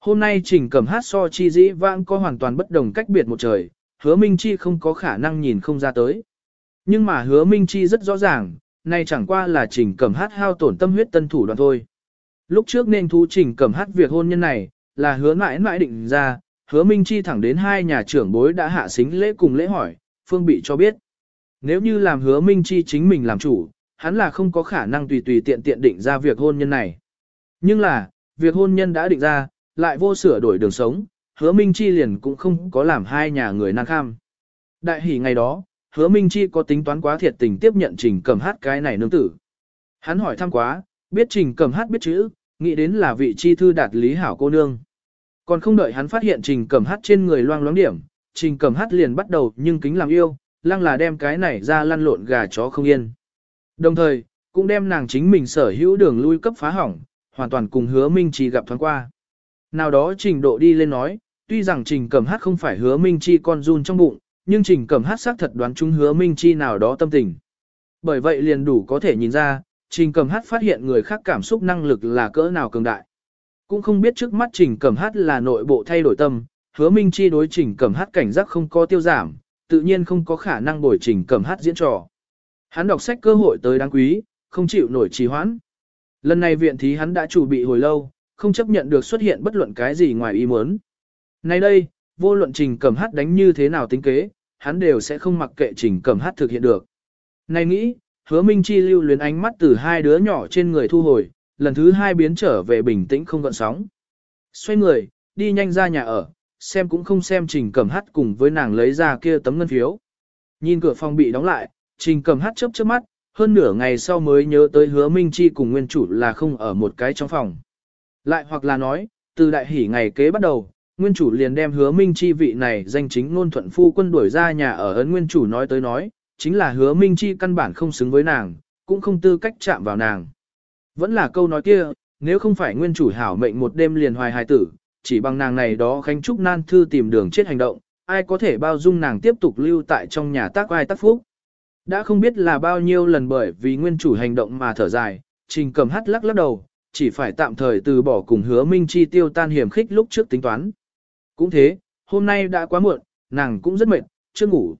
Speaker 1: Hôm nay trình cầm hát so chi dĩ vãng có hoàn toàn bất đồng cách biệt một trời, hứa Minh Chi không có khả năng nhìn không ra tới. Nhưng mà hứa Minh Chi rất rõ ràng, nay chẳng qua là trình cẩm hát hao tổn tâm huyết tân thủ đoạn thôi. Lúc trước nên thú trình cẩm hát việc hôn nhân này, là hứa mãi mãi định ra, hứa Minh Chi thẳng đến hai nhà trưởng bối đã hạ xính lễ cùng lễ hỏi, phương bị cho biết. Nếu như làm hứa Minh Chi chính mình làm chủ, hắn là không có khả năng tùy tùy tiện tiện định ra việc hôn nhân này. Nhưng là, việc hôn nhân đã định ra, lại vô sửa đổi đường sống, hứa Minh Chi liền cũng không có làm hai nhà người năng kham. Đại hỷ ngày đó, hứa Minh Chi có tính toán quá thiệt tình tiếp nhận trình cầm hát cái này nương tử. Hắn hỏi thăm quá, biết trình cầm hát biết chữ, nghĩ đến là vị chi thư đạt lý hảo cô nương. Còn không đợi hắn phát hiện trình cầm hát trên người loang loáng điểm, trình cầm hát liền bắt đầu nhưng kính làm yêu, lăng là đem cái này ra lăn lộn gà chó không yên. Đồng thời, cũng đem nàng chính mình sở hữu đường lui cấp phá hỏng, hoàn toàn cùng hứa Minh Chi gặp thoáng qua. Nào đó trình độ đi lên nói, tuy rằng trình cầm hát không phải hứa Minh Chi con run trong bụng, nhưng trình cẩm hát xác thật đoán chúng hứa Minh Chi nào đó tâm tình. Bởi vậy liền đủ có thể nhìn ra, trình cẩm hát phát hiện người khác cảm xúc năng lực là cỡ nào cường đại. Cũng không biết trước mắt trình cẩm hát là nội bộ thay đổi tâm, hứa Minh Chi đối trình cẩm hát cảnh giác không có tiêu giảm, tự nhiên không có khả năng bồi trình cẩm hát diễn trò. Hắn đọc sách cơ hội tới đáng quý, không chịu nổi trì hoãn. Lần này viện thí hắn đã chuẩn bị hồi lâu, không chấp nhận được xuất hiện bất luận cái gì ngoài ý muốn. Nay đây, vô luận trình cầm hát đánh như thế nào tính kế, hắn đều sẽ không mặc kệ trình cầm hát thực hiện được. Này nghĩ, hứa Minh Chi lưu luyến ánh mắt từ hai đứa nhỏ trên người thu hồi, lần thứ hai biến trở về bình tĩnh không gợn sóng. Xoay người, đi nhanh ra nhà ở, xem cũng không xem trình cầm hát cùng với nàng lấy ra kia tấm ngân phiếu. Nhìn cửa phòng bị đóng lại, trình cầm hát chớp chớp mắt, hơn nửa ngày sau mới nhớ tới hứa Minh Chi cùng nguyên chủ là không ở một cái trong phòng. Lại hoặc là nói, từ đại hỷ ngày kế bắt đầu, nguyên chủ liền đem hứa Minh Chi vị này danh chính ngôn thuận phu quân đuổi ra nhà ở ấn nguyên chủ nói tới nói, chính là hứa Minh Chi căn bản không xứng với nàng, cũng không tư cách chạm vào nàng. Vẫn là câu nói kia, nếu không phải nguyên chủ hảo mệnh một đêm liền hoài hài tử, chỉ bằng nàng này đó khánh trúc nan thư tìm đường chết hành động, ai có thể bao dung nàng tiếp tục lưu tại trong nhà tác ai tác phúc. Đã không biết là bao nhiêu lần bởi vì nguyên chủ hành động mà thở dài, trình cầm hắt lắc lắc đầu, chỉ phải tạm thời từ bỏ cùng hứa minh chi tiêu tan hiểm khích lúc trước tính toán. Cũng thế, hôm nay đã quá muộn, nàng cũng rất mệt, chưa ngủ.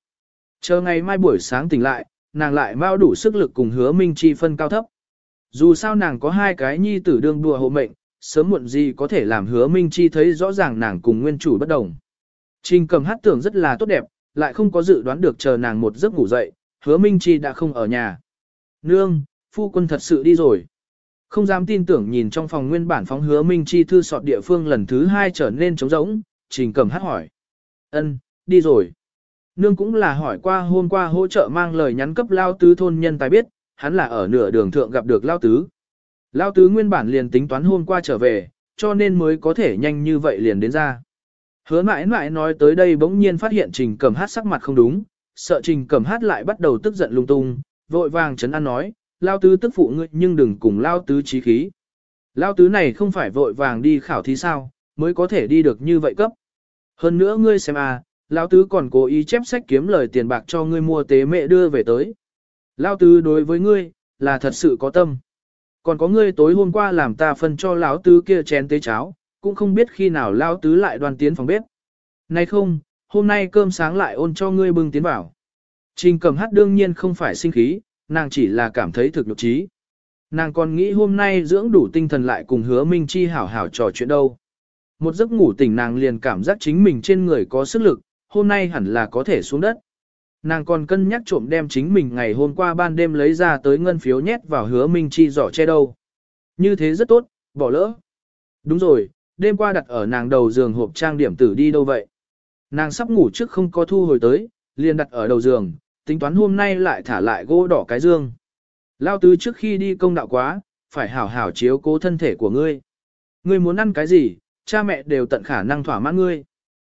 Speaker 1: Chờ ngày mai buổi sáng tỉnh lại, nàng lại mau đủ sức lực cùng hứa minh chi phân cao thấp. Dù sao nàng có hai cái nhi tử đương đùa hộ mệnh, sớm muộn gì có thể làm hứa minh chi thấy rõ ràng nàng cùng nguyên chủ bất đồng. Trình cầm hát tưởng rất là tốt đẹp, lại không có dự đoán được chờ nàng một giấc ngủ dậy, hứa minh chi đã không ở nhà. Nương, phu quân thật sự đi rồi. Không dám tin tưởng nhìn trong phòng nguyên bản phóng hứa minh chi thư sọt địa phương lần thứ hai trở nên trống rỗng, trình cầm hát hỏi. ân đi rồi. Nương cũng là hỏi qua hôm qua hỗ trợ mang lời nhắn cấp lao tứ thôn nhân tài biết, hắn là ở nửa đường thượng gặp được lao tứ. Lao tứ nguyên bản liền tính toán hôm qua trở về, cho nên mới có thể nhanh như vậy liền đến ra. Hứa mãi mãi nói tới đây bỗng nhiên phát hiện trình cầm hát sắc mặt không đúng, sợ trình cầm hát lại bắt đầu tức giận lung tung, vội vàng chấn an nói, lao tứ tức phụ ngươi nhưng đừng cùng lao tứ trí khí. Lao tứ này không phải vội vàng đi khảo thí sao, mới có thể đi được như vậy cấp. Hơn nữa ngươi xem à, lão tứ còn cố ý chép sách kiếm lời tiền bạc cho ngươi mua tế mẹ đưa về tới. lão tứ đối với ngươi, là thật sự có tâm. Còn có ngươi tối hôm qua làm ta phân cho lão tứ kia chén tế cháo, cũng không biết khi nào lão tứ lại đoàn tiến phòng bếp. Này không, hôm nay cơm sáng lại ôn cho ngươi bưng tiến vào. Trình cầm hát đương nhiên không phải sinh khí, nàng chỉ là cảm thấy thực nhục trí. Nàng còn nghĩ hôm nay dưỡng đủ tinh thần lại cùng hứa Minh Chi hảo hảo trò chuyện đâu. Một giấc ngủ tỉnh nàng liền cảm giác chính mình trên người có sức lực, hôm nay hẳn là có thể xuống đất. Nàng còn cân nhắc trộm đem chính mình ngày hôm qua ban đêm lấy ra tới ngân phiếu nhét vào hứa Minh Chi giỏ che đâu. Như thế rất tốt, bỏ lỡ. Đúng rồi, đêm qua đặt ở nàng đầu giường hộp trang điểm tử đi đâu vậy? Nàng sắp ngủ trước không có thu hồi tới, liền đặt ở đầu giường, tính toán hôm nay lại thả lại gỗ đỏ cái dương. Lao tứ trước khi đi công đạo quá, phải hảo hảo chiếu cố thân thể của ngươi. Ngươi muốn ăn cái gì, cha mẹ đều tận khả năng thỏa mãn ngươi.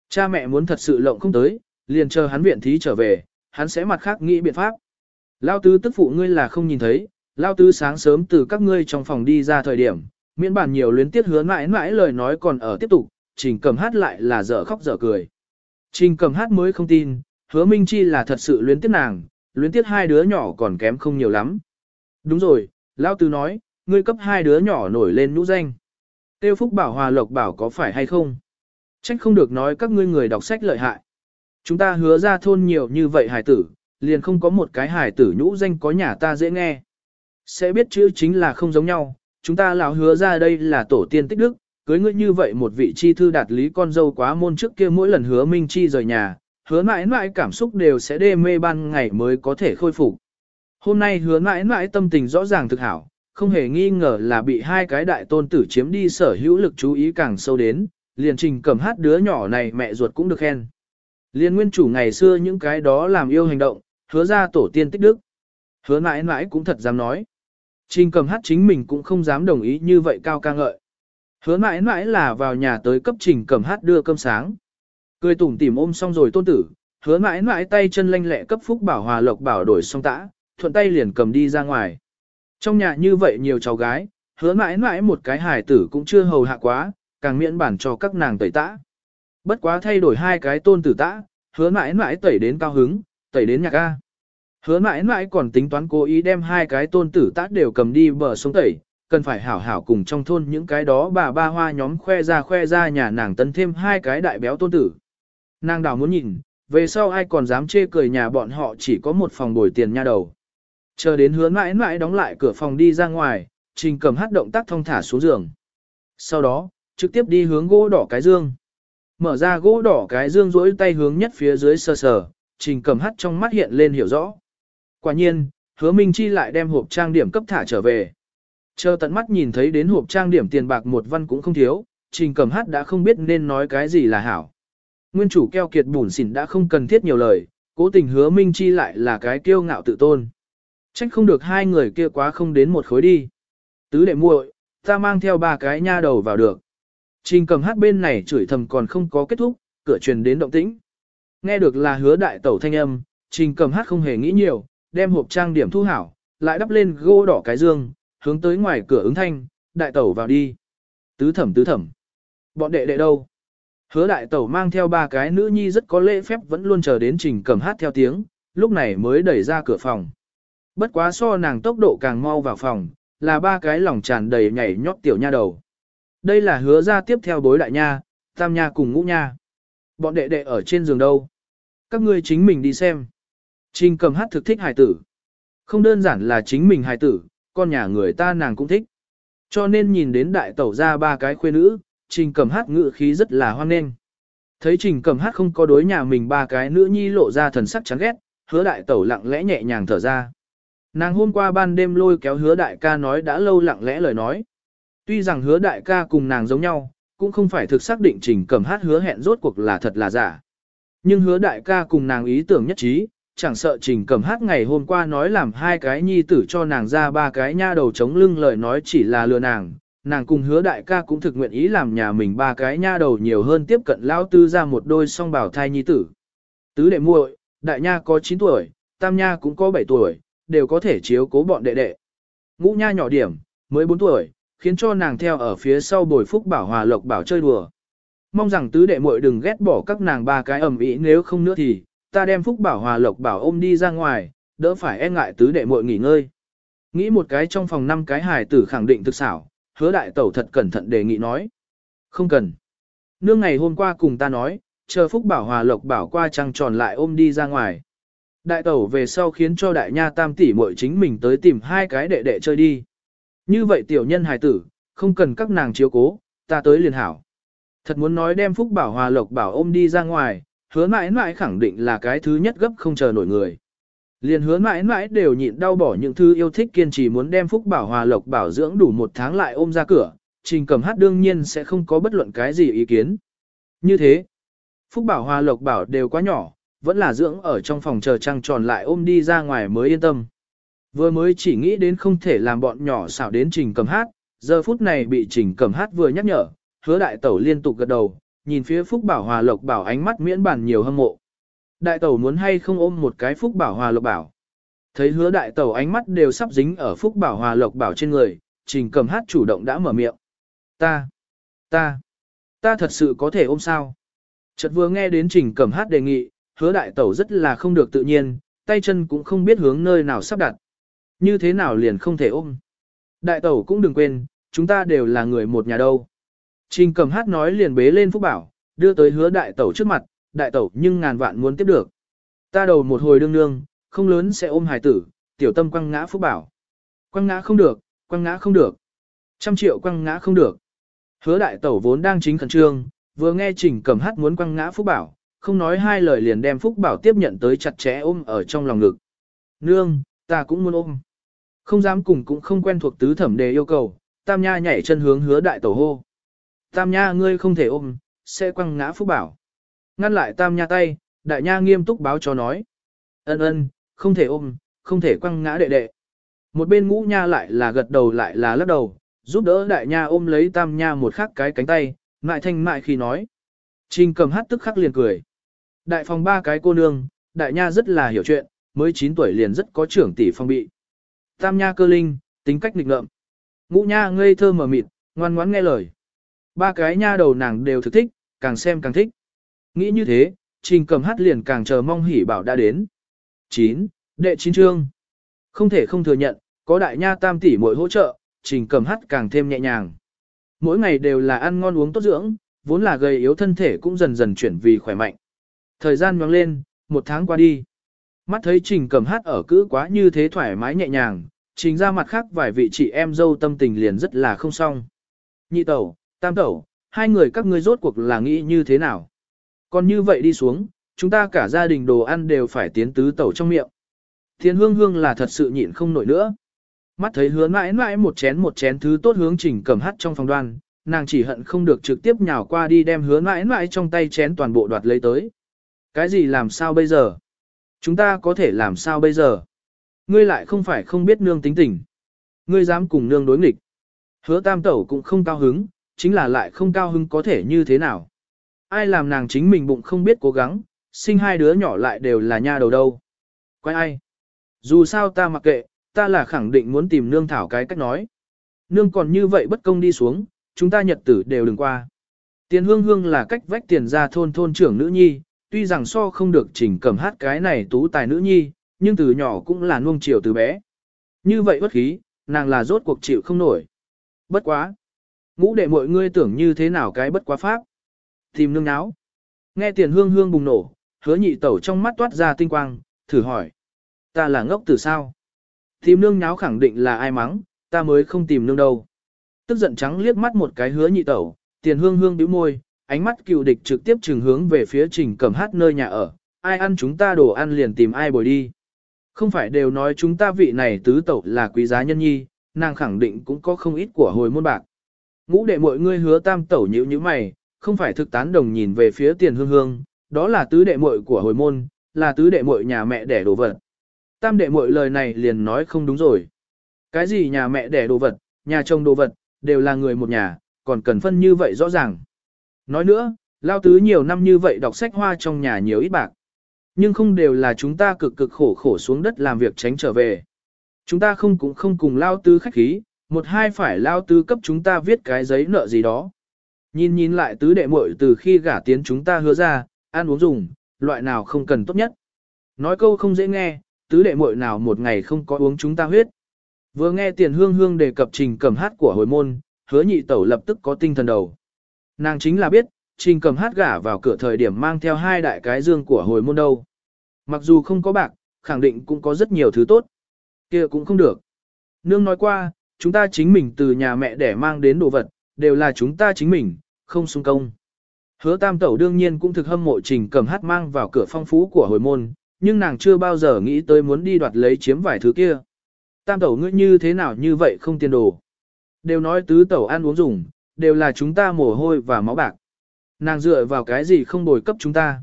Speaker 1: Cha mẹ muốn thật sự lộng không tới, liền chờ hắn viện thí trở về, hắn sẽ mặt khác nghĩ biện pháp. Lao tứ tức phụ ngươi là không nhìn thấy, Lao tứ sáng sớm từ các ngươi trong phòng đi ra thời điểm, miễn bản nhiều luyến tiết hứa mãi mãi lời nói còn ở tiếp tục, trình cầm hát lại là dở khóc dở cười. Trình cầm hát mới không tin, hứa minh chi là thật sự luyến tiết nàng, luyến tiết hai đứa nhỏ còn kém không nhiều lắm. Đúng rồi, Lao tứ nói, ngươi cấp hai đứa nhỏ nổi lên nhũ danh. Tiêu Phúc Bảo Hòa Lộc Bảo có phải hay không? Trách không được nói các ngươi người đọc sách lợi hại. Chúng ta hứa ra thôn nhiều như vậy hài tử, liền không có một cái hài tử nhũ danh có nhà ta dễ nghe. Sẽ biết chữ chính là không giống nhau, chúng ta lão hứa ra đây là tổ tiên tích đức, cưới ngươi như vậy một vị chi thư đạt lý con dâu quá môn trước kia mỗi lần hứa minh chi rời nhà, hứa mãi mãi cảm xúc đều sẽ đê mê ban ngày mới có thể khôi phục. Hôm nay hứa mãi mãi tâm tình rõ ràng thực hảo, không hề nghi ngờ là bị hai cái đại tôn tử chiếm đi sở hữu lực chú ý càng sâu đến, liền trình cầm hát đứa nhỏ này mẹ ruột cũng được khen. Liên nguyên chủ ngày xưa những cái đó làm yêu hành động, hứa ra tổ tiên tích đức. Hứa mãi mãi cũng thật dám nói. Trình cầm hát chính mình cũng không dám đồng ý như vậy cao ca ngợi. Hứa mãi mãi là vào nhà tới cấp trình cầm hát đưa cơm sáng. Cười tủm tỉm ôm xong rồi tôn tử, hứa mãi mãi tay chân lanh lẹ cấp phúc bảo hòa lộc bảo đổi xong tã, thuận tay liền cầm đi ra ngoài. Trong nhà như vậy nhiều cháu gái, hứa mãi mãi một cái hài tử cũng chưa hầu hạ quá, càng miễn bản cho các nàng tẩy tã. Bất quá thay đổi hai cái tôn tử tã, hứa mãi mãi tẩy đến cao hứng, tẩy đến nhạc A. Hứa mãi mãi còn tính toán cố ý đem hai cái tôn tử tã đều cầm đi bờ sông tẩy, cần phải hảo hảo cùng trong thôn những cái đó bà ba hoa nhóm khoe ra khoe ra nhà nàng tân thêm hai cái đại béo tôn tử. Nàng đào muốn nhìn, về sau ai còn dám chê cười nhà bọn họ chỉ có một phòng bồi tiền nha đầu. Chờ đến hứa mãi mãi đóng lại cửa phòng đi ra ngoài, trình cầm hát động tác thông thả xuống giường. Sau đó, trực tiếp đi hướng gỗ đỏ cái dương. Mở ra gỗ đỏ cái dương rỗi tay hướng nhất phía dưới sờ sờ, trình cầm hát trong mắt hiện lên hiểu rõ. Quả nhiên, hứa Minh Chi lại đem hộp trang điểm cấp thả trở về. Chờ tận mắt nhìn thấy đến hộp trang điểm tiền bạc một văn cũng không thiếu, trình cầm hát đã không biết nên nói cái gì là hảo. Nguyên chủ keo kiệt bùn xỉn đã không cần thiết nhiều lời, cố tình hứa Minh Chi lại là cái kiêu ngạo tự tôn. Trách không được hai người kia quá không đến một khối đi. Tứ đệ muội, ta mang theo ba cái nha đầu vào được. Trình cầm hát bên này chửi thầm còn không có kết thúc, cửa truyền đến động tĩnh. Nghe được là hứa đại tẩu thanh âm, trình cầm hát không hề nghĩ nhiều, đem hộp trang điểm thu hảo, lại đắp lên gỗ đỏ cái dương, hướng tới ngoài cửa ứng thanh, đại tẩu vào đi. Tứ thẩm tứ thẩm. Bọn đệ đệ đâu? Hứa đại tẩu mang theo ba cái nữ nhi rất có lễ phép vẫn luôn chờ đến trình cầm hát theo tiếng, lúc này mới đẩy ra cửa phòng. Bất quá so nàng tốc độ càng mau vào phòng, là ba cái lòng tràn đầy nhảy nhót tiểu nha đầu. Đây là hứa ra tiếp theo bối đại nha, tam nha cùng ngũ nha. Bọn đệ đệ ở trên giường đâu? Các ngươi chính mình đi xem. Trình cầm hát thực thích hài tử. Không đơn giản là chính mình hài tử, con nhà người ta nàng cũng thích. Cho nên nhìn đến đại tẩu ra ba cái khuê nữ, trình cầm hát ngự khí rất là hoan nghênh. Thấy trình cầm hát không có đối nhà mình ba cái nữ nhi lộ ra thần sắc chán ghét, hứa đại tẩu lặng lẽ nhẹ nhàng thở ra. Nàng hôm qua ban đêm lôi kéo hứa đại ca nói đã lâu lặng lẽ lời nói. Tuy rằng hứa đại ca cùng nàng giống nhau, cũng không phải thực xác định trình cầm hát hứa hẹn rốt cuộc là thật là giả. Nhưng hứa đại ca cùng nàng ý tưởng nhất trí, chẳng sợ trình cầm hát ngày hôm qua nói làm hai cái nhi tử cho nàng ra ba cái nha đầu chống lưng lời nói chỉ là lừa nàng. Nàng cùng hứa đại ca cũng thực nguyện ý làm nhà mình ba cái nha đầu nhiều hơn tiếp cận lao tư ra một đôi song bảo thai nhi tử. Tứ đệ muội, đại nha có 9 tuổi, tam nha cũng có 7 tuổi, đều có thể chiếu cố bọn đệ đệ. Ngũ nha nhỏ điểm, mới 4 tuổi, khiến cho nàng theo ở phía sau bồi phúc bảo hòa lộc bảo chơi đùa. Mong rằng tứ đệ muội đừng ghét bỏ các nàng ba cái ẩm ý nếu không nữa thì, ta đem phúc bảo hòa lộc bảo ôm đi ra ngoài, đỡ phải e ngại tứ đệ muội nghỉ ngơi. Nghĩ một cái trong phòng năm cái hài tử khẳng định thực xảo, hứa đại tẩu thật cẩn thận đề nghị nói. Không cần. Nương ngày hôm qua cùng ta nói, chờ phúc bảo hòa lộc bảo qua trăng tròn lại ôm đi ra ngoài. Đại tẩu về sau khiến cho đại nha tam tỷ muội chính mình tới tìm hai cái đệ đệ chơi đi. Như vậy tiểu nhân hài tử, không cần các nàng chiếu cố, ta tới liền hảo. Thật muốn nói đem phúc bảo hòa lộc bảo ôm đi ra ngoài, hứa mãi mãi khẳng định là cái thứ nhất gấp không chờ nổi người. Liền hứa mãi mãi đều nhịn đau bỏ những thứ yêu thích kiên trì muốn đem phúc bảo hòa lộc bảo dưỡng đủ một tháng lại ôm ra cửa, trình cầm hát đương nhiên sẽ không có bất luận cái gì ý kiến. Như thế, phúc bảo hòa lộc bảo đều quá nhỏ, vẫn là dưỡng ở trong phòng chờ trăng tròn lại ôm đi ra ngoài mới yên tâm. Vừa mới chỉ nghĩ đến không thể làm bọn nhỏ xảo đến trình cầm hát, giờ phút này bị trình cầm hát vừa nhắc nhở, hứa đại tẩu liên tục gật đầu, nhìn phía phúc bảo hòa lộc bảo ánh mắt miễn bàn nhiều hâm mộ. Đại tẩu muốn hay không ôm một cái phúc bảo hòa lộc bảo. Thấy hứa đại tẩu ánh mắt đều sắp dính ở phúc bảo hòa lộc bảo trên người, trình cầm hát chủ động đã mở miệng. Ta, ta, ta thật sự có thể ôm sao? Chợt vừa nghe đến trình cầm hát đề nghị, hứa đại tẩu rất là không được tự nhiên, tay chân cũng không biết hướng nơi nào sắp đặt. Như thế nào liền không thể ôm. Đại tẩu cũng đừng quên, chúng ta đều là người một nhà đâu. Trình cầm hát nói liền bế lên phúc bảo, đưa tới hứa đại tẩu trước mặt, đại tẩu nhưng ngàn vạn muốn tiếp được. Ta đầu một hồi đương nương, không lớn sẽ ôm hài tử, tiểu tâm quăng ngã phúc bảo. Quăng ngã không được, quăng ngã không được. Trăm triệu quăng ngã không được. Hứa đại tẩu vốn đang chính khẩn trương, vừa nghe trình cầm hát muốn quăng ngã phúc bảo, không nói hai lời liền đem phúc bảo tiếp nhận tới chặt chẽ ôm ở trong lòng ngực. Nương, ta cũng muốn ôm. Không dám cùng cũng không quen thuộc tứ thẩm đề yêu cầu, tam nha nhảy chân hướng hứa đại tổ hô. Tam nha ngươi không thể ôm, sẽ quăng ngã phúc bảo. Ngăn lại tam nha tay, đại nha nghiêm túc báo cho nói. Ân ân, không thể ôm, không thể quăng ngã đệ đệ. Một bên ngũ nha lại là gật đầu lại là lắc đầu, giúp đỡ đại nha ôm lấy tam nha một khắc cái cánh tay, mại thanh mại khi nói. Trình cầm hát tức khắc liền cười. Đại phòng ba cái cô nương, đại nha rất là hiểu chuyện, mới 9 tuổi liền rất có trưởng tỷ phong bị. Tam nha cơ linh, tính cách nghịch ngợm. Ngũ nha ngây thơ mở mịt, ngoan ngoãn nghe lời. Ba cái nha đầu nàng đều thực thích, càng xem càng thích. Nghĩ như thế, trình cầm hát liền càng chờ mong hỉ bảo đã đến. 9. Đệ chín trương. Không thể không thừa nhận, có đại nha tam tỷ mỗi hỗ trợ, trình cầm hát càng thêm nhẹ nhàng. Mỗi ngày đều là ăn ngon uống tốt dưỡng, vốn là gầy yếu thân thể cũng dần dần chuyển vì khỏe mạnh. Thời gian nhoáng lên, một tháng qua đi. Mắt thấy trình cầm hát ở cữ quá như thế thoải mái nhẹ nhàng, trình ra mặt khác vài vị chị em dâu tâm tình liền rất là không xong. Nhị tẩu, tam tẩu, hai người các ngươi rốt cuộc là nghĩ như thế nào? Còn như vậy đi xuống, chúng ta cả gia đình đồ ăn đều phải tiến tứ tẩu trong miệng. Thiên hương hương là thật sự nhịn không nổi nữa. Mắt thấy hứa mãi mãi một chén một chén thứ tốt hướng trình cầm hát trong phòng đoan, nàng chỉ hận không được trực tiếp nhào qua đi đem hứa mãi mãi trong tay chén toàn bộ đoạt lấy tới. Cái gì làm sao bây giờ? Chúng ta có thể làm sao bây giờ? Ngươi lại không phải không biết nương tính tình. Ngươi dám cùng nương đối nghịch. Hứa tam tẩu cũng không cao hứng, chính là lại không cao hứng có thể như thế nào. Ai làm nàng chính mình bụng không biết cố gắng, sinh hai đứa nhỏ lại đều là nha đầu đâu. Quay ai? Dù sao ta mặc kệ, ta là khẳng định muốn tìm nương thảo cái cách nói. Nương còn như vậy bất công đi xuống, chúng ta nhật tử đều đừng qua. Tiền hương hương là cách vách tiền ra thôn thôn trưởng nữ nhi, tuy rằng so không được trình cầm hát cái này tú tài nữ nhi, nhưng từ nhỏ cũng là nuông chiều từ bé. Như vậy bất khí, nàng là rốt cuộc chịu không nổi. Bất quá. Ngũ đệ mọi ngươi tưởng như thế nào cái bất quá pháp. Tìm nương náo. Nghe tiền hương hương bùng nổ, hứa nhị tẩu trong mắt toát ra tinh quang, thử hỏi. Ta là ngốc từ sao? Tìm nương náo khẳng định là ai mắng, ta mới không tìm nương đâu. Tức giận trắng liếc mắt một cái hứa nhị tẩu, tiền hương hương bĩu môi, ánh mắt cựu địch trực tiếp trừng hướng về phía trình cầm hát nơi nhà ở, ai ăn chúng ta đồ ăn liền tìm ai bồi đi. Không phải đều nói chúng ta vị này tứ tẩu là quý giá nhân nhi, nàng khẳng định cũng có không ít của hồi môn bạc. Ngũ đệ mọi ngươi hứa tam tẩu nhữ như mày, không phải thực tán đồng nhìn về phía tiền hương hương, đó là tứ đệ muội của hồi môn, là tứ đệ muội nhà mẹ đẻ đồ vật. Tam đệ muội lời này liền nói không đúng rồi. Cái gì nhà mẹ đẻ đồ vật, nhà chồng đồ vật, đều là người một nhà, còn cần phân như vậy rõ ràng. Nói nữa, lao tứ nhiều năm như vậy đọc sách hoa trong nhà nhiều ít bạc. Nhưng không đều là chúng ta cực cực khổ khổ xuống đất làm việc tránh trở về. Chúng ta không cũng không cùng lao tứ khách khí, một hai phải lao tứ cấp chúng ta viết cái giấy nợ gì đó. Nhìn nhìn lại tứ đệ muội từ khi gả tiến chúng ta hứa ra, ăn uống dùng, loại nào không cần tốt nhất. Nói câu không dễ nghe, tứ đệ muội nào một ngày không có uống chúng ta huyết. Vừa nghe tiền hương hương đề cập trình cầm hát của hồi môn, hứa nhị tẩu lập tức có tinh thần đầu. Nàng chính là biết, trình cầm hát gả vào cửa thời điểm mang theo hai đại cái dương của hồi môn đâu. Mặc dù không có bạc, khẳng định cũng có rất nhiều thứ tốt. kia cũng không được. Nương nói qua, chúng ta chính mình từ nhà mẹ để mang đến đồ vật, đều là chúng ta chính mình, không xung công. Hứa tam tẩu đương nhiên cũng thực hâm mộ trình cầm hát mang vào cửa phong phú của hồi môn, nhưng nàng chưa bao giờ nghĩ tới muốn đi đoạt lấy chiếm vài thứ kia. Tam tẩu ngươi như thế nào như vậy không tiền đồ. Đều nói tứ tẩu ăn uống dùng, đều là chúng ta mồ hôi và máu bạc. Nàng dựa vào cái gì không bồi cấp chúng ta.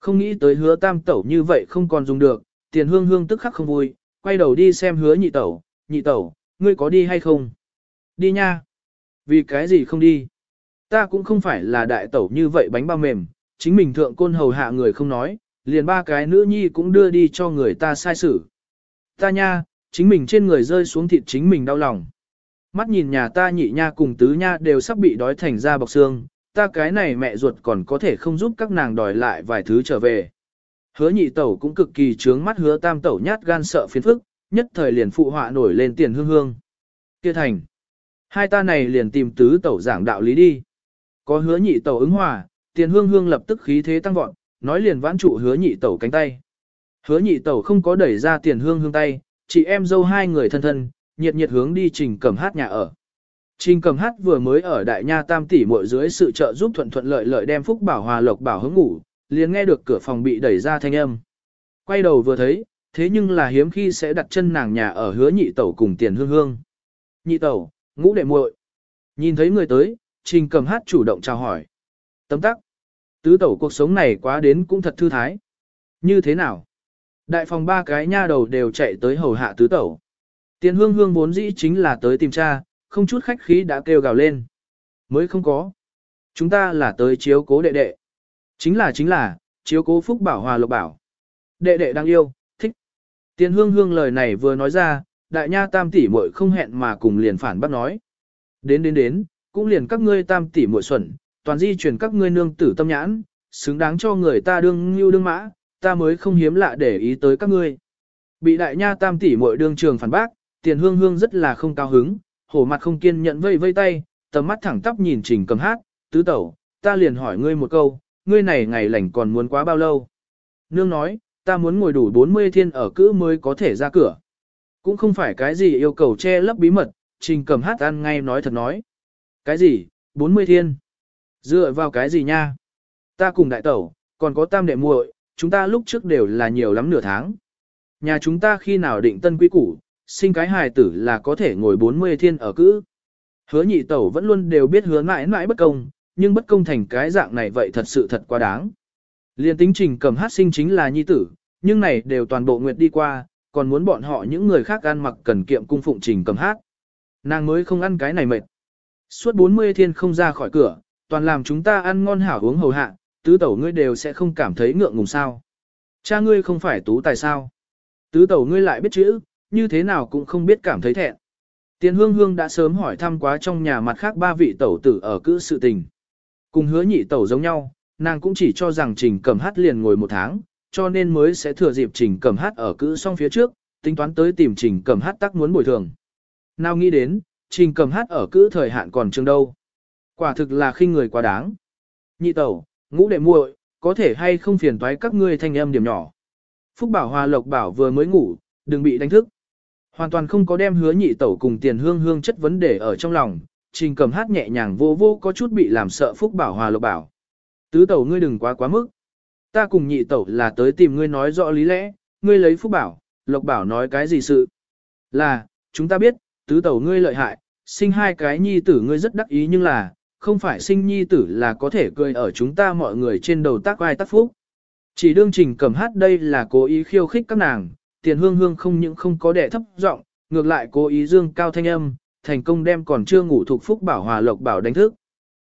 Speaker 1: Không nghĩ tới hứa tam tẩu như vậy không còn dùng được, tiền hương hương tức khắc không vui, quay đầu đi xem hứa nhị tẩu, nhị tẩu, ngươi có đi hay không? Đi nha. Vì cái gì không đi? Ta cũng không phải là đại tẩu như vậy bánh bao mềm, chính mình thượng côn hầu hạ người không nói, liền ba cái nữ nhi cũng đưa đi cho người ta sai xử. Ta nha, chính mình trên người rơi xuống thịt chính mình đau lòng. Mắt nhìn nhà ta nhị nha cùng tứ nha đều sắp bị đói thành ra bọc xương, ta cái này mẹ ruột còn có thể không giúp các nàng đòi lại vài thứ trở về. Hứa nhị tẩu cũng cực kỳ trướng mắt hứa tam tẩu nhát gan sợ phiền phức, nhất thời liền phụ họa nổi lên tiền hương hương. Kia thành. Hai ta này liền tìm tứ tẩu giảng đạo lý đi. Có hứa nhị tẩu ứng hòa, tiền hương hương lập tức khí thế tăng vọt, nói liền vãn trụ hứa nhị tẩu cánh tay. Hứa nhị tẩu không có đẩy ra tiền hương hương tay, chị em dâu hai người thân thân, nhiệt nhiệt hướng đi trình cầm hát nhà ở. Trình cầm hát vừa mới ở đại nha tam tỷ muội dưới sự trợ giúp thuận thuận lợi lợi đem phúc bảo hòa lộc bảo hướng ngủ, liền nghe được cửa phòng bị đẩy ra thanh âm. Quay đầu vừa thấy, thế nhưng là hiếm khi sẽ đặt chân nàng nhà ở hứa nhị tẩu cùng tiền hương hương. Nhị tẩu, ngũ đệ muội. Nhìn thấy người tới, trình cầm hát chủ động chào hỏi. Tấm tắc. Tứ tẩu cuộc sống này quá đến cũng thật thư thái. Như thế nào? Đại phòng ba cái nha đầu đều chạy tới hầu hạ tứ tẩu. Tiền hương hương vốn dĩ chính là tới tìm cha, không chút khách khí đã kêu gào lên. Mới không có. Chúng ta là tới chiếu cố đệ đệ. Chính là chính là, chiếu cố phúc bảo hòa lộc bảo. Đệ đệ đang yêu, thích. Tiền hương hương lời này vừa nói ra, đại nha tam tỷ muội không hẹn mà cùng liền phản bác nói. Đến đến đến, cũng liền các ngươi tam tỷ muội xuẩn, toàn di chuyển các ngươi nương tử tâm nhãn, xứng đáng cho người ta đương như đương mã, ta mới không hiếm lạ để ý tới các ngươi. Bị đại nha tam tỷ muội đương trường phản bác, tiền hương hương rất là không cao hứng, hổ mặt không kiên nhẫn vây vây tay, tầm mắt thẳng tắp nhìn trình cầm hát, tứ tẩu, ta liền hỏi ngươi một câu, ngươi này ngày lành còn muốn quá bao lâu? Nương nói, ta muốn ngồi đủ 40 thiên ở cữ mới có thể ra cửa. Cũng không phải cái gì yêu cầu che lấp bí mật, trình cầm hát ăn ngay nói thật nói. Cái gì, 40 thiên? Dựa vào cái gì nha? Ta cùng đại tẩu, còn có tam đệ muội, chúng ta lúc trước đều là nhiều lắm nửa tháng. Nhà chúng ta khi nào định tân quý củ, sinh cái hài tử là có thể ngồi 40 thiên ở cữ. Hứa nhị tẩu vẫn luôn đều biết hứa mãi mãi bất công, nhưng bất công thành cái dạng này vậy thật sự thật quá đáng. Liên tính trình cầm hát sinh chính là nhi tử, nhưng này đều toàn bộ nguyệt đi qua, còn muốn bọn họ những người khác ăn mặc cần kiệm cung phụng trình cầm hát. Nàng mới không ăn cái này mệt. Suốt 40 thiên không ra khỏi cửa, toàn làm chúng ta ăn ngon hảo uống hầu hạ, tứ tẩu ngươi đều sẽ không cảm thấy ngượng ngùng sao. Cha ngươi không phải tú tài sao. Tứ tẩu ngươi lại biết chữ, như thế nào cũng không biết cảm thấy thẹn. Tiền hương hương đã sớm hỏi thăm quá trong nhà mặt khác ba vị tẩu tử ở cữ sự tình. Cùng hứa nhị tẩu giống nhau, nàng cũng chỉ cho rằng trình cầm hát liền ngồi một tháng, cho nên mới sẽ thừa dịp trình cầm hát ở cữ xong phía trước, tính toán tới tìm trình cầm hát tắc muốn bồi thường. Nào nghĩ đến, trình cầm hát ở cữ thời hạn còn trường đâu. Quả thực là khinh người quá đáng. Nhị tẩu, ngũ đệ muội, có thể hay không phiền toái các ngươi thanh âm điểm nhỏ. Phúc Bảo Hòa Lộc Bảo vừa mới ngủ, đừng bị đánh thức. Hoàn toàn không có đem hứa nhị tẩu cùng tiền hương hương chất vấn đề ở trong lòng, trình cầm hát nhẹ nhàng vô vô có chút bị làm sợ Phúc Bảo Hòa Lộc Bảo. Tứ tẩu ngươi đừng quá quá mức. Ta cùng nhị tẩu là tới tìm ngươi nói rõ lý lẽ, ngươi lấy Phúc Bảo, Lộc Bảo nói cái gì sự. Là, chúng ta biết, tứ tẩu ngươi lợi hại, sinh hai cái nhi tử ngươi rất đắc ý nhưng là, không phải sinh nhi tử là có thể cười ở chúng ta mọi người trên đầu tác ai tác phúc. Chỉ đương trình cầm hát đây là cố ý khiêu khích các nàng, tiền hương hương không những không có đẻ thấp giọng ngược lại cố ý dương cao thanh âm, thành công đem còn chưa ngủ thuộc Phúc Bảo Hòa Lộc Bảo đánh thức.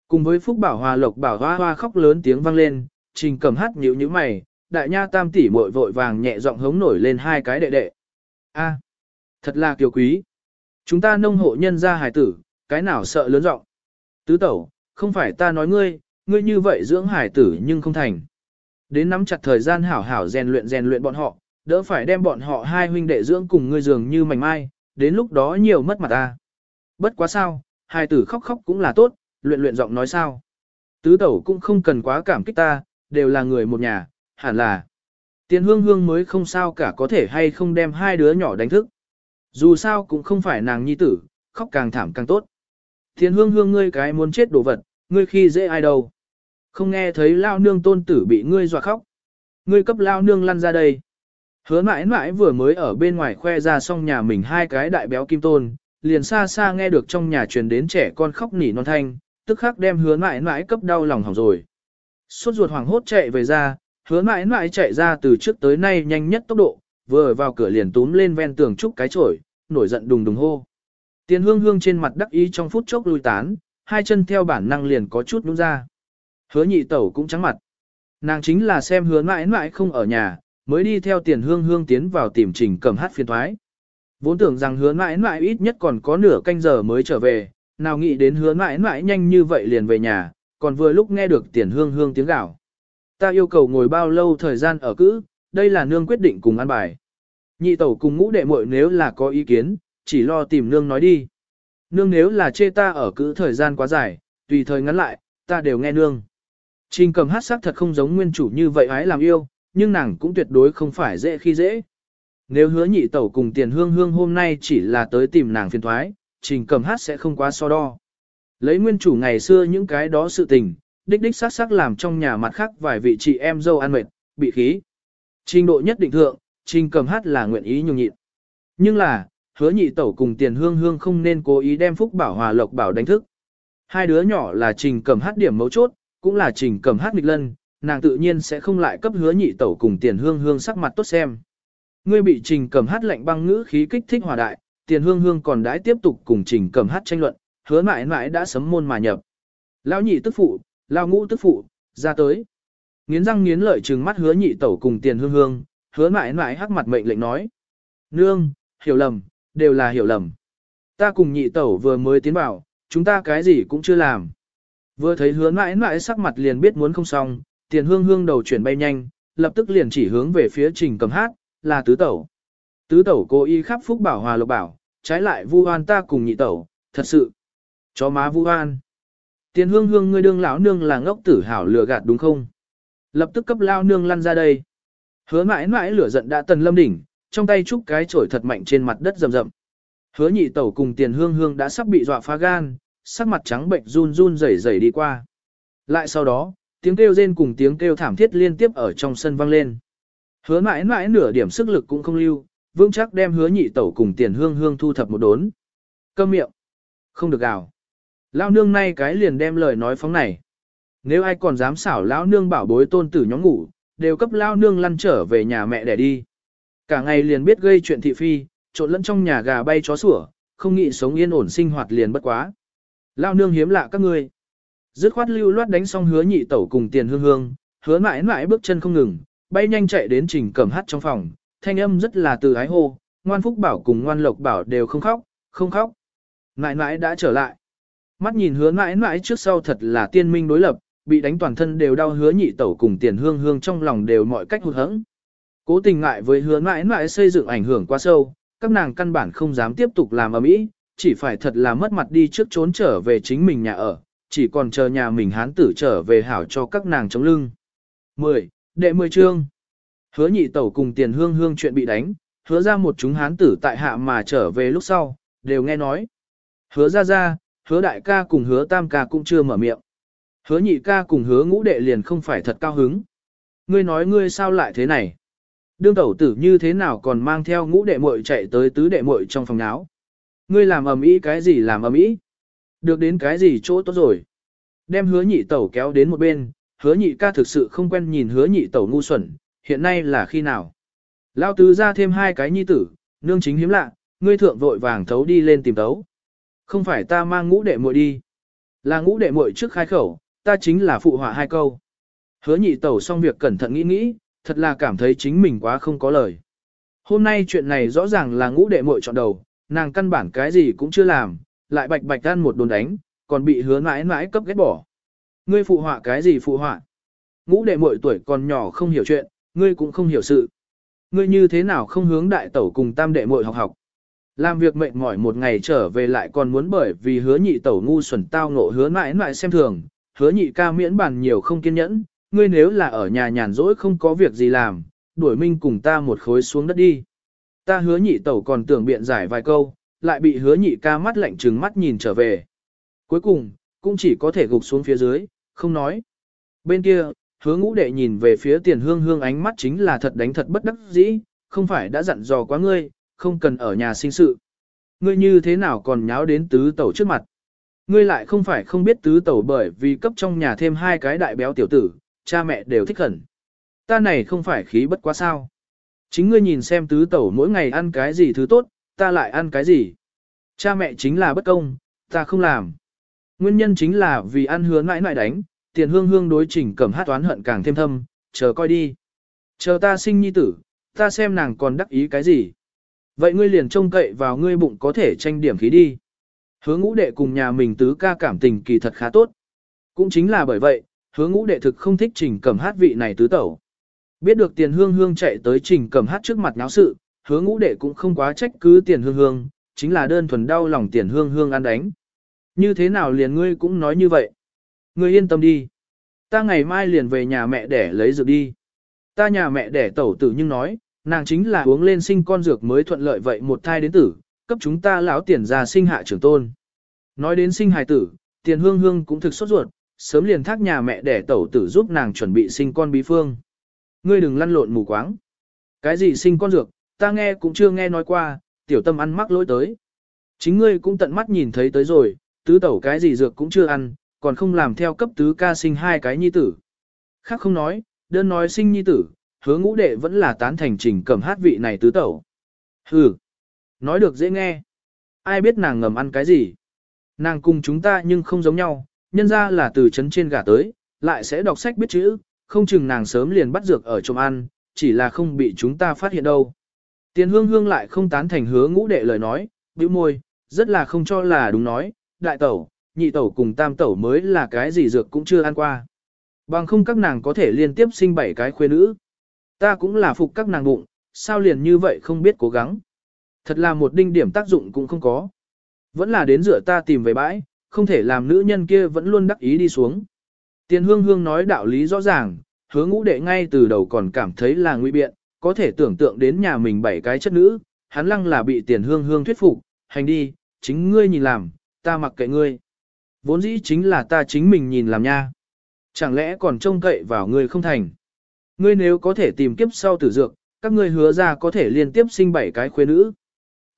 Speaker 1: Cùng với Phúc Bảo Hòa Lộc Bảo hoa hoa khóc lớn tiếng vang lên, trình cầm hát nhíu nhíu mày, đại nha tam tỷ muội vội vàng nhẹ giọng hống nổi lên hai cái đệ đệ. A, thật là kiều quý. Chúng ta nông hộ nhân gia hài tử, cái nào sợ lớn giọng. Tứ tẩu, không phải ta nói ngươi, ngươi như vậy dưỡng hài tử nhưng không thành. Đến nắm chặt thời gian hảo hảo rèn luyện rèn luyện bọn họ, đỡ phải đem bọn họ hai huynh đệ dưỡng cùng ngươi dường như mảnh mai, đến lúc đó nhiều mất mặt ta. Bất quá sao, hai tử khóc khóc cũng là tốt, luyện luyện giọng nói sao. Tứ tẩu cũng không cần quá cảm kích ta, đều là người một nhà, hẳn là. Tiền hương hương mới không sao cả có thể hay không đem hai đứa nhỏ đánh thức. Dù sao cũng không phải nàng nhi tử, khóc càng thảm càng tốt. Tiền hương hương ngươi cái muốn chết đồ vật, ngươi khi dễ ai đâu. Không nghe thấy lao nương tôn tử bị ngươi dọa khóc. Ngươi cấp lao nương lăn ra đây. Hứa mãi mãi vừa mới ở bên ngoài khoe ra xong nhà mình hai cái đại béo kim tôn, liền xa xa nghe được trong nhà truyền đến trẻ con khóc nỉ non thanh, tức khắc đem hứa mãi mãi cấp đau lòng hỏng rồi. Suốt ruột hoàng hốt chạy về ra, hứa mãi mãi chạy ra từ trước tới nay nhanh nhất tốc độ, vừa vào cửa liền túm lên ven tường trúc cái chổi, nổi giận đùng đùng hô. Tiền hương hương trên mặt đắc ý trong phút chốc lui tán, hai chân theo bản năng liền có chút nhún ra. Hứa nhị tẩu cũng trắng mặt. Nàng chính là xem hứa mãi mãi không ở nhà, mới đi theo tiền hương hương tiến vào tìm trình cầm hát phiên thoái. Vốn tưởng rằng hứa mãi mãi ít nhất còn có nửa canh giờ mới trở về, nào nghĩ đến hứa mãi mãi nhanh như vậy liền về nhà, còn vừa lúc nghe được tiền hương hương tiếng gạo. Ta yêu cầu ngồi bao lâu thời gian ở cữ, đây là nương quyết định cùng ăn bài. Nhị tẩu cùng ngũ đệ muội nếu là có ý kiến, chỉ lo tìm nương nói đi. Nương nếu là chê ta ở cữ thời gian quá dài, tùy thời ngắn lại, ta đều nghe nương. Trình cầm hát sắc thật không giống nguyên chủ như vậy ái làm yêu, nhưng nàng cũng tuyệt đối không phải dễ khi dễ. Nếu hứa nhị tẩu cùng tiền hương hương hôm nay chỉ là tới tìm nàng phiền thoái, trình cầm hát sẽ không quá so đo. Lấy nguyên chủ ngày xưa những cái đó sự tình, đích đích sát sắc làm trong nhà mặt khác vài vị chị em dâu ăn mệt, bị khí. Trình độ nhất định thượng, trình cầm hát là nguyện ý nhường nhịn. Nhưng là, hứa nhị tẩu cùng tiền hương hương không nên cố ý đem phúc bảo hòa lộc bảo đánh thức. Hai đứa nhỏ là trình cầm hát điểm mấu chốt, cũng là trình cầm hát nghịch lân, nàng tự nhiên sẽ không lại cấp hứa nhị tẩu cùng tiền hương hương sắc mặt tốt xem. Ngươi bị trình cầm hát lạnh băng ngữ khí kích thích hòa đại, tiền hương hương còn đãi tiếp tục cùng trình cầm hát tranh luận, hứa mãi mãi đã sấm môn mà nhập. Lão nhị tức phụ, lão ngũ tức phụ, ra tới. Nghiến răng nghiến lợi trừng mắt hứa nhị tẩu cùng tiền hương hương, hứa mãi mãi hắc mặt mệnh lệnh nói. Nương, hiểu lầm, đều là hiểu lầm. Ta cùng nhị tẩu vừa mới tiến vào, chúng ta cái gì cũng chưa làm. Vừa thấy hứa mãi mãi sắc mặt liền biết muốn không xong, tiền hương hương đầu chuyển bay nhanh, lập tức liền chỉ hướng về phía trình cầm hát, là tứ tẩu. Tứ tẩu cố ý khắp phúc bảo hòa lộc bảo, trái lại vu oan ta cùng nhị tẩu, thật sự. Chó má vu oan. Tiền hương hương ngươi đương lão nương là ngốc tử hảo lừa gạt đúng không? Lập tức cấp lao nương lăn ra đây. Hứa mãi mãi lửa giận đã tần lâm đỉnh, trong tay chúc cái chổi thật mạnh trên mặt đất rầm rầm. Hứa nhị tẩu cùng tiền hương hương đã sắp bị dọa phá gan, sắc mặt trắng bệnh run run rẩy rẩy đi qua. Lại sau đó, tiếng kêu rên cùng tiếng kêu thảm thiết liên tiếp ở trong sân vang lên. Hứa mãi mãi nửa điểm sức lực cũng không lưu, vững chắc đem hứa nhị tẩu cùng tiền hương hương thu thập một đốn. Câm miệng. Không được gào. Lao nương nay cái liền đem lời nói phóng này. Nếu ai còn dám xảo lão nương bảo bối tôn tử nhóm ngủ, đều cấp lao nương lăn trở về nhà mẹ để đi. Cả ngày liền biết gây chuyện thị phi, trộn lẫn trong nhà gà bay chó sủa, không nghĩ sống yên ổn sinh hoạt liền bất quá. Lao nương hiếm lạ các ngươi. Dứt khoát lưu loát đánh xong hứa nhị tẩu cùng tiền hương hương, hứa mãi mãi bước chân không ngừng, bay nhanh chạy đến trình cẩm hát trong phòng, thanh âm rất là từ ái hô, ngoan phúc bảo cùng ngoan lộc bảo đều không khóc, không khóc. Mãi mãi đã trở lại. Mắt nhìn hứa mãi mãi trước sau thật là tiên minh đối lập, bị đánh toàn thân đều đau hứa nhị tẩu cùng tiền hương hương trong lòng đều mọi cách hụt hẫng. Cố tình ngại với hứa mãi mãi xây dựng ảnh hưởng quá sâu, các nàng căn bản không dám tiếp tục làm ở mỹ, chỉ phải thật là mất mặt đi trước trốn trở về chính mình nhà ở, chỉ còn chờ nhà mình hán tử trở về hảo cho các nàng chống lưng. 10. Đệ 10 chương Hứa nhị tẩu cùng tiền hương hương chuyện bị đánh, hứa ra một chúng hán tử tại hạ mà trở về lúc sau, đều nghe nói. Hứa ra ra, hứa đại ca cùng hứa tam ca cũng chưa mở miệng. Hứa nhị ca cùng hứa ngũ đệ liền không phải thật cao hứng. Ngươi nói ngươi sao lại thế này? Đương tẩu tử như thế nào còn mang theo ngũ đệ muội chạy tới tứ đệ muội trong phòng áo? Ngươi làm ầm ĩ cái gì làm ầm ĩ? Được đến cái gì chỗ tốt rồi? Đem hứa nhị tẩu kéo đến một bên, hứa nhị ca thực sự không quen nhìn hứa nhị tẩu ngu xuẩn, hiện nay là khi nào? Lao tứ ra thêm hai cái nhi tử, nương chính hiếm lạ, ngươi thượng vội vàng thấu đi lên tìm tấu. Không phải ta mang ngũ đệ muội đi. Là ngũ đệ muội trước khai khẩu, ta chính là phụ họa hai câu. Hứa nhị tẩu xong việc cẩn thận nghĩ nghĩ, thật là cảm thấy chính mình quá không có lời. Hôm nay chuyện này rõ ràng là ngũ đệ muội chọn đầu, nàng căn bản cái gì cũng chưa làm, lại bạch bạch ăn một đồn đánh, còn bị hứa mãi mãi cấp ghét bỏ. Ngươi phụ họa cái gì phụ họa? Ngũ đệ muội tuổi còn nhỏ không hiểu chuyện, ngươi cũng không hiểu sự. Ngươi như thế nào không hướng đại tẩu cùng tam đệ muội học học? Làm việc mệt mỏi một ngày trở về lại còn muốn bởi vì hứa nhị tẩu ngu xuẩn tao ngộ hứa mãi mãi xem thường, hứa nhị ca miễn bàn nhiều không kiên nhẫn, ngươi nếu là ở nhà nhàn rỗi không có việc gì làm, đuổi minh cùng ta một khối xuống đất đi. Ta hứa nhị tẩu còn tưởng biện giải vài câu, lại bị hứa nhị ca mắt lạnh trừng mắt nhìn trở về. Cuối cùng, cũng chỉ có thể gục xuống phía dưới, không nói. Bên kia, hứa ngũ đệ nhìn về phía tiền hương hương ánh mắt chính là thật đánh thật bất đắc dĩ, không phải đã dặn dò quá ngươi, không cần ở nhà sinh sự. Ngươi như thế nào còn nháo đến tứ tẩu trước mặt. Ngươi lại không phải không biết tứ tẩu bởi vì cấp trong nhà thêm hai cái đại béo tiểu tử, cha mẹ đều thích hẳn. Ta này không phải khí bất quá sao. Chính ngươi nhìn xem tứ tẩu mỗi ngày ăn cái gì thứ tốt, ta lại ăn cái gì. Cha mẹ chính là bất công, ta không làm. Nguyên nhân chính là vì ăn hứa mãi mãi đánh, tiền hương hương đối trình cẩm hát toán hận càng thêm thâm, chờ coi đi. Chờ ta sinh nhi tử, ta xem nàng còn đắc ý cái gì. Vậy ngươi liền trông cậy vào ngươi bụng có thể tranh điểm khí đi. Hứa ngũ đệ cùng nhà mình tứ ca cảm tình kỳ thật khá tốt. Cũng chính là bởi vậy, hứa ngũ đệ thực không thích trình cẩm hát vị này tứ tẩu. Biết được tiền hương hương chạy tới trình cẩm hát trước mặt náo sự, hứa ngũ đệ cũng không quá trách cứ tiền hương hương, chính là đơn thuần đau lòng tiền hương hương ăn đánh. Như thế nào liền ngươi cũng nói như vậy? Ngươi yên tâm đi. Ta ngày mai liền về nhà mẹ để lấy dược đi. Ta nhà mẹ để tẩu tử nhưng nói, nàng chính là uống lên sinh con dược mới thuận lợi vậy một thai đến tử, cấp chúng ta lão tiền ra sinh hạ trưởng tôn. Nói đến sinh hài tử, tiền hương hương cũng thực sốt ruột, sớm liền thác nhà mẹ để tẩu tử giúp nàng chuẩn bị sinh con bí phương. Ngươi đừng lăn lộn mù quáng. Cái gì sinh con dược, ta nghe cũng chưa nghe nói qua, tiểu tâm ăn mắc lỗi tới. Chính ngươi cũng tận mắt nhìn thấy tới rồi, tứ tẩu cái gì dược cũng chưa ăn, còn không làm theo cấp tứ ca sinh hai cái nhi tử. Khác không nói, đơn nói sinh nhi tử, hứa ngũ đệ vẫn là tán thành trình cầm hát vị này tứ tẩu. Hừ, nói được dễ nghe. Ai biết nàng ngầm ăn cái gì? Nàng cùng chúng ta nhưng không giống nhau, nhân ra là từ chấn trên gà tới, lại sẽ đọc sách biết chữ, không chừng nàng sớm liền bắt dược ở trong ăn, chỉ là không bị chúng ta phát hiện đâu. Tiền hương hương lại không tán thành hứa ngũ đệ lời nói, bĩu môi, rất là không cho là đúng nói, đại tẩu, nhị tẩu cùng tam tẩu mới là cái gì dược cũng chưa ăn qua. Bằng không các nàng có thể liên tiếp sinh bảy cái khuê nữ. Ta cũng là phục các nàng bụng, sao liền như vậy không biết cố gắng. Thật là một đinh điểm tác dụng cũng không có. Vẫn là đến rửa ta tìm về bãi, không thể làm nữ nhân kia vẫn luôn đắc ý đi xuống. Tiền hương hương nói đạo lý rõ ràng, hứa ngũ đệ ngay từ đầu còn cảm thấy là nguy biện, có thể tưởng tượng đến nhà mình bảy cái chất nữ, hắn lăng là bị tiền hương hương thuyết phục, hành đi, chính ngươi nhìn làm, ta mặc kệ ngươi. Vốn dĩ chính là ta chính mình nhìn làm nha. Chẳng lẽ còn trông cậy vào ngươi không thành. Ngươi nếu có thể tìm kiếp sau tử dược, các ngươi hứa ra có thể liên tiếp sinh bảy cái khuê nữ.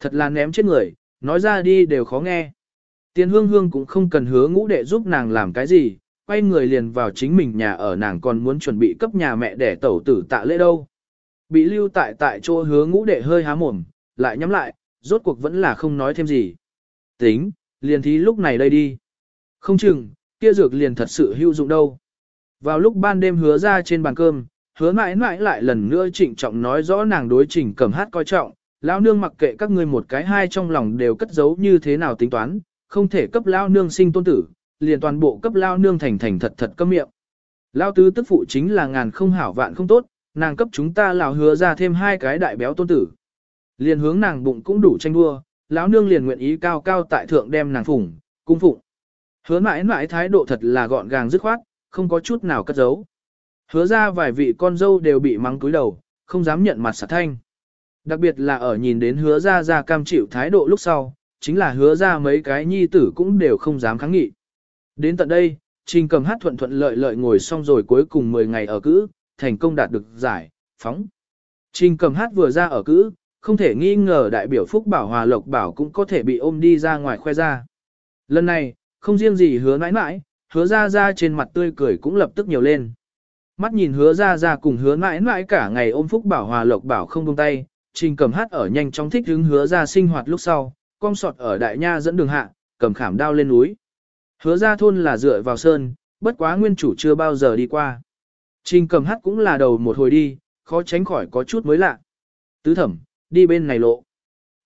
Speaker 1: Thật là ném chết người, nói ra đi đều khó nghe. Tiền hương hương cũng không cần hứa ngũ đệ giúp nàng làm cái gì, quay người liền vào chính mình nhà ở nàng còn muốn chuẩn bị cấp nhà mẹ để tẩu tử tạ lễ đâu. Bị lưu tại tại chỗ hứa ngũ đệ hơi há mồm, lại nhắm lại, rốt cuộc vẫn là không nói thêm gì. Tính, liền thí lúc này đây đi. Không chừng, kia dược liền thật sự hữu dụng đâu. Vào lúc ban đêm hứa ra trên bàn cơm, hứa mãi mãi lại lần nữa trịnh trọng nói rõ nàng đối trình cầm hát coi trọng, lão nương mặc kệ các ngươi một cái hai trong lòng đều cất giấu như thế nào tính toán, không thể cấp lão nương sinh tôn tử, liền toàn bộ cấp lão nương thành thành thật thật cấm miệng. Lão tứ tức phụ chính là ngàn không hảo vạn không tốt, nàng cấp chúng ta lão hứa ra thêm hai cái đại béo tôn tử. Liền hướng nàng bụng cũng đủ tranh đua, lão nương liền nguyện ý cao cao tại thượng đem nàng phụng cung phụng. Hứa mãi mãi thái độ thật là gọn gàng dứt khoát, không có chút nào cất giấu. Hứa ra vài vị con dâu đều bị mắng cúi đầu, không dám nhận mặt sạt thanh. Đặc biệt là ở nhìn đến hứa ra ra cam chịu thái độ lúc sau, chính là hứa ra mấy cái nhi tử cũng đều không dám kháng nghị. Đến tận đây, Trình cầm hát thuận thuận lợi lợi ngồi xong rồi cuối cùng 10 ngày ở cữ, thành công đạt được giải, phóng. Trình cầm hát vừa ra ở cữ, không thể nghi ngờ đại biểu Phúc Bảo Hòa Lộc Bảo cũng có thể bị ôm đi ra ngoài khoe ra. Lần này, không riêng gì hứa mãi mãi, hứa ra ra trên mặt tươi cười cũng lập tức nhiều lên. Mắt nhìn hứa ra ra cùng hứa mãi mãi cả ngày ôm Phúc Bảo Hòa Lộc Bảo không buông tay, trình cầm hát ở nhanh chóng thích hứng hứa ra sinh hoạt lúc sau, cong sọt ở đại nha dẫn đường hạ, cầm khảm đao lên núi. Hứa ra thôn là dựa vào sơn, bất quá nguyên chủ chưa bao giờ đi qua. Trình cầm hát cũng là đầu một hồi đi, khó tránh khỏi có chút mới lạ. Tứ thẩm, đi bên này lộ.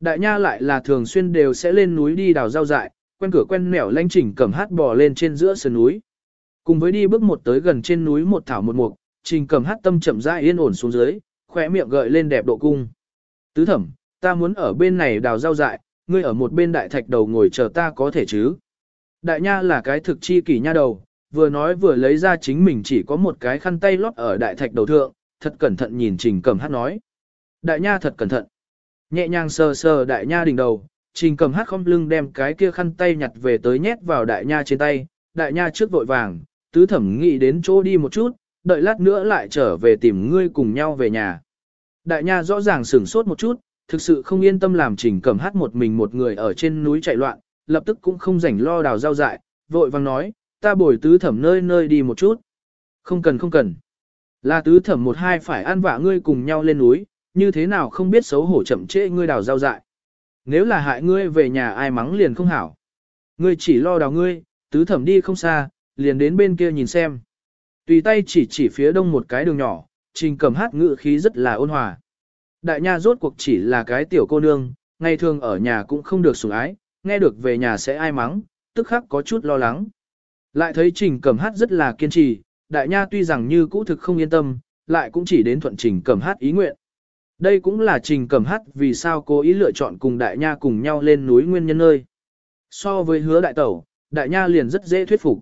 Speaker 1: Đại nha lại là thường xuyên đều sẽ lên núi đi đào rau dại, quen cửa quen nẻo lanh chỉnh cầm hát bò lên trên giữa sườn núi. Cùng với đi bước một tới gần trên núi một thảo một mục, trình cầm hát tâm chậm rãi yên ổn xuống dưới, khỏe miệng gợi lên đẹp độ cung. Tứ thẩm, ta muốn ở bên này đào rau dại, ngươi ở một bên đại thạch đầu ngồi chờ ta có thể chứ. Đại nha là cái thực chi kỷ nha đầu, vừa nói vừa lấy ra chính mình chỉ có một cái khăn tay lót ở đại thạch đầu thượng, thật cẩn thận nhìn trình cẩm hát nói. Đại nha thật cẩn thận. Nhẹ nhàng sờ sờ đại nha đỉnh đầu, trình cẩm hát không lưng đem cái kia khăn tay nhặt về tới nhét vào đại nha trên tay, đại nha trước vội vàng, tứ thẩm nghĩ đến chỗ đi một chút, đợi lát nữa lại trở về tìm ngươi cùng nhau về nhà. Đại nha rõ ràng sửng sốt một chút, thực sự không yên tâm làm trình cẩm hát một mình một người ở trên núi chạy loạn, lập tức cũng không rảnh lo đào rau dại, vội vàng nói, ta bồi tứ thẩm nơi nơi đi một chút. Không cần không cần. Là tứ thẩm một hai phải ăn vạ ngươi cùng nhau lên núi, như thế nào không biết xấu hổ chậm trễ ngươi đào rau dại. Nếu là hại ngươi về nhà ai mắng liền không hảo. Ngươi chỉ lo đào ngươi, tứ thẩm đi không xa, liền đến bên kia nhìn xem. Tùy tay chỉ chỉ phía đông một cái đường nhỏ, trình cầm hát ngự khí rất là ôn hòa. Đại nha rốt cuộc chỉ là cái tiểu cô nương, ngày thường ở nhà cũng không được sủng ái, nghe được về nhà sẽ ai mắng, tức khắc có chút lo lắng. Lại thấy trình cẩm hát rất là kiên trì, đại nha tuy rằng như cũ thực không yên tâm, lại cũng chỉ đến thuận trình cẩm hát ý nguyện. Đây cũng là trình cẩm hát vì sao cố ý lựa chọn cùng đại nha cùng nhau lên núi nguyên nhân nơi. So với hứa đại tẩu, đại nha liền rất dễ thuyết phục.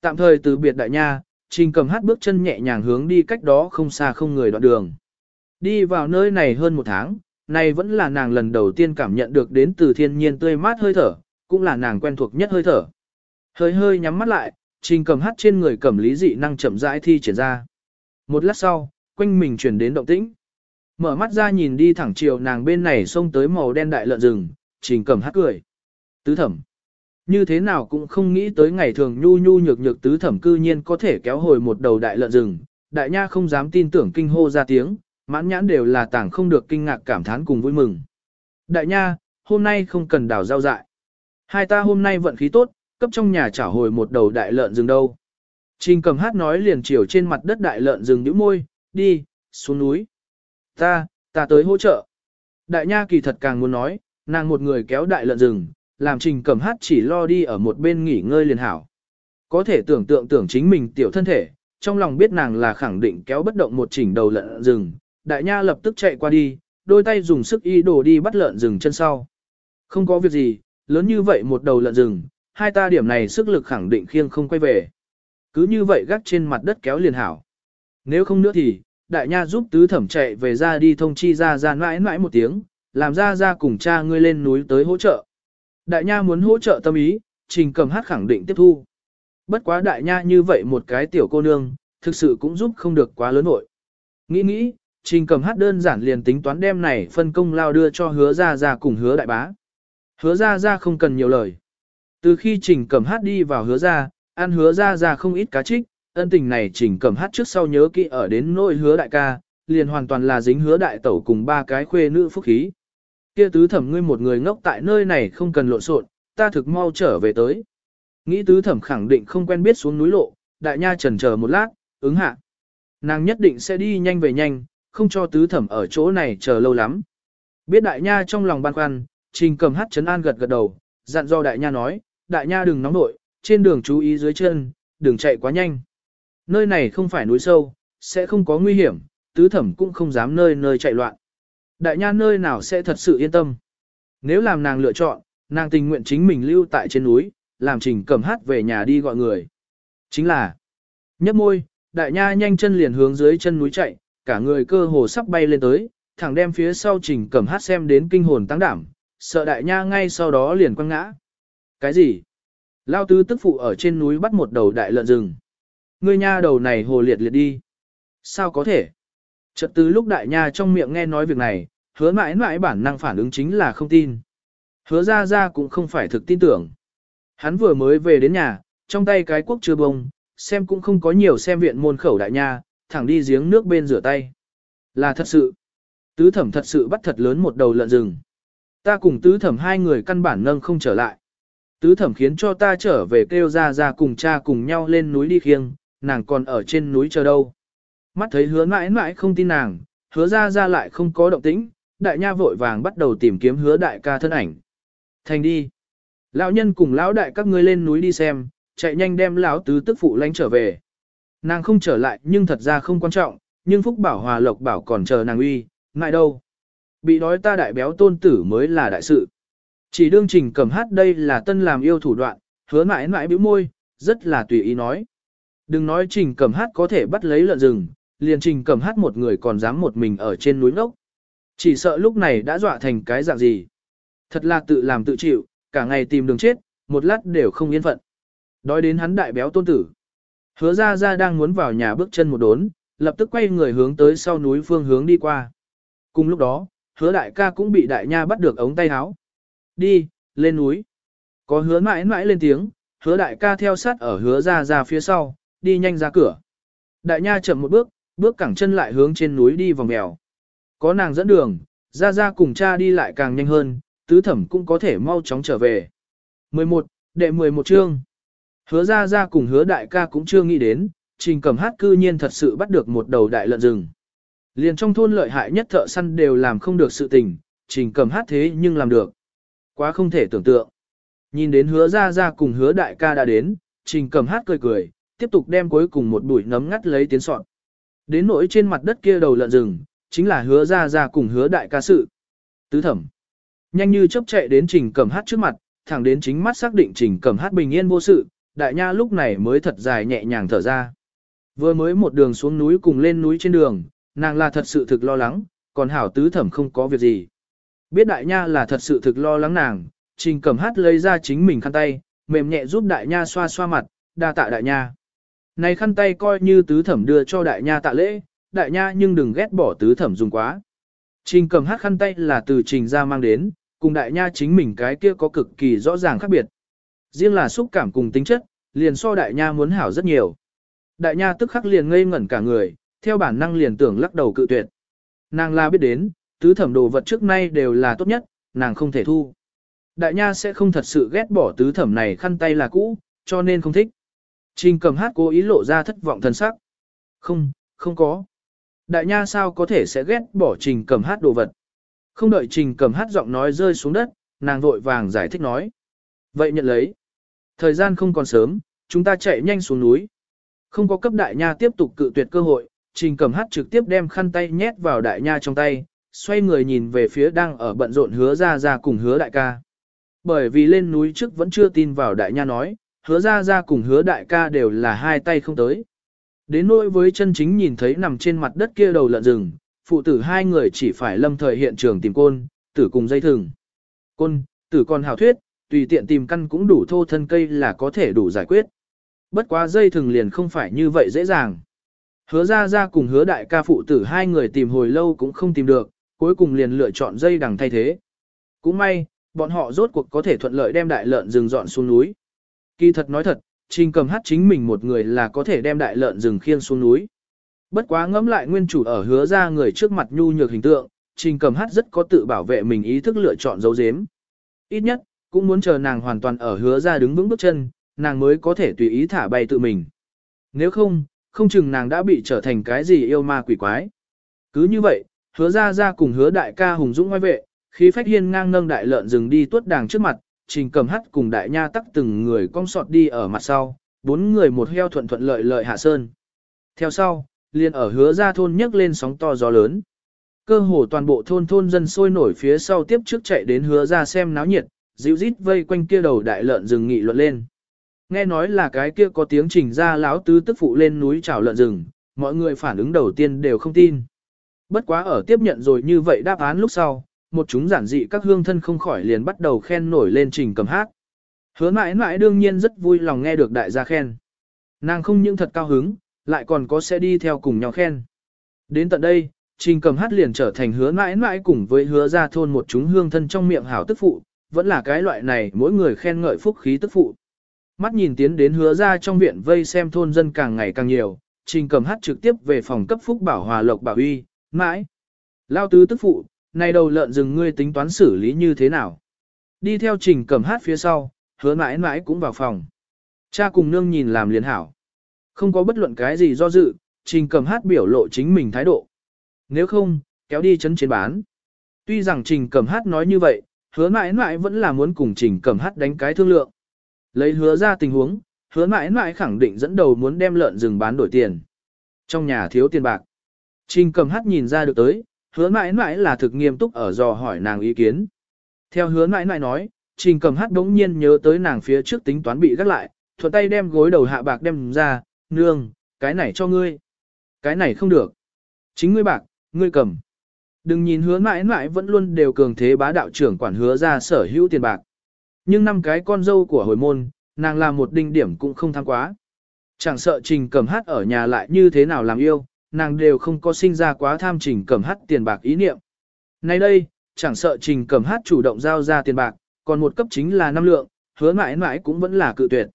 Speaker 1: Tạm thời từ biệt đại nha, trình cẩm hát bước chân nhẹ nhàng hướng đi cách đó không xa không người đoạn đường. Đi vào nơi này hơn một tháng, này vẫn là nàng lần đầu tiên cảm nhận được đến từ thiên nhiên tươi mát hơi thở, cũng là nàng quen thuộc nhất hơi thở. Hơi hơi nhắm mắt lại, trình cầm hát trên người cầm lý dị năng chậm rãi thi triển ra. Một lát sau, quanh mình chuyển đến động tĩnh. Mở mắt ra nhìn đi thẳng chiều nàng bên này xông tới màu đen đại lợn rừng, trình cầm hát cười. Tứ thẩm. Như thế nào cũng không nghĩ tới ngày thường nhu nhu nhược nhược tứ thẩm cư nhiên có thể kéo hồi một đầu đại lợn rừng. Đại nha không dám tin tưởng kinh hô ra tiếng, mãn nhãn đều là tảng không được kinh ngạc cảm thán cùng vui mừng. Đại nha, hôm nay không cần đào rau dại. Hai ta hôm nay vận khí tốt, cấp trong nhà trả hồi một đầu đại lợn rừng đâu. Trình cầm hát nói liền chiều trên mặt đất đại lợn rừng nhíu môi, đi, xuống núi. Ta, ta tới hỗ trợ. Đại nha kỳ thật càng muốn nói, nàng một người kéo đại lợn rừng, làm trình cầm hát chỉ lo đi ở một bên nghỉ ngơi liền hảo. Có thể tưởng tượng tưởng chính mình tiểu thân thể, trong lòng biết nàng là khẳng định kéo bất động một chỉnh đầu lợn rừng, đại nha lập tức chạy qua đi, đôi tay dùng sức y đồ đi bắt lợn rừng chân sau. Không có việc gì, lớn như vậy một đầu lợn rừng, hai ta điểm này sức lực khẳng định khiêng không quay về. Cứ như vậy gác trên mặt đất kéo liền hảo. Nếu không nữa thì, đại nha giúp tứ thẩm chạy về ra đi thông chi ra ra mãi mãi một tiếng, làm ra ra cùng cha ngươi lên núi tới hỗ trợ. Đại nha muốn hỗ trợ tâm ý, trình cầm hát khẳng định tiếp thu. Bất quá đại nha như vậy một cái tiểu cô nương, thực sự cũng giúp không được quá lớn nội. Nghĩ nghĩ, trình cầm hát đơn giản liền tính toán đem này phân công lao đưa cho hứa ra ra cùng hứa đại bá. Hứa ra ra không cần nhiều lời. Từ khi trình cẩm hát đi vào hứa ra, ăn hứa ra ra không ít cá trích, ân tình này trình cẩm hát trước sau nhớ kỹ ở đến nỗi hứa đại ca, liền hoàn toàn là dính hứa đại tẩu cùng ba cái khuê nữ phúc khí. Kia tứ thẩm ngươi một người ngốc tại nơi này không cần lộn xộn, ta thực mau trở về tới. Nghĩ tứ thẩm khẳng định không quen biết xuống núi lộ, đại nha trần chờ một lát, ứng hạ. Nàng nhất định sẽ đi nhanh về nhanh, không cho tứ thẩm ở chỗ này chờ lâu lắm. Biết đại nha trong lòng băn khoăn, trình cầm hát chấn an gật gật đầu, dặn do đại nha nói, đại nha đừng nóng nội, trên đường chú ý dưới chân, đừng chạy quá nhanh. Nơi này không phải núi sâu, sẽ không có nguy hiểm, tứ thẩm cũng không dám nơi nơi chạy loạn. Đại nha nơi nào sẽ thật sự yên tâm. Nếu làm nàng lựa chọn, nàng tình nguyện chính mình lưu tại trên núi, làm trình cầm hát về nhà đi gọi người. Chính là, nhấp môi, đại nha nhanh chân liền hướng dưới chân núi chạy, cả người cơ hồ sắp bay lên tới, thẳng đem phía sau trình cầm hát xem đến kinh hồn tăng đảm, sợ đại nha ngay sau đó liền quăng ngã. Cái gì? Lao tứ tức phụ ở trên núi bắt một đầu đại lợn rừng. Ngươi nha đầu này hồ liệt liệt đi. Sao có thể? Trật từ lúc đại nha trong miệng nghe nói việc này, hứa mãi mãi bản năng phản ứng chính là không tin. Hứa ra ra cũng không phải thực tin tưởng. Hắn vừa mới về đến nhà, trong tay cái quốc chưa bông, xem cũng không có nhiều xem viện môn khẩu đại nha, thẳng đi giếng nước bên rửa tay. Là thật sự. Tứ thẩm thật sự bắt thật lớn một đầu lợn rừng. Ta cùng tứ thẩm hai người căn bản nâng không trở lại. Tứ thẩm khiến cho ta trở về kêu ra ra cùng cha cùng nhau lên núi đi khiêng, nàng còn ở trên núi chờ đâu. Mắt thấy hứa mãi mãi không tin nàng, hứa ra ra lại không có động tĩnh, đại nha vội vàng bắt đầu tìm kiếm hứa đại ca thân ảnh. Thành đi. Lão nhân cùng lão đại các ngươi lên núi đi xem, chạy nhanh đem lão tứ tức phụ lánh trở về. Nàng không trở lại nhưng thật ra không quan trọng, nhưng Phúc Bảo Hòa Lộc Bảo còn chờ nàng uy, ngại đâu. Bị đói ta đại béo tôn tử mới là đại sự. Chỉ đương trình cầm hát đây là tân làm yêu thủ đoạn, hứa mãi mãi bĩu môi, rất là tùy ý nói. Đừng nói trình cầm hát có thể bắt lấy lợn rừng, liền trình cầm hát một người còn dám một mình ở trên núi ngốc. Chỉ sợ lúc này đã dọa thành cái dạng gì. Thật là tự làm tự chịu, cả ngày tìm đường chết, một lát đều không yên phận. Đói đến hắn đại béo tôn tử. Hứa ra ra đang muốn vào nhà bước chân một đốn, lập tức quay người hướng tới sau núi phương hướng đi qua. Cùng lúc đó, hứa đại ca cũng bị đại nha bắt được ống tay áo. Đi, lên núi. Có hứa mãi mãi lên tiếng, hứa đại ca theo sát ở hứa ra ra phía sau, đi nhanh ra cửa. Đại nha chậm một bước, bước cẳng chân lại hướng trên núi đi vòng mèo. Có nàng dẫn đường, ra ra cùng cha đi lại càng nhanh hơn, tứ thẩm cũng có thể mau chóng trở về. 11. Đệ 11 chương Hứa ra ra cùng hứa đại ca cũng chưa nghĩ đến, trình cầm hát cư nhiên thật sự bắt được một đầu đại lợn rừng. Liền trong thôn lợi hại nhất thợ săn đều làm không được sự tình, trình cầm hát thế nhưng làm được. Quá không thể tưởng tượng. Nhìn đến hứa ra ra cùng hứa đại ca đã đến, trình cầm hát cười cười, tiếp tục đem cuối cùng một bụi nấm ngắt lấy tiến sọn. Đến nỗi trên mặt đất kia đầu lợn rừng, chính là hứa ra ra cùng hứa đại ca sự. Tứ thẩm. Nhanh như chớp chạy đến trình cầm hát trước mặt, thẳng đến chính mắt xác định trình cầm hát bình yên vô sự, đại nha lúc này mới thật dài nhẹ nhàng thở ra. Vừa mới một đường xuống núi cùng lên núi trên đường, nàng là thật sự thực lo lắng, còn hảo tứ thẩm không có việc gì. Biết đại nha là thật sự thực lo lắng nàng, trình cầm hát lấy ra chính mình khăn tay, mềm nhẹ giúp đại nha xoa xoa mặt, đa tạ đại nha. Này khăn tay coi như tứ thẩm đưa cho đại nha tạ lễ, đại nha nhưng đừng ghét bỏ tứ thẩm dùng quá. Trình cầm hát khăn tay là từ trình ra mang đến, cùng đại nha chính mình cái kia có cực kỳ rõ ràng khác biệt. Riêng là xúc cảm cùng tính chất, liền so đại nha muốn hảo rất nhiều. Đại nha tức khắc liền ngây ngẩn cả người, theo bản năng liền tưởng lắc đầu cự tuyệt. Nàng la biết đến, tứ thẩm đồ vật trước nay đều là tốt nhất, nàng không thể thu. Đại nha sẽ không thật sự ghét bỏ tứ thẩm này khăn tay là cũ, cho nên không thích. Trình cầm hát cố ý lộ ra thất vọng thân sắc. Không, không có. Đại nha sao có thể sẽ ghét bỏ trình cầm hát đồ vật. Không đợi trình cầm hát giọng nói rơi xuống đất, nàng vội vàng giải thích nói. Vậy nhận lấy. Thời gian không còn sớm, chúng ta chạy nhanh xuống núi. Không có cấp đại nha tiếp tục cự tuyệt cơ hội, trình cầm hát trực tiếp đem khăn tay nhét vào đại nha trong tay, xoay người nhìn về phía đang ở bận rộn hứa ra ra cùng hứa đại ca. Bởi vì lên núi trước vẫn chưa tin vào đại nha nói, hứa ra ra cùng hứa đại ca đều là hai tay không tới. Đến nỗi với chân chính nhìn thấy nằm trên mặt đất kia đầu lợn rừng, phụ tử hai người chỉ phải lâm thời hiện trường tìm côn, tử cùng dây thừng. Côn, tử còn hào thuyết, tùy tiện tìm căn cũng đủ thô thân cây là có thể đủ giải quyết. Bất quá dây thừng liền không phải như vậy dễ dàng. Hứa ra ra cùng hứa đại ca phụ tử hai người tìm hồi lâu cũng không tìm được, cuối cùng liền lựa chọn dây đằng thay thế. Cũng may, bọn họ rốt cuộc có thể thuận lợi đem đại lợn rừng dọn xuống núi. Kỳ thật nói thật, Trình cầm hát chính mình một người là có thể đem đại lợn rừng khiêng xuống núi. Bất quá ngẫm lại nguyên chủ ở hứa ra người trước mặt nhu nhược hình tượng, Trình cầm hát rất có tự bảo vệ mình ý thức lựa chọn dấu dếm. Ít nhất, cũng muốn chờ nàng hoàn toàn ở hứa ra đứng vững bước chân, nàng mới có thể tùy ý thả bay tự mình. Nếu không, không chừng nàng đã bị trở thành cái gì yêu ma quỷ quái. Cứ như vậy, hứa ra ra cùng hứa đại ca hùng dũng ngoài vệ, khí phách hiên ngang nâng đại lợn rừng đi tuốt đàng trước mặt, trình cầm hắt cùng đại nha tắc từng người cong sọt đi ở mặt sau, bốn người một heo thuận thuận lợi lợi hạ sơn. Theo sau, liền ở hứa ra thôn nhấc lên sóng to gió lớn. Cơ hồ toàn bộ thôn thôn dân sôi nổi phía sau tiếp trước chạy đến hứa ra xem náo nhiệt, dịu rít vây quanh kia đầu đại lợn rừng nghị luận lên. Nghe nói là cái kia có tiếng trình ra láo tứ tức phụ lên núi chảo lợn rừng, mọi người phản ứng đầu tiên đều không tin. Bất quá ở tiếp nhận rồi như vậy đáp án lúc sau, một chúng giản dị các hương thân không khỏi liền bắt đầu khen nổi lên trình cầm hát. Hứa mãi mãi đương nhiên rất vui lòng nghe được đại gia khen. Nàng không những thật cao hứng, lại còn có sẽ đi theo cùng nhau khen. Đến tận đây, trình cầm hát liền trở thành hứa mãi mãi cùng với hứa ra thôn một chúng hương thân trong miệng hảo tức phụ, vẫn là cái loại này mỗi người khen ngợi phúc khí tức phụ. Mắt nhìn tiến đến hứa ra trong viện vây xem thôn dân càng ngày càng nhiều, trình cầm hát trực tiếp về phòng cấp phúc bảo hòa lộc bảo uy, mãi. Lao tứ tức phụ, này đầu lợn rừng ngươi tính toán xử lý như thế nào? Đi theo trình cầm hát phía sau, hứa mãi mãi cũng vào phòng. Cha cùng nương nhìn làm liền hảo. Không có bất luận cái gì do dự, trình cầm hát biểu lộ chính mình thái độ. Nếu không, kéo đi chấn chiến bán. Tuy rằng trình cầm hát nói như vậy, hứa mãi mãi vẫn là muốn cùng trình cầm hát đánh cái thương lượng. Lấy hứa ra tình huống, hứa mãi mãi khẳng định dẫn đầu muốn đem lợn rừng bán đổi tiền. Trong nhà thiếu tiền bạc. Trình cầm hát nhìn ra được tới, hứa mãi mãi là thực nghiêm túc ở dò hỏi nàng ý kiến. Theo hứa mãi mãi nói, trình cầm hát đống nhiên nhớ tới nàng phía trước tính toán bị gắt lại, thuận tay đem gối đầu hạ bạc đem ra, nương, cái này cho ngươi. Cái này không được. Chính ngươi bạc, ngươi cầm. Đừng nhìn hứa mãi mãi vẫn luôn đều cường thế bá đạo trưởng quản hứa ra sở hữu tiền bạc. Nhưng năm cái con dâu của hồi môn, nàng làm một đinh điểm cũng không tham quá. Chẳng sợ trình cầm hát ở nhà lại như thế nào làm yêu, nàng đều không có sinh ra quá tham trình cẩm hát tiền bạc ý niệm. Nay đây, chẳng sợ trình cẩm hát chủ động giao ra tiền bạc, còn một cấp chính là năm lượng, hứa mãi mãi cũng vẫn là cự tuyệt.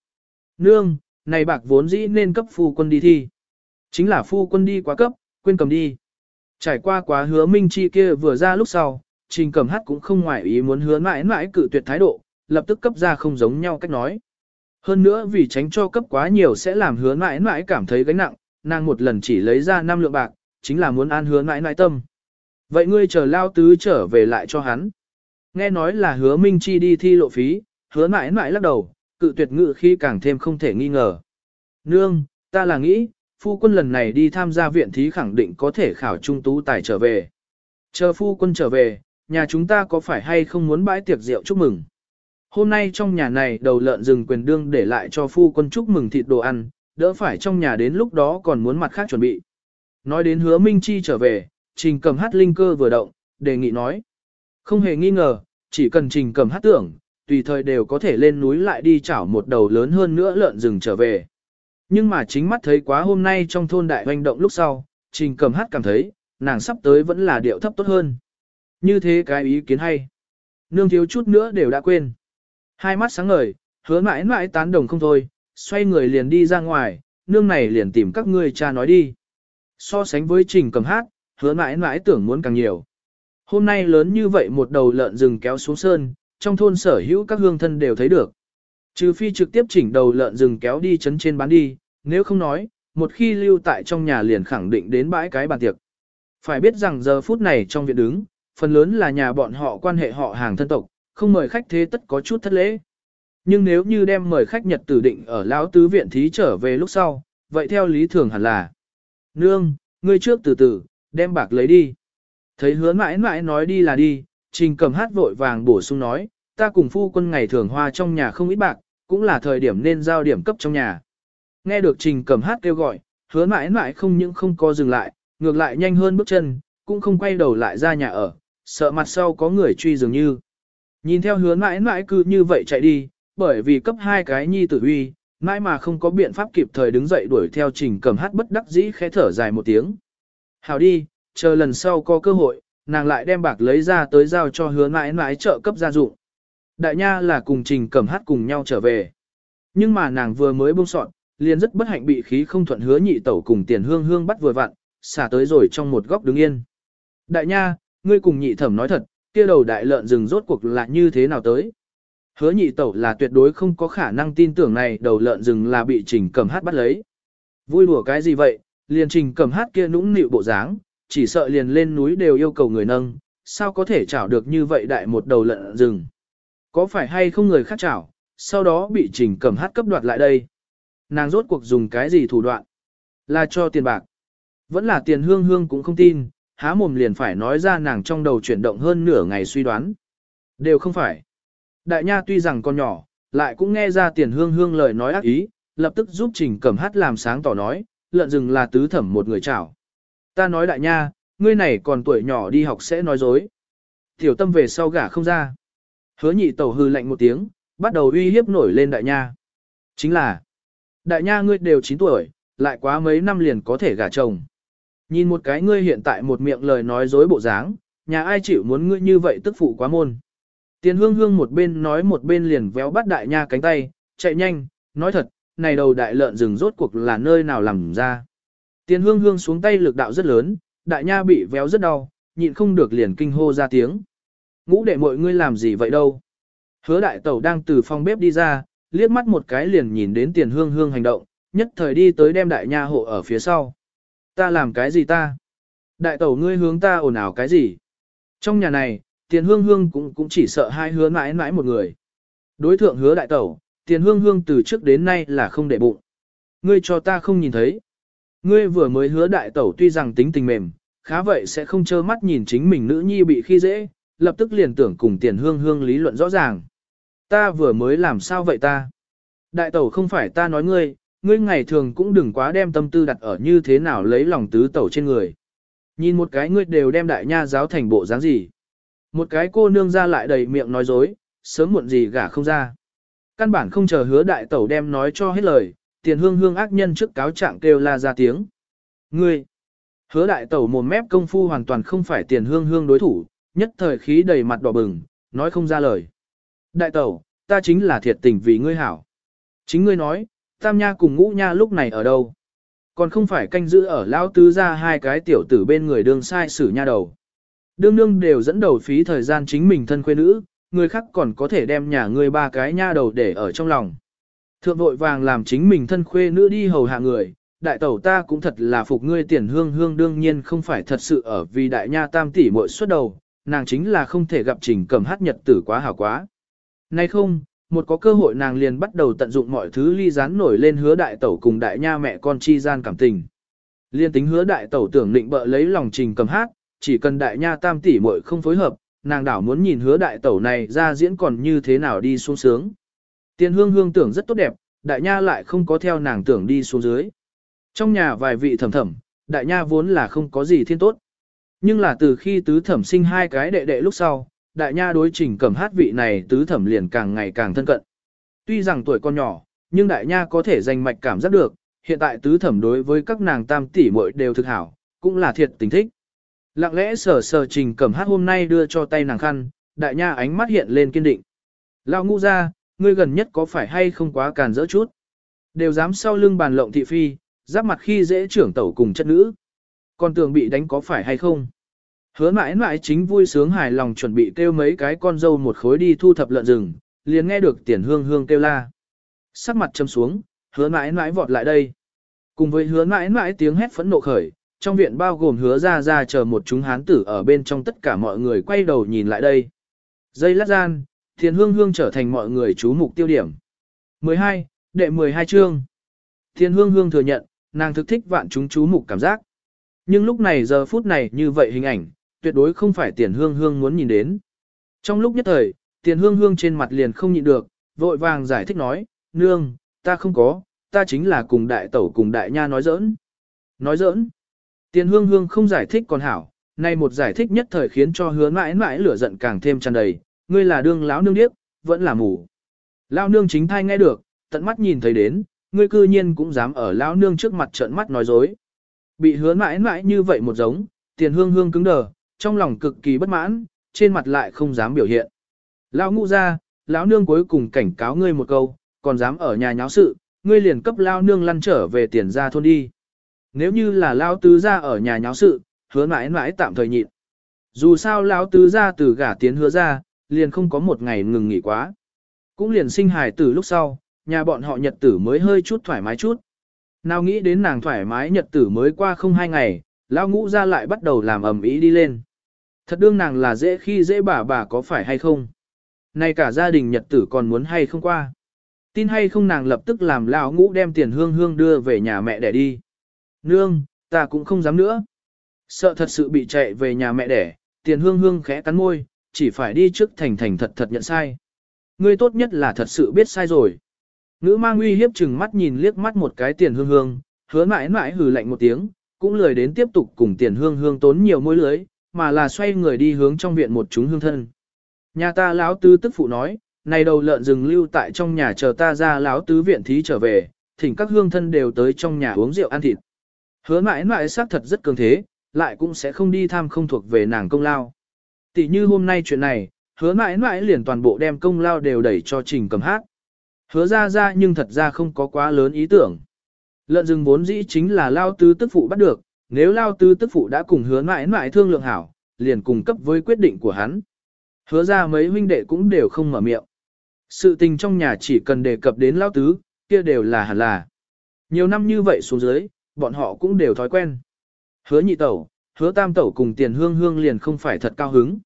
Speaker 1: Nương, này bạc vốn dĩ nên cấp phu quân đi thi. Chính là phu quân đi quá cấp, quên cầm đi. Trải qua quá hứa minh chi kia vừa ra lúc sau, trình cẩm hát cũng không ngoại ý muốn hứa mãi mãi cự tuyệt thái độ, lập tức cấp ra không giống nhau cách nói. Hơn nữa vì tránh cho cấp quá nhiều sẽ làm hứa mãi mãi cảm thấy gánh nặng, nàng một lần chỉ lấy ra 5 lượng bạc, chính là muốn an hứa mãi mãi tâm. Vậy ngươi chờ lao tứ trở về lại cho hắn. Nghe nói là hứa minh chi đi thi lộ phí, hứa mãi mãi lắc đầu, cự tuyệt ngự khi càng thêm không thể nghi ngờ. Nương, ta là nghĩ, phu quân lần này đi tham gia viện thí khẳng định có thể khảo trung tú tài trở về. Chờ phu quân trở về, nhà chúng ta có phải hay không muốn bãi tiệc rượu chúc mừng? Hôm nay trong nhà này đầu lợn rừng quyền đương để lại cho phu quân chúc mừng thịt đồ ăn, đỡ phải trong nhà đến lúc đó còn muốn mặt khác chuẩn bị. Nói đến hứa Minh Chi trở về, trình cầm hát linh cơ vừa động, đề nghị nói. Không hề nghi ngờ, chỉ cần trình cầm hát tưởng, tùy thời đều có thể lên núi lại đi chảo một đầu lớn hơn nữa lợn rừng trở về. Nhưng mà chính mắt thấy quá hôm nay trong thôn đại hoành động lúc sau, trình cầm hát cảm thấy, nàng sắp tới vẫn là điệu thấp tốt hơn. Như thế cái ý kiến hay. Nương thiếu chút nữa đều đã quên. Hai mắt sáng ngời, hứa mãi mãi tán đồng không thôi, xoay người liền đi ra ngoài, nương này liền tìm các ngươi cha nói đi. So sánh với trình cầm hát, hứa mãi mãi tưởng muốn càng nhiều. Hôm nay lớn như vậy một đầu lợn rừng kéo xuống sơn, trong thôn sở hữu các hương thân đều thấy được. Trừ phi trực tiếp chỉnh đầu lợn rừng kéo đi chấn trên bán đi, nếu không nói, một khi lưu tại trong nhà liền khẳng định đến bãi cái bàn tiệc. Phải biết rằng giờ phút này trong viện đứng, phần lớn là nhà bọn họ quan hệ họ hàng thân tộc, không mời khách thế tất có chút thất lễ. Nhưng nếu như đem mời khách nhật tử định ở lão tứ viện thí trở về lúc sau, vậy theo lý thường hẳn là Nương, ngươi trước từ từ, đem bạc lấy đi. Thấy hứa mãi mãi nói đi là đi, trình cầm hát vội vàng bổ sung nói, ta cùng phu quân ngày thường hoa trong nhà không ít bạc, cũng là thời điểm nên giao điểm cấp trong nhà. Nghe được trình cầm hát kêu gọi, hứa mãi mãi không những không có dừng lại, ngược lại nhanh hơn bước chân, cũng không quay đầu lại ra nhà ở, sợ mặt sau có người truy dường như. Nhìn theo hứa mãi mãi cứ như vậy chạy đi, bởi vì cấp hai cái nhi tử huy mãi mà không có biện pháp kịp thời đứng dậy đuổi theo trình cầm hát bất đắc dĩ khẽ thở dài một tiếng. Hào đi, chờ lần sau có cơ hội, nàng lại đem bạc lấy ra tới giao cho hứa mãi mãi trợ cấp gia dụng. Đại nha là cùng trình cầm hát cùng nhau trở về. Nhưng mà nàng vừa mới buông sọn, liền rất bất hạnh bị khí không thuận hứa nhị tẩu cùng tiền hương hương bắt vừa vặn, xả tới rồi trong một góc đứng yên. Đại nha, ngươi cùng nhị thẩm nói thật, kia đầu đại lợn rừng rốt cuộc là như thế nào tới. Hứa nhị tẩu là tuyệt đối không có khả năng tin tưởng này đầu lợn rừng là bị trình cầm hát bắt lấy. Vui đùa cái gì vậy, liền trình cầm hát kia nũng nịu bộ dáng, chỉ sợ liền lên núi đều yêu cầu người nâng, sao có thể chảo được như vậy đại một đầu lợn rừng. Có phải hay không người khác chảo, sau đó bị trình cầm hát cấp đoạt lại đây. Nàng rốt cuộc dùng cái gì thủ đoạn? Là cho tiền bạc. Vẫn là tiền hương hương cũng không tin, há mồm liền phải nói ra nàng trong đầu chuyển động hơn nửa ngày suy đoán. Đều không phải. Đại nha tuy rằng còn nhỏ, lại cũng nghe ra tiền hương hương lời nói ác ý, lập tức giúp trình cẩm hát làm sáng tỏ nói, lợn rừng là tứ thẩm một người chảo. Ta nói đại nha, ngươi này còn tuổi nhỏ đi học sẽ nói dối. Tiểu tâm về sau gả không ra. Hứa nhị tẩu hư lạnh một tiếng, bắt đầu uy hiếp nổi lên đại nha. Chính là, đại nha ngươi đều 9 tuổi, lại quá mấy năm liền có thể gả chồng. Nhìn một cái ngươi hiện tại một miệng lời nói dối bộ dáng, nhà ai chịu muốn ngươi như vậy tức phụ quá môn. Tiền hương hương một bên nói một bên liền véo bắt đại nha cánh tay, chạy nhanh, nói thật, này đầu đại lợn rừng rốt cuộc là nơi nào làm ra. Tiền hương hương xuống tay lực đạo rất lớn, đại nha bị véo rất đau, nhịn không được liền kinh hô ra tiếng. Ngũ đệ mọi ngươi làm gì vậy đâu? Hứa đại tẩu đang từ phòng bếp đi ra, liếc mắt một cái liền nhìn đến tiền hương hương hành động, nhất thời đi tới đem đại nha hộ ở phía sau. Ta làm cái gì ta? Đại tẩu ngươi hướng ta ồn ào cái gì? Trong nhà này, tiền hương hương cũng cũng chỉ sợ hai hứa mãi mãi một người. Đối thượng hứa đại tẩu, tiền hương hương từ trước đến nay là không để bụng. Ngươi cho ta không nhìn thấy. Ngươi vừa mới hứa đại tẩu tuy rằng tính tình mềm, khá vậy sẽ không trơ mắt nhìn chính mình nữ nhi bị khi dễ, lập tức liền tưởng cùng tiền hương hương lý luận rõ ràng. Ta vừa mới làm sao vậy ta? Đại tẩu không phải ta nói ngươi, ngươi ngày thường cũng đừng quá đem tâm tư đặt ở như thế nào lấy lòng tứ tẩu trên người. Nhìn một cái ngươi đều đem đại nha giáo thành bộ dáng gì. Một cái cô nương ra lại đầy miệng nói dối, sớm muộn gì gả không ra. Căn bản không chờ hứa đại tẩu đem nói cho hết lời, tiền hương hương ác nhân trước cáo trạng kêu la ra tiếng. Ngươi! Hứa đại tẩu mồm mép công phu hoàn toàn không phải tiền hương hương đối thủ, nhất thời khí đầy mặt đỏ bừng, nói không ra lời. Đại tẩu, ta chính là thiệt tình vì ngươi hảo. Chính ngươi nói, tam nha cùng ngũ nha lúc này ở đâu? Còn không phải canh giữ ở lão tứ ra hai cái tiểu tử bên người đường sai xử nha đầu. Đương đương đều dẫn đầu phí thời gian chính mình thân quê nữ, người khác còn có thể đem nhà ngươi ba cái nha đầu để ở trong lòng. Thượng vội vàng làm chính mình thân khuê nữ đi hầu hạ người, đại tẩu ta cũng thật là phục ngươi tiền hương hương đương nhiên không phải thật sự ở vì đại nha tam tỷ muội suốt đầu, nàng chính là không thể gặp trình cầm hát nhật tử quá hảo quá. Nay không, một có cơ hội nàng liền bắt đầu tận dụng mọi thứ ly rán nổi lên hứa đại tẩu cùng đại nha mẹ con chi gian cảm tình. Liên tính hứa đại tẩu tưởng định bợ lấy lòng trình cầm hát, chỉ cần đại nha tam tỷ muội không phối hợp, nàng đảo muốn nhìn hứa đại tẩu này ra diễn còn như thế nào đi xuống sướng. Tiền hương hương tưởng rất tốt đẹp, đại nha lại không có theo nàng tưởng đi xuống dưới. Trong nhà vài vị thẩm thẩm, đại nha vốn là không có gì thiên tốt. Nhưng là từ khi tứ thẩm sinh hai cái đệ đệ lúc sau, đại nha đối trình cầm hát vị này tứ thẩm liền càng ngày càng thân cận. Tuy rằng tuổi con nhỏ, nhưng đại nha có thể dành mạch cảm giác được, hiện tại tứ thẩm đối với các nàng tam tỷ muội đều thực hảo, cũng là thiệt tình thích. Lặng lẽ sờ sờ trình cẩm hát hôm nay đưa cho tay nàng khăn, đại nha ánh mắt hiện lên kiên định. Lao ngu ra, ngươi gần nhất có phải hay không quá càn dỡ chút. Đều dám sau lưng bàn lộng thị phi, giáp mặt khi dễ trưởng tẩu cùng chất nữ. Con tường bị đánh có phải hay không? Hứa mãi mãi chính vui sướng hài lòng chuẩn bị kêu mấy cái con dâu một khối đi thu thập lợn rừng, liền nghe được tiền hương hương kêu la. Sắc mặt châm xuống, hứa mãi mãi vọt lại đây. Cùng với hứa mãi mãi tiếng hét phẫn nộ khởi, trong viện bao gồm hứa ra ra chờ một chúng hán tử ở bên trong tất cả mọi người quay đầu nhìn lại đây. Dây lát gian, Thiền hương hương trở thành mọi người chú mục tiêu điểm. 12. Đệ 12 chương. Thiền hương hương thừa nhận, nàng thực thích vạn chúng chú mục cảm giác. Nhưng lúc này giờ phút này như vậy hình ảnh, tuyệt đối không phải tiền hương hương muốn nhìn đến. Trong lúc nhất thời, tiền hương hương trên mặt liền không nhịn được, vội vàng giải thích nói, nương, ta không có, ta chính là cùng đại tẩu cùng đại nha nói giỡn. Nói giỡn. Tiền hương hương không giải thích còn hảo, nay một giải thích nhất thời khiến cho hứa mãi mãi lửa giận càng thêm tràn đầy, ngươi là đương lão nương điếc, vẫn là mù. Lão nương chính thai nghe được, tận mắt nhìn thấy đến, ngươi cư nhiên cũng dám ở lão nương trước mặt trợn mắt nói dối. Bị hứa mãi mãi như vậy một giống, tiền hương hương cứng đờ, trong lòng cực kỳ bất mãn, trên mặt lại không dám biểu hiện. Lão ngũ ra, lão nương cuối cùng cảnh cáo ngươi một câu, còn dám ở nhà nháo sự, ngươi liền cấp lão nương lăn trở về tiền ra thôn đi. Nếu như là lão tứ ra ở nhà nháo sự, hứa mãi mãi tạm thời nhịn. Dù sao lão tứ ra từ gả tiến hứa ra, liền không có một ngày ngừng nghỉ quá. Cũng liền sinh hài tử lúc sau, nhà bọn họ nhật tử mới hơi chút thoải mái chút. Nào nghĩ đến nàng thoải mái nhật tử mới qua không hai ngày, lão ngũ ra lại bắt đầu làm ầm ĩ đi lên. Thật đương nàng là dễ khi dễ bà bà có phải hay không? nay cả gia đình nhật tử còn muốn hay không qua? Tin hay không nàng lập tức làm lão ngũ đem tiền hương hương đưa về nhà mẹ để đi. Nương, ta cũng không dám nữa. Sợ thật sự bị chạy về nhà mẹ đẻ, tiền hương hương khẽ cắn môi, chỉ phải đi trước thành thành thật thật nhận sai. Ngươi tốt nhất là thật sự biết sai rồi. Nữ mang uy hiếp chừng mắt nhìn liếc mắt một cái tiền hương hương, hứa mãi mãi hừ lạnh một tiếng, cũng lười đến tiếp tục cùng tiền hương hương tốn nhiều môi lưới, mà là xoay người đi hướng trong viện một chúng hương thân. Nhà ta lão tứ tức phụ nói, này đầu lợn rừng lưu tại trong nhà chờ ta ra lão tứ viện thí trở về, thỉnh các hương thân đều tới trong nhà uống rượu ăn thịt. Hứa mãi mãi xác thật rất cường thế, lại cũng sẽ không đi tham không thuộc về nàng công lao. Tỷ như hôm nay chuyện này, hứa mãi mãi liền toàn bộ đem công lao đều đẩy cho trình cầm hát. Hứa ra ra nhưng thật ra không có quá lớn ý tưởng. Lợn rừng vốn dĩ chính là lao tứ tức phụ bắt được, nếu lao tứ tức phụ đã cùng hứa mãi mãi thương lượng hảo, liền cùng cấp với quyết định của hắn. Hứa ra mấy huynh đệ cũng đều không mở miệng. Sự tình trong nhà chỉ cần đề cập đến lao tứ, kia đều là hẳn là. Nhiều năm như vậy xuống dưới, bọn họ cũng đều thói quen. Hứa nhị tẩu, hứa tam tẩu cùng tiền hương hương liền không phải thật cao hứng.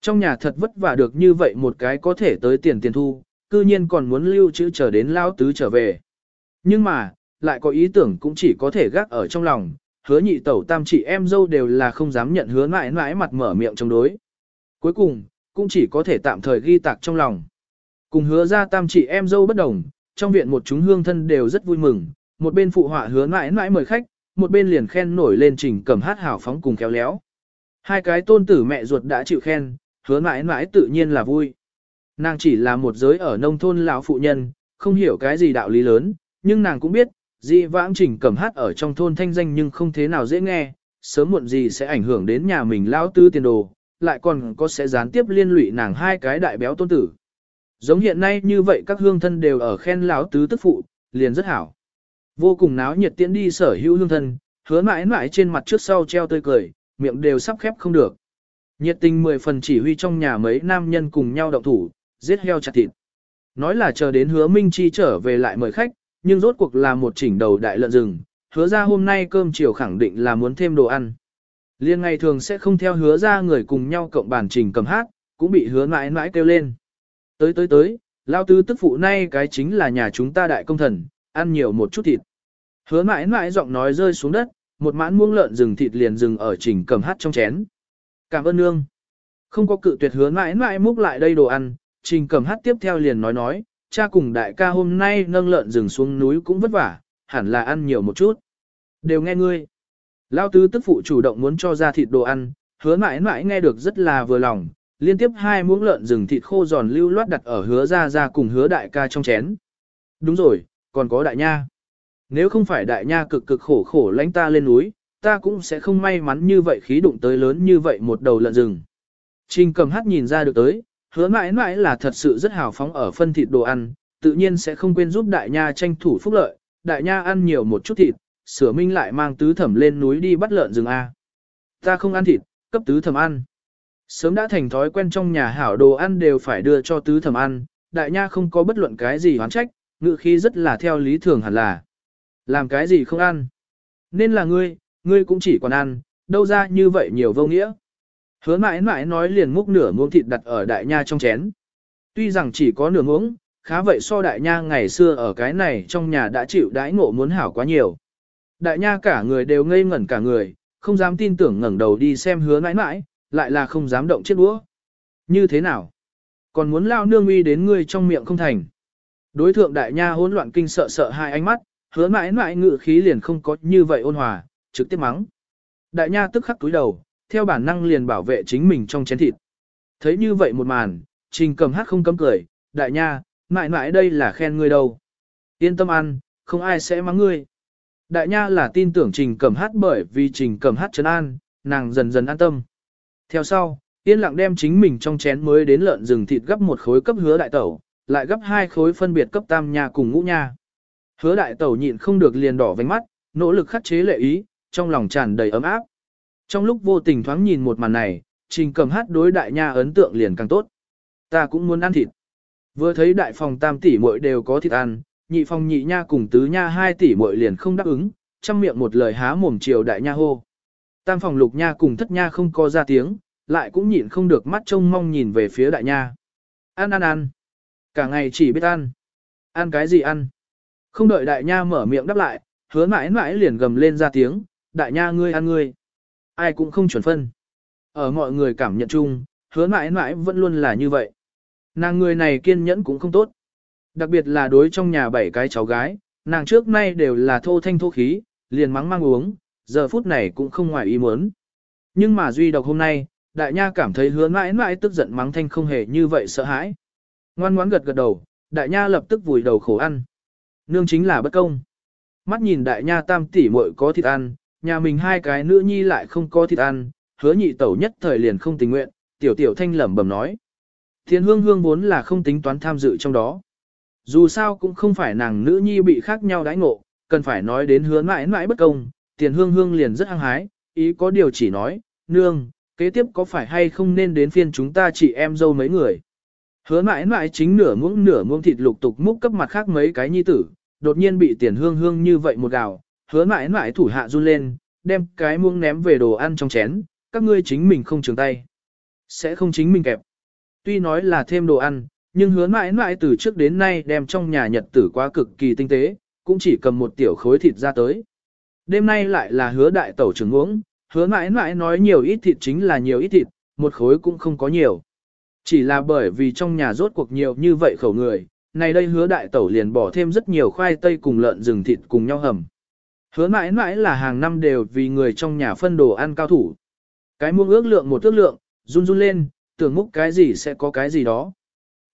Speaker 1: Trong nhà thật vất vả được như vậy một cái có thể tới tiền tiền thu, cư nhiên còn muốn lưu trữ chờ đến lao tứ trở về. Nhưng mà, lại có ý tưởng cũng chỉ có thể gác ở trong lòng, hứa nhị tẩu tam chị em dâu đều là không dám nhận hứa mãi mãi mặt mở miệng chống đối. Cuối cùng, cũng chỉ có thể tạm thời ghi tạc trong lòng. Cùng hứa ra tam chị em dâu bất đồng, trong viện một chúng hương thân đều rất vui mừng, một bên phụ họa hứa mãi mãi mời khách, một bên liền khen nổi lên trình cầm hát hảo phóng cùng kéo léo. Hai cái tôn tử mẹ ruột đã chịu khen, hứa mãi mãi tự nhiên là vui. Nàng chỉ là một giới ở nông thôn lão phụ nhân, không hiểu cái gì đạo lý lớn, nhưng nàng cũng biết, dị vãng trình cầm hát ở trong thôn thanh danh nhưng không thế nào dễ nghe, sớm muộn gì sẽ ảnh hưởng đến nhà mình lão tư tiền đồ, lại còn có sẽ gián tiếp liên lụy nàng hai cái đại béo tôn tử. Giống hiện nay như vậy các hương thân đều ở khen lão tứ tức phụ, liền rất hảo. Vô cùng náo nhiệt tiễn đi sở hữu hương thân, hứa mãi mãi trên mặt trước sau treo tươi cười, miệng đều sắp khép không được. Nhiệt tình mười phần chỉ huy trong nhà mấy nam nhân cùng nhau động thủ, giết heo chặt thịt. Nói là chờ đến hứa Minh Chi trở về lại mời khách, nhưng rốt cuộc là một chỉnh đầu đại lợn rừng, hứa ra hôm nay cơm chiều khẳng định là muốn thêm đồ ăn. Liên ngày thường sẽ không theo hứa ra người cùng nhau cộng bản trình cầm hát, cũng bị hứa mãi mãi kêu lên. Tới tới tới, lao tứ tức phụ nay cái chính là nhà chúng ta đại công thần, ăn nhiều một chút thịt. Hứa mãi mãi giọng nói rơi xuống đất, một mãn muông lợn rừng thịt liền rừng ở trình cầm hát trong chén. Cảm ơn nương. Không có cự tuyệt hứa mãi mãi múc lại đây đồ ăn, trình cầm hát tiếp theo liền nói nói, cha cùng đại ca hôm nay nâng lợn rừng xuống núi cũng vất vả, hẳn là ăn nhiều một chút. Đều nghe ngươi. Lao tứ tức phụ chủ động muốn cho ra thịt đồ ăn, hứa mãi mãi nghe được rất là vừa lòng, liên tiếp hai muỗng lợn rừng thịt khô giòn lưu loát đặt ở hứa ra ra cùng hứa đại ca trong chén. Đúng rồi, còn có đại nha. Nếu không phải đại nha cực cực khổ khổ lánh ta lên núi, ta cũng sẽ không may mắn như vậy khí đụng tới lớn như vậy một đầu lợn rừng. Trình cầm hát nhìn ra được tới, hứa mãi mãi là thật sự rất hào phóng ở phân thịt đồ ăn, tự nhiên sẽ không quên giúp đại nha tranh thủ phúc lợi, đại nha ăn nhiều một chút thịt, sửa minh lại mang tứ thẩm lên núi đi bắt lợn rừng A. Ta không ăn thịt, cấp tứ thẩm ăn. Sớm đã thành thói quen trong nhà hảo đồ ăn đều phải đưa cho tứ thẩm ăn, đại nha không có bất luận cái gì hoán trách, ngự khí rất là theo lý thường hẳn là. Làm cái gì không ăn? Nên là ngươi, ngươi cũng chỉ còn ăn, đâu ra như vậy nhiều vô nghĩa. Hứa mãi mãi nói liền múc nửa muỗng thịt đặt ở đại nha trong chén. Tuy rằng chỉ có nửa muỗng, khá vậy so đại nha ngày xưa ở cái này trong nhà đã chịu đãi ngộ muốn hảo quá nhiều. Đại nha cả người đều ngây ngẩn cả người, không dám tin tưởng ngẩng đầu đi xem hứa mãi mãi, lại là không dám động chiếc đũa. Như thế nào? Còn muốn lao nương uy đến ngươi trong miệng không thành. Đối thượng đại nha hỗn loạn kinh sợ sợ hai ánh mắt, hứa mãi mãi ngự khí liền không có như vậy ôn hòa, trực tiếp mắng. Đại nha tức khắc túi đầu, theo bản năng liền bảo vệ chính mình trong chén thịt. Thấy như vậy một màn, trình cầm hát không cấm cười, đại nha, mãi mãi đây là khen ngươi đâu. Yên tâm ăn, không ai sẽ mắng ngươi. Đại nha là tin tưởng trình cầm hát bởi vì trình cầm hát trấn an, nàng dần dần an tâm. Theo sau, yên lặng đem chính mình trong chén mới đến lợn rừng thịt gấp một khối cấp hứa đại tẩu, lại gấp hai khối phân biệt cấp tam nha cùng ngũ nha. Hứa đại tẩu nhịn không được liền đỏ vánh mắt, nỗ lực khắc chế lệ ý, trong lòng tràn đầy ấm áp. Trong lúc vô tình thoáng nhìn một màn này, trình cầm hát đối đại nha ấn tượng liền càng tốt. Ta cũng muốn ăn thịt. Vừa thấy đại phòng tam tỷ muội đều có thịt ăn, nhị phòng nhị nha cùng tứ nha hai tỷ muội liền không đáp ứng, trong miệng một lời há mồm chiều đại nha hô. Tam phòng lục nha cùng thất nha không có ra tiếng, lại cũng nhịn không được mắt trông mong nhìn về phía đại nha. Ăn ăn ăn. Cả ngày chỉ biết ăn. Ăn cái gì ăn? Không đợi đại nha mở miệng đáp lại, hứa mãi mãi liền gầm lên ra tiếng, đại nha ngươi ăn ngươi. Ai cũng không chuẩn phân. Ở mọi người cảm nhận chung, hứa mãi mãi vẫn luôn là như vậy. Nàng người này kiên nhẫn cũng không tốt. Đặc biệt là đối trong nhà bảy cái cháu gái, nàng trước nay đều là thô thanh thô khí, liền mắng mang uống, giờ phút này cũng không ngoài ý muốn. Nhưng mà duy độc hôm nay, đại nha cảm thấy hứa mãi mãi tức giận mắng thanh không hề như vậy sợ hãi. Ngoan ngoãn gật gật đầu, đại nha lập tức vùi đầu khổ ăn. Nương chính là bất công. Mắt nhìn đại nha tam tỷ muội có thịt ăn, nhà mình hai cái nữ nhi lại không có thịt ăn, hứa nhị tẩu nhất thời liền không tình nguyện, tiểu tiểu thanh lẩm bẩm nói. Thiên hương hương vốn là không tính toán tham dự trong đó. Dù sao cũng không phải nàng nữ nhi bị khác nhau đãi ngộ, cần phải nói đến hứa mãi mãi bất công, tiền hương hương liền rất hăng hái, ý có điều chỉ nói, nương, kế tiếp có phải hay không nên đến phiên chúng ta chị em dâu mấy người. Hứa mãi mãi chính nửa muỗng nửa muỗng thịt lục tục múc cấp mặt khác mấy cái nhi tử, đột nhiên bị tiền hương hương như vậy một gào, hứa mãi mãi thủ hạ run lên, đem cái muỗng ném về đồ ăn trong chén, các ngươi chính mình không trường tay. Sẽ không chính mình kẹp. Tuy nói là thêm đồ ăn, nhưng hứa mãi mãi từ trước đến nay đem trong nhà nhật tử quá cực kỳ tinh tế, cũng chỉ cầm một tiểu khối thịt ra tới. Đêm nay lại là hứa đại tẩu trưởng uống, hứa mãi mãi nói nhiều ít thịt chính là nhiều ít thịt, một khối cũng không có nhiều. Chỉ là bởi vì trong nhà rốt cuộc nhiều như vậy khẩu người, này đây hứa đại tẩu liền bỏ thêm rất nhiều khoai tây cùng lợn rừng thịt cùng nhau hầm. Hứa mãi mãi là hàng năm đều vì người trong nhà phân đồ ăn cao thủ. Cái muông ước lượng một ước lượng, run run lên, tưởng múc cái gì sẽ có cái gì đó.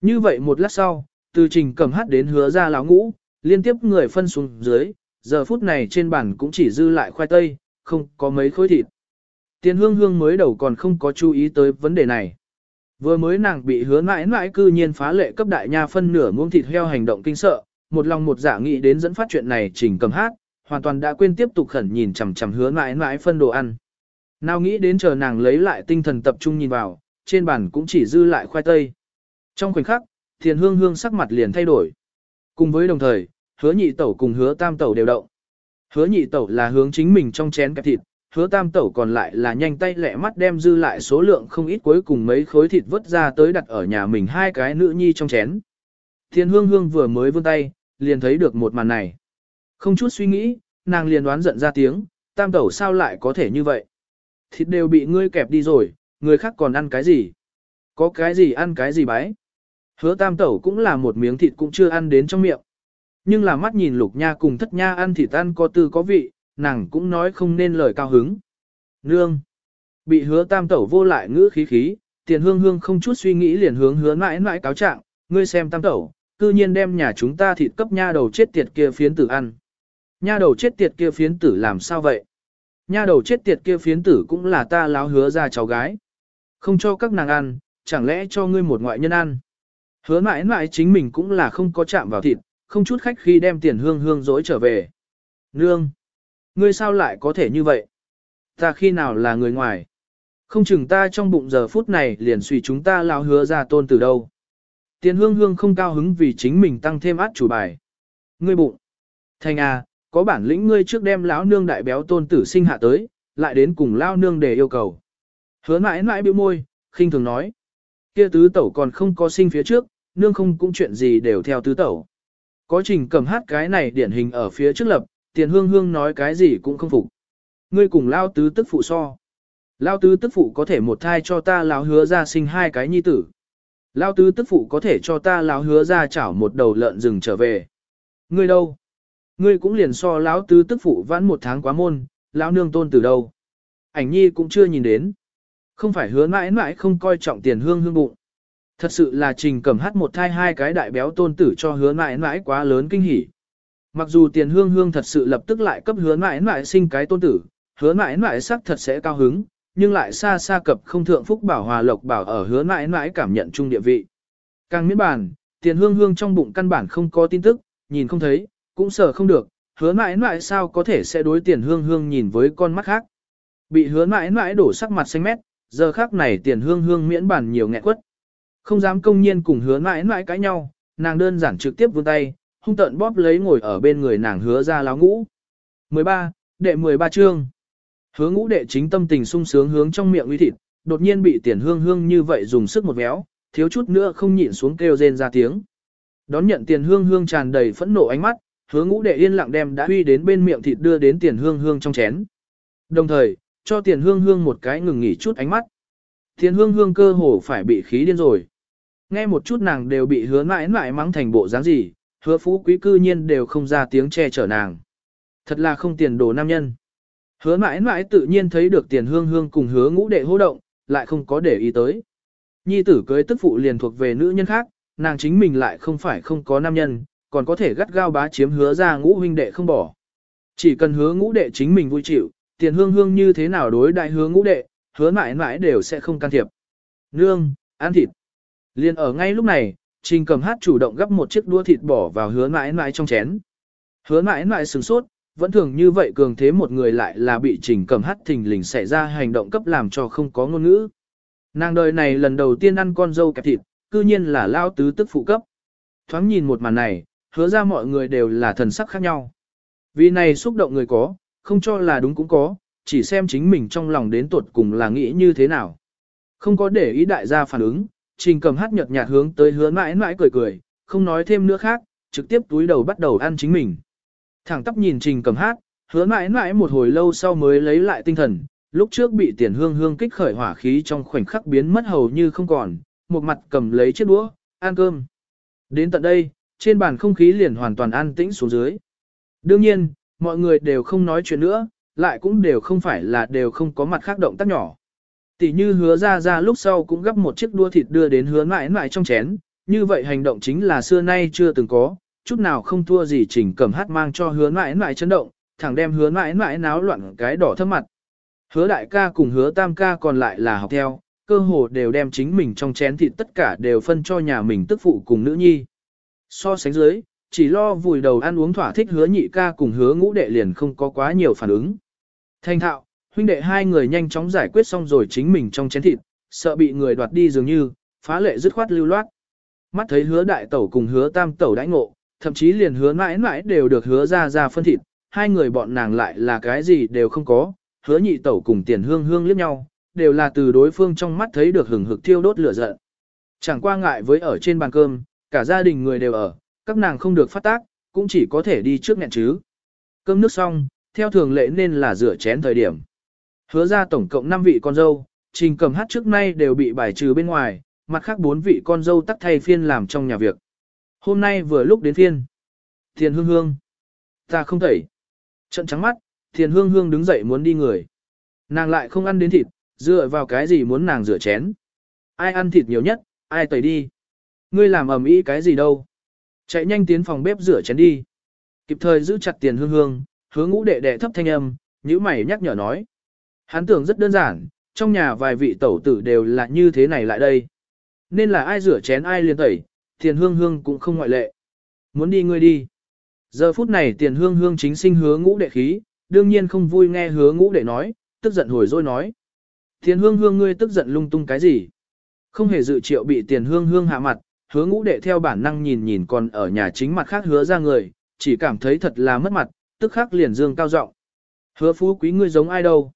Speaker 1: Như vậy một lát sau, từ trình cầm hát đến hứa ra láo ngũ, liên tiếp người phân xuống dưới, giờ phút này trên bàn cũng chỉ dư lại khoai tây, không có mấy khối thịt. Tiền hương hương mới đầu còn không có chú ý tới vấn đề này. Vừa mới nàng bị hứa mãi mãi cư nhiên phá lệ cấp đại nha phân nửa muông thịt heo hành động kinh sợ, một lòng một dạ nghĩ đến dẫn phát chuyện này trình cầm hát, hoàn toàn đã quên tiếp tục khẩn nhìn chằm chằm hứa mãi mãi phân đồ ăn. Nào nghĩ đến chờ nàng lấy lại tinh thần tập trung nhìn vào, trên bàn cũng chỉ dư lại khoai tây. Trong khoảnh khắc, thiền hương hương sắc mặt liền thay đổi. Cùng với đồng thời, hứa nhị tẩu cùng hứa tam tẩu đều động. Hứa nhị tẩu là hướng chính mình trong chén kẹp thịt, hứa tam tẩu còn lại là nhanh tay lẹ mắt đem dư lại số lượng không ít cuối cùng mấy khối thịt vớt ra tới đặt ở nhà mình hai cái nữ nhi trong chén. Thiên hương hương vừa mới vươn tay, liền thấy được một màn này. Không chút suy nghĩ, nàng liền đoán giận ra tiếng, tam tẩu sao lại có thể như vậy. Thịt đều bị ngươi kẹp đi rồi, người khác còn ăn cái gì? Có cái gì ăn cái gì bái? Hứa tam tẩu cũng là một miếng thịt cũng chưa ăn đến trong miệng. Nhưng là mắt nhìn lục nha cùng thất nha ăn thịt ăn có tư có vị, nàng cũng nói không nên lời cao hứng. Nương! Bị hứa tam tẩu vô lại ngữ khí khí, tiền hương hương không chút suy nghĩ liền hướng hứa mãi mãi cáo trạng, ngươi xem tam tẩu, cư nhiên đem nhà chúng ta thịt cấp nha đầu chết tiệt kia phiến tử ăn. Nha đầu chết tiệt kia phiến tử làm sao vậy? Nha đầu chết tiệt kia phiến tử cũng là ta láo hứa ra cháu gái. Không cho các nàng ăn, chẳng lẽ cho ngươi một ngoại nhân ăn. Hứa mãi mãi chính mình cũng là không có chạm vào thịt, không chút khách khi đem tiền hương hương dối trở về. Nương! Ngươi sao lại có thể như vậy? Ta khi nào là người ngoài? Không chừng ta trong bụng giờ phút này liền suy chúng ta lao hứa ra tôn từ đâu. Tiền hương hương không cao hứng vì chính mình tăng thêm át chủ bài. Ngươi bụng! Thành à, có bản lĩnh ngươi trước đem lão nương đại béo tôn tử sinh hạ tới, lại đến cùng lao nương để yêu cầu. Hứa mãi mãi bĩu môi, khinh thường nói. Kia tứ tẩu còn không có sinh phía trước, nương không cũng chuyện gì đều theo tứ tẩu. Có trình cầm hát cái này điển hình ở phía trước lập, tiền hương hương nói cái gì cũng không phục. Ngươi cùng lao tứ tức phụ so. Lao tứ tức phụ có thể một thai cho ta lão hứa ra sinh hai cái nhi tử. Lao tứ tức phụ có thể cho ta lão hứa ra chảo một đầu lợn rừng trở về. Ngươi đâu? Ngươi cũng liền so lão tứ tức phụ vãn một tháng quá môn, lão nương tôn từ đâu? Ảnh nhi cũng chưa nhìn đến. Không phải hứa mãi mãi không coi trọng tiền hương hương bụng. Thật sự là trình cầm hát một thai hai cái đại béo tôn tử cho hứa mãi mãi quá lớn kinh hỉ. Mặc dù tiền hương hương thật sự lập tức lại cấp hứa mãi mãi sinh cái tôn tử, hứa mãi mãi sắc thật sẽ cao hứng, nhưng lại xa xa cập không thượng phúc bảo hòa lộc bảo ở hứa mãi mãi cảm nhận chung địa vị. Càng miễn bàn, tiền hương hương trong bụng căn bản không có tin tức, nhìn không thấy, cũng sợ không được, hứa mãi mãi sao có thể sẽ đối tiền hương hương nhìn với con mắt khác. Bị hứa mãi mãi đổ sắc mặt xanh mét, giờ khác này tiền hương hương miễn bàn nhiều nghẹn quất. Không dám công nhiên cùng hứa mãi mãi cãi nhau, nàng đơn giản trực tiếp vươn tay, hung tận bóp lấy ngồi ở bên người nàng hứa ra láo ngũ. 13, đệ 13 chương. Hứa ngũ đệ chính tâm tình sung sướng hướng trong miệng uy thịt, đột nhiên bị tiền hương hương như vậy dùng sức một véo, thiếu chút nữa không nhịn xuống kêu rên ra tiếng. Đón nhận tiền hương hương tràn đầy phẫn nộ ánh mắt, hứa ngũ đệ yên lặng đem đã uy đến bên miệng thịt đưa đến tiền hương hương trong chén. Đồng thời, cho tiền hương hương một cái ngừng nghỉ chút ánh mắt. Tiền hương hương cơ hồ phải bị khí điên rồi. Nghe một chút nàng đều bị hứa mãi mãi mắng thành bộ dáng gì, hứa phú quý cư nhiên đều không ra tiếng che chở nàng. Thật là không tiền đồ nam nhân. Hứa mãi mãi tự nhiên thấy được tiền hương hương cùng hứa ngũ đệ hô động, lại không có để ý tới. Nhi tử cưới tức phụ liền thuộc về nữ nhân khác, nàng chính mình lại không phải không có nam nhân, còn có thể gắt gao bá chiếm hứa ra ngũ huynh đệ không bỏ. Chỉ cần hứa ngũ đệ chính mình vui chịu, tiền hương hương như thế nào đối đại hứa ngũ đệ, hứa mãi mãi đều sẽ không can thiệp. Nương, ăn thịt. liền ở ngay lúc này, Trình cầm hát chủ động gấp một chiếc đũa thịt bỏ vào hứa mãi mãi trong chén. Hứa mãi mãi sừng sốt, vẫn thường như vậy cường thế một người lại là bị Trình cầm hát thình lình xảy ra hành động cấp làm cho không có ngôn ngữ. Nàng đời này lần đầu tiên ăn con dâu kẹp thịt, cư nhiên là lao tứ tức phụ cấp. Thoáng nhìn một màn này, hứa ra mọi người đều là thần sắc khác nhau. Vì này xúc động người có, không cho là đúng cũng có, chỉ xem chính mình trong lòng đến tuột cùng là nghĩ như thế nào. Không có để ý đại gia phản ứng, trình cầm hát nhợt nhạt hướng tới hứa mãi mãi cười cười, không nói thêm nữa khác, trực tiếp túi đầu bắt đầu ăn chính mình. Thẳng tắp nhìn trình cầm hát, hứa mãi mãi một hồi lâu sau mới lấy lại tinh thần, lúc trước bị tiền hương hương kích khởi hỏa khí trong khoảnh khắc biến mất hầu như không còn, một mặt cầm lấy chiếc đũa, ăn cơm. Đến tận đây, trên bàn không khí liền hoàn toàn an tĩnh xuống dưới. Đương nhiên, mọi người đều không nói chuyện nữa, lại cũng đều không phải là đều không có mặt khác động tác nhỏ. Tỷ như hứa ra ra lúc sau cũng gấp một chiếc đua thịt đưa đến hứa mãi mãi trong chén, như vậy hành động chính là xưa nay chưa từng có, chút nào không thua gì trình cầm hát mang cho hứa mãi mãi chấn động, thẳng đem hứa mãi mãi náo loạn cái đỏ thấp mặt. Hứa đại ca cùng hứa tam ca còn lại là học theo, cơ hồ đều đem chính mình trong chén thịt tất cả đều phân cho nhà mình tức phụ cùng nữ nhi. So sánh dưới, chỉ lo vùi đầu ăn uống thỏa thích hứa nhị ca cùng hứa ngũ đệ liền không có quá nhiều phản ứng. Thanh thạo, huynh đệ hai người nhanh chóng giải quyết xong rồi chính mình trong chén thịt, sợ bị người đoạt đi dường như, phá lệ dứt khoát lưu loát. Mắt thấy hứa đại tẩu cùng hứa tam tẩu đãi ngộ, thậm chí liền hứa mãi mãi đều được hứa ra ra phân thịt, hai người bọn nàng lại là cái gì đều không có, hứa nhị tẩu cùng tiền hương hương liếc nhau, đều là từ đối phương trong mắt thấy được hừng hực thiêu đốt lửa giận. Chẳng qua ngại với ở trên bàn cơm, cả gia đình người đều ở, các nàng không được phát tác, cũng chỉ có thể đi trước nghẹn chứ. Cơm nước xong, theo thường lệ nên là rửa chén thời điểm. Hứa ra tổng cộng 5 vị con dâu, trình cầm hát trước nay đều bị bài trừ bên ngoài, mặt khác 4 vị con dâu tắc thay phiên làm trong nhà việc. Hôm nay vừa lúc đến phiên. Thiền hương hương. Ta không thể. Trận trắng mắt, thiền hương hương đứng dậy muốn đi người. Nàng lại không ăn đến thịt, dựa vào cái gì muốn nàng rửa chén. Ai ăn thịt nhiều nhất, ai tẩy đi. Ngươi làm ầm ĩ cái gì đâu. Chạy nhanh tiến phòng bếp rửa chén đi. Kịp thời giữ chặt tiền hương hương, hứa ngũ đệ đệ thấp thanh âm, nhữ mày nhắc nhở nói. Hắn tưởng rất đơn giản, trong nhà vài vị tẩu tử đều là như thế này lại đây. Nên là ai rửa chén ai liền tẩy, tiền hương hương cũng không ngoại lệ. Muốn đi ngươi đi. Giờ phút này tiền hương hương chính sinh hứa ngũ đệ khí, đương nhiên không vui nghe hứa ngũ đệ nói, tức giận hồi rồi nói. Tiền hương hương ngươi tức giận lung tung cái gì? Không hề dự triệu bị tiền hương hương hạ mặt, hứa ngũ đệ theo bản năng nhìn nhìn còn ở nhà chính mặt khác hứa ra người, chỉ cảm thấy thật là mất mặt, tức khắc liền dương cao giọng. Hứa phú quý ngươi giống ai đâu?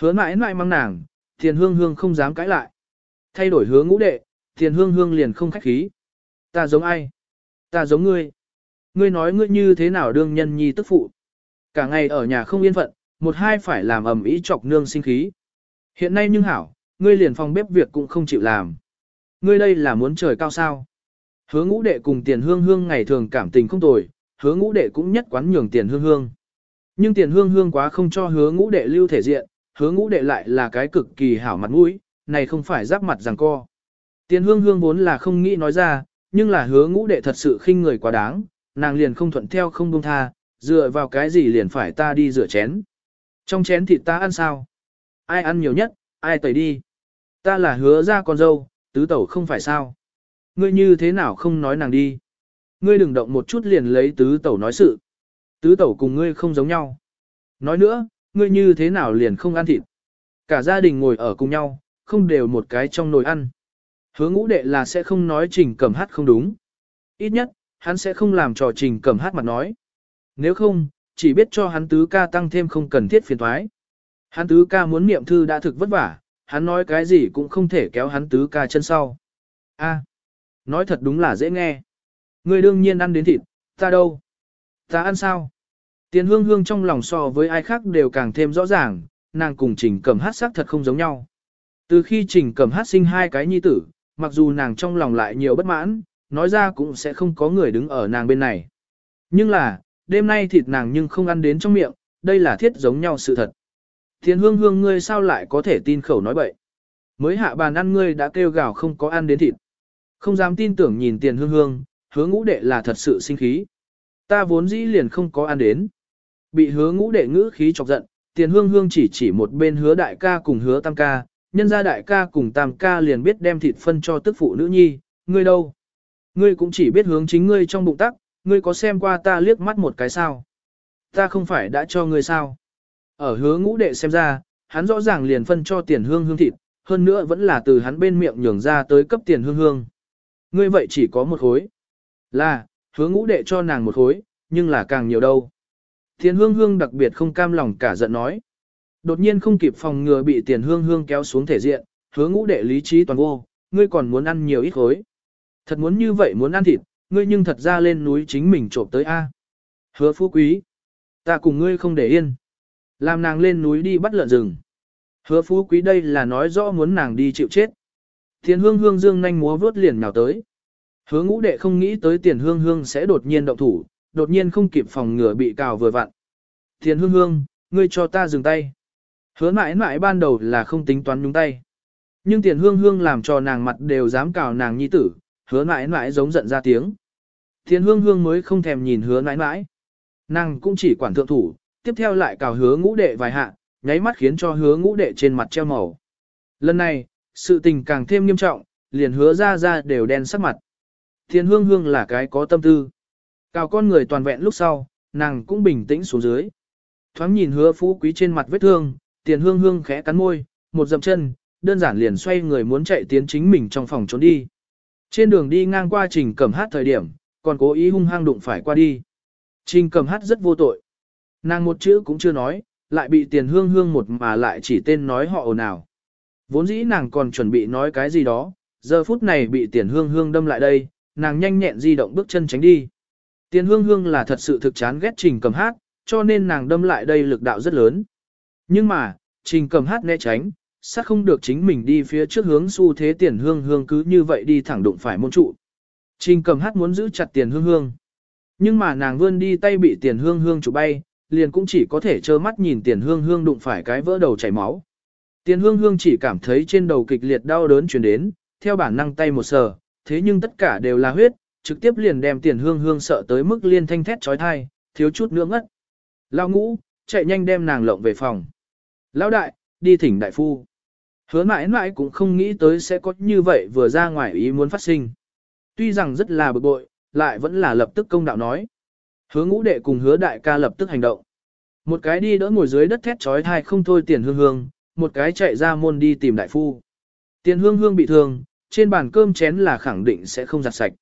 Speaker 1: Hứa mãi mãi mang nàng, tiền hương hương không dám cãi lại. Thay đổi hứa ngũ đệ, tiền hương hương liền không khách khí. Ta giống ai? Ta giống ngươi. Ngươi nói ngươi như thế nào đương nhân nhi tức phụ. Cả ngày ở nhà không yên phận, một hai phải làm ẩm ý chọc nương sinh khí. Hiện nay nhưng hảo, ngươi liền phòng bếp việc cũng không chịu làm. Ngươi đây là muốn trời cao sao. Hứa ngũ đệ cùng tiền hương hương ngày thường cảm tình không tồi, hứa ngũ đệ cũng nhất quán nhường tiền hương hương. Nhưng tiền hương hương quá không cho hứa ngũ đệ lưu thể diện, hứa ngũ đệ lại là cái cực kỳ hảo mặt mũi, này không phải giáp mặt rằng co. Tiền hương hương vốn là không nghĩ nói ra, nhưng là hứa ngũ đệ thật sự khinh người quá đáng, nàng liền không thuận theo không buông tha, dựa vào cái gì liền phải ta đi rửa chén. Trong chén thịt ta ăn sao? Ai ăn nhiều nhất, ai tẩy đi. Ta là hứa ra con dâu, tứ tẩu không phải sao. Ngươi như thế nào không nói nàng đi. Ngươi đừng động một chút liền lấy tứ tẩu nói sự. Tứ tẩu cùng ngươi không giống nhau. Nói nữa, ngươi như thế nào liền không ăn thịt. Cả gia đình ngồi ở cùng nhau, không đều một cái trong nồi ăn. Hứa ngũ đệ là sẽ không nói trình cầm hát không đúng. Ít nhất, hắn sẽ không làm trò trình cầm hát mặt nói. Nếu không, chỉ biết cho hắn tứ ca tăng thêm không cần thiết phiền thoái. Hắn tứ ca muốn niệm thư đã thực vất vả, hắn nói cái gì cũng không thể kéo hắn tứ ca chân sau. A, nói thật đúng là dễ nghe. Ngươi đương nhiên ăn đến thịt, ta đâu? Ta ăn sao? Tiền hương hương trong lòng so với ai khác đều càng thêm rõ ràng, nàng cùng trình cầm hát sắc thật không giống nhau. Từ khi trình cầm hát sinh hai cái nhi tử, mặc dù nàng trong lòng lại nhiều bất mãn, nói ra cũng sẽ không có người đứng ở nàng bên này. Nhưng là, đêm nay thịt nàng nhưng không ăn đến trong miệng, đây là thiết giống nhau sự thật. Thiên hương hương ngươi sao lại có thể tin khẩu nói bậy. Mới hạ bàn ăn ngươi đã kêu gào không có ăn đến thịt. Không dám tin tưởng nhìn tiền hương hương, hứa ngũ đệ là thật sự sinh khí. Ta vốn dĩ liền không có ăn đến. Bị hứa ngũ đệ ngữ khí chọc giận, tiền hương hương chỉ chỉ một bên hứa đại ca cùng hứa tam ca, nhân ra đại ca cùng tam ca liền biết đem thịt phân cho tức phụ nữ nhi, ngươi đâu? Ngươi cũng chỉ biết hướng chính ngươi trong bụng tắc, ngươi có xem qua ta liếc mắt một cái sao? Ta không phải đã cho ngươi sao? Ở hứa ngũ đệ xem ra, hắn rõ ràng liền phân cho tiền hương hương thịt, hơn nữa vẫn là từ hắn bên miệng nhường ra tới cấp tiền hương hương. Ngươi vậy chỉ có một khối. Là, hứa ngũ đệ cho nàng một khối, nhưng là càng nhiều đâu. Tiền hương hương đặc biệt không cam lòng cả giận nói. Đột nhiên không kịp phòng ngừa bị tiền hương hương kéo xuống thể diện, hứa ngũ đệ lý trí toàn vô, ngươi còn muốn ăn nhiều ít khối. Thật muốn như vậy muốn ăn thịt, ngươi nhưng thật ra lên núi chính mình trộm tới A. Hứa phú quý. Ta cùng ngươi không để yên. Làm nàng lên núi đi bắt lợn rừng. Hứa phú quý đây là nói rõ muốn nàng đi chịu chết. Tiền hương hương dương nhanh múa vớt liền nào tới. Hứa ngũ đệ không nghĩ tới tiền hương hương sẽ đột nhiên động thủ, đột nhiên không kịp phòng ngừa bị cào vừa vặn. Thiền hương hương, ngươi cho ta dừng tay. Hứa mãi mãi ban đầu là không tính toán nhúng tay. Nhưng tiền hương hương làm cho nàng mặt đều dám cào nàng nhi tử, hứa mãi mãi giống giận ra tiếng. Tiền hương hương mới không thèm nhìn hứa mãi mãi. Nàng cũng chỉ quản thượng thủ, tiếp theo lại cào hứa ngũ đệ vài hạ, nháy mắt khiến cho hứa ngũ đệ trên mặt treo màu. Lần này, sự tình càng thêm nghiêm trọng, liền hứa ra ra đều đen sắc mặt. Thiên hương hương là cái có tâm tư. Cào con người toàn vẹn lúc sau, nàng cũng bình tĩnh xuống dưới. Thoáng nhìn hứa phú quý trên mặt vết thương, tiền hương hương khẽ cắn môi, một dậm chân, đơn giản liền xoay người muốn chạy tiến chính mình trong phòng trốn đi. Trên đường đi ngang qua trình cầm hát thời điểm, còn cố ý hung hăng đụng phải qua đi. Trình cầm hát rất vô tội. Nàng một chữ cũng chưa nói, lại bị tiền hương hương một mà lại chỉ tên nói họ ồn ào. Vốn dĩ nàng còn chuẩn bị nói cái gì đó, giờ phút này bị tiền hương hương đâm lại đây, nàng nhanh nhẹn di động bước chân tránh đi. Tiền hương hương là thật sự thực chán ghét trình cầm hát, cho nên nàng đâm lại đây lực đạo rất lớn. Nhưng mà, trình cầm hát né tránh, sát không được chính mình đi phía trước hướng xu thế tiền hương hương cứ như vậy đi thẳng đụng phải môn trụ. Trình cầm hát muốn giữ chặt tiền hương hương. Nhưng mà nàng vươn đi tay bị tiền hương hương chụp bay, liền cũng chỉ có thể trơ mắt nhìn tiền hương hương đụng phải cái vỡ đầu chảy máu. Tiền hương hương chỉ cảm thấy trên đầu kịch liệt đau đớn truyền đến, theo bản năng tay một sờ, thế nhưng tất cả đều là huyết, trực tiếp liền đem tiền hương hương sợ tới mức liên thanh thét trói thai, thiếu chút nữa ngất. Lao ngũ, chạy nhanh đem nàng lộng về phòng. Lão đại, đi thỉnh đại phu. Hứa mãi mãi cũng không nghĩ tới sẽ có như vậy vừa ra ngoài ý muốn phát sinh. Tuy rằng rất là bực bội, lại vẫn là lập tức công đạo nói. Hứa ngũ đệ cùng hứa đại ca lập tức hành động. Một cái đi đỡ ngồi dưới đất thét trói thai không thôi tiền hương hương, một cái chạy ra môn đi tìm đại phu. Tiền hương hương bị thương, trên bàn cơm chén là khẳng định sẽ không giặt sạch.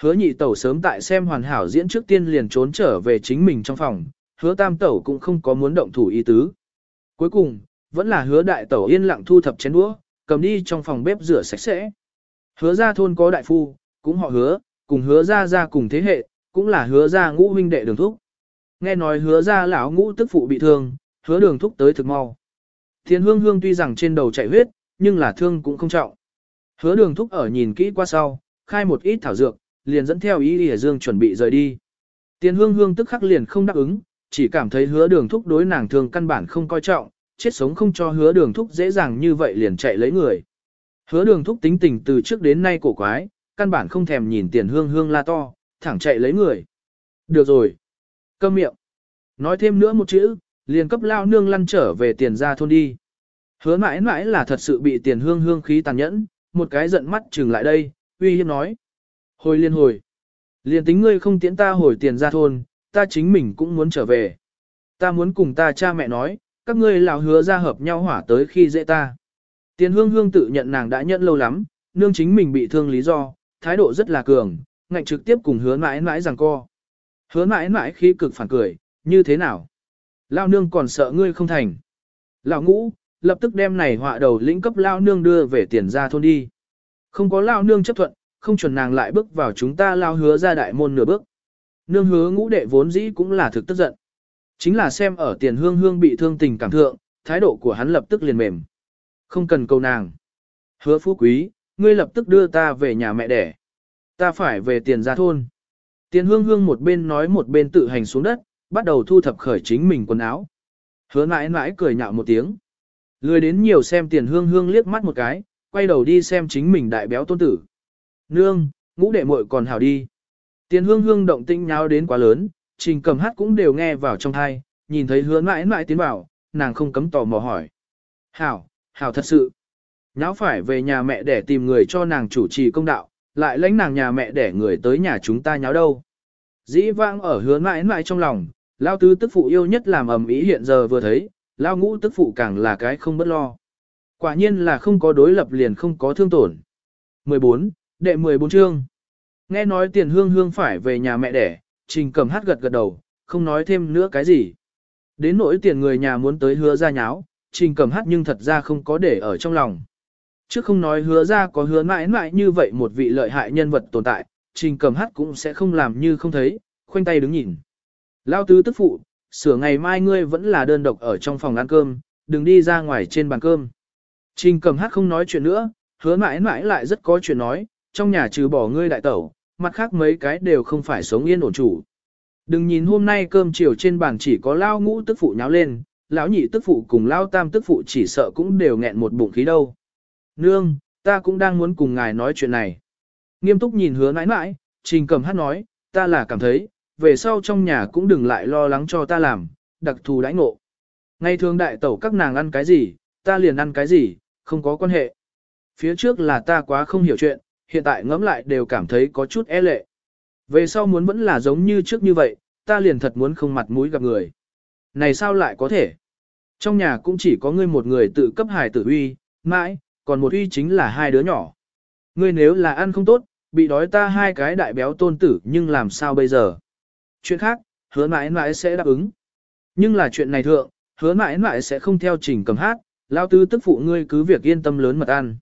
Speaker 1: Hứa nhị tẩu sớm tại xem hoàn hảo diễn trước tiên liền trốn trở về chính mình trong phòng, hứa tam tẩu cũng không có muốn động thủ ý tứ. Cuối cùng, vẫn là hứa đại tẩu yên lặng thu thập chén đũa, cầm đi trong phòng bếp rửa sạch sẽ. Hứa ra thôn có đại phu, cũng họ hứa, cùng hứa ra ra cùng thế hệ, cũng là hứa ra ngũ huynh đệ đường thúc. Nghe nói hứa ra lão ngũ tức phụ bị thương, hứa đường thúc tới thực mau. Thiên hương hương tuy rằng trên đầu chảy huyết, nhưng là thương cũng không trọng. Hứa đường thúc ở nhìn kỹ qua sau, khai một ít thảo dược, liền dẫn theo ý ỉa dương chuẩn bị rời đi. Tiền hương hương tức khắc liền không đáp ứng, chỉ cảm thấy hứa đường thúc đối nàng thường căn bản không coi trọng, chết sống không cho hứa đường thúc dễ dàng như vậy liền chạy lấy người. Hứa đường thúc tính tình từ trước đến nay cổ quái, căn bản không thèm nhìn tiền hương hương la to, thẳng chạy lấy người. Được rồi. Câm miệng. Nói thêm nữa một chữ, liền cấp lao nương lăn trở về tiền ra thôn đi. Hứa mãi mãi là thật sự bị tiền hương hương khí tàn nhẫn, một cái giận mắt trừng lại đây, uy hiếp nói. Hồi liên hồi. liên tính ngươi không tiễn ta hồi tiền ra thôn, ta chính mình cũng muốn trở về. Ta muốn cùng ta cha mẹ nói, các ngươi lão hứa ra hợp nhau hỏa tới khi dễ ta. Tiền hương hương tự nhận nàng đã nhận lâu lắm, nương chính mình bị thương lý do, thái độ rất là cường, ngạnh trực tiếp cùng hứa mãi mãi rằng co. Hứa mãi mãi khi cực phản cười, như thế nào? Lao nương còn sợ ngươi không thành. Lão ngũ, lập tức đem này họa đầu lĩnh cấp Lao nương đưa về tiền ra thôn đi. Không có Lao nương chấp thuận, không chuẩn nàng lại bước vào chúng ta Lao hứa ra đại môn nửa bước. Nương hứa ngũ đệ vốn dĩ cũng là thực tức giận. Chính là xem ở tiền hương hương bị thương tình cảm thượng, thái độ của hắn lập tức liền mềm. Không cần cầu nàng. Hứa phú quý, ngươi lập tức đưa ta về nhà mẹ đẻ. Ta phải về tiền ra thôn. Tiền hương hương một bên nói một bên tự hành xuống đất, bắt đầu thu thập khởi chính mình quần áo. Hứa mãi mãi cười nhạo một tiếng. Lười đến nhiều xem tiền hương hương liếc mắt một cái, quay đầu đi xem chính mình đại béo tôn tử. Nương, ngũ đệ muội còn hảo đi. Tiền hương hương động tinh nháo đến quá lớn, trình cầm hát cũng đều nghe vào trong thai, nhìn thấy hứa mãi mãi tiến vào, nàng không cấm tò mò hỏi. Hảo, hảo thật sự. Nháo phải về nhà mẹ để tìm người cho nàng chủ trì công đạo, lại lãnh nàng nhà mẹ để người tới nhà chúng ta nháo đâu. Dĩ vãng ở hứa mãi mãi trong lòng, lao tứ tức phụ yêu nhất làm ầm ý hiện giờ vừa thấy, lao ngũ tức phụ càng là cái không bất lo. Quả nhiên là không có đối lập liền không có thương tổn. 14, đệ 14 chương. Nghe nói tiền hương hương phải về nhà mẹ đẻ, trình cầm hát gật gật đầu, không nói thêm nữa cái gì. Đến nỗi tiền người nhà muốn tới hứa ra nháo, trình cầm hát nhưng thật ra không có để ở trong lòng. Chứ không nói hứa ra có hứa mãi mãi như vậy một vị lợi hại nhân vật tồn tại, trình cầm hát cũng sẽ không làm như không thấy, khoanh tay đứng nhìn. Lao tứ tức phụ, sửa ngày mai ngươi vẫn là đơn độc ở trong phòng ăn cơm, đừng đi ra ngoài trên bàn cơm. Trình cầm hát không nói chuyện nữa, hứa mãi mãi lại rất có chuyện nói, trong nhà trừ bỏ ngươi đại tẩu, mặt khác mấy cái đều không phải sống yên ổn chủ. Đừng nhìn hôm nay cơm chiều trên bàn chỉ có lao ngũ tức phụ nháo lên, lão nhị tức phụ cùng lao tam tức phụ chỉ sợ cũng đều nghẹn một bụng khí đâu. Nương, ta cũng đang muốn cùng ngài nói chuyện này. Nghiêm túc nhìn hứa nãi nãi, trình cầm hát nói, ta là cảm thấy, về sau trong nhà cũng đừng lại lo lắng cho ta làm, đặc thù đãi ngộ. Ngày thường đại tẩu các nàng ăn cái gì, ta liền ăn cái gì, không có quan hệ. Phía trước là ta quá không hiểu chuyện, hiện tại ngẫm lại đều cảm thấy có chút e lệ. Về sau muốn vẫn là giống như trước như vậy, ta liền thật muốn không mặt mũi gặp người. Này sao lại có thể? Trong nhà cũng chỉ có ngươi một người tự cấp hài tử uy, mãi, còn một uy chính là hai đứa nhỏ. Ngươi nếu là ăn không tốt, bị đói ta hai cái đại béo tôn tử nhưng làm sao bây giờ? Chuyện khác, hứa mãi mãi sẽ đáp ứng. Nhưng là chuyện này thượng, hứa mãi mãi sẽ không theo trình cầm hát, lao tư tức phụ ngươi cứ việc yên tâm lớn mật ăn.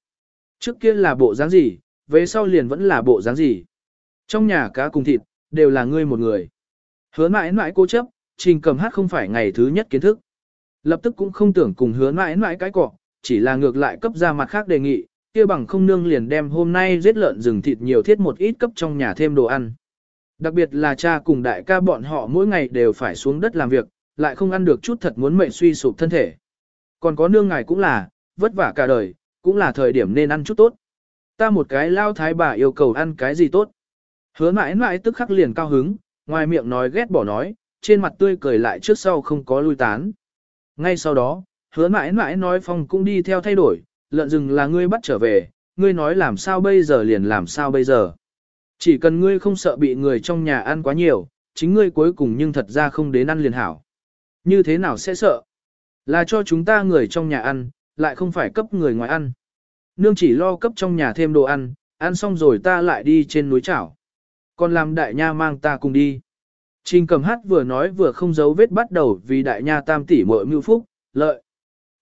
Speaker 1: Trước kia là bộ dáng gì, về sau liền vẫn là bộ dáng gì. Trong nhà cá cùng thịt, đều là ngươi một người. Hứa mãi mãi cố chấp, trình cầm hát không phải ngày thứ nhất kiến thức. Lập tức cũng không tưởng cùng hứa mãi mãi cái cọ, chỉ là ngược lại cấp ra mặt khác đề nghị, kia bằng không nương liền đem hôm nay giết lợn rừng thịt nhiều thiết một ít cấp trong nhà thêm đồ ăn. Đặc biệt là cha cùng đại ca bọn họ mỗi ngày đều phải xuống đất làm việc, lại không ăn được chút thật muốn mệnh suy sụp thân thể. Còn có nương ngài cũng là, vất vả cả đời, cũng là thời điểm nên ăn chút tốt. Ta một cái lao thái bà yêu cầu ăn cái gì tốt. Hứa mãi mãi tức khắc liền cao hứng, ngoài miệng nói ghét bỏ nói, trên mặt tươi cười lại trước sau không có lui tán. Ngay sau đó, hứa mãi mãi nói phong cũng đi theo thay đổi, lợn rừng là ngươi bắt trở về, ngươi nói làm sao bây giờ liền làm sao bây giờ. Chỉ cần ngươi không sợ bị người trong nhà ăn quá nhiều, chính ngươi cuối cùng nhưng thật ra không đến ăn liền hảo. Như thế nào sẽ sợ? Là cho chúng ta người trong nhà ăn, lại không phải cấp người ngoài ăn. Nương chỉ lo cấp trong nhà thêm đồ ăn, ăn xong rồi ta lại đi trên núi chảo. Còn làm đại nha mang ta cùng đi. Trình cầm hát vừa nói vừa không giấu vết bắt đầu vì đại nha tam tỷ mội mưu phúc, lợi.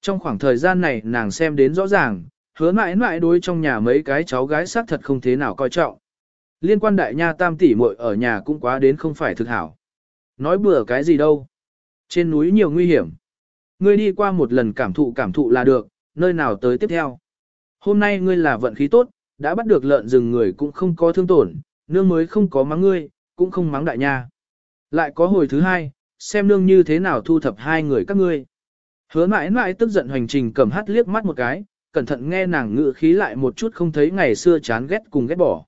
Speaker 1: Trong khoảng thời gian này nàng xem đến rõ ràng, hứa mãi mãi đối trong nhà mấy cái cháu gái xác thật không thế nào coi trọng. Liên quan đại nha tam tỷ muội ở nhà cũng quá đến không phải thực hảo. Nói bừa cái gì đâu. Trên núi nhiều nguy hiểm. Ngươi đi qua một lần cảm thụ cảm thụ là được, nơi nào tới tiếp theo. Hôm nay ngươi là vận khí tốt, đã bắt được lợn rừng người cũng không có thương tổn, nương mới không có mắng ngươi, cũng không mắng đại nha. Lại có hồi thứ hai, xem nương như thế nào thu thập hai người các ngươi. Hứa mãi mãi tức giận hành trình cầm hát liếc mắt một cái, cẩn thận nghe nàng ngự khí lại một chút không thấy ngày xưa chán ghét cùng ghét bỏ.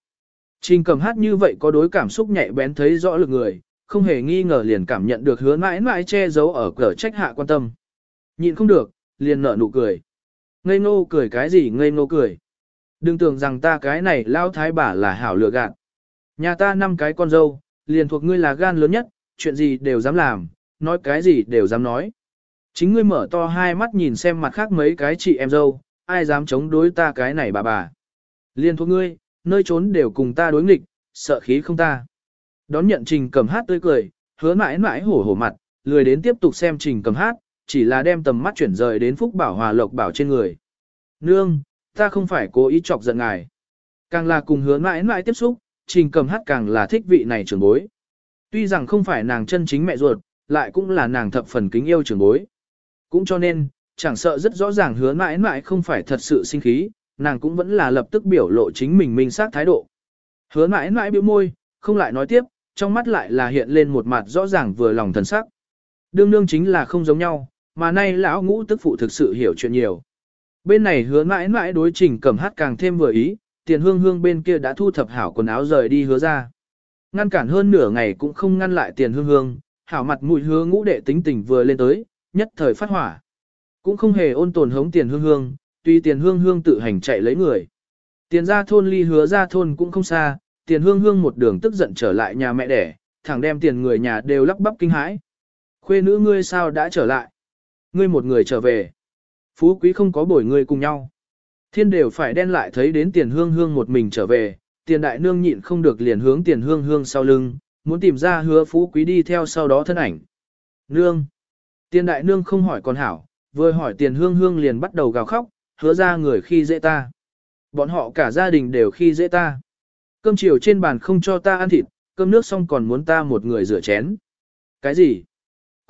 Speaker 1: Trình cầm hát như vậy có đối cảm xúc nhạy bén thấy rõ lực người, không hề nghi ngờ liền cảm nhận được hứa mãi mãi che giấu ở cửa trách hạ quan tâm. Nhìn không được, liền nở nụ cười. Ngây ngô cười cái gì ngây ngô cười. Đừng tưởng rằng ta cái này lao thái bà là hảo lựa gạt. Nhà ta năm cái con dâu, liền thuộc ngươi là gan lớn nhất, chuyện gì đều dám làm, nói cái gì đều dám nói. Chính ngươi mở to hai mắt nhìn xem mặt khác mấy cái chị em dâu, ai dám chống đối ta cái này bà bà. Liên thuộc ngươi, nơi trốn đều cùng ta đối nghịch, sợ khí không ta. Đón nhận trình cầm hát tươi cười, hứa mãi mãi hổ hổ mặt, lười đến tiếp tục xem trình cầm hát, chỉ là đem tầm mắt chuyển rời đến phúc bảo hòa lộc bảo trên người. Nương, ta không phải cố ý chọc giận ngài. Càng là cùng hứa mãi mãi tiếp xúc, trình cầm hát càng là thích vị này trưởng bối. Tuy rằng không phải nàng chân chính mẹ ruột, lại cũng là nàng thập phần kính yêu trưởng bối. Cũng cho nên, chẳng sợ rất rõ ràng hứa mãi mãi không phải thật sự sinh khí, nàng cũng vẫn là lập tức biểu lộ chính mình minh xác thái độ. Hứa mãi mãi biểu môi, không lại nói tiếp, trong mắt lại là hiện lên một mặt rõ ràng vừa lòng thần sắc. Đương nương chính là không giống nhau, mà nay lão ngũ tức phụ thực sự hiểu chuyện nhiều. Bên này hứa mãi mãi đối trình cầm hát càng thêm vừa ý, tiền hương hương bên kia đã thu thập hảo quần áo rời đi hứa ra. Ngăn cản hơn nửa ngày cũng không ngăn lại tiền hương hương, hảo mặt mũi hứa ngũ đệ tính tình vừa lên tới, nhất thời phát hỏa. Cũng không hề ôn tồn hống tiền hương hương, tuy tiền hương hương tự hành chạy lấy người. Tiền ra thôn ly hứa ra thôn cũng không xa, tiền hương hương một đường tức giận trở lại nhà mẹ đẻ, thẳng đem tiền người nhà đều lắp bắp kinh hãi. Khuê nữ ngươi sao đã trở lại? Ngươi một người trở về. Phú quý không có bổi ngươi cùng nhau. Thiên đều phải đen lại thấy đến tiền hương hương một mình trở về, tiền đại nương nhịn không được liền hướng tiền hương hương sau lưng, muốn tìm ra hứa phú quý đi theo sau đó thân ảnh. Nương. Tiền đại nương không hỏi con hảo, vừa hỏi tiền hương hương liền bắt đầu gào khóc, hứa ra người khi dễ ta. Bọn họ cả gia đình đều khi dễ ta. Cơm chiều trên bàn không cho ta ăn thịt, cơm nước xong còn muốn ta một người rửa chén. Cái gì?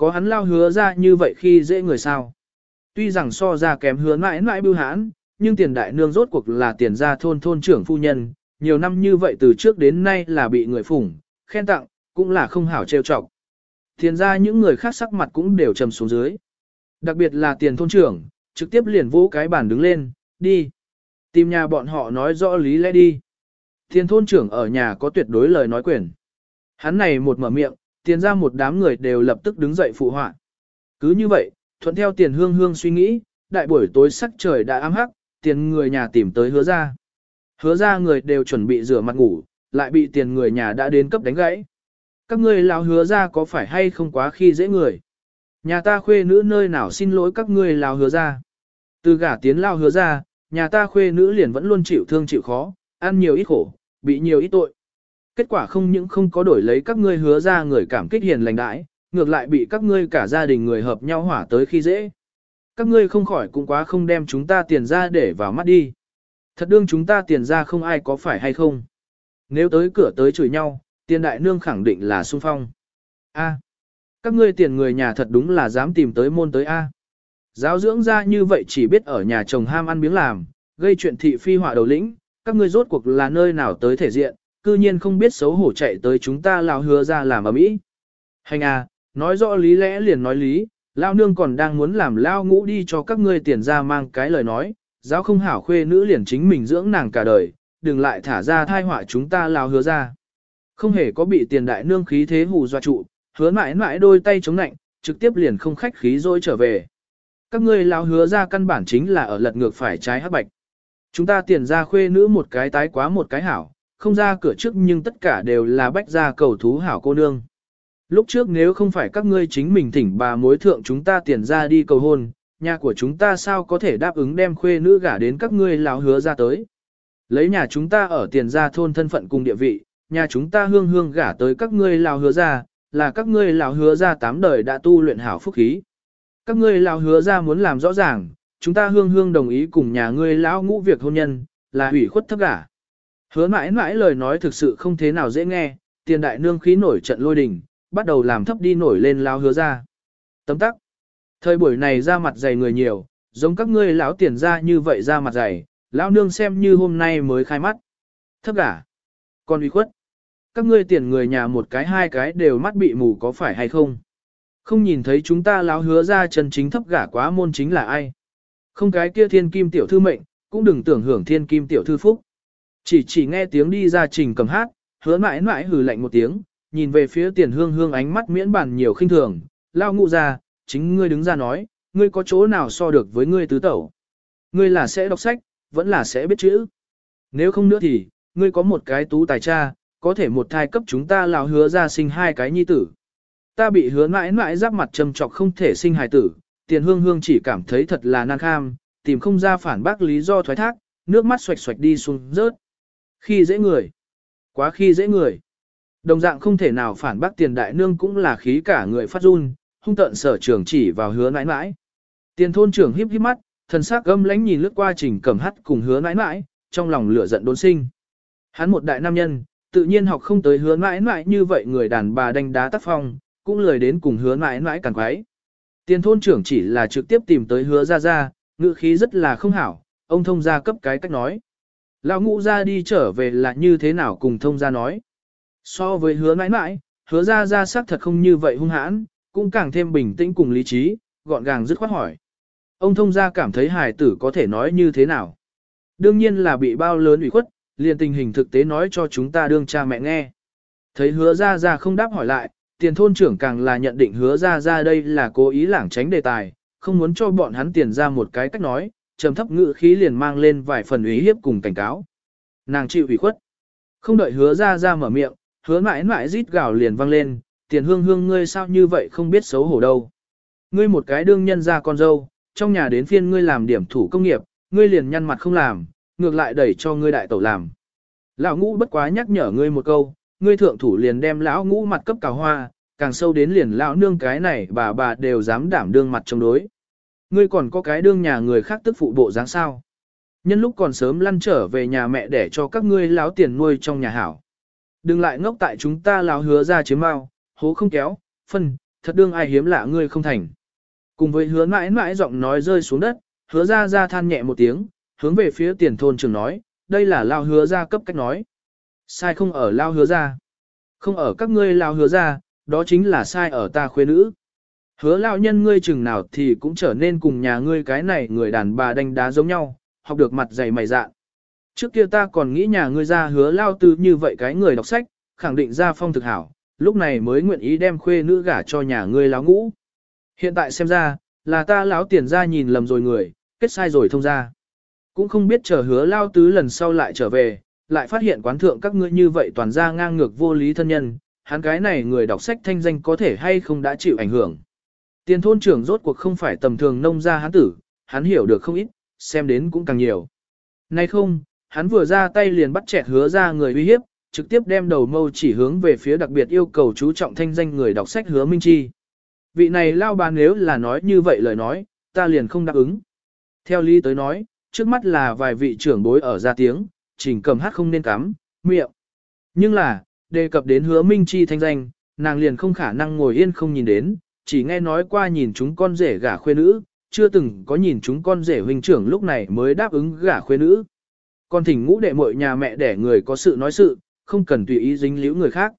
Speaker 1: Có hắn lao hứa ra như vậy khi dễ người sao? Tuy rằng so ra kém hứa mãi mãi bưu hãn, nhưng tiền đại nương rốt cuộc là tiền gia thôn thôn trưởng phu nhân, nhiều năm như vậy từ trước đến nay là bị người phủng, khen tặng, cũng là không hảo trêu chọc. Tiền ra những người khác sắc mặt cũng đều trầm xuống dưới. Đặc biệt là tiền thôn trưởng, trực tiếp liền vũ cái bàn đứng lên, đi. Tìm nhà bọn họ nói rõ lý lẽ đi. Tiền thôn trưởng ở nhà có tuyệt đối lời nói quyền. Hắn này một mở miệng, tiền ra một đám người đều lập tức đứng dậy phụ họa. Cứ như vậy, thuận theo tiền hương hương suy nghĩ, đại buổi tối sắc trời đã ám hắc, tiền người nhà tìm tới hứa ra. Hứa ra người đều chuẩn bị rửa mặt ngủ, lại bị tiền người nhà đã đến cấp đánh gãy. Các ngươi lao hứa ra có phải hay không quá khi dễ người? Nhà ta khuê nữ nơi nào xin lỗi các ngươi lao hứa ra? Từ gả tiến lao hứa ra, nhà ta khuê nữ liền vẫn luôn chịu thương chịu khó, ăn nhiều ít khổ, bị nhiều ít tội. Kết quả không những không có đổi lấy các ngươi hứa ra người cảm kích hiền lành đãi, ngược lại bị các ngươi cả gia đình người hợp nhau hỏa tới khi dễ. Các ngươi không khỏi cũng quá không đem chúng ta tiền ra để vào mắt đi. Thật đương chúng ta tiền ra không ai có phải hay không. Nếu tới cửa tới chửi nhau, tiền đại nương khẳng định là xung phong. A. các ngươi tiền người nhà thật đúng là dám tìm tới môn tới A. Giáo dưỡng ra như vậy chỉ biết ở nhà chồng ham ăn miếng làm, gây chuyện thị phi họa đầu lĩnh, các ngươi rốt cuộc là nơi nào tới thể diện, cư nhiên không biết xấu hổ chạy tới chúng ta lao hứa ra làm ở mỹ. Hành à, nói rõ lý lẽ liền nói lý, lao nương còn đang muốn làm lao ngũ đi cho các ngươi tiền ra mang cái lời nói, giáo không hảo khuê nữ liền chính mình dưỡng nàng cả đời, đừng lại thả ra thai họa chúng ta lao hứa ra. Không hề có bị tiền đại nương khí thế hù dọa trụ, hứa mãi mãi đôi tay chống nạnh, trực tiếp liền không khách khí rồi trở về. Các ngươi lao hứa ra căn bản chính là ở lật ngược phải trái hắc bạch. Chúng ta tiền ra khuê nữ một cái tái quá một cái hảo, không ra cửa trước nhưng tất cả đều là bách gia cầu thú hảo cô nương. Lúc trước nếu không phải các ngươi chính mình thỉnh bà mối thượng chúng ta tiền ra đi cầu hôn, nhà của chúng ta sao có thể đáp ứng đem khuê nữ gả đến các ngươi lão hứa ra tới. Lấy nhà chúng ta ở tiền ra thôn thân phận cùng địa vị, nhà chúng ta hương hương gả tới các ngươi lão hứa ra, là các ngươi lão hứa ra tám đời đã tu luyện hảo phúc khí. Các ngươi lão hứa ra muốn làm rõ ràng, chúng ta hương hương đồng ý cùng nhà ngươi lão ngũ việc hôn nhân, là hủy khuất thấp gả. Hứa mãi mãi lời nói thực sự không thế nào dễ nghe, tiền đại nương khí nổi trận lôi đình, bắt đầu làm thấp đi nổi lên lao hứa ra. Tấm tắc. Thời buổi này ra mặt dày người nhiều, giống các ngươi lão tiền ra như vậy ra mặt dày, lão nương xem như hôm nay mới khai mắt. Thấp cả Còn uy khuất. Các ngươi tiền người nhà một cái hai cái đều mắt bị mù có phải hay không? Không nhìn thấy chúng ta lão hứa ra chân chính thấp gả quá môn chính là ai? Không cái kia thiên kim tiểu thư mệnh, cũng đừng tưởng hưởng thiên kim tiểu thư phúc. Chỉ chỉ nghe tiếng đi ra trình cầm hát, hứa mãi mãi hừ lạnh một tiếng, nhìn về phía tiền hương hương ánh mắt miễn bản nhiều khinh thường, lao ngụ ra, chính ngươi đứng ra nói, ngươi có chỗ nào so được với ngươi tứ tẩu. Ngươi là sẽ đọc sách, vẫn là sẽ biết chữ. Nếu không nữa thì, ngươi có một cái tú tài cha, có thể một thai cấp chúng ta lão hứa ra sinh hai cái nhi tử. Ta bị hứa mãi mãi giáp mặt trầm trọc không thể sinh hài tử, tiền hương hương chỉ cảm thấy thật là nan kham, tìm không ra phản bác lý do thoái thác, nước mắt xoạch xoạch đi xuống rớt. Khi dễ người. Quá khi dễ người. Đồng dạng không thể nào phản bác tiền đại nương cũng là khí cả người phát run, hung tận sở trưởng chỉ vào hứa nãi nãi. Tiền thôn trưởng híp híp mắt, thần sắc gâm lánh nhìn lướt qua trình cầm hắt cùng hứa nãi nãi, trong lòng lửa giận đốn sinh. Hắn một đại nam nhân, tự nhiên học không tới hứa nãi nãi như vậy người đàn bà đánh đá tác phong, cũng lời đến cùng hứa nãi nãi càng quái. Tiền thôn trưởng chỉ là trực tiếp tìm tới hứa ra ra, ngữ khí rất là không hảo, ông thông gia cấp cái cách nói. Lão ngũ ra đi trở về là như thế nào cùng thông gia nói. So với hứa mãi mãi, hứa ra ra xác thật không như vậy hung hãn, cũng càng thêm bình tĩnh cùng lý trí, gọn gàng dứt khoát hỏi. Ông thông gia cảm thấy hài tử có thể nói như thế nào. Đương nhiên là bị bao lớn ủy khuất, liền tình hình thực tế nói cho chúng ta đương cha mẹ nghe. Thấy hứa ra ra không đáp hỏi lại, tiền thôn trưởng càng là nhận định hứa ra ra đây là cố ý lảng tránh đề tài, không muốn cho bọn hắn tiền ra một cái cách nói, trầm thấp ngữ khí liền mang lên vài phần ý hiếp cùng cảnh cáo. Nàng chịu ủy khuất. Không đợi hứa ra ra mở miệng, hứa mãi mãi rít gào liền vang lên, tiền hương hương ngươi sao như vậy không biết xấu hổ đâu. Ngươi một cái đương nhân ra con dâu, trong nhà đến phiên ngươi làm điểm thủ công nghiệp, ngươi liền nhăn mặt không làm, ngược lại đẩy cho ngươi đại tẩu làm. Lão ngũ bất quá nhắc nhở ngươi một câu, ngươi thượng thủ liền đem lão ngũ mặt cấp cào hoa, càng sâu đến liền lão nương cái này bà bà đều dám đảm đương mặt chống đối. Ngươi còn có cái đương nhà người khác tức phụ bộ dáng sao. Nhân lúc còn sớm lăn trở về nhà mẹ để cho các ngươi láo tiền nuôi trong nhà hảo. Đừng lại ngốc tại chúng ta láo hứa ra chiếm mau, hố không kéo, phân, thật đương ai hiếm lạ ngươi không thành. Cùng với hứa mãi mãi giọng nói rơi xuống đất, hứa ra ra than nhẹ một tiếng, hướng về phía tiền thôn trường nói, đây là lao hứa ra cấp cách nói. Sai không ở lao hứa ra. Không ở các ngươi lao hứa ra, đó chính là sai ở ta khuê nữ. Hứa lao nhân ngươi chừng nào thì cũng trở nên cùng nhà ngươi cái này người đàn bà đánh đá giống nhau, học được mặt dày mày dạn. Trước kia ta còn nghĩ nhà ngươi ra hứa lao tư như vậy cái người đọc sách, khẳng định ra phong thực hảo, lúc này mới nguyện ý đem khuê nữ gả cho nhà ngươi láo ngũ. Hiện tại xem ra, là ta láo tiền ra nhìn lầm rồi người, kết sai rồi thông ra. Cũng không biết chờ hứa lao tứ lần sau lại trở về, lại phát hiện quán thượng các ngươi như vậy toàn ra ngang ngược vô lý thân nhân, hắn cái này người đọc sách thanh danh có thể hay không đã chịu ảnh hưởng. Tiền thôn trưởng rốt cuộc không phải tầm thường nông gia hắn tử, hắn hiểu được không ít, xem đến cũng càng nhiều. Nay không, hắn vừa ra tay liền bắt chẹt hứa ra người uy hiếp, trực tiếp đem đầu mâu chỉ hướng về phía đặc biệt yêu cầu chú trọng thanh danh người đọc sách hứa Minh Chi. Vị này lao bà nếu là nói như vậy lời nói, ta liền không đáp ứng. Theo lý tới nói, trước mắt là vài vị trưởng bối ở ra tiếng, trình cầm hát không nên cắm, miệng. Nhưng là, đề cập đến hứa Minh Chi thanh danh, nàng liền không khả năng ngồi yên không nhìn đến, chỉ nghe nói qua nhìn chúng con rể gả khuê nữ, chưa từng có nhìn chúng con rể huynh trưởng lúc này mới đáp ứng gả khuê nữ. con thỉnh ngũ đệ muội nhà mẹ để người có sự nói sự, không cần tùy ý dính liễu người khác.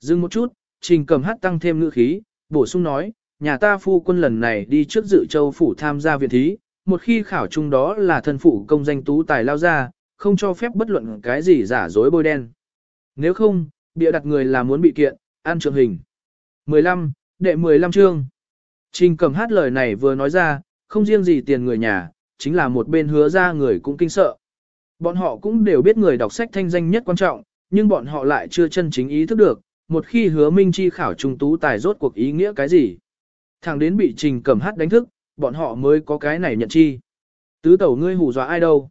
Speaker 1: Dừng một chút, trình cầm hát tăng thêm ngữ khí, bổ sung nói, nhà ta phu quân lần này đi trước dự châu phủ tham gia viện thí, một khi khảo chung đó là thân phụ công danh tú tài lao ra, không cho phép bất luận cái gì giả dối bôi đen. Nếu không, bịa đặt người là muốn bị kiện, ăn trường hình. 15, đệ 15 chương. Trình cầm hát lời này vừa nói ra, không riêng gì tiền người nhà, chính là một bên hứa ra người cũng kinh sợ. Bọn họ cũng đều biết người đọc sách thanh danh nhất quan trọng, nhưng bọn họ lại chưa chân chính ý thức được, một khi hứa minh chi khảo trung tú tài rốt cuộc ý nghĩa cái gì. Thẳng đến bị trình cầm hát đánh thức, bọn họ mới có cái này nhận chi. Tứ tẩu ngươi hù dọa ai đâu.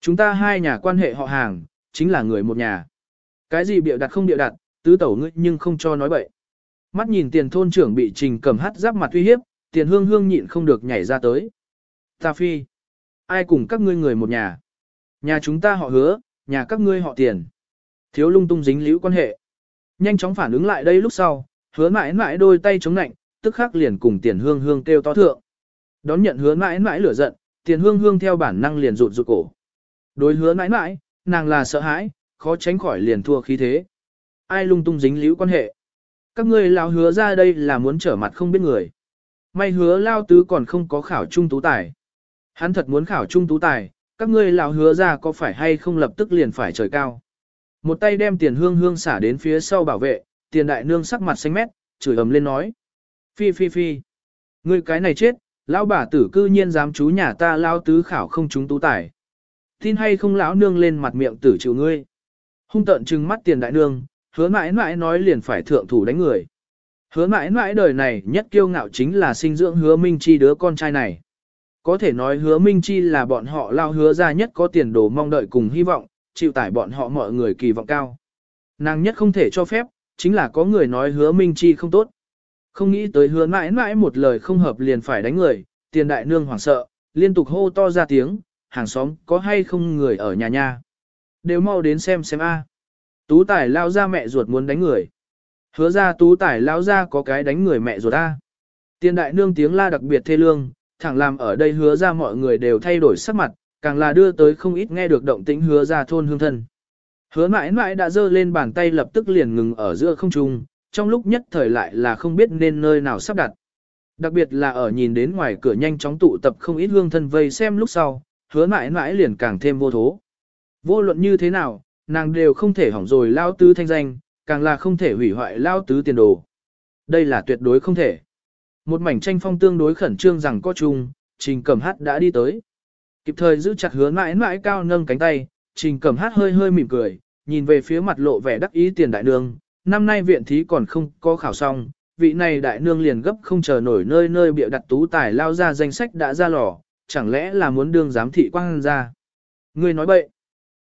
Speaker 1: Chúng ta hai nhà quan hệ họ hàng, chính là người một nhà. Cái gì bịa đặt không bịa đặt, tứ tẩu ngươi nhưng không cho nói bậy. Mắt nhìn tiền thôn trưởng bị trình cầm hát giáp mặt uy hiếp, tiền hương hương nhịn không được nhảy ra tới. Ta phi. Ai cùng các ngươi người một nhà. Nhà chúng ta họ hứa, nhà các ngươi họ tiền. Thiếu lung tung dính liễu quan hệ. Nhanh chóng phản ứng lại đây lúc sau, hứa mãi mãi đôi tay chống nạnh, tức khắc liền cùng tiền hương hương kêu to thượng. Đón nhận hứa mãi mãi lửa giận, tiền hương hương theo bản năng liền rụt rụt cổ. Đối hứa mãi mãi, nàng là sợ hãi, khó tránh khỏi liền thua khí thế. Ai lung tung dính liễu quan hệ. Các ngươi lao hứa ra đây là muốn trở mặt không biết người. May hứa lao tứ còn không có khảo trung tú tài. Hắn thật muốn khảo trung tú tài, các ngươi lao hứa ra có phải hay không lập tức liền phải trời cao. Một tay đem tiền hương hương xả đến phía sau bảo vệ, tiền đại nương sắc mặt xanh mét, chửi ầm lên nói. Phi phi phi. Ngươi cái này chết, lão bà tử cư nhiên dám chú nhà ta lao tứ khảo không chúng tú tài. Tin hay không lão nương lên mặt miệng tử chịu ngươi. Hung tận trừng mắt tiền đại nương, hứa mãi mãi nói liền phải thượng thủ đánh người. Hứa mãi mãi đời này nhất kiêu ngạo chính là sinh dưỡng hứa Minh Chi đứa con trai này. Có thể nói hứa Minh Chi là bọn họ lao hứa ra nhất có tiền đồ mong đợi cùng hy vọng, chịu tải bọn họ mọi người kỳ vọng cao. Nàng nhất không thể cho phép, chính là có người nói hứa Minh Chi không tốt. Không nghĩ tới hứa mãi mãi một lời không hợp liền phải đánh người, tiền đại nương hoảng sợ, liên tục hô to ra tiếng, hàng xóm có hay không người ở nhà nha. Đều mau đến xem xem a. Tú tải lao ra mẹ ruột muốn đánh người. Hứa ra tú tải lao ra có cái đánh người mẹ ruột ta. Tiên đại nương tiếng la đặc biệt thê lương, thẳng làm ở đây hứa ra mọi người đều thay đổi sắc mặt, càng là đưa tới không ít nghe được động tĩnh hứa ra thôn hương thân. Hứa mãi mãi đã dơ lên bàn tay lập tức liền ngừng ở giữa không trung, trong lúc nhất thời lại là không biết nên nơi nào sắp đặt. Đặc biệt là ở nhìn đến ngoài cửa nhanh chóng tụ tập không ít hương thân vây xem lúc sau, hứa mãi mãi liền càng thêm vô thố. Vô luận như thế nào, nàng đều không thể hỏng rồi lao tứ thanh danh, càng là không thể hủy hoại lao tứ tiền đồ. Đây là tuyệt đối không thể. Một mảnh tranh phong tương đối khẩn trương rằng có chung, trình cầm hát đã đi tới. Kịp thời giữ chặt hứa mãi mãi cao nâng cánh tay, trình cầm hát hơi hơi mỉm cười, nhìn về phía mặt lộ vẻ đắc ý tiền đại nương, năm nay viện thí còn không có khảo xong, vị này đại nương liền gấp không chờ nổi nơi nơi bịa đặt tú tài lao ra danh sách đã ra lò, chẳng lẽ là muốn đương giám thị quang ra. Ngươi nói bậy,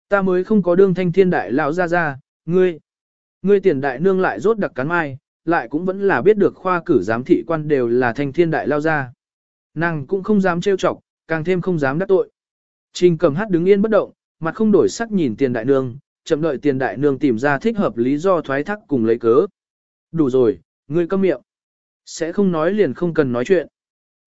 Speaker 1: ta mới không có đương thanh thiên đại lão ra ra, ngươi, ngươi tiền đại nương lại rốt đặc cắn mai, lại cũng vẫn là biết được khoa cử giám thị quan đều là thanh thiên đại lao ra. Nàng cũng không dám trêu chọc, càng thêm không dám đắc tội. Trình cầm hát đứng yên bất động, mặt không đổi sắc nhìn tiền đại nương, chậm đợi tiền đại nương tìm ra thích hợp lý do thoái thác cùng lấy cớ. Đủ rồi, ngươi câm miệng. Sẽ không nói liền không cần nói chuyện.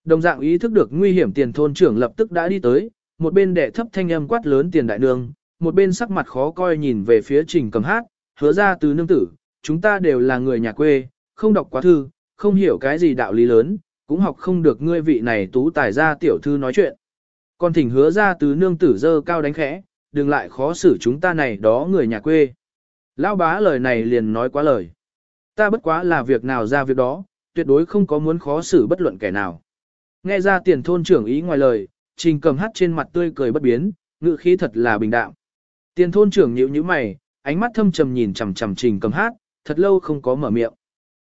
Speaker 1: Đồng dạng ý thức được nguy hiểm tiền thôn trưởng lập tức đã đi tới, một bên đệ thấp thanh âm quát lớn tiền đại nương, một bên sắc mặt khó coi nhìn về phía trình cầm hát, hứa ra từ nương tử, chúng ta đều là người nhà quê, không đọc quá thư, không hiểu cái gì đạo lý lớn, cũng học không được ngươi vị này tú tài ra tiểu thư nói chuyện. Còn thỉnh hứa ra từ nương tử dơ cao đánh khẽ, đừng lại khó xử chúng ta này đó người nhà quê. Lão bá lời này liền nói quá lời. Ta bất quá là việc nào ra việc đó, tuyệt đối không có muốn khó xử bất luận kẻ nào. Nghe ra tiền thôn trưởng ý ngoài lời, trình cầm hát trên mặt tươi cười bất biến, ngự khí thật là bình đạm. Tiền thôn trưởng nhíu nhíu mày, ánh mắt thâm trầm nhìn chằm chằm trình cầm hát, thật lâu không có mở miệng.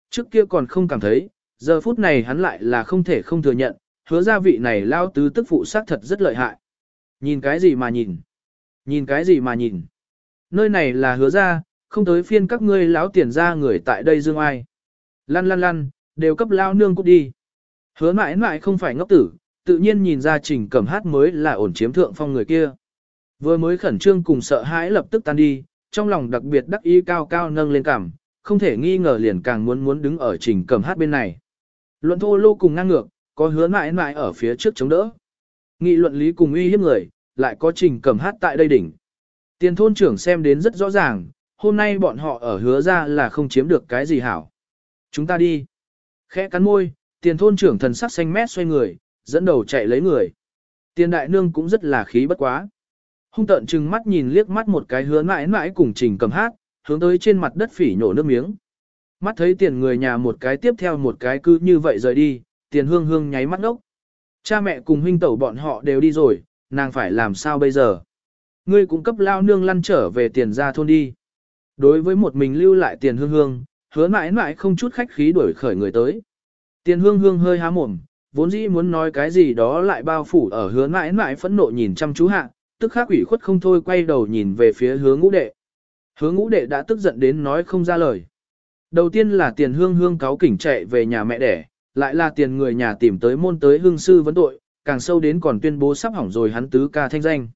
Speaker 1: Trước kia còn không cảm thấy, giờ phút này hắn lại là không thể không thừa nhận, hứa ra vị này lao tứ tức phụ sát thật rất lợi hại. Nhìn cái gì mà nhìn? Nhìn cái gì mà nhìn? Nơi này là hứa ra, không tới phiên các ngươi lão tiền ra người tại đây dương ai. Lăn lăn lăn, đều cấp lao nương cút đi. Hứa mãi mãi không phải ngốc tử, tự nhiên nhìn ra trình cầm hát mới là ổn chiếm thượng phong người kia. Vừa mới khẩn trương cùng sợ hãi lập tức tan đi, trong lòng đặc biệt đắc ý cao cao nâng lên cảm, không thể nghi ngờ liền càng muốn muốn đứng ở trình cầm hát bên này. Luận thô lô cùng ngang ngược, có hứa mãi mãi ở phía trước chống đỡ. Nghị luận lý cùng uy hiếp người, lại có trình cầm hát tại đây đỉnh. Tiền thôn trưởng xem đến rất rõ ràng, hôm nay bọn họ ở hứa ra là không chiếm được cái gì hảo. Chúng ta đi. Khẽ cắn môi, tiền thôn trưởng thần sắc xanh mét xoay người, dẫn đầu chạy lấy người. Tiền đại nương cũng rất là khí bất quá. Hung tợn chừng mắt nhìn liếc mắt một cái hứa mãi mãi cùng trình cầm hát, hướng tới trên mặt đất phỉ nhổ nước miếng. Mắt thấy tiền người nhà một cái tiếp theo một cái cứ như vậy rời đi, tiền hương hương nháy mắt ốc. Cha mẹ cùng huynh tẩu bọn họ đều đi rồi, nàng phải làm sao bây giờ? Ngươi cũng cấp lao nương lăn trở về tiền ra thôn đi. Đối với một mình lưu lại tiền hương hương, hứa mãi mãi không chút khách khí đuổi khởi người tới. Tiền hương hương hơi há mồm, vốn dĩ muốn nói cái gì đó lại bao phủ ở hứa mãi mãi phẫn nộ nhìn chăm chú hạ, tức khắc ủy khuất không thôi quay đầu nhìn về phía hướng ngũ đệ. hướng ngũ đệ đã tức giận đến nói không ra lời. Đầu tiên là tiền hương hương cáo kỉnh chạy về nhà mẹ đẻ, lại là tiền người nhà tìm tới môn tới hương sư vấn tội, càng sâu đến còn tuyên bố sắp hỏng rồi hắn tứ ca thanh danh.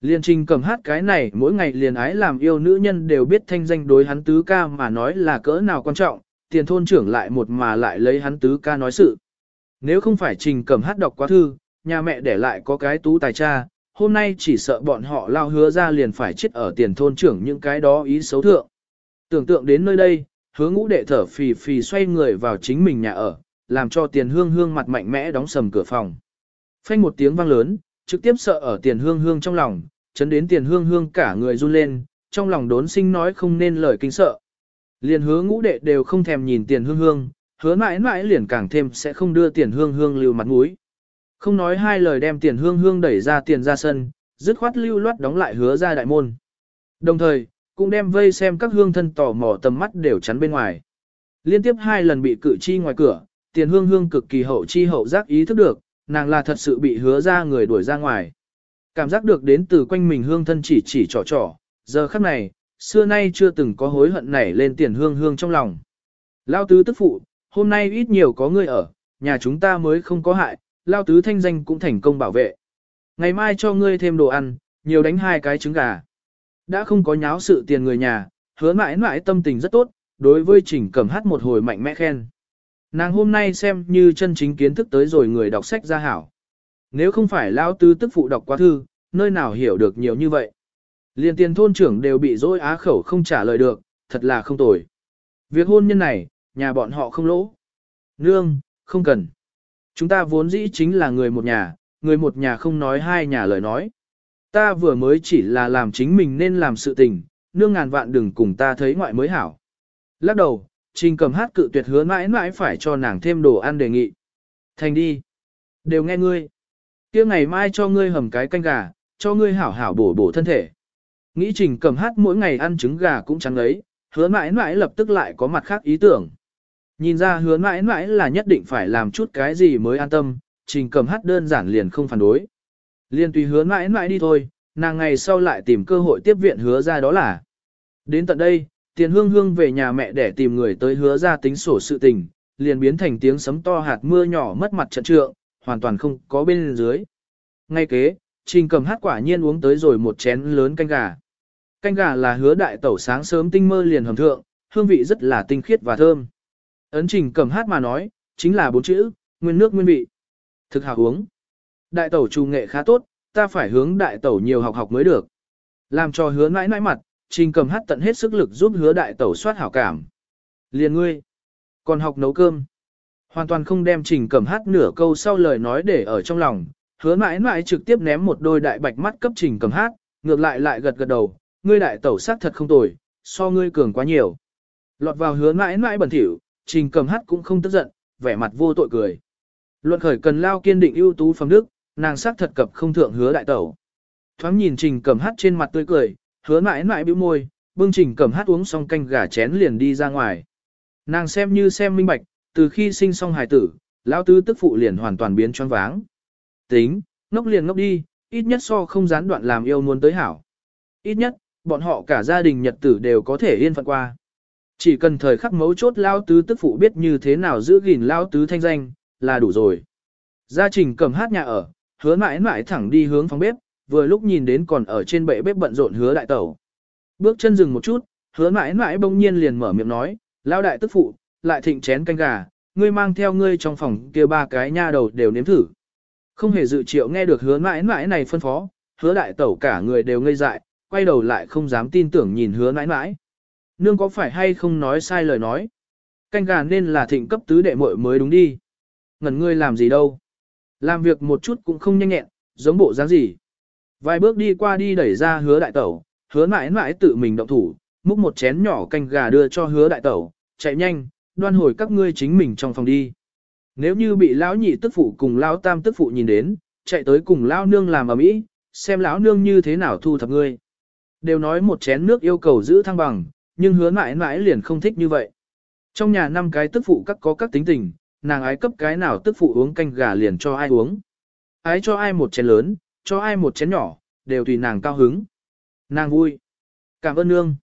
Speaker 1: Liên trình cầm hát cái này mỗi ngày liền ái làm yêu nữ nhân đều biết thanh danh đối hắn tứ ca mà nói là cỡ nào quan trọng, tiền thôn trưởng lại một mà lại lấy hắn tứ ca nói sự. Nếu không phải trình cầm hát đọc quá thư, nhà mẹ để lại có cái tú tài cha, hôm nay chỉ sợ bọn họ lao hứa ra liền phải chết ở tiền thôn trưởng những cái đó ý xấu thượng. Tưởng tượng đến nơi đây, hứa ngũ đệ thở phì phì xoay người vào chính mình nhà ở, làm cho tiền hương hương mặt mạnh mẽ đóng sầm cửa phòng. Phanh một tiếng vang lớn, trực tiếp sợ ở tiền hương hương trong lòng, chấn đến tiền hương hương cả người run lên, trong lòng đốn sinh nói không nên lời kinh sợ. Liền hứa ngũ đệ đều không thèm nhìn tiền hương hương, hứa mãi mãi liền càng thêm sẽ không đưa tiền hương hương lưu mặt mũi. Không nói hai lời đem tiền hương hương đẩy ra tiền ra sân, dứt khoát lưu loát đóng lại hứa ra đại môn. Đồng thời, cũng đem vây xem các hương thân tò mò tầm mắt đều chắn bên ngoài. Liên tiếp hai lần bị cử chi ngoài cửa, tiền hương hương cực kỳ hậu chi hậu giác ý thức được, nàng là thật sự bị hứa ra người đuổi ra ngoài. Cảm giác được đến từ quanh mình hương thân chỉ chỉ trò trò, giờ khắc này, xưa nay chưa từng có hối hận nảy lên tiền hương hương trong lòng. Lao tứ tức phụ, hôm nay ít nhiều có người ở, nhà chúng ta mới không có hại, lao tứ thanh danh cũng thành công bảo vệ. Ngày mai cho ngươi thêm đồ ăn, nhiều đánh hai cái trứng gà. Đã không có nháo sự tiền người nhà, hứa mãi mãi tâm tình rất tốt, đối với trình cầm hát một hồi mạnh mẽ khen. Nàng hôm nay xem như chân chính kiến thức tới rồi người đọc sách ra hảo. Nếu không phải lão tứ tức phụ đọc quá thư, nơi nào hiểu được nhiều như vậy. Liên tiền thôn trưởng đều bị dối á khẩu không trả lời được, thật là không tồi. Việc hôn nhân này, nhà bọn họ không lỗ. Nương, không cần. Chúng ta vốn dĩ chính là người một nhà, người một nhà không nói hai nhà lời nói. Ta vừa mới chỉ là làm chính mình nên làm sự tình, nương ngàn vạn đừng cùng ta thấy ngoại mới hảo. Lắc đầu, Trình cầm hát cự tuyệt hứa mãi mãi phải cho nàng thêm đồ ăn đề nghị. Thành đi. Đều nghe ngươi. kia ngày mai cho ngươi hầm cái canh gà, cho ngươi hảo hảo bổ bổ thân thể. Nghĩ trình cầm hát mỗi ngày ăn trứng gà cũng chẳng ấy, hứa mãi mãi lập tức lại có mặt khác ý tưởng. Nhìn ra hứa mãi mãi là nhất định phải làm chút cái gì mới an tâm, trình cầm hát đơn giản liền không phản đối. Liên tùy hứa mãi mãi đi thôi, nàng ngày sau lại tìm cơ hội tiếp viện hứa ra đó là. Đến tận đây, tiền hương hương về nhà mẹ để tìm người tới hứa ra tính sổ sự tình, liền biến thành tiếng sấm to hạt mưa nhỏ mất mặt trận trượng, hoàn toàn không có bên dưới. Ngay kế, trình cầm hát quả nhiên uống tới rồi một chén lớn canh gà. Canh gà là hứa đại tẩu sáng sớm tinh mơ liền hầm thượng, hương vị rất là tinh khiết và thơm. Ấn trình cầm hát mà nói, chính là bốn chữ, nguyên nước nguyên vị. Thực hào uống. Đại tẩu trù nghệ khá tốt, ta phải hướng đại tẩu nhiều học học mới được. Làm cho hứa nãi nãi mặt, trình cầm hát tận hết sức lực giúp hứa đại tẩu soát hảo cảm. Liền ngươi, còn học nấu cơm. Hoàn toàn không đem trình cầm hát nửa câu sau lời nói để ở trong lòng, hứa nãi nãi trực tiếp ném một đôi đại bạch mắt cấp trình cầm hát, ngược lại lại gật gật đầu, ngươi đại tẩu sát thật không tồi, so ngươi cường quá nhiều. Lọt vào hứa mãi mãi bẩn thỉu, trình cầm hát cũng không tức giận, vẻ mặt vô tội cười. Luận khởi cần lao kiên định ưu tú phẩm đức, nàng sắc thật cập không thượng hứa đại tẩu. Thoáng nhìn trình cầm hát trên mặt tươi cười, hứa mãi mãi bĩu môi, bưng trình cầm hát uống xong canh gà chén liền đi ra ngoài. Nàng xem như xem minh bạch, từ khi sinh xong hài tử, lão tứ tức phụ liền hoàn toàn biến choáng váng. Tính, ngốc liền ngốc đi, ít nhất so không gián đoạn làm yêu muốn tới hảo. Ít nhất, bọn họ cả gia đình nhật tử đều có thể yên phận qua. Chỉ cần thời khắc mấu chốt lao tứ tức phụ biết như thế nào giữ gìn lao tứ thanh danh, là đủ rồi. Gia trình cầm hát nhà ở, hứa mãi mãi thẳng đi hướng phòng bếp, vừa lúc nhìn đến còn ở trên bệ bếp bận rộn hứa đại tẩu. Bước chân dừng một chút, hứa mãi mãi bỗng nhiên liền mở miệng nói, lao đại tức phụ, lại thịnh chén canh gà, ngươi mang theo ngươi trong phòng kia ba cái nha đầu đều nếm thử. Không hề dự triệu nghe được hứa mãi mãi này phân phó, hứa đại tẩu cả người đều ngây dại, quay đầu lại không dám tin tưởng nhìn hứa mãi mãi. Nương có phải hay không nói sai lời nói? Canh gà nên là thịnh cấp tứ đệ muội mới đúng đi. Ngẩn ngươi làm gì đâu? Làm việc một chút cũng không nhanh nhẹn, giống bộ dáng gì. Vài bước đi qua đi đẩy ra hứa đại tẩu, hứa mãi mãi tự mình động thủ, múc một chén nhỏ canh gà đưa cho hứa đại tẩu, chạy nhanh, đoan hồi các ngươi chính mình trong phòng đi. Nếu như bị lão nhị tức phụ cùng lão tam tức phụ nhìn đến, chạy tới cùng lão nương làm ở mỹ, xem lão nương như thế nào thu thập ngươi. Đều nói một chén nước yêu cầu giữ thăng bằng, nhưng hứa mãi mãi liền không thích như vậy. Trong nhà năm cái tức phụ các có các tính tình, nàng ái cấp cái nào tức phụ uống canh gà liền cho ai uống. Ái cho ai một chén lớn, cho ai một chén nhỏ, đều tùy nàng cao hứng. Nàng vui. Cảm ơn nương.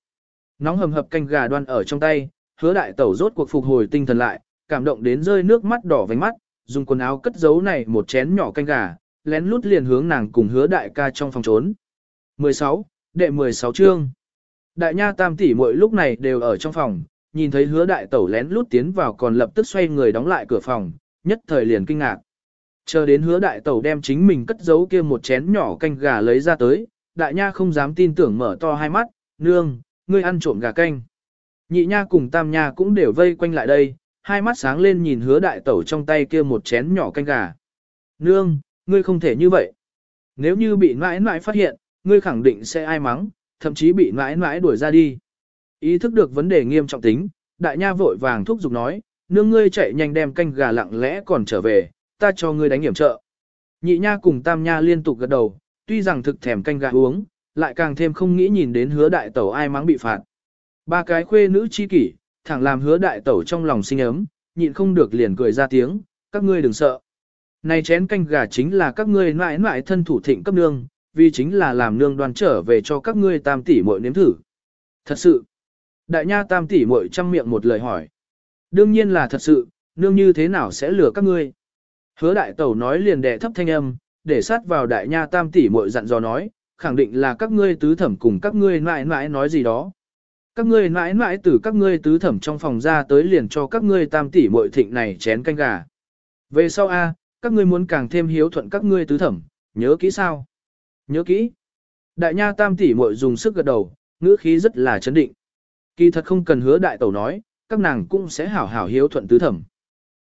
Speaker 1: Nóng hầm hập canh gà đoan ở trong tay, hứa đại tẩu rốt cuộc phục hồi tinh thần lại, cảm động đến rơi nước mắt đỏ vành mắt, dùng quần áo cất giấu này một chén nhỏ canh gà, lén lút liền hướng nàng cùng hứa đại ca trong phòng trốn. 16. Đệ 16 chương. Đại nha tam tỷ muội lúc này đều ở trong phòng, nhìn thấy hứa đại tẩu lén lút tiến vào còn lập tức xoay người đóng lại cửa phòng, nhất thời liền kinh ngạc. Chờ đến hứa đại tẩu đem chính mình cất giấu kia một chén nhỏ canh gà lấy ra tới, đại nha không dám tin tưởng mở to hai mắt, nương, ngươi ăn trộm gà canh. Nhị nha cùng tam nha cũng đều vây quanh lại đây, hai mắt sáng lên nhìn hứa đại tẩu trong tay kia một chén nhỏ canh gà. Nương, ngươi không thể như vậy. Nếu như bị mãi mãi phát hiện, ngươi khẳng định sẽ ai mắng, thậm chí bị mãi mãi đuổi ra đi. Ý thức được vấn đề nghiêm trọng tính, đại nha vội vàng thúc giục nói, nương ngươi chạy nhanh đem canh gà lặng lẽ còn trở về, ta cho ngươi đánh hiểm trợ. Nhị nha cùng tam nha liên tục gật đầu, tuy rằng thực thèm canh gà uống, lại càng thêm không nghĩ nhìn đến hứa đại tẩu ai mắng bị phạt. Ba cái khuê nữ chi kỷ, thẳng làm hứa đại tẩu trong lòng sinh ấm, nhịn không được liền cười ra tiếng, các ngươi đừng sợ. Này chén canh gà chính là các ngươi mãi mãi thân thủ thịnh cấp nương, vì chính là làm nương đoan trở về cho các ngươi tam tỷ muội nếm thử. Thật sự, đại nha tam tỷ muội trăm miệng một lời hỏi. Đương nhiên là thật sự, nương như thế nào sẽ lừa các ngươi. Hứa đại tẩu nói liền đè thấp thanh âm, để sát vào đại nha tam tỷ muội dặn dò nói, khẳng định là các ngươi tứ thẩm cùng các ngươi mãi mãi nói gì đó. các ngươi mãi mãi từ các ngươi tứ thẩm trong phòng ra tới liền cho các ngươi tam tỷ muội thịnh này chén canh gà. Về sau a, các ngươi muốn càng thêm hiếu thuận các ngươi tứ thẩm, nhớ kỹ sao? Nhớ kỹ. Đại nha tam tỷ muội dùng sức gật đầu, ngữ khí rất là chấn định. Kỳ thật không cần hứa đại tẩu nói, các nàng cũng sẽ hảo hảo hiếu thuận tứ thẩm.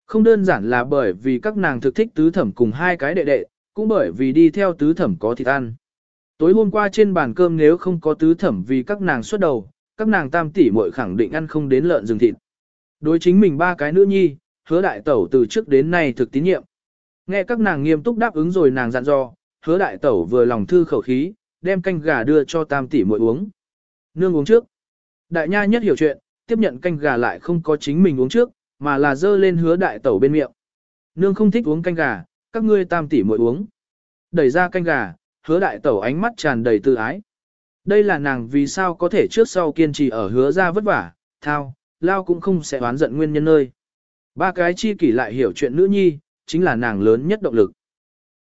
Speaker 1: Không đơn giản là bởi vì các nàng thực thích tứ thẩm cùng hai cái đệ đệ, cũng bởi vì đi theo tứ thẩm có thịt ăn. Tối hôm qua trên bàn cơm nếu không có tứ thẩm vì các nàng xuất đầu, các nàng tam tỷ muội khẳng định ăn không đến lợn rừng thịt. Đối chính mình ba cái nữ nhi, hứa đại tẩu từ trước đến nay thực tín nhiệm. Nghe các nàng nghiêm túc đáp ứng rồi nàng dặn dò, hứa đại tẩu vừa lòng thư khẩu khí, đem canh gà đưa cho tam tỷ muội uống. Nương uống trước. Đại nha nhất hiểu chuyện, tiếp nhận canh gà lại không có chính mình uống trước, mà là dơ lên hứa đại tẩu bên miệng. Nương không thích uống canh gà, các ngươi tam tỷ muội uống. Đẩy ra canh gà, hứa đại tẩu ánh mắt tràn đầy tự ái. Đây là nàng vì sao có thể trước sau kiên trì ở hứa ra vất vả, thao, lao cũng không sẽ oán giận nguyên nhân nơi. Ba cái chi kỷ lại hiểu chuyện nữ nhi, chính là nàng lớn nhất động lực.